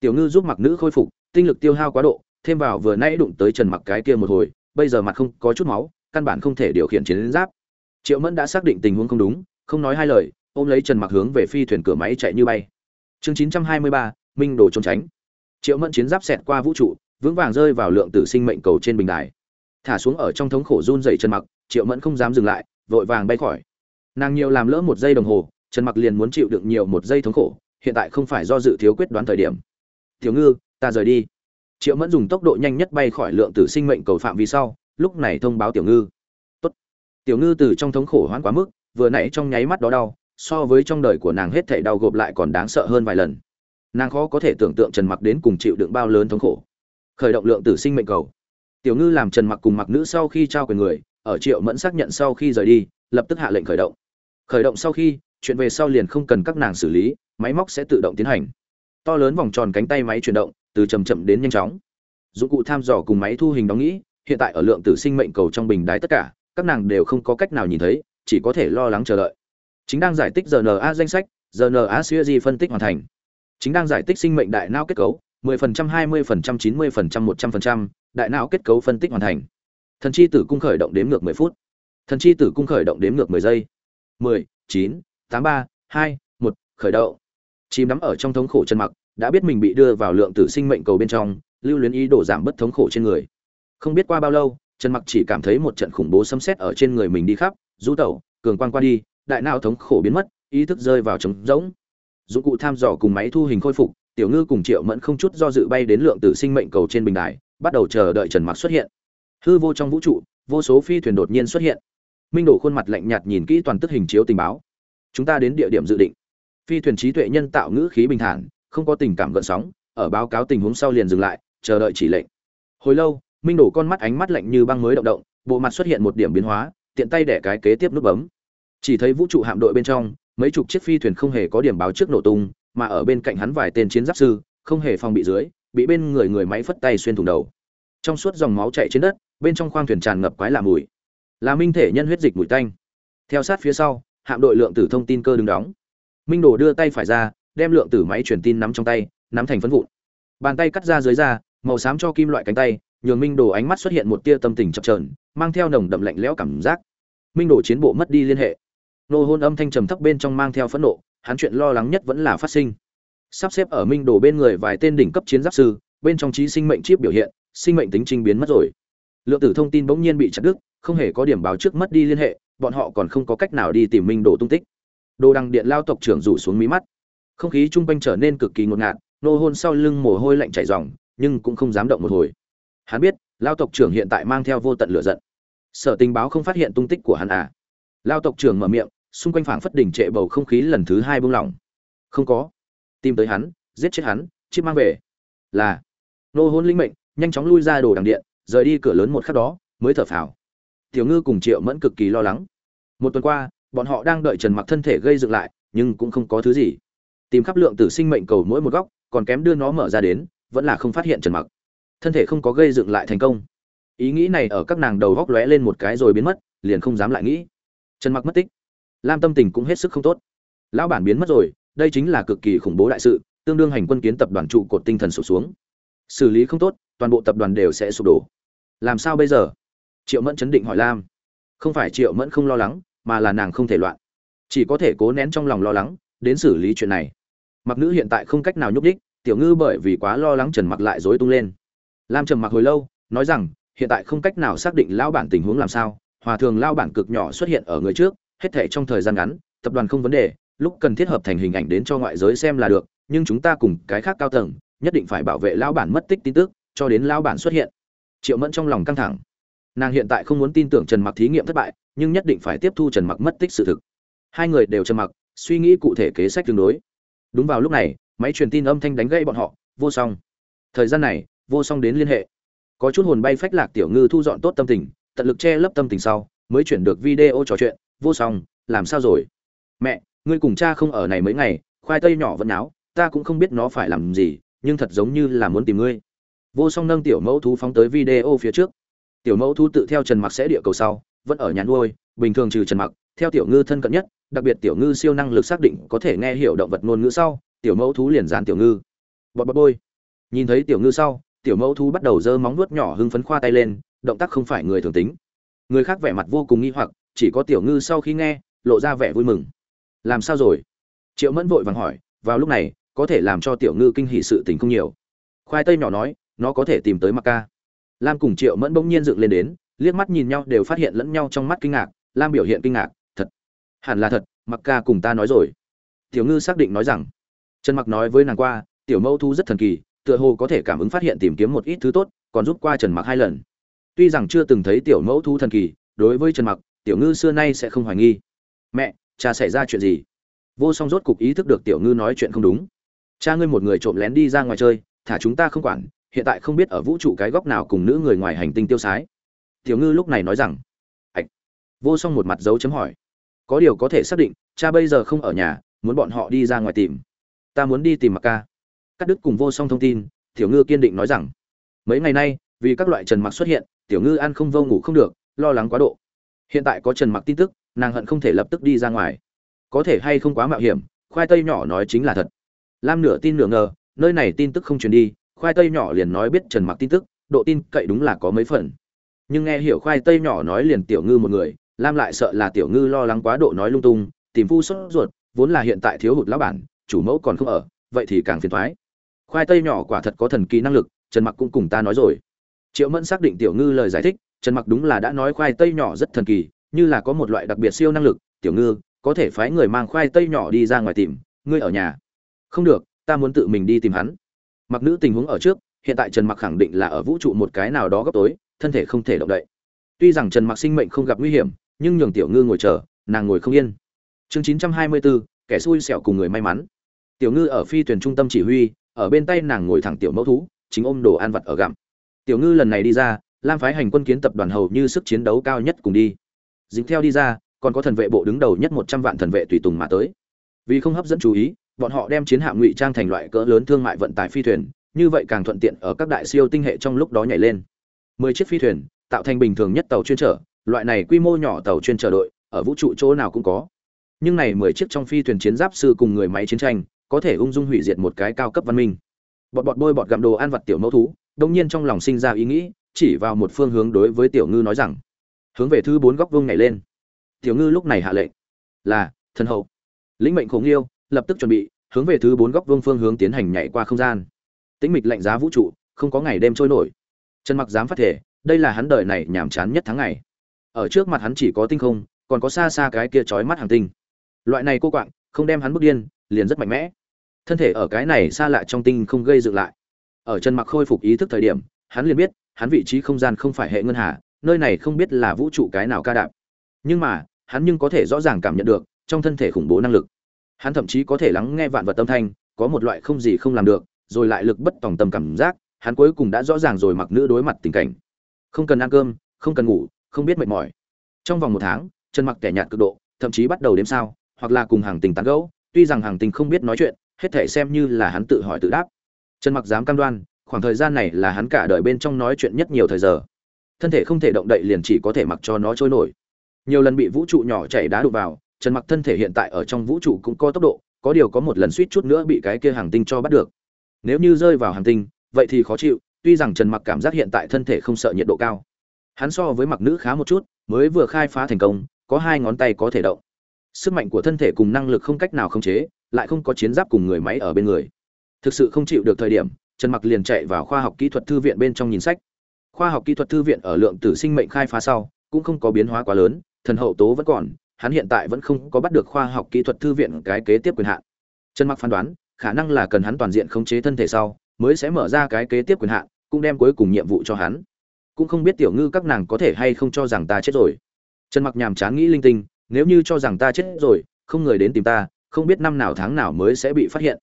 S1: Tiểu ngư giúp mặc nữ khôi phục, tinh lực tiêu hao quá độ, thêm vào vừa nãy đụng tới trần mặc cái kia một hồi, bây giờ mặt không có chút máu, căn bản không thể điều khiển chiến giáp triệu mẫn đã xác định tình huống không đúng không nói hai lời ôm lấy trần mặc hướng về phi thuyền cửa máy chạy như bay. Chương 923, minh đồ trốn tránh. Triệu mẫn chiến giáp xẹt qua vũ trụ vững vàng rơi vào lượng tử sinh mệnh cầu trên bình đài. Thả xuống ở trong thống khổ run dậy trần mặc triệu mẫn không dám dừng lại vội vàng bay khỏi. Nàng nhiều làm lỡ một giây đồng hồ trần mặc liền muốn chịu đựng nhiều một giây thống khổ hiện tại không phải do dự thiếu quyết đoán thời điểm. Tiểu ngư ta rời đi. Triệu mẫn dùng tốc độ nhanh nhất bay khỏi lượng tử sinh mệnh cầu phạm vi sau lúc này thông báo tiểu ngư tiểu ngư từ trong thống khổ hoãn quá mức, vừa nãy trong nháy mắt đó đau, so với trong đời của nàng hết thảy đau gộp lại còn đáng sợ hơn vài lần. Nàng khó có thể tưởng tượng trần mặc đến cùng chịu đựng bao lớn thống khổ. Khởi động lượng tử sinh mệnh cầu. Tiểu ngư làm trần mặc cùng mặc nữ sau khi trao quyền người, ở triệu mẫn xác nhận sau khi rời đi, lập tức hạ lệnh khởi động. Khởi động sau khi, chuyện về sau liền không cần các nàng xử lý, máy móc sẽ tự động tiến hành. To lớn vòng tròn cánh tay máy chuyển động, từ chậm chậm đến nhanh chóng. Dụng cụ tham dò cùng máy thu hình đóng nghĩ, hiện tại ở lượng tử sinh mệnh cầu trong bình đái tất cả các nàng đều không có cách nào nhìn thấy chỉ có thể lo lắng chờ đợi chính đang giải tích rna danh sách rna series phân tích hoàn thành chính đang giải tích sinh mệnh đại não kết cấu 10%, 20%, 90%, 100%, đại não kết cấu phân tích hoàn thành. Thần chi tử cung khởi động đếm ngược 10 phút. Thần chi tử cung khởi động đếm ngược 10 giây. 10, 9, 8, 3, 2, 1, khởi động. Chìm đắm ở trong thống khổ chân mặc, đã biết mình bị đưa vào lượng tử sinh mệnh cầu bên trong, lưu luyến ý đổ giảm bất thống khổ trên người. Không biết qua bao lâu, Trần Mặc chỉ cảm thấy một trận khủng bố xâm xét ở trên người mình đi khắp, rũ tẩu, cường quan qua đi, đại não thống khổ biến mất, ý thức rơi vào trống rỗng. Dụng cụ tham dò cùng máy thu hình khôi phục, Tiểu Ngư cùng Triệu Mẫn không chút do dự bay đến lượng tử sinh mệnh cầu trên bình đài, bắt đầu chờ đợi Trần Mặc xuất hiện. Hư vô trong vũ trụ, vô số phi thuyền đột nhiên xuất hiện. Minh Đổ khuôn mặt lạnh nhạt nhìn kỹ toàn tức hình chiếu tình báo. Chúng ta đến địa điểm dự định. Phi thuyền trí tuệ nhân tạo ngữ khí bình thản, không có tình cảm gợn sóng, ở báo cáo tình huống sau liền dừng lại, chờ đợi chỉ lệnh. Hồi lâu, Minh Đổ con mắt ánh mắt lạnh như băng mới động động, bộ mặt xuất hiện một điểm biến hóa, tiện tay để cái kế tiếp nút bấm. Chỉ thấy vũ trụ hạm đội bên trong, mấy chục chiếc phi thuyền không hề có điểm báo trước nổ tung, mà ở bên cạnh hắn vài tên chiến giáp sư, không hề phòng bị dưới, bị bên người người máy phất tay xuyên thủng đầu. Trong suốt dòng máu chảy trên đất, bên trong khoang thuyền tràn ngập quái lạ mùi. Là minh thể nhân huyết dịch mùi tanh. Theo sát phía sau, hạm đội lượng tử thông tin cơ đứng đóng. Minh Đồ đưa tay phải ra, đem lượng tử máy truyền tin nắm trong tay, nắm thành phấn vụn. Bàn tay cắt ra dưới da, màu xám cho kim loại cánh tay, nhường Minh Đồ ánh mắt xuất hiện một tia tâm tình chập trờn mang theo nồng đậm lạnh lẽo cảm giác. Minh Đồ chiến bộ mất đi liên hệ. Nô hôn âm thanh trầm thấp bên trong mang theo phẫn nộ, hắn chuyện lo lắng nhất vẫn là phát sinh. Sắp xếp ở Minh Đồ bên người vài tên đỉnh cấp chiến giáp sư, bên trong trí sinh mệnh chip biểu hiện, sinh mệnh tính trình biến mất rồi. Lượng tử thông tin bỗng nhiên bị chặt đứt, không hề có điểm báo trước mất đi liên hệ, bọn họ còn không có cách nào đi tìm Minh Đồ tung tích. Đồ đăng điện lao tộc trưởng rủ xuống mí mắt. Không khí trung quanh trở nên cực kỳ ngột ngạt, nô hôn sau lưng mồ hôi lạnh chảy ròng, nhưng cũng không dám động một hồi. Hắn biết, lao tộc trưởng hiện tại mang theo vô tận lửa giận. Sở tình báo không phát hiện tung tích của hắn à? Lao tộc trưởng mở miệng, xung quanh phảng phất đỉnh trệ bầu không khí lần thứ hai buông lỏng. Không có. Tìm tới hắn, giết chết hắn, chip mang về. Là. Nô hôn linh mệnh, nhanh chóng lui ra đồ đằng điện, rời đi cửa lớn một khắc đó, mới thở phào. Tiểu Ngư cùng Triệu Mẫn cực kỳ lo lắng. Một tuần qua, bọn họ đang đợi Trần Mặc thân thể gây dựng lại, nhưng cũng không có thứ gì. Tìm khắp lượng tử sinh mệnh cầu mỗi một góc, còn kém đưa nó mở ra đến, vẫn là không phát hiện Trần Mặc. Thân thể không có gây dựng lại thành công. Ý nghĩ này ở các nàng đầu góc lóe lên một cái rồi biến mất, liền không dám lại nghĩ. Trần Mặc mất tích. Lam tâm tình cũng hết sức không tốt. Lão bản biến mất rồi, đây chính là cực kỳ khủng bố đại sự, tương đương hành quân kiến tập đoàn trụ cột tinh thần sụp xuống. Xử lý không tốt, toàn bộ tập đoàn đều sẽ sụp đổ. Làm sao bây giờ? Triệu Mẫn chấn định hỏi Lam. Không phải Triệu Mẫn không lo lắng, mà là nàng không thể loạn. Chỉ có thể cố nén trong lòng lo lắng, đến xử lý chuyện này. Mặc nữ hiện tại không cách nào nhúc đích, tiểu ngư bởi vì quá lo lắng Trần Mặc lại rối tung lên. Lam trầm mặc hồi lâu, nói rằng, hiện tại không cách nào xác định lão bản tình huống làm sao, hòa thường lao bản cực nhỏ xuất hiện ở người trước, hết thảy trong thời gian ngắn, tập đoàn không vấn đề, lúc cần thiết hợp thành hình ảnh đến cho ngoại giới xem là được, nhưng chúng ta cùng cái khác cao tầng, nhất định phải bảo vệ lão bản mất tích tin tức, cho đến lão bản xuất hiện. Triệu Mẫn trong lòng căng thẳng. Nàng hiện tại không muốn tin tưởng Trần Mặc thí nghiệm thất bại, nhưng nhất định phải tiếp thu Trần Mặc mất tích sự thực. Hai người đều trầm mặc, suy nghĩ cụ thể kế sách tương đối. Đúng vào lúc này, máy truyền tin âm thanh đánh gãy bọn họ, vô song. Thời gian này, vô song đến liên hệ. Có chút hồn bay phách lạc tiểu ngư thu dọn tốt tâm tình, tận lực che lấp tâm tình sau, mới chuyển được video trò chuyện, vô song, làm sao rồi? Mẹ, ngươi cùng cha không ở này mấy ngày, khoai tây nhỏ vẫn náo, ta cũng không biết nó phải làm gì, nhưng thật giống như là muốn tìm ngươi. Vô song nâng tiểu mẫu thú phóng tới video phía trước. Tiểu mẫu thú tự theo Trần Mặc sẽ địa cầu sau, vẫn ở nhà nuôi, bình thường trừ Trần Mặc, theo tiểu ngư thân cận nhất, đặc biệt tiểu ngư siêu năng lực xác định có thể nghe hiểu động vật ngôn ngữ sau, tiểu mẫu thú liền dán tiểu ngư. Bọt bọt bôi. Nhìn thấy tiểu ngư sau, tiểu mẫu thú bắt đầu giơ móng vuốt nhỏ hưng phấn khoa tay lên, động tác không phải người thường tính. Người khác vẻ mặt vô cùng nghi hoặc, chỉ có tiểu ngư sau khi nghe, lộ ra vẻ vui mừng. Làm sao rồi? Triệu Mẫn vội vàng hỏi, vào lúc này, có thể làm cho tiểu ngư kinh hỉ sự tình không nhiều. Khoai tây nhỏ nói, nó có thể tìm tới Mặc Ca. Lam cùng Triệu Mẫn bỗng nhiên dựng lên đến, liếc mắt nhìn nhau đều phát hiện lẫn nhau trong mắt kinh ngạc, Lam biểu hiện kinh ngạc, thật, hẳn là thật, Mặc Ca cùng ta nói rồi. Tiểu Ngư xác định nói rằng, Trần Mặc nói với nàng qua, tiểu mẫu thu rất thần kỳ, tựa hồ có thể cảm ứng phát hiện tìm kiếm một ít thứ tốt, còn giúp qua Trần Mặc hai lần. Tuy rằng chưa từng thấy tiểu mẫu thu thần kỳ, đối với Trần Mặc, tiểu Ngư xưa nay sẽ không hoài nghi. Mẹ, cha xảy ra chuyện gì? Vô Song rốt cục ý thức được tiểu Ngư nói chuyện không đúng. Cha ngươi một người trộm lén đi ra ngoài chơi, thả chúng ta không quản, hiện tại không biết ở vũ trụ cái góc nào cùng nữ người ngoài hành tinh tiêu sái. Tiểu Ngư lúc này nói rằng, ạch. Vô Song một mặt dấu chấm hỏi. Có điều có thể xác định, cha bây giờ không ở nhà, muốn bọn họ đi ra ngoài tìm. Ta muốn đi tìm Mặc Ca cắt đứt cùng vô song thông tin, tiểu ngư kiên định nói rằng, mấy ngày nay, vì các loại trần mặc xuất hiện, tiểu ngư ăn không vô ngủ không được, lo lắng quá độ. Hiện tại có trần mặc tin tức, nàng hận không thể lập tức đi ra ngoài. Có thể hay không quá mạo hiểm, khoai tây nhỏ nói chính là thật. Lam nửa tin nửa ngờ, nơi này tin tức không truyền đi, khoai tây nhỏ liền nói biết trần mặc tin tức, độ tin cậy đúng là có mấy phần. Nhưng nghe hiểu khoai tây nhỏ nói liền tiểu ngư một người, lam lại sợ là tiểu ngư lo lắng quá độ nói lung tung, tìm phu sốt ruột, vốn là hiện tại thiếu hụt lão bản, chủ mẫu còn không ở, vậy thì càng phiền thoái khoai tây nhỏ quả thật có thần kỳ năng lực trần mặc cũng cùng ta nói rồi. Triệu mẫn xác định tiểu ngư lời giải thích trần mặc đúng là đã nói khoai tây nhỏ rất thần kỳ như là có một loại đặc biệt siêu năng lực. Tiểu ngư có thể phái người mang khoai tây nhỏ đi ra ngoài tìm ngươi ở nhà. Không được ta muốn tự mình đi tìm hắn. Mặc nữ tình huống ở trước hiện tại trần mặc khẳng định là ở vũ trụ một cái nào đó góc tối thân thể không thể động đậy. Tuy rằng trần mặc sinh mệnh không gặp nguy hiểm nhưng nhường tiểu ngư ngồi chờ nàng ngồi không yên. Chương 924, kẻ xui xẻo cùng người may mắn. Tiểu ngư ở phi thuyền trung tâm chỉ huy ở bên tay nàng ngồi thẳng tiểu mẫu thú, chính ôm đồ ăn vặt ở gặm. Tiểu ngư lần này đi ra, lam phái hành quân kiến tập đoàn hầu như sức chiến đấu cao nhất cùng đi. Dính theo đi ra, còn có thần vệ bộ đứng đầu nhất một trăm vạn thần vệ tùy tùng mà tới. Vì không hấp dẫn chú ý, bọn họ đem chiến hạm ngụy trang thành loại cỡ lớn thương mại vận tải phi thuyền, như vậy càng thuận tiện ở các đại siêu tinh hệ trong lúc đó nhảy lên. Mười chiếc phi thuyền, tạo thành bình thường nhất tàu chuyên trở loại này quy mô nhỏ tàu chuyên trở đội, ở vũ trụ chỗ nào cũng có. Nhưng này mười chiếc trong phi thuyền chiến giáp sư cùng người máy chiến tranh có thể ung dung hủy diệt một cái cao cấp văn minh. Bọt bọt bôi bọt gặm đồ ăn vặt tiểu mẫu thú, đông nhiên trong lòng sinh ra ý nghĩ, chỉ vào một phương hướng đối với tiểu ngư nói rằng, hướng về thứ bốn góc vương nhảy lên. Tiểu ngư lúc này hạ lệnh, là, thần hậu. Lĩnh mệnh khổng yêu lập tức chuẩn bị, hướng về thứ bốn góc vương phương hướng tiến hành nhảy qua không gian. Tĩnh mịch lạnh giá vũ trụ, không có ngày đêm trôi nổi. Trần mặc dám phát thể, đây là hắn đời này nhàm chán nhất tháng ngày. Ở trước mặt hắn chỉ có tinh không, còn có xa xa cái kia chói mắt hàng tinh. Loại này cô quạng, không đem hắn bước điên, liền rất mạnh mẽ thân thể ở cái này xa lạ trong tinh không gây dựng lại. Ở chân mặc khôi phục ý thức thời điểm, hắn liền biết, hắn vị trí không gian không phải hệ ngân hà, nơi này không biết là vũ trụ cái nào ca đạp. Nhưng mà, hắn nhưng có thể rõ ràng cảm nhận được, trong thân thể khủng bố năng lực. Hắn thậm chí có thể lắng nghe vạn vật tâm thanh, có một loại không gì không làm được, rồi lại lực bất tòng tâm cảm giác, hắn cuối cùng đã rõ ràng rồi mặc nữ đối mặt tình cảnh. Không cần ăn cơm, không cần ngủ, không biết mệt mỏi. Trong vòng một tháng chân mặc kẻ nhạt cực độ, thậm chí bắt đầu đếm sao, hoặc là cùng hàng tình tán gẫu, tuy rằng hàng tình không biết nói chuyện hết thể xem như là hắn tự hỏi tự đáp. Trần mặc dám cam đoan, khoảng thời gian này là hắn cả đời bên trong nói chuyện nhất nhiều thời giờ. Thân thể không thể động đậy liền chỉ có thể mặc cho nó trôi nổi. Nhiều lần bị vũ trụ nhỏ chảy đá đụng vào, trần mặc thân thể hiện tại ở trong vũ trụ cũng có tốc độ, có điều có một lần suýt chút nữa bị cái kia hàng tinh cho bắt được. Nếu như rơi vào hàng tinh, vậy thì khó chịu, tuy rằng trần mặc cảm giác hiện tại thân thể không sợ nhiệt độ cao. Hắn so với mặc nữ khá một chút, mới vừa khai phá thành công, có hai ngón tay có thể động. Sức mạnh của thân thể cùng năng lực không cách nào khống chế lại không có chiến giáp cùng người máy ở bên người. Thực sự không chịu được thời điểm, trần mặc liền chạy vào khoa học kỹ thuật thư viện bên trong nhìn sách. Khoa học kỹ thuật thư viện ở lượng tử sinh mệnh khai phá sau, cũng không có biến hóa quá lớn, thần hậu tố vẫn còn, hắn hiện tại vẫn không có bắt được khoa học kỹ thuật thư viện cái kế tiếp quyền hạn. Trần mặc phán đoán, khả năng là cần hắn toàn diện khống chế thân thể sau, mới sẽ mở ra cái kế tiếp quyền hạn, cũng đem cuối cùng nhiệm vụ cho hắn. Cũng không biết tiểu ngư các nàng có thể hay không cho rằng ta chết rồi. Trần mặc nhàm chán nghĩ linh tinh, nếu như cho rằng ta chết rồi, không người đến tìm ta không biết năm nào tháng nào mới sẽ bị phát hiện.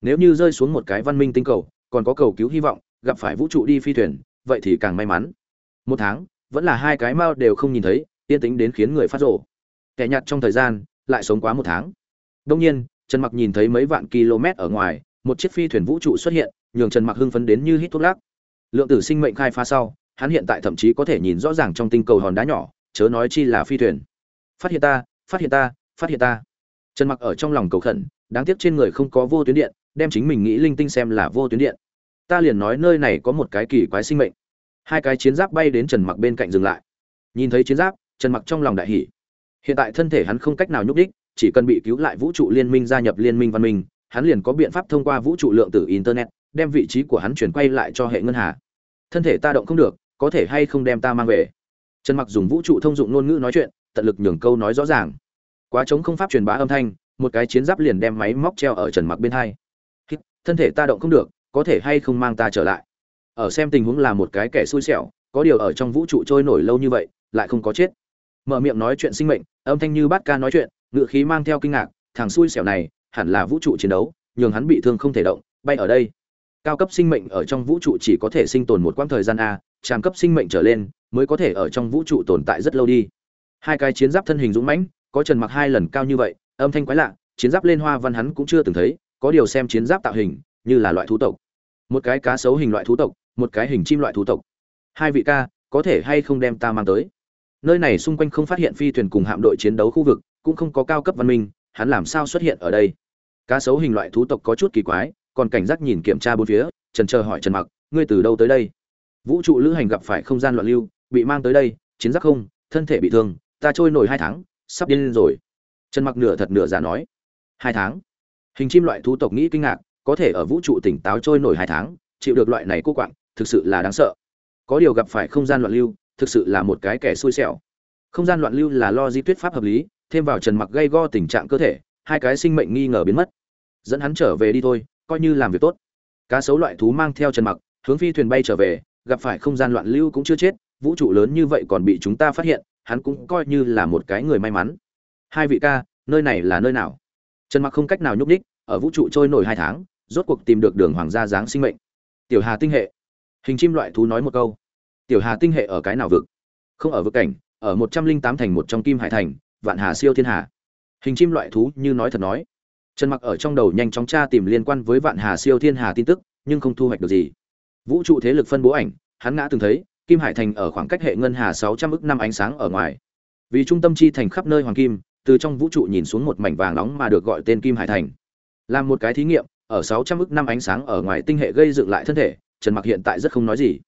S1: Nếu như rơi xuống một cái văn minh tinh cầu, còn có cầu cứu hy vọng, gặp phải vũ trụ đi phi thuyền, vậy thì càng may mắn. Một tháng, vẫn là hai cái mao đều không nhìn thấy, yên tĩnh đến khiến người phát rộ kẻ nhặt trong thời gian, lại sống quá một tháng. Đông nhiên, trần mặc nhìn thấy mấy vạn km ở ngoài, một chiếc phi thuyền vũ trụ xuất hiện, nhường trần mặc hưng phấn đến như hít thuốc lắc. Lượng tử sinh mệnh khai phá sau, hắn hiện tại thậm chí có thể nhìn rõ ràng trong tinh cầu hòn đá nhỏ, chớ nói chi là phi thuyền. Phát hiện ta, phát hiện ta, phát hiện ta trần mặc ở trong lòng cầu khẩn, đáng tiếc trên người không có vô tuyến điện, đem chính mình nghĩ linh tinh xem là vô tuyến điện. Ta liền nói nơi này có một cái kỳ quái sinh mệnh. Hai cái chiến giáp bay đến trần mặc bên cạnh dừng lại. Nhìn thấy chiến giáp, trần mặc trong lòng đại hỉ. Hiện tại thân thể hắn không cách nào nhúc đích chỉ cần bị cứu lại vũ trụ liên minh gia nhập liên minh văn minh, hắn liền có biện pháp thông qua vũ trụ lượng tử internet, đem vị trí của hắn chuyển quay lại cho hệ ngân hà. Thân thể ta động không được, có thể hay không đem ta mang về? Trần mặc dùng vũ trụ thông dụng ngôn ngữ nói chuyện, tận lực nhường câu nói rõ ràng quá trống không pháp truyền bá âm thanh, một cái chiến giáp liền đem máy móc treo ở trần mặc bên hai. Thân thể ta động không được, có thể hay không mang ta trở lại? Ở xem tình huống là một cái kẻ xui xẻo, có điều ở trong vũ trụ trôi nổi lâu như vậy, lại không có chết. Mở miệng nói chuyện sinh mệnh, âm thanh như bát ca nói chuyện ngựa khí mang theo kinh ngạc, thằng xui xẻo này, hẳn là vũ trụ chiến đấu, nhường hắn bị thương không thể động, bay ở đây. Cao cấp sinh mệnh ở trong vũ trụ chỉ có thể sinh tồn một quãng thời gian a, tràm cấp sinh mệnh trở lên, mới có thể ở trong vũ trụ tồn tại rất lâu đi. Hai cái chiến giáp thân hình dũng mãnh có trần mặc hai lần cao như vậy, âm thanh quái lạ, chiến giáp lên hoa văn hắn cũng chưa từng thấy, có điều xem chiến giáp tạo hình, như là loại thú tộc. Một cái cá sấu hình loại thú tộc, một cái hình chim loại thú tộc. Hai vị ca, có thể hay không đem ta mang tới? Nơi này xung quanh không phát hiện phi thuyền cùng hạm đội chiến đấu khu vực, cũng không có cao cấp văn minh, hắn làm sao xuất hiện ở đây? Cá sấu hình loại thú tộc có chút kỳ quái, còn cảnh giác nhìn kiểm tra bốn phía, trần chờ hỏi trần mặc, ngươi từ đâu tới đây? Vũ trụ lữ hành gặp phải không gian loạn lưu, bị mang tới đây, chiến giác không, thân thể bị thương, ta trôi nổi hai tháng sắp điên lên rồi. Trần mặc nửa thật nửa giả nói, hai tháng. Hình chim loại thú tộc nghĩ kinh ngạc, có thể ở vũ trụ tỉnh táo trôi nổi hai tháng, chịu được loại này cô quạng, thực sự là đáng sợ. Có điều gặp phải không gian loạn lưu, thực sự là một cái kẻ xui xẻo. Không gian loạn lưu là lo di thuyết pháp hợp lý, thêm vào trần mặc gây go tình trạng cơ thể, hai cái sinh mệnh nghi ngờ biến mất. Dẫn hắn trở về đi thôi, coi như làm việc tốt. Cá sấu loại thú mang theo trần mặc, hướng phi thuyền bay trở về, gặp phải không gian loạn lưu cũng chưa chết, vũ trụ lớn như vậy còn bị chúng ta phát hiện hắn cũng coi như là một cái người may mắn. Hai vị ca, nơi này là nơi nào? Trần mặc không cách nào nhúc nhích, ở vũ trụ trôi nổi hai tháng, rốt cuộc tìm được đường hoàng gia dáng sinh mệnh. Tiểu hà tinh hệ. Hình chim loại thú nói một câu. Tiểu hà tinh hệ ở cái nào vực? Không ở vực cảnh, ở một trăm linh tám thành một trong kim hải thành, vạn hà siêu thiên hà. Hình chim loại thú như nói thật nói. Trần mặc ở trong đầu nhanh chóng tra tìm liên quan với vạn hà siêu thiên hà tin tức, nhưng không thu hoạch được gì. Vũ trụ thế lực phân bố ảnh, hắn ngã từng thấy kim hải thành ở khoảng cách hệ ngân hà sáu trăm ức năm ánh sáng ở ngoài. Vì trung tâm chi thành khắp nơi hoàng kim, từ trong vũ trụ nhìn xuống một mảnh vàng nóng mà được gọi tên kim hải thành. Làm một cái thí nghiệm, ở sáu trăm ức năm ánh sáng ở ngoài tinh hệ gây dựng lại thân thể, trần mặc hiện tại rất không nói gì.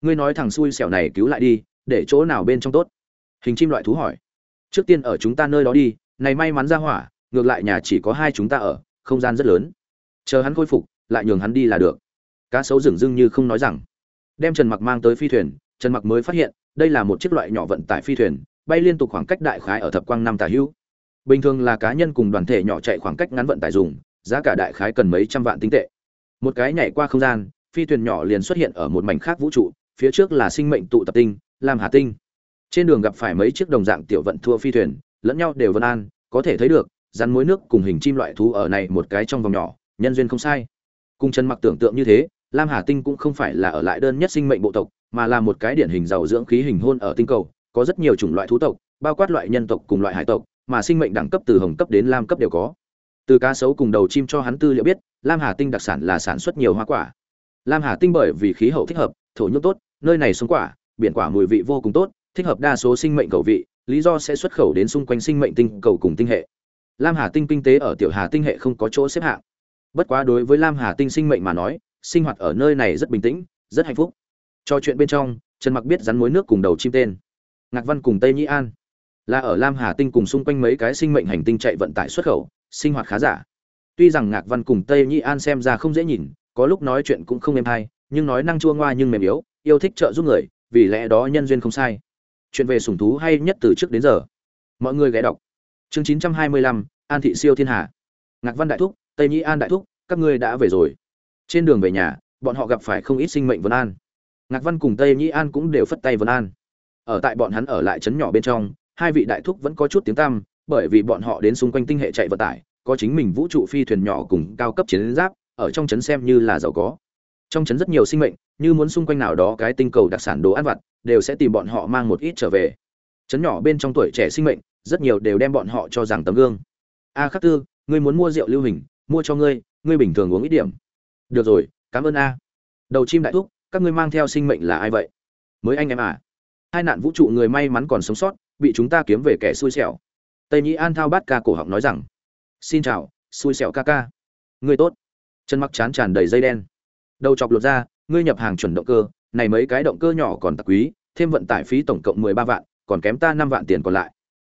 S1: Ngươi nói thằng xui xẻo này cứu lại đi, để chỗ nào bên trong tốt? Hình chim loại thú hỏi. Trước tiên ở chúng ta nơi đó đi, này may mắn ra hỏa, ngược lại nhà chỉ có hai chúng ta ở, không gian rất lớn. Chờ hắn khôi phục, lại nhường hắn đi là được. Cá sấu rừng rưng như không nói rằng. Đem trần mặc mang tới phi thuyền trần mặc mới phát hiện, đây là một chiếc loại nhỏ vận tải phi thuyền, bay liên tục khoảng cách đại khái ở thập quang năm tả hữu. Bình thường là cá nhân cùng đoàn thể nhỏ chạy khoảng cách ngắn vận tải dùng, giá cả đại khái cần mấy trăm vạn tinh tệ. Một cái nhảy qua không gian, phi thuyền nhỏ liền xuất hiện ở một mảnh khác vũ trụ, phía trước là sinh mệnh tụ tập tinh, lam hà tinh. Trên đường gặp phải mấy chiếc đồng dạng tiểu vận thua phi thuyền, lẫn nhau đều vân an, có thể thấy được, rắn mối nước cùng hình chim loại thú ở này một cái trong vòng nhỏ, nhân duyên không sai. Cùng chân mặc tưởng tượng như thế lam hà tinh cũng không phải là ở lại đơn nhất sinh mệnh bộ tộc, mà là một cái điển hình giàu dưỡng khí hình hôn ở tinh cầu, có rất nhiều chủng loại thú tộc, bao quát loại nhân tộc cùng loại hải tộc, mà sinh mệnh đẳng cấp từ hồng cấp đến lam cấp đều có. Từ cá sấu cùng đầu chim cho hắn tư liệu biết, lam hà tinh đặc sản là sản xuất nhiều hoa quả. Lam hà tinh bởi vì khí hậu thích hợp, thổ nhưỡng tốt, nơi này sống quả, biển quả mùi vị vô cùng tốt, thích hợp đa số sinh mệnh cầu vị, lý do sẽ xuất khẩu đến xung quanh sinh mệnh tinh cầu cùng tinh hệ. Lam hà tinh kinh tế ở tiểu hà tinh hệ không có chỗ xếp hạng. Bất quá đối với lam hà tinh sinh mệnh mà nói sinh hoạt ở nơi này rất bình tĩnh, rất hạnh phúc. Trò chuyện bên trong, trần mặc biết rắn mối nước cùng đầu chim tên. Ngạc văn cùng tây nhĩ an. Là ở lam hà tinh cùng xung quanh mấy cái sinh mệnh hành tinh chạy vận tải xuất khẩu, sinh hoạt khá giả. Tuy rằng ngạc văn cùng tây nhĩ an xem ra không dễ nhìn, có lúc nói chuyện cũng không êm hay, nhưng nói năng chua ngoa nhưng mềm yếu, yêu thích trợ giúp người, vì lẽ đó nhân duyên không sai. Chuyện về sủng thú hay nhất từ trước đến giờ. Mọi người ghé đọc. Chương chín trăm hai mươi lăm, an thị siêu thiên hà. Ngạc văn đại thúc, tây nhĩ an đại thúc, các ngươi đã về rồi trên đường về nhà, bọn họ gặp phải không ít sinh mệnh vân an. Ngạc văn cùng tây nhĩ an cũng đều phất tay vân an. Ở tại bọn hắn ở lại trấn nhỏ bên trong, hai vị đại thúc vẫn có chút tiếng tăm, bởi vì bọn họ đến xung quanh tinh hệ chạy vận tải, có chính mình vũ trụ phi thuyền nhỏ cùng cao cấp chiến giáp, ở trong trấn xem như là giàu có. Trong trấn rất nhiều sinh mệnh, như muốn xung quanh nào đó cái tinh cầu đặc sản đồ ăn vặt, đều sẽ tìm bọn họ mang một ít trở về. Trấn nhỏ bên trong tuổi trẻ sinh mệnh, rất nhiều đều đem bọn họ cho rằng tấm gương. A khắc tư, ngươi muốn mua rượu lưu hình, mua cho ngươi ngươi bình thường uống ít điểm được rồi, cảm ơn a. Đầu chim đại thúc, các ngươi mang theo sinh mệnh là ai vậy? Mới anh em à? Hai nạn vũ trụ người may mắn còn sống sót, bị chúng ta kiếm về kẻ xui xẻo. Tây nhĩ an thao bát ca cổ họng nói rằng, xin chào, xui xẻo ca ca. Ngươi tốt. Chân mắc chán tràn đầy dây đen. Đầu chọc lột ra, ngươi nhập hàng chuẩn động cơ, này mấy cái động cơ nhỏ còn tặc quý, thêm vận tải phí tổng cộng mười ba vạn, còn kém ta năm vạn tiền còn lại.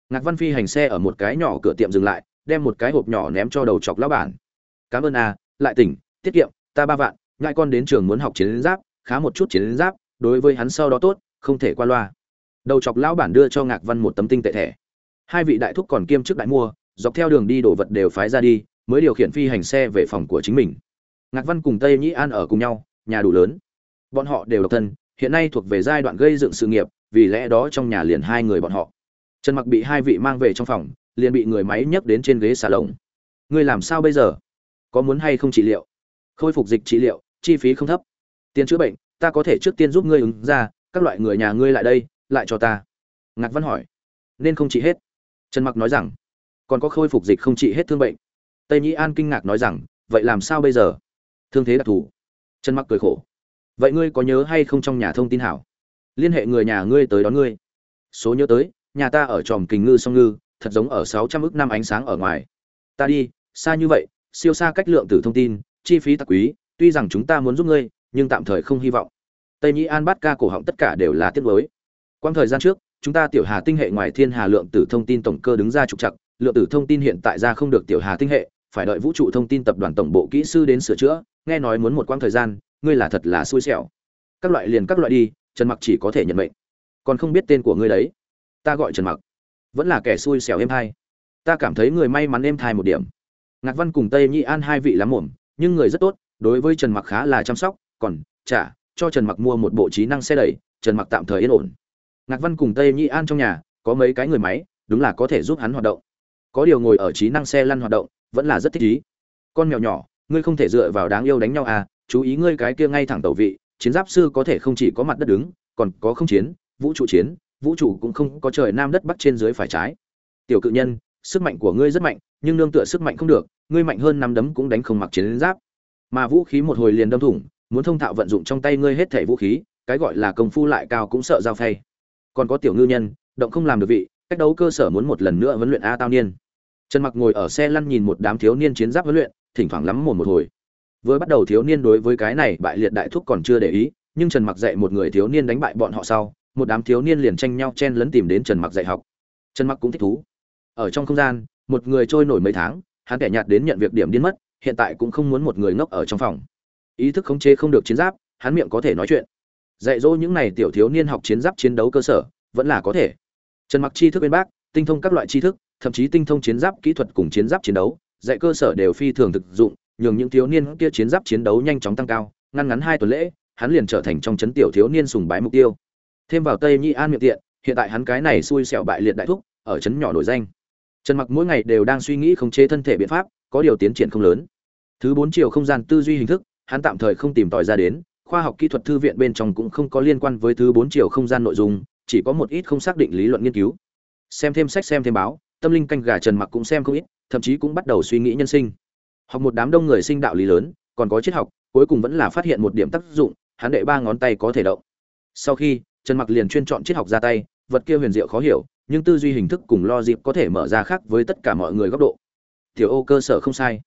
S1: Ngạc văn phi hành xe ở một cái nhỏ cửa tiệm dừng lại, đem một cái hộp nhỏ ném cho đầu chọc lão bản. Cảm ơn a, lại tỉnh, tiết kiệm ta ba vạn ngại con đến trường muốn học chiến giáp, khá một chút chiến giáp, đối với hắn sau đó tốt, không thể qua loa. Đầu chọc lão bản đưa cho ngạc văn một tấm tinh tệ thẻ. Hai vị đại thúc còn kiêm chức đại mua, dọc theo đường đi đổ vật đều phái ra đi, mới điều khiển phi hành xe về phòng của chính mình. Ngạc văn cùng tây nhĩ an ở cùng nhau, nhà đủ lớn. Bọn họ đều độc thân, hiện nay thuộc về giai đoạn gây dựng sự nghiệp, vì lẽ đó trong nhà liền hai người bọn họ. Trần mặc bị hai vị mang về trong phòng, liền bị người máy nhấc đến trên ghế xà lồng. Ngươi làm sao bây giờ? Có muốn hay không trị liệu? Khôi phục dịch trị liệu, chi phí không thấp. Tiền chữa bệnh, ta có thể trước tiên giúp ngươi ứng ra, các loại người nhà ngươi lại đây, lại cho ta. Ngạc văn hỏi. Nên không trị hết. Trần mặc nói rằng, còn có khôi phục dịch không trị hết thương bệnh. Tây nhĩ an kinh ngạc nói rằng, vậy làm sao bây giờ? Thương thế đặc thù. Trần mặc cười khổ. Vậy ngươi có nhớ hay không trong nhà thông tin hảo? Liên hệ người nhà ngươi tới đón ngươi. Số nhớ tới, nhà ta ở tròm kình ngư song ngư, thật giống ở sáu trăm ức năm ánh sáng ở ngoài. Ta đi, xa như vậy, siêu xa cách lượng tử thông tin chi phí tặc quý, tuy rằng chúng ta muốn giúp ngươi, nhưng tạm thời không hy vọng. Tây nhĩ an bát ca cổ họng tất cả đều là tiết mới quang thời gian trước, chúng ta tiểu hà tinh hệ ngoài thiên hà lượng tử thông tin tổng cơ đứng ra trục chặt lượng tử thông tin hiện tại ra không được tiểu hà tinh hệ, phải đợi vũ trụ thông tin tập đoàn tổng bộ kỹ sư đến sửa chữa, nghe nói muốn một quãng thời gian, ngươi là thật là xui xẻo. Các loại liền các loại đi, trần mặc chỉ có thể nhận mệnh. Còn không biết tên của ngươi đấy. Ta gọi trần mặc. Vẫn là kẻ xui xẻo êm thai. Ta cảm thấy người may mắn êm thai một điểm. Ngạc văn cùng tây nhị an hai vị lắm mồm nhưng người rất tốt, đối với trần mặc khá là chăm sóc, còn trả cho trần mặc mua một bộ trí năng xe đẩy, trần mặc tạm thời yên ổn. Ngạc văn cùng tây nhị an trong nhà, có mấy cái người máy, đúng là có thể giúp hắn hoạt động. Có điều ngồi ở trí năng xe lăn hoạt động, vẫn là rất thích ý. Con mèo nhỏ, ngươi không thể dựa vào đáng yêu đánh nhau à chú ý ngươi cái kia ngay thẳng tẩu vị, chiến giáp sư có thể không chỉ có mặt đất đứng, còn có không chiến, vũ trụ chiến, vũ trụ cũng không có trời nam đất bắc trên dưới phải trái. Tiểu cự nhân, sức mạnh của ngươi rất mạnh, nhưng nương tựa sức mạnh không được ngươi mạnh hơn năm đấm cũng đánh không mặc chiến giáp. Mà vũ khí một hồi liền đâm thủng, muốn thông thạo vận dụng trong tay ngươi hết thể vũ khí, cái gọi là công phu lại cao cũng sợ giao phay. Còn có tiểu ngư nhân, động không làm được vị, cách đấu cơ sở muốn một lần nữa huấn luyện a tao niên. Trần mặc ngồi ở xe lăn nhìn một đám thiếu niên chiến giáp huấn luyện, thỉnh thoảng lắm mồm một hồi. Vừa bắt đầu thiếu niên đối với cái này bại liệt đại thúc còn chưa để ý, nhưng trần mặc dạy một người thiếu niên đánh bại bọn họ sau, một đám thiếu niên liền tranh nhau chen lấn tìm đến trần mặc dạy học. Trần mặc cũng thích thú. Ở trong không gian, một người trôi nổi mấy tháng hắn kẻ nhạt đến nhận việc điểm điên mất, hiện tại cũng không muốn một người ngốc ở trong phòng. Ý thức khống chế không được chiến giáp, hắn miệng có thể nói chuyện. Dạy dỗ những này tiểu thiếu niên học chiến giáp chiến đấu cơ sở, vẫn là có thể. Trần mặc tri thức bên bác, tinh thông các loại tri thức, thậm chí tinh thông chiến giáp kỹ thuật cùng chiến giáp chiến đấu, dạy cơ sở đều phi thường thực dụng, nhường những thiếu niên kia chiến giáp chiến đấu nhanh chóng tăng cao, ngăn ngắn hai tuần lễ, hắn liền trở thành trong chấn tiểu thiếu niên sùng bái mục tiêu. Thêm vào tây nhi an miệng tiện, hiện tại hắn cái này xui xẻo bại liệt đại thúc, ở chấn nhỏ nổi danh trần mặc mỗi ngày đều đang suy nghĩ khống chế thân thể biện pháp, có điều tiến triển không lớn. Thứ bốn chiều không gian tư duy hình thức, hắn tạm thời không tìm tòi ra đến, khoa học kỹ thuật thư viện bên trong cũng không có liên quan với thứ bốn chiều không gian nội dung, chỉ có một ít không xác định lý luận nghiên cứu. Xem thêm sách xem thêm báo, tâm linh canh gà trần mặc cũng xem không ít, thậm chí cũng bắt đầu suy nghĩ nhân sinh. Học một đám đông người sinh đạo lý lớn, còn có triết học, cuối cùng vẫn là phát hiện một điểm tác dụng, hắn đệ ba ngón tay có thể động. Sau khi, trần mặc liền chuyên chọn triết học ra tay, vật kia huyền diệu khó hiểu nhưng tư duy hình thức cùng lo dịp có thể mở ra khác với tất cả mọi người góc độ. Tiểu ô cơ sở không sai.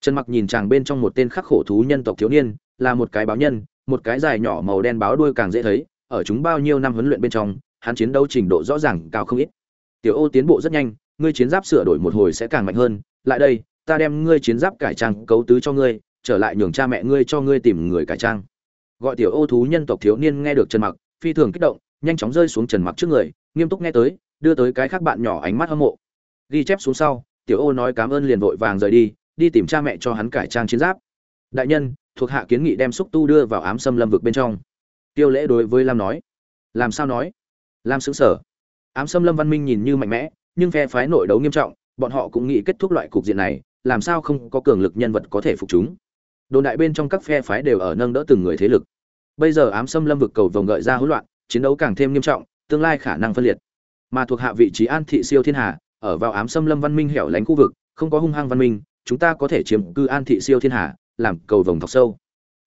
S1: Trần mặc nhìn chàng bên trong một tên khắc khổ thú nhân tộc thiếu niên, là một cái báo nhân, một cái dài nhỏ màu đen báo đuôi càng dễ thấy, ở chúng bao nhiêu năm huấn luyện bên trong, hắn chiến đấu trình độ rõ ràng cao không ít. Tiểu ô tiến bộ rất nhanh, ngươi chiến giáp sửa đổi một hồi sẽ càng mạnh hơn, lại đây, ta đem ngươi chiến giáp cải trang cấu tứ cho ngươi, trở lại nhường cha mẹ ngươi cho ngươi tìm người cải trang. Gọi tiểu ô thú nhân tộc thiếu niên nghe được trần mặc, phi thường kích động, nhanh chóng rơi xuống trần mặc trước người, nghiêm túc nghe tới đưa tới cái khác bạn nhỏ ánh mắt hâm mộ. Ghi chép xuống sau, tiểu ô nói cảm ơn liền vội vàng rời đi đi tìm cha mẹ cho hắn cải trang chiến giáp. Đại nhân, thuộc hạ kiến nghị đem xúc tu đưa vào ám xâm lâm vực bên trong. Tiêu lễ đối với lam nói. Làm sao nói? Lam xứng sở ám xâm lâm văn minh nhìn như mạnh mẽ, nhưng phe phái nội đấu nghiêm trọng, bọn họ cũng nghĩ kết thúc loại cục diện này, làm sao không có cường lực nhân vật có thể phục chúng? Đồn đại bên trong các phe phái đều ở nâng đỡ từng người thế lực. Bây giờ ám xâm lâm vực cầu vồng gợi ra hỗn loạn, chiến đấu càng thêm nghiêm trọng, tương lai khả năng phân liệt mà thuộc hạ vị trí an thị siêu thiên hà, ở vào ám xâm lâm văn minh hẻo lánh khu vực, không có hung hăng văn minh, chúng ta có thể chiếm cư an thị siêu thiên hà, làm cầu vồng thọc sâu.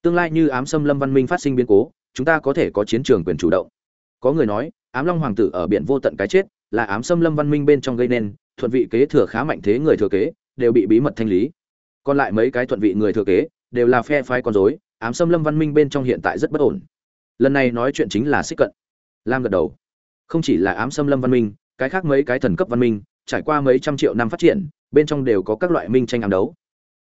S1: Tương lai như ám xâm lâm văn minh phát sinh biến cố, chúng ta có thể có chiến trường quyền chủ động. Có người nói, ám long hoàng tử ở biển vô tận cái chết, là ám xâm lâm văn minh bên trong gây nên, thuận vị kế thừa khá mạnh thế người thừa kế, đều bị bí mật thanh lý. Còn lại mấy cái thuận vị người thừa kế, đều là phe phái con dối ám xâm lâm văn minh bên trong hiện tại rất bất ổn. Lần này nói chuyện chính là xích cận. Lam gật đầu không chỉ là ám xâm lâm văn minh, cái khác mấy cái thần cấp văn minh, trải qua mấy trăm triệu năm phát triển, bên trong đều có các loại minh tranh ám đấu.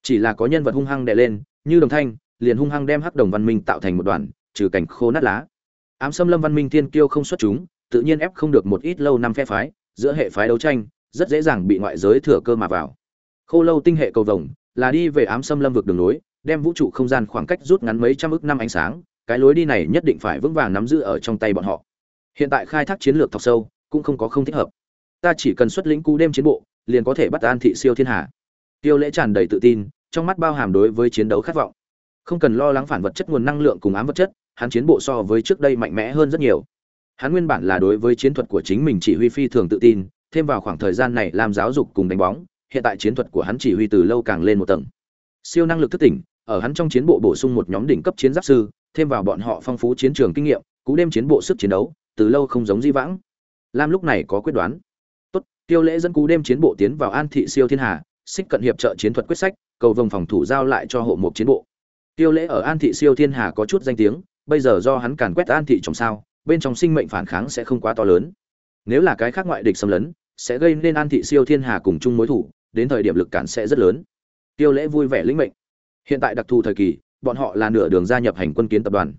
S1: Chỉ là có nhân vật hung hăng đè lên, như đồng thanh, liền hung hăng đem hắc đồng văn minh tạo thành một đoàn, trừ cảnh khô nát lá. Ám xâm lâm văn minh thiên kiêu không xuất chúng, tự nhiên ép không được một ít lâu năm phe phái, giữa hệ phái đấu tranh, rất dễ dàng bị ngoại giới thừa cơ mà vào. Khô lâu tinh hệ cầu vồng, là đi về ám xâm lâm vực đường núi đem vũ trụ không gian khoảng cách rút ngắn mấy trăm ức năm ánh sáng, cái lối đi này nhất định phải vững vàng nắm giữ ở trong tay bọn họ hiện tại khai thác chiến lược thọc sâu cũng không có không thích hợp. Ta chỉ cần xuất lĩnh cú đêm chiến bộ, liền có thể bắt an thị siêu thiên hạ tiêu lễ tràn đầy tự tin, trong mắt bao hàm đối với chiến đấu khát vọng. Không cần lo lắng phản vật chất nguồn năng lượng cùng ám vật chất, hắn chiến bộ so với trước đây mạnh mẽ hơn rất nhiều. Hắn nguyên bản là đối với chiến thuật của chính mình chỉ huy phi thường tự tin, thêm vào khoảng thời gian này làm giáo dục cùng đánh bóng, hiện tại chiến thuật của hắn chỉ huy từ lâu càng lên một tầng. Siêu năng lực thức tỉnh, ở hắn trong chiến bộ bổ sung một nhóm đỉnh cấp chiến giáp sư, thêm vào bọn họ phong phú chiến trường kinh nghiệm, cú đêm chiến bộ sức chiến đấu từ lâu không giống di vãng. Lam lúc này có quyết đoán. Tốt, tiêu lễ dẫn cú đêm chiến bộ tiến vào an thị siêu thiên hà, xích cận hiệp trợ chiến thuật quyết sách, cầu vồng phòng thủ giao lại cho hộ mục chiến bộ. Tiêu lễ ở an thị siêu thiên hà có chút danh tiếng, bây giờ do hắn càn quét an thị trong sao, bên trong sinh mệnh phản kháng sẽ không quá to lớn. Nếu là cái khác ngoại địch xâm lấn, sẽ gây nên an thị siêu thiên hà cùng chung mối thủ, đến thời điểm lực cản sẽ rất lớn. Tiêu lễ vui vẻ lĩnh mệnh. Hiện tại đặc thù thời kỳ, bọn họ là nửa đường gia nhập hành quân kiến tập đoàn.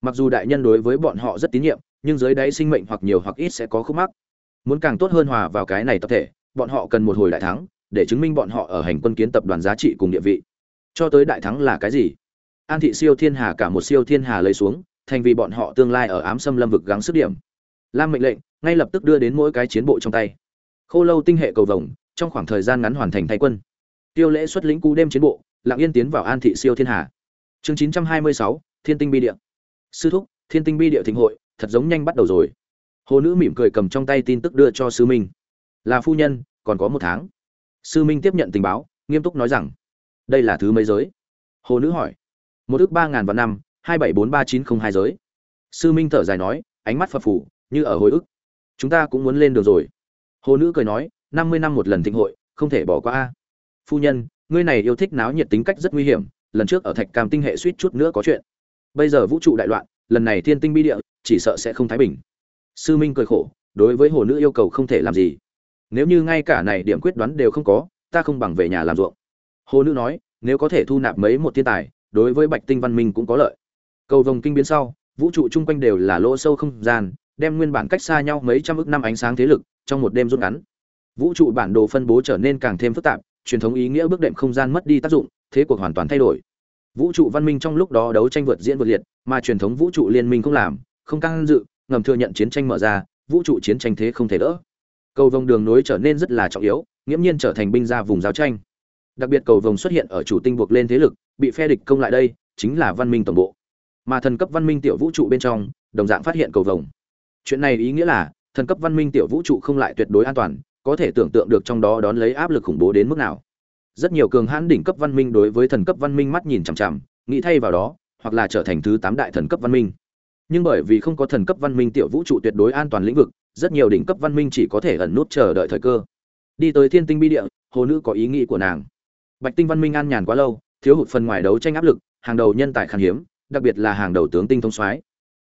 S1: Mặc dù đại nhân đối với bọn họ rất tín nhiệm nhưng dưới đáy sinh mệnh hoặc nhiều hoặc ít sẽ có khúc mắc. Muốn càng tốt hơn hòa vào cái này tập thể bọn họ cần một hồi đại thắng để chứng minh bọn họ ở hành quân kiến tập đoàn giá trị cùng địa vị. Cho tới đại thắng là cái gì? An thị siêu thiên hà cả một siêu thiên hà lấy xuống thành vì bọn họ tương lai ở ám xâm lâm vực gắng sức điểm. Lam mệnh lệnh ngay lập tức đưa đến mỗi cái chiến bộ trong tay. Khô lâu tinh hệ cầu vồng trong khoảng thời gian ngắn hoàn thành thay quân. Tiêu lễ xuất lĩnh cú đêm chiến bộ lặng yên tiến vào an thị siêu thiên hà. Chương 926, thiên tinh bi địa. Sư thúc thiên tinh bi địa thịnh hội thật giống nhanh bắt đầu rồi. Hồ nữ mỉm cười cầm trong tay tin tức đưa cho sư minh. Là phu nhân, còn có một tháng. Sư minh tiếp nhận tình báo, nghiêm túc nói rằng, đây là thứ mấy giới? Hồ nữ hỏi, một ước ba ngàn vạn năm, hai bảy bốn ba chín không hai giới. Sư minh thở dài nói, ánh mắt phập phù, như ở hồi ức. Chúng ta cũng muốn lên đường rồi. Hồ nữ cười nói, năm mươi năm một lần thịnh hội, không thể bỏ qua a. Phu nhân, ngươi này yêu thích náo nhiệt tính cách rất nguy hiểm, lần trước ở thạch cam tinh hệ suýt chút nữa có chuyện. Bây giờ vũ trụ đại loạn lần này thiên tinh bi địa, chỉ sợ sẽ không thái bình. Sư minh cười khổ, đối với hồ nữ yêu cầu không thể làm gì. Nếu như ngay cả này điểm quyết đoán đều không có, ta không bằng về nhà làm ruộng. Hồ nữ nói, nếu có thể thu nạp mấy một thiên tài, đối với bạch tinh văn minh cũng có lợi. Cầu vồng kinh biến sau, vũ trụ chung quanh đều là lỗ sâu không gian, đem nguyên bản cách xa nhau mấy trăm ước năm ánh sáng thế lực trong một đêm rút ngắn. Vũ trụ bản đồ phân bố trở nên càng thêm phức tạp, truyền thống ý nghĩa bước đệm không gian mất đi tác dụng, thế cuộc hoàn toàn thay đổi vũ trụ văn minh trong lúc đó đấu tranh vượt diễn vượt liệt, mà truyền thống vũ trụ liên minh không làm, không căng dự, ngầm thừa nhận chiến tranh mở ra, vũ trụ chiến tranh thế không thể đỡ. Cầu vồng đường nối trở nên rất là trọng yếu, nghiễm nhiên trở thành binh ra vùng giao tranh. Đặc biệt cầu vồng xuất hiện ở chủ tinh buộc lên thế lực, bị phe địch công lại đây, chính là văn minh tổng bộ. Mà thần cấp văn minh tiểu vũ trụ bên trong, đồng dạng phát hiện cầu vồng. Chuyện này ý nghĩa là, thần cấp văn minh tiểu vũ trụ không lại tuyệt đối an toàn, có thể tưởng tượng được trong đó đón lấy áp lực khủng bố đến mức nào rất nhiều cường hãn đỉnh cấp văn minh đối với thần cấp văn minh mắt nhìn chằm chằm, nghĩ thay vào đó, hoặc là trở thành thứ tám đại thần cấp văn minh. Nhưng bởi vì không có thần cấp văn minh tiểu vũ trụ tuyệt đối an toàn lĩnh vực, rất nhiều đỉnh cấp văn minh chỉ có thể ẩn nút chờ đợi thời cơ. Đi tới thiên tinh bi địa, hồ nữ có ý nghĩ của nàng. Bạch tinh văn minh an nhàn quá lâu, thiếu hụt phần ngoài đấu tranh áp lực, hàng đầu nhân tài khan hiếm, đặc biệt là hàng đầu tướng tinh thông soái.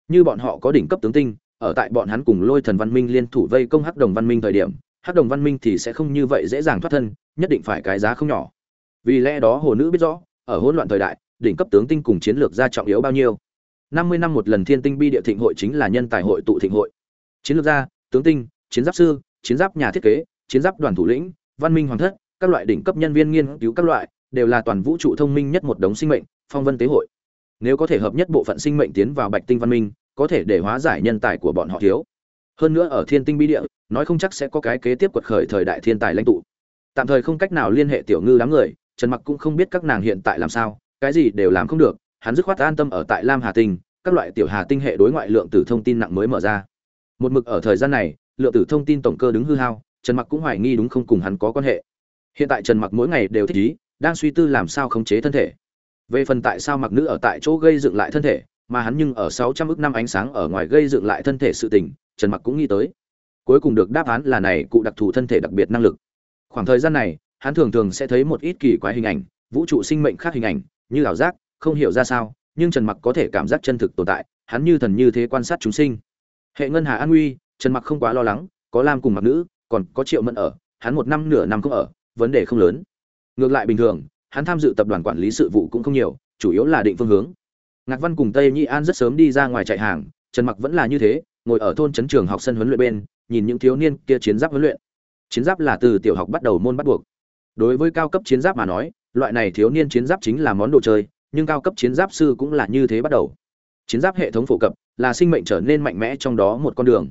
S1: Như bọn họ có đỉnh cấp tướng tinh, ở tại bọn hắn cùng lôi thần văn minh liên thủ vây công hắc đồng văn minh thời điểm, hắc đồng văn minh thì sẽ không như vậy dễ dàng thoát thân nhất định phải cái giá không nhỏ. Vì lẽ đó hồ nữ biết rõ, ở hỗn loạn thời đại, đỉnh cấp tướng tinh cùng chiến lược gia trọng yếu bao nhiêu. Năm mươi năm một lần thiên tinh bi địa thịnh hội chính là nhân tài hội tụ thịnh hội. Chiến lược gia, tướng tinh, chiến giáp sư, chiến giáp nhà thiết kế, chiến giáp đoàn thủ lĩnh, văn minh hoàng thất, các loại đỉnh cấp nhân viên nghiên cứu các loại, đều là toàn vũ trụ thông minh nhất một đống sinh mệnh, phong vân tế hội. Nếu có thể hợp nhất bộ phận sinh mệnh tiến vào bạch tinh văn minh, có thể để hóa giải nhân tài của bọn họ thiếu. Hơn nữa ở thiên tinh bi địa, nói không chắc sẽ có cái kế tiếp quật khởi thời đại thiên tài lãnh tụ tạm thời không cách nào liên hệ tiểu ngư đám người, trần mặc cũng không biết các nàng hiện tại làm sao, cái gì đều làm không được, hắn dứt khoát an tâm ở tại lam hà tinh, các loại tiểu hà tinh hệ đối ngoại lượng tử thông tin nặng mới mở ra. Một mực ở thời gian này, lượng tử thông tin tổng cơ đứng hư hao, trần mặc cũng hoài nghi đúng không cùng hắn có quan hệ. Hiện tại trần mặc mỗi ngày đều thích ý, đang suy tư làm sao khống chế thân thể. Về phần tại sao mặc nữ ở tại chỗ gây dựng lại thân thể, mà hắn nhưng ở 600 ức năm ánh sáng ở ngoài gây dựng lại thân thể sự tình, trần mặc cũng nghĩ tới. Cuối cùng được đáp án là này, cụ đặc thù thân thể đặc biệt năng lực khoảng thời gian này, hắn thường thường sẽ thấy một ít kỳ quái hình ảnh, vũ trụ sinh mệnh khác hình ảnh, như ảo giác, không hiểu ra sao, nhưng trần mặc có thể cảm giác chân thực tồn tại, hắn như thần như thế quan sát chúng sinh. Hệ ngân hà an nguy, trần mặc không quá lo lắng, có lam cùng mặc nữ, còn có triệu mẫn ở, hắn một năm nửa năm không ở, vấn đề không lớn. Ngược lại bình thường, hắn tham dự tập đoàn quản lý sự vụ cũng không nhiều, chủ yếu là định phương hướng. Ngạc văn cùng tây nhị an rất sớm đi ra ngoài chạy hàng, trần mặc vẫn là như thế, ngồi ở thôn trấn trường học sân huấn luyện bên, nhìn những thiếu niên kia chiến giáp huấn luyện chiến giáp là từ tiểu học bắt đầu môn bắt buộc. Đối với cao cấp chiến giáp mà nói, loại này thiếu niên chiến giáp chính là món đồ chơi, nhưng cao cấp chiến giáp sư cũng là như thế bắt đầu. Chiến giáp hệ thống phổ cập là sinh mệnh trở nên mạnh mẽ trong đó một con đường.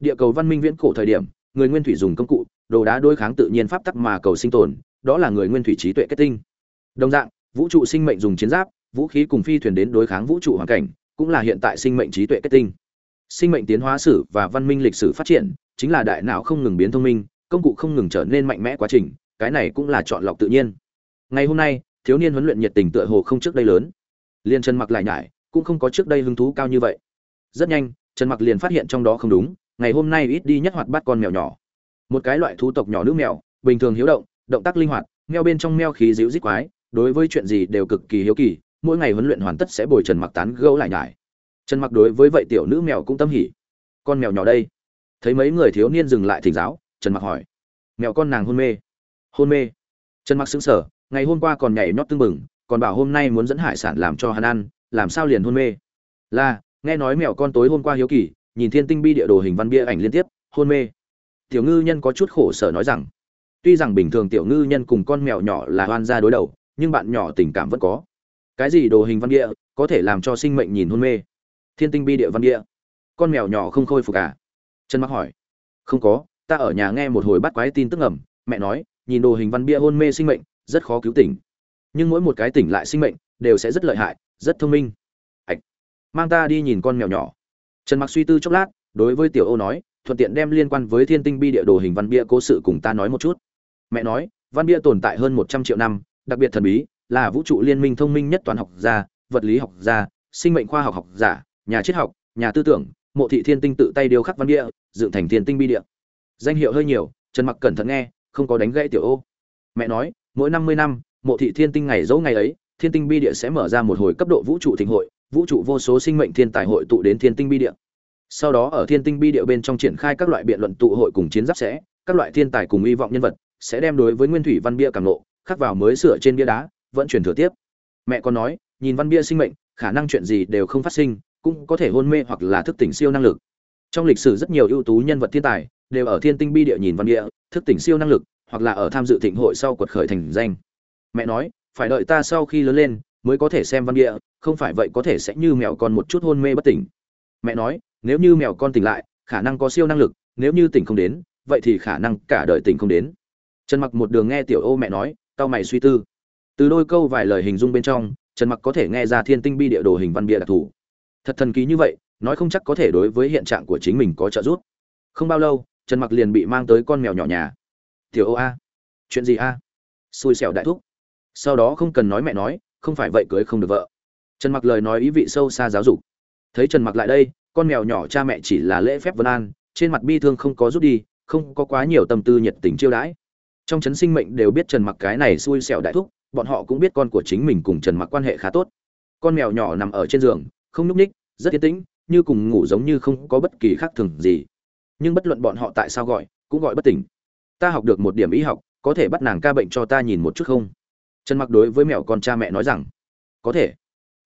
S1: Địa cầu văn minh viễn cổ thời điểm, người nguyên thủy dùng công cụ, đồ đá đối kháng tự nhiên pháp tắc mà cầu sinh tồn, đó là người nguyên thủy trí tuệ kết tinh. Đồng dạng, vũ trụ sinh mệnh dùng chiến giáp, vũ khí cùng phi thuyền đến đối kháng vũ trụ hoàn cảnh, cũng là hiện tại sinh mệnh trí tuệ kết tinh. Sinh mệnh tiến hóa sử và văn minh lịch sử phát triển, chính là đại não không ngừng biến thông minh công cụ không ngừng trở nên mạnh mẽ quá trình, cái này cũng là chọn lọc tự nhiên. Ngày hôm nay, thiếu niên huấn luyện nhiệt tình tựa hồ không trước đây lớn. Liên chân mặc lại nhải, cũng không có trước đây hứng thú cao như vậy. Rất nhanh, trần mặc liền phát hiện trong đó không đúng, ngày hôm nay ít đi nhất hoạt bắt con mèo nhỏ. Một cái loại thú tộc nhỏ nước mèo, bình thường hiếu động động tác linh hoạt meo bên trong meo khí dịu dít quái, đối với chuyện gì đều cực kỳ hiếu kỳ, mỗi ngày huấn luyện hoàn tất sẽ bồi trần mặc tán gẫu lại nhải. Trần mặc đối với vậy tiểu nữ mèo cũng tâm hỉ. Con mèo nhỏ đây. Thấy mấy người thiếu niên dừng lại thỉnh giáo trần mặc hỏi. Mèo con nàng hôn mê. Hôn mê. Trần mặc sững sờ, ngày hôm qua còn nhảy nhót tưng bừng, còn bảo hôm nay muốn dẫn hải sản làm cho hắn ăn, làm sao liền hôn mê? Là, nghe nói mèo con tối hôm qua hiếu kỳ, nhìn thiên tinh bi địa đồ hình văn bia ảnh liên tiếp, hôn mê. Tiểu ngư nhân có chút khổ sở nói rằng, tuy rằng bình thường tiểu ngư nhân cùng con mèo nhỏ là hoan gia đối đầu, nhưng bạn nhỏ tình cảm vẫn có. Cái gì đồ hình văn địa có thể làm cho sinh mệnh nhìn hôn mê? Thiên tinh bi địa văn địa con mèo nhỏ không khôi phục cả trần mặc hỏi. Không có ta ở nhà nghe một hồi bắt quái tin tức ngầm, mẹ nói nhìn đồ hình văn bia hôn mê sinh mệnh rất khó cứu tỉnh. Nhưng mỗi một cái tỉnh lại sinh mệnh đều sẽ rất lợi hại rất thông minh. Hạch! mang ta đi nhìn con mèo nhỏ. Trần mặc suy tư chốc lát đối với tiểu ô nói thuận tiện đem liên quan với thiên tinh bi địa đồ hình văn bia cố sự cùng ta nói một chút. Mẹ nói văn bia tồn tại hơn một trăm triệu năm đặc biệt thần bí là vũ trụ liên minh thông minh nhất toán học gia vật lý học gia sinh mệnh khoa học học giả nhà triết học nhà tư tưởng mộ thị thiên tinh tự tay điêu khắc văn bia dựng thành thiên tinh bi địa danh hiệu hơi nhiều, trần mặc cẩn thận nghe, không có đánh gãy tiểu ô. Mẹ nói, mỗi năm mươi năm, mộ thị thiên tinh ngày dẫu ngày ấy, thiên tinh bi địa sẽ mở ra một hồi cấp độ vũ trụ thịnh hội, vũ trụ vô số sinh mệnh thiên tài hội tụ đến thiên tinh bi địa. Sau đó ở thiên tinh bi địa bên trong triển khai các loại biện luận tụ hội cùng chiến giáp sẽ, các loại thiên tài cùng hy vọng nhân vật sẽ đem đối với nguyên thủy văn bia càng nộ, khắc vào mới sửa trên bia đá vẫn truyền thừa tiếp. Mẹ còn nói, nhìn văn bia sinh mệnh, khả năng chuyện gì đều không phát sinh, cũng có thể hôn mê hoặc là thức tỉnh siêu năng lực trong lịch sử rất nhiều ưu tú nhân vật thiên tài đều ở thiên tinh bi địa nhìn văn địa, thức tỉnh siêu năng lực, hoặc là ở tham dự thịnh hội sau quật khởi thành danh. Mẹ nói, phải đợi ta sau khi lớn lên mới có thể xem văn địa, không phải vậy có thể sẽ như mèo con một chút hôn mê bất tỉnh. Mẹ nói, nếu như mèo con tỉnh lại, khả năng có siêu năng lực, nếu như tỉnh không đến, vậy thì khả năng cả đời tỉnh không đến. Trần mặc một đường nghe tiểu ô mẹ nói tao mày suy tư. Từ đôi câu vài lời hình dung bên trong, trần mặc có thể nghe ra thiên tinh bi địa đồ hình văn bia đặc thù. Thật thần kỳ như vậy nói không chắc có thể đối với hiện trạng của chính mình có trợ giúp. Không bao lâu, trần mặc liền bị mang tới con mèo nhỏ nhà. Tiểu ô a, chuyện gì a? Xui xẻo đại thúc. Sau đó không cần nói mẹ nói, không phải vậy cưới không được vợ. Trần mặc lời nói ý vị sâu xa giáo dục. Thấy trần mặc lại đây, con mèo nhỏ cha mẹ chỉ là lễ phép vân an, trên mặt bi thương không có rút đi, không có quá nhiều tâm tư nhiệt tình chiêu đãi. Trong chấn sinh mệnh đều biết trần mặc cái này xui xẻo đại thúc, bọn họ cũng biết con của chính mình cùng trần mặc quan hệ khá tốt. Con mèo nhỏ nằm ở trên giường, không núp ních rất yên tĩnh như cùng ngủ giống như không có bất kỳ khác thường gì. Nhưng bất luận bọn họ tại sao gọi, cũng gọi bất tỉnh. Ta học được một điểm y học, có thể bắt nàng ca bệnh cho ta nhìn một chút không? Trần mặc đối với mèo con cha mẹ nói rằng, có thể.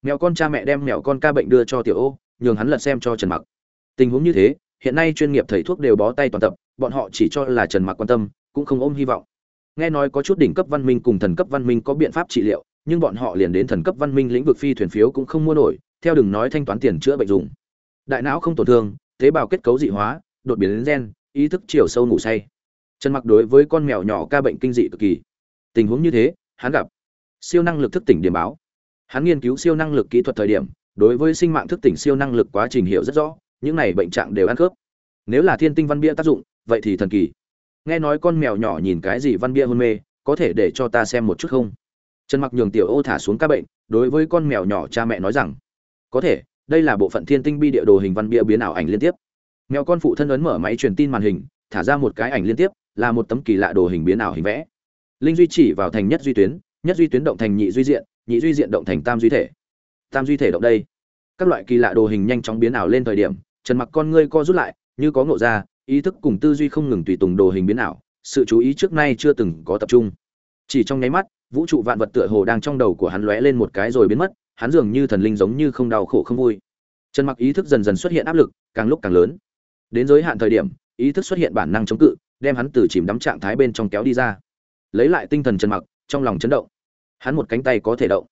S1: Mèo con cha mẹ đem mèo con ca bệnh đưa cho tiểu ô, nhường hắn lật xem cho trần mặc. Tình huống như thế, hiện nay chuyên nghiệp thầy thuốc đều bó tay toàn tập, bọn họ chỉ cho là trần mặc quan tâm, cũng không ôm hy vọng. Nghe nói có chút đỉnh cấp văn minh cùng thần cấp văn minh có biện pháp trị liệu, nhưng bọn họ liền đến thần cấp văn minh lĩnh vực phi thuyền phiếu cũng không mua nổi, theo đừng nói thanh toán tiền chữa bệnh dùng đại não không tổn thương, tế bào kết cấu dị hóa, đột biến đến gen, ý thức chiều sâu ngủ say. Trần mặc đối với con mèo nhỏ ca bệnh kinh dị cực kỳ. Tình huống như thế, hắn gặp siêu năng lực thức tỉnh điểm báo. Hắn nghiên cứu siêu năng lực kỹ thuật thời điểm, đối với sinh mạng thức tỉnh siêu năng lực quá trình hiểu rất rõ, những này bệnh trạng đều ăn khớp. Nếu là thiên tinh văn bia tác dụng, vậy thì thần kỳ. Nghe nói con mèo nhỏ nhìn cái gì văn bia hôn mê, có thể để cho ta xem một chút không? Trần mặc nhường tiểu ô thả xuống ca bệnh, đối với con mèo nhỏ cha mẹ nói rằng, có thể đây là bộ phận thiên tinh bi địa đồ hình văn bia biến ảo ảnh liên tiếp. Mèo con phụ thân ấn mở máy truyền tin màn hình, thả ra một cái ảnh liên tiếp, là một tấm kỳ lạ đồ hình biến ảo hình vẽ. Linh duy chỉ vào thành nhất duy tuyến, nhất duy tuyến động thành nhị duy diện, nhị duy diện động thành tam duy thể. Tam duy thể động đây. Các loại kỳ lạ đồ hình nhanh chóng biến ảo lên thời điểm, trần mặc con ngươi co rút lại, như có ngộ ra, ý thức cùng tư duy không ngừng tùy tùng đồ hình biến ảo, sự chú ý trước nay chưa từng có tập trung. Chỉ trong nháy mắt, vũ trụ vạn vật tựa hồ đang trong đầu của hắn lóe lên một cái rồi biến mất hắn dường như thần linh giống như không đau khổ không vui. Trần mặc ý thức dần dần xuất hiện áp lực, càng lúc càng lớn. Đến giới hạn thời điểm, ý thức xuất hiện bản năng chống cự, đem hắn từ chìm đắm trạng thái bên trong kéo đi ra. Lấy lại tinh thần trần mặc, trong lòng chấn động. Hắn một cánh tay có thể động.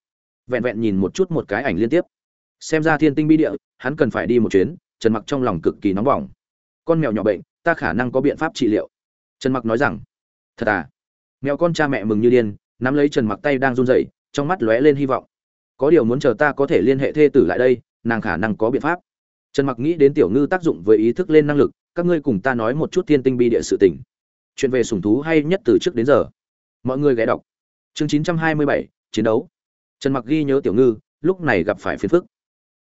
S1: Vẹn vẹn nhìn một chút một cái ảnh liên tiếp. Xem ra thiên tinh bi địa, hắn cần phải đi một chuyến, trần mặc trong lòng cực kỳ nóng bỏng. Con mèo nhỏ bệnh, ta khả năng có biện pháp trị liệu. Trần mặc nói rằng, thật à? Mèo con cha mẹ mừng như điên, nắm lấy trần mặc tay đang run rẩy, trong mắt lóe lên hy vọng có điều muốn chờ ta có thể liên hệ thê tử lại đây nàng khả năng có biện pháp. Trần mặc nghĩ đến tiểu ngư tác dụng với ý thức lên năng lực các ngươi cùng ta nói một chút thiên tinh bi địa sự tình. Chuyện về sủng thú hay nhất từ trước đến giờ. Mọi người ghé đọc. Chương 927, chiến đấu. Trần mặc ghi nhớ tiểu ngư lúc này gặp phải phiền phức.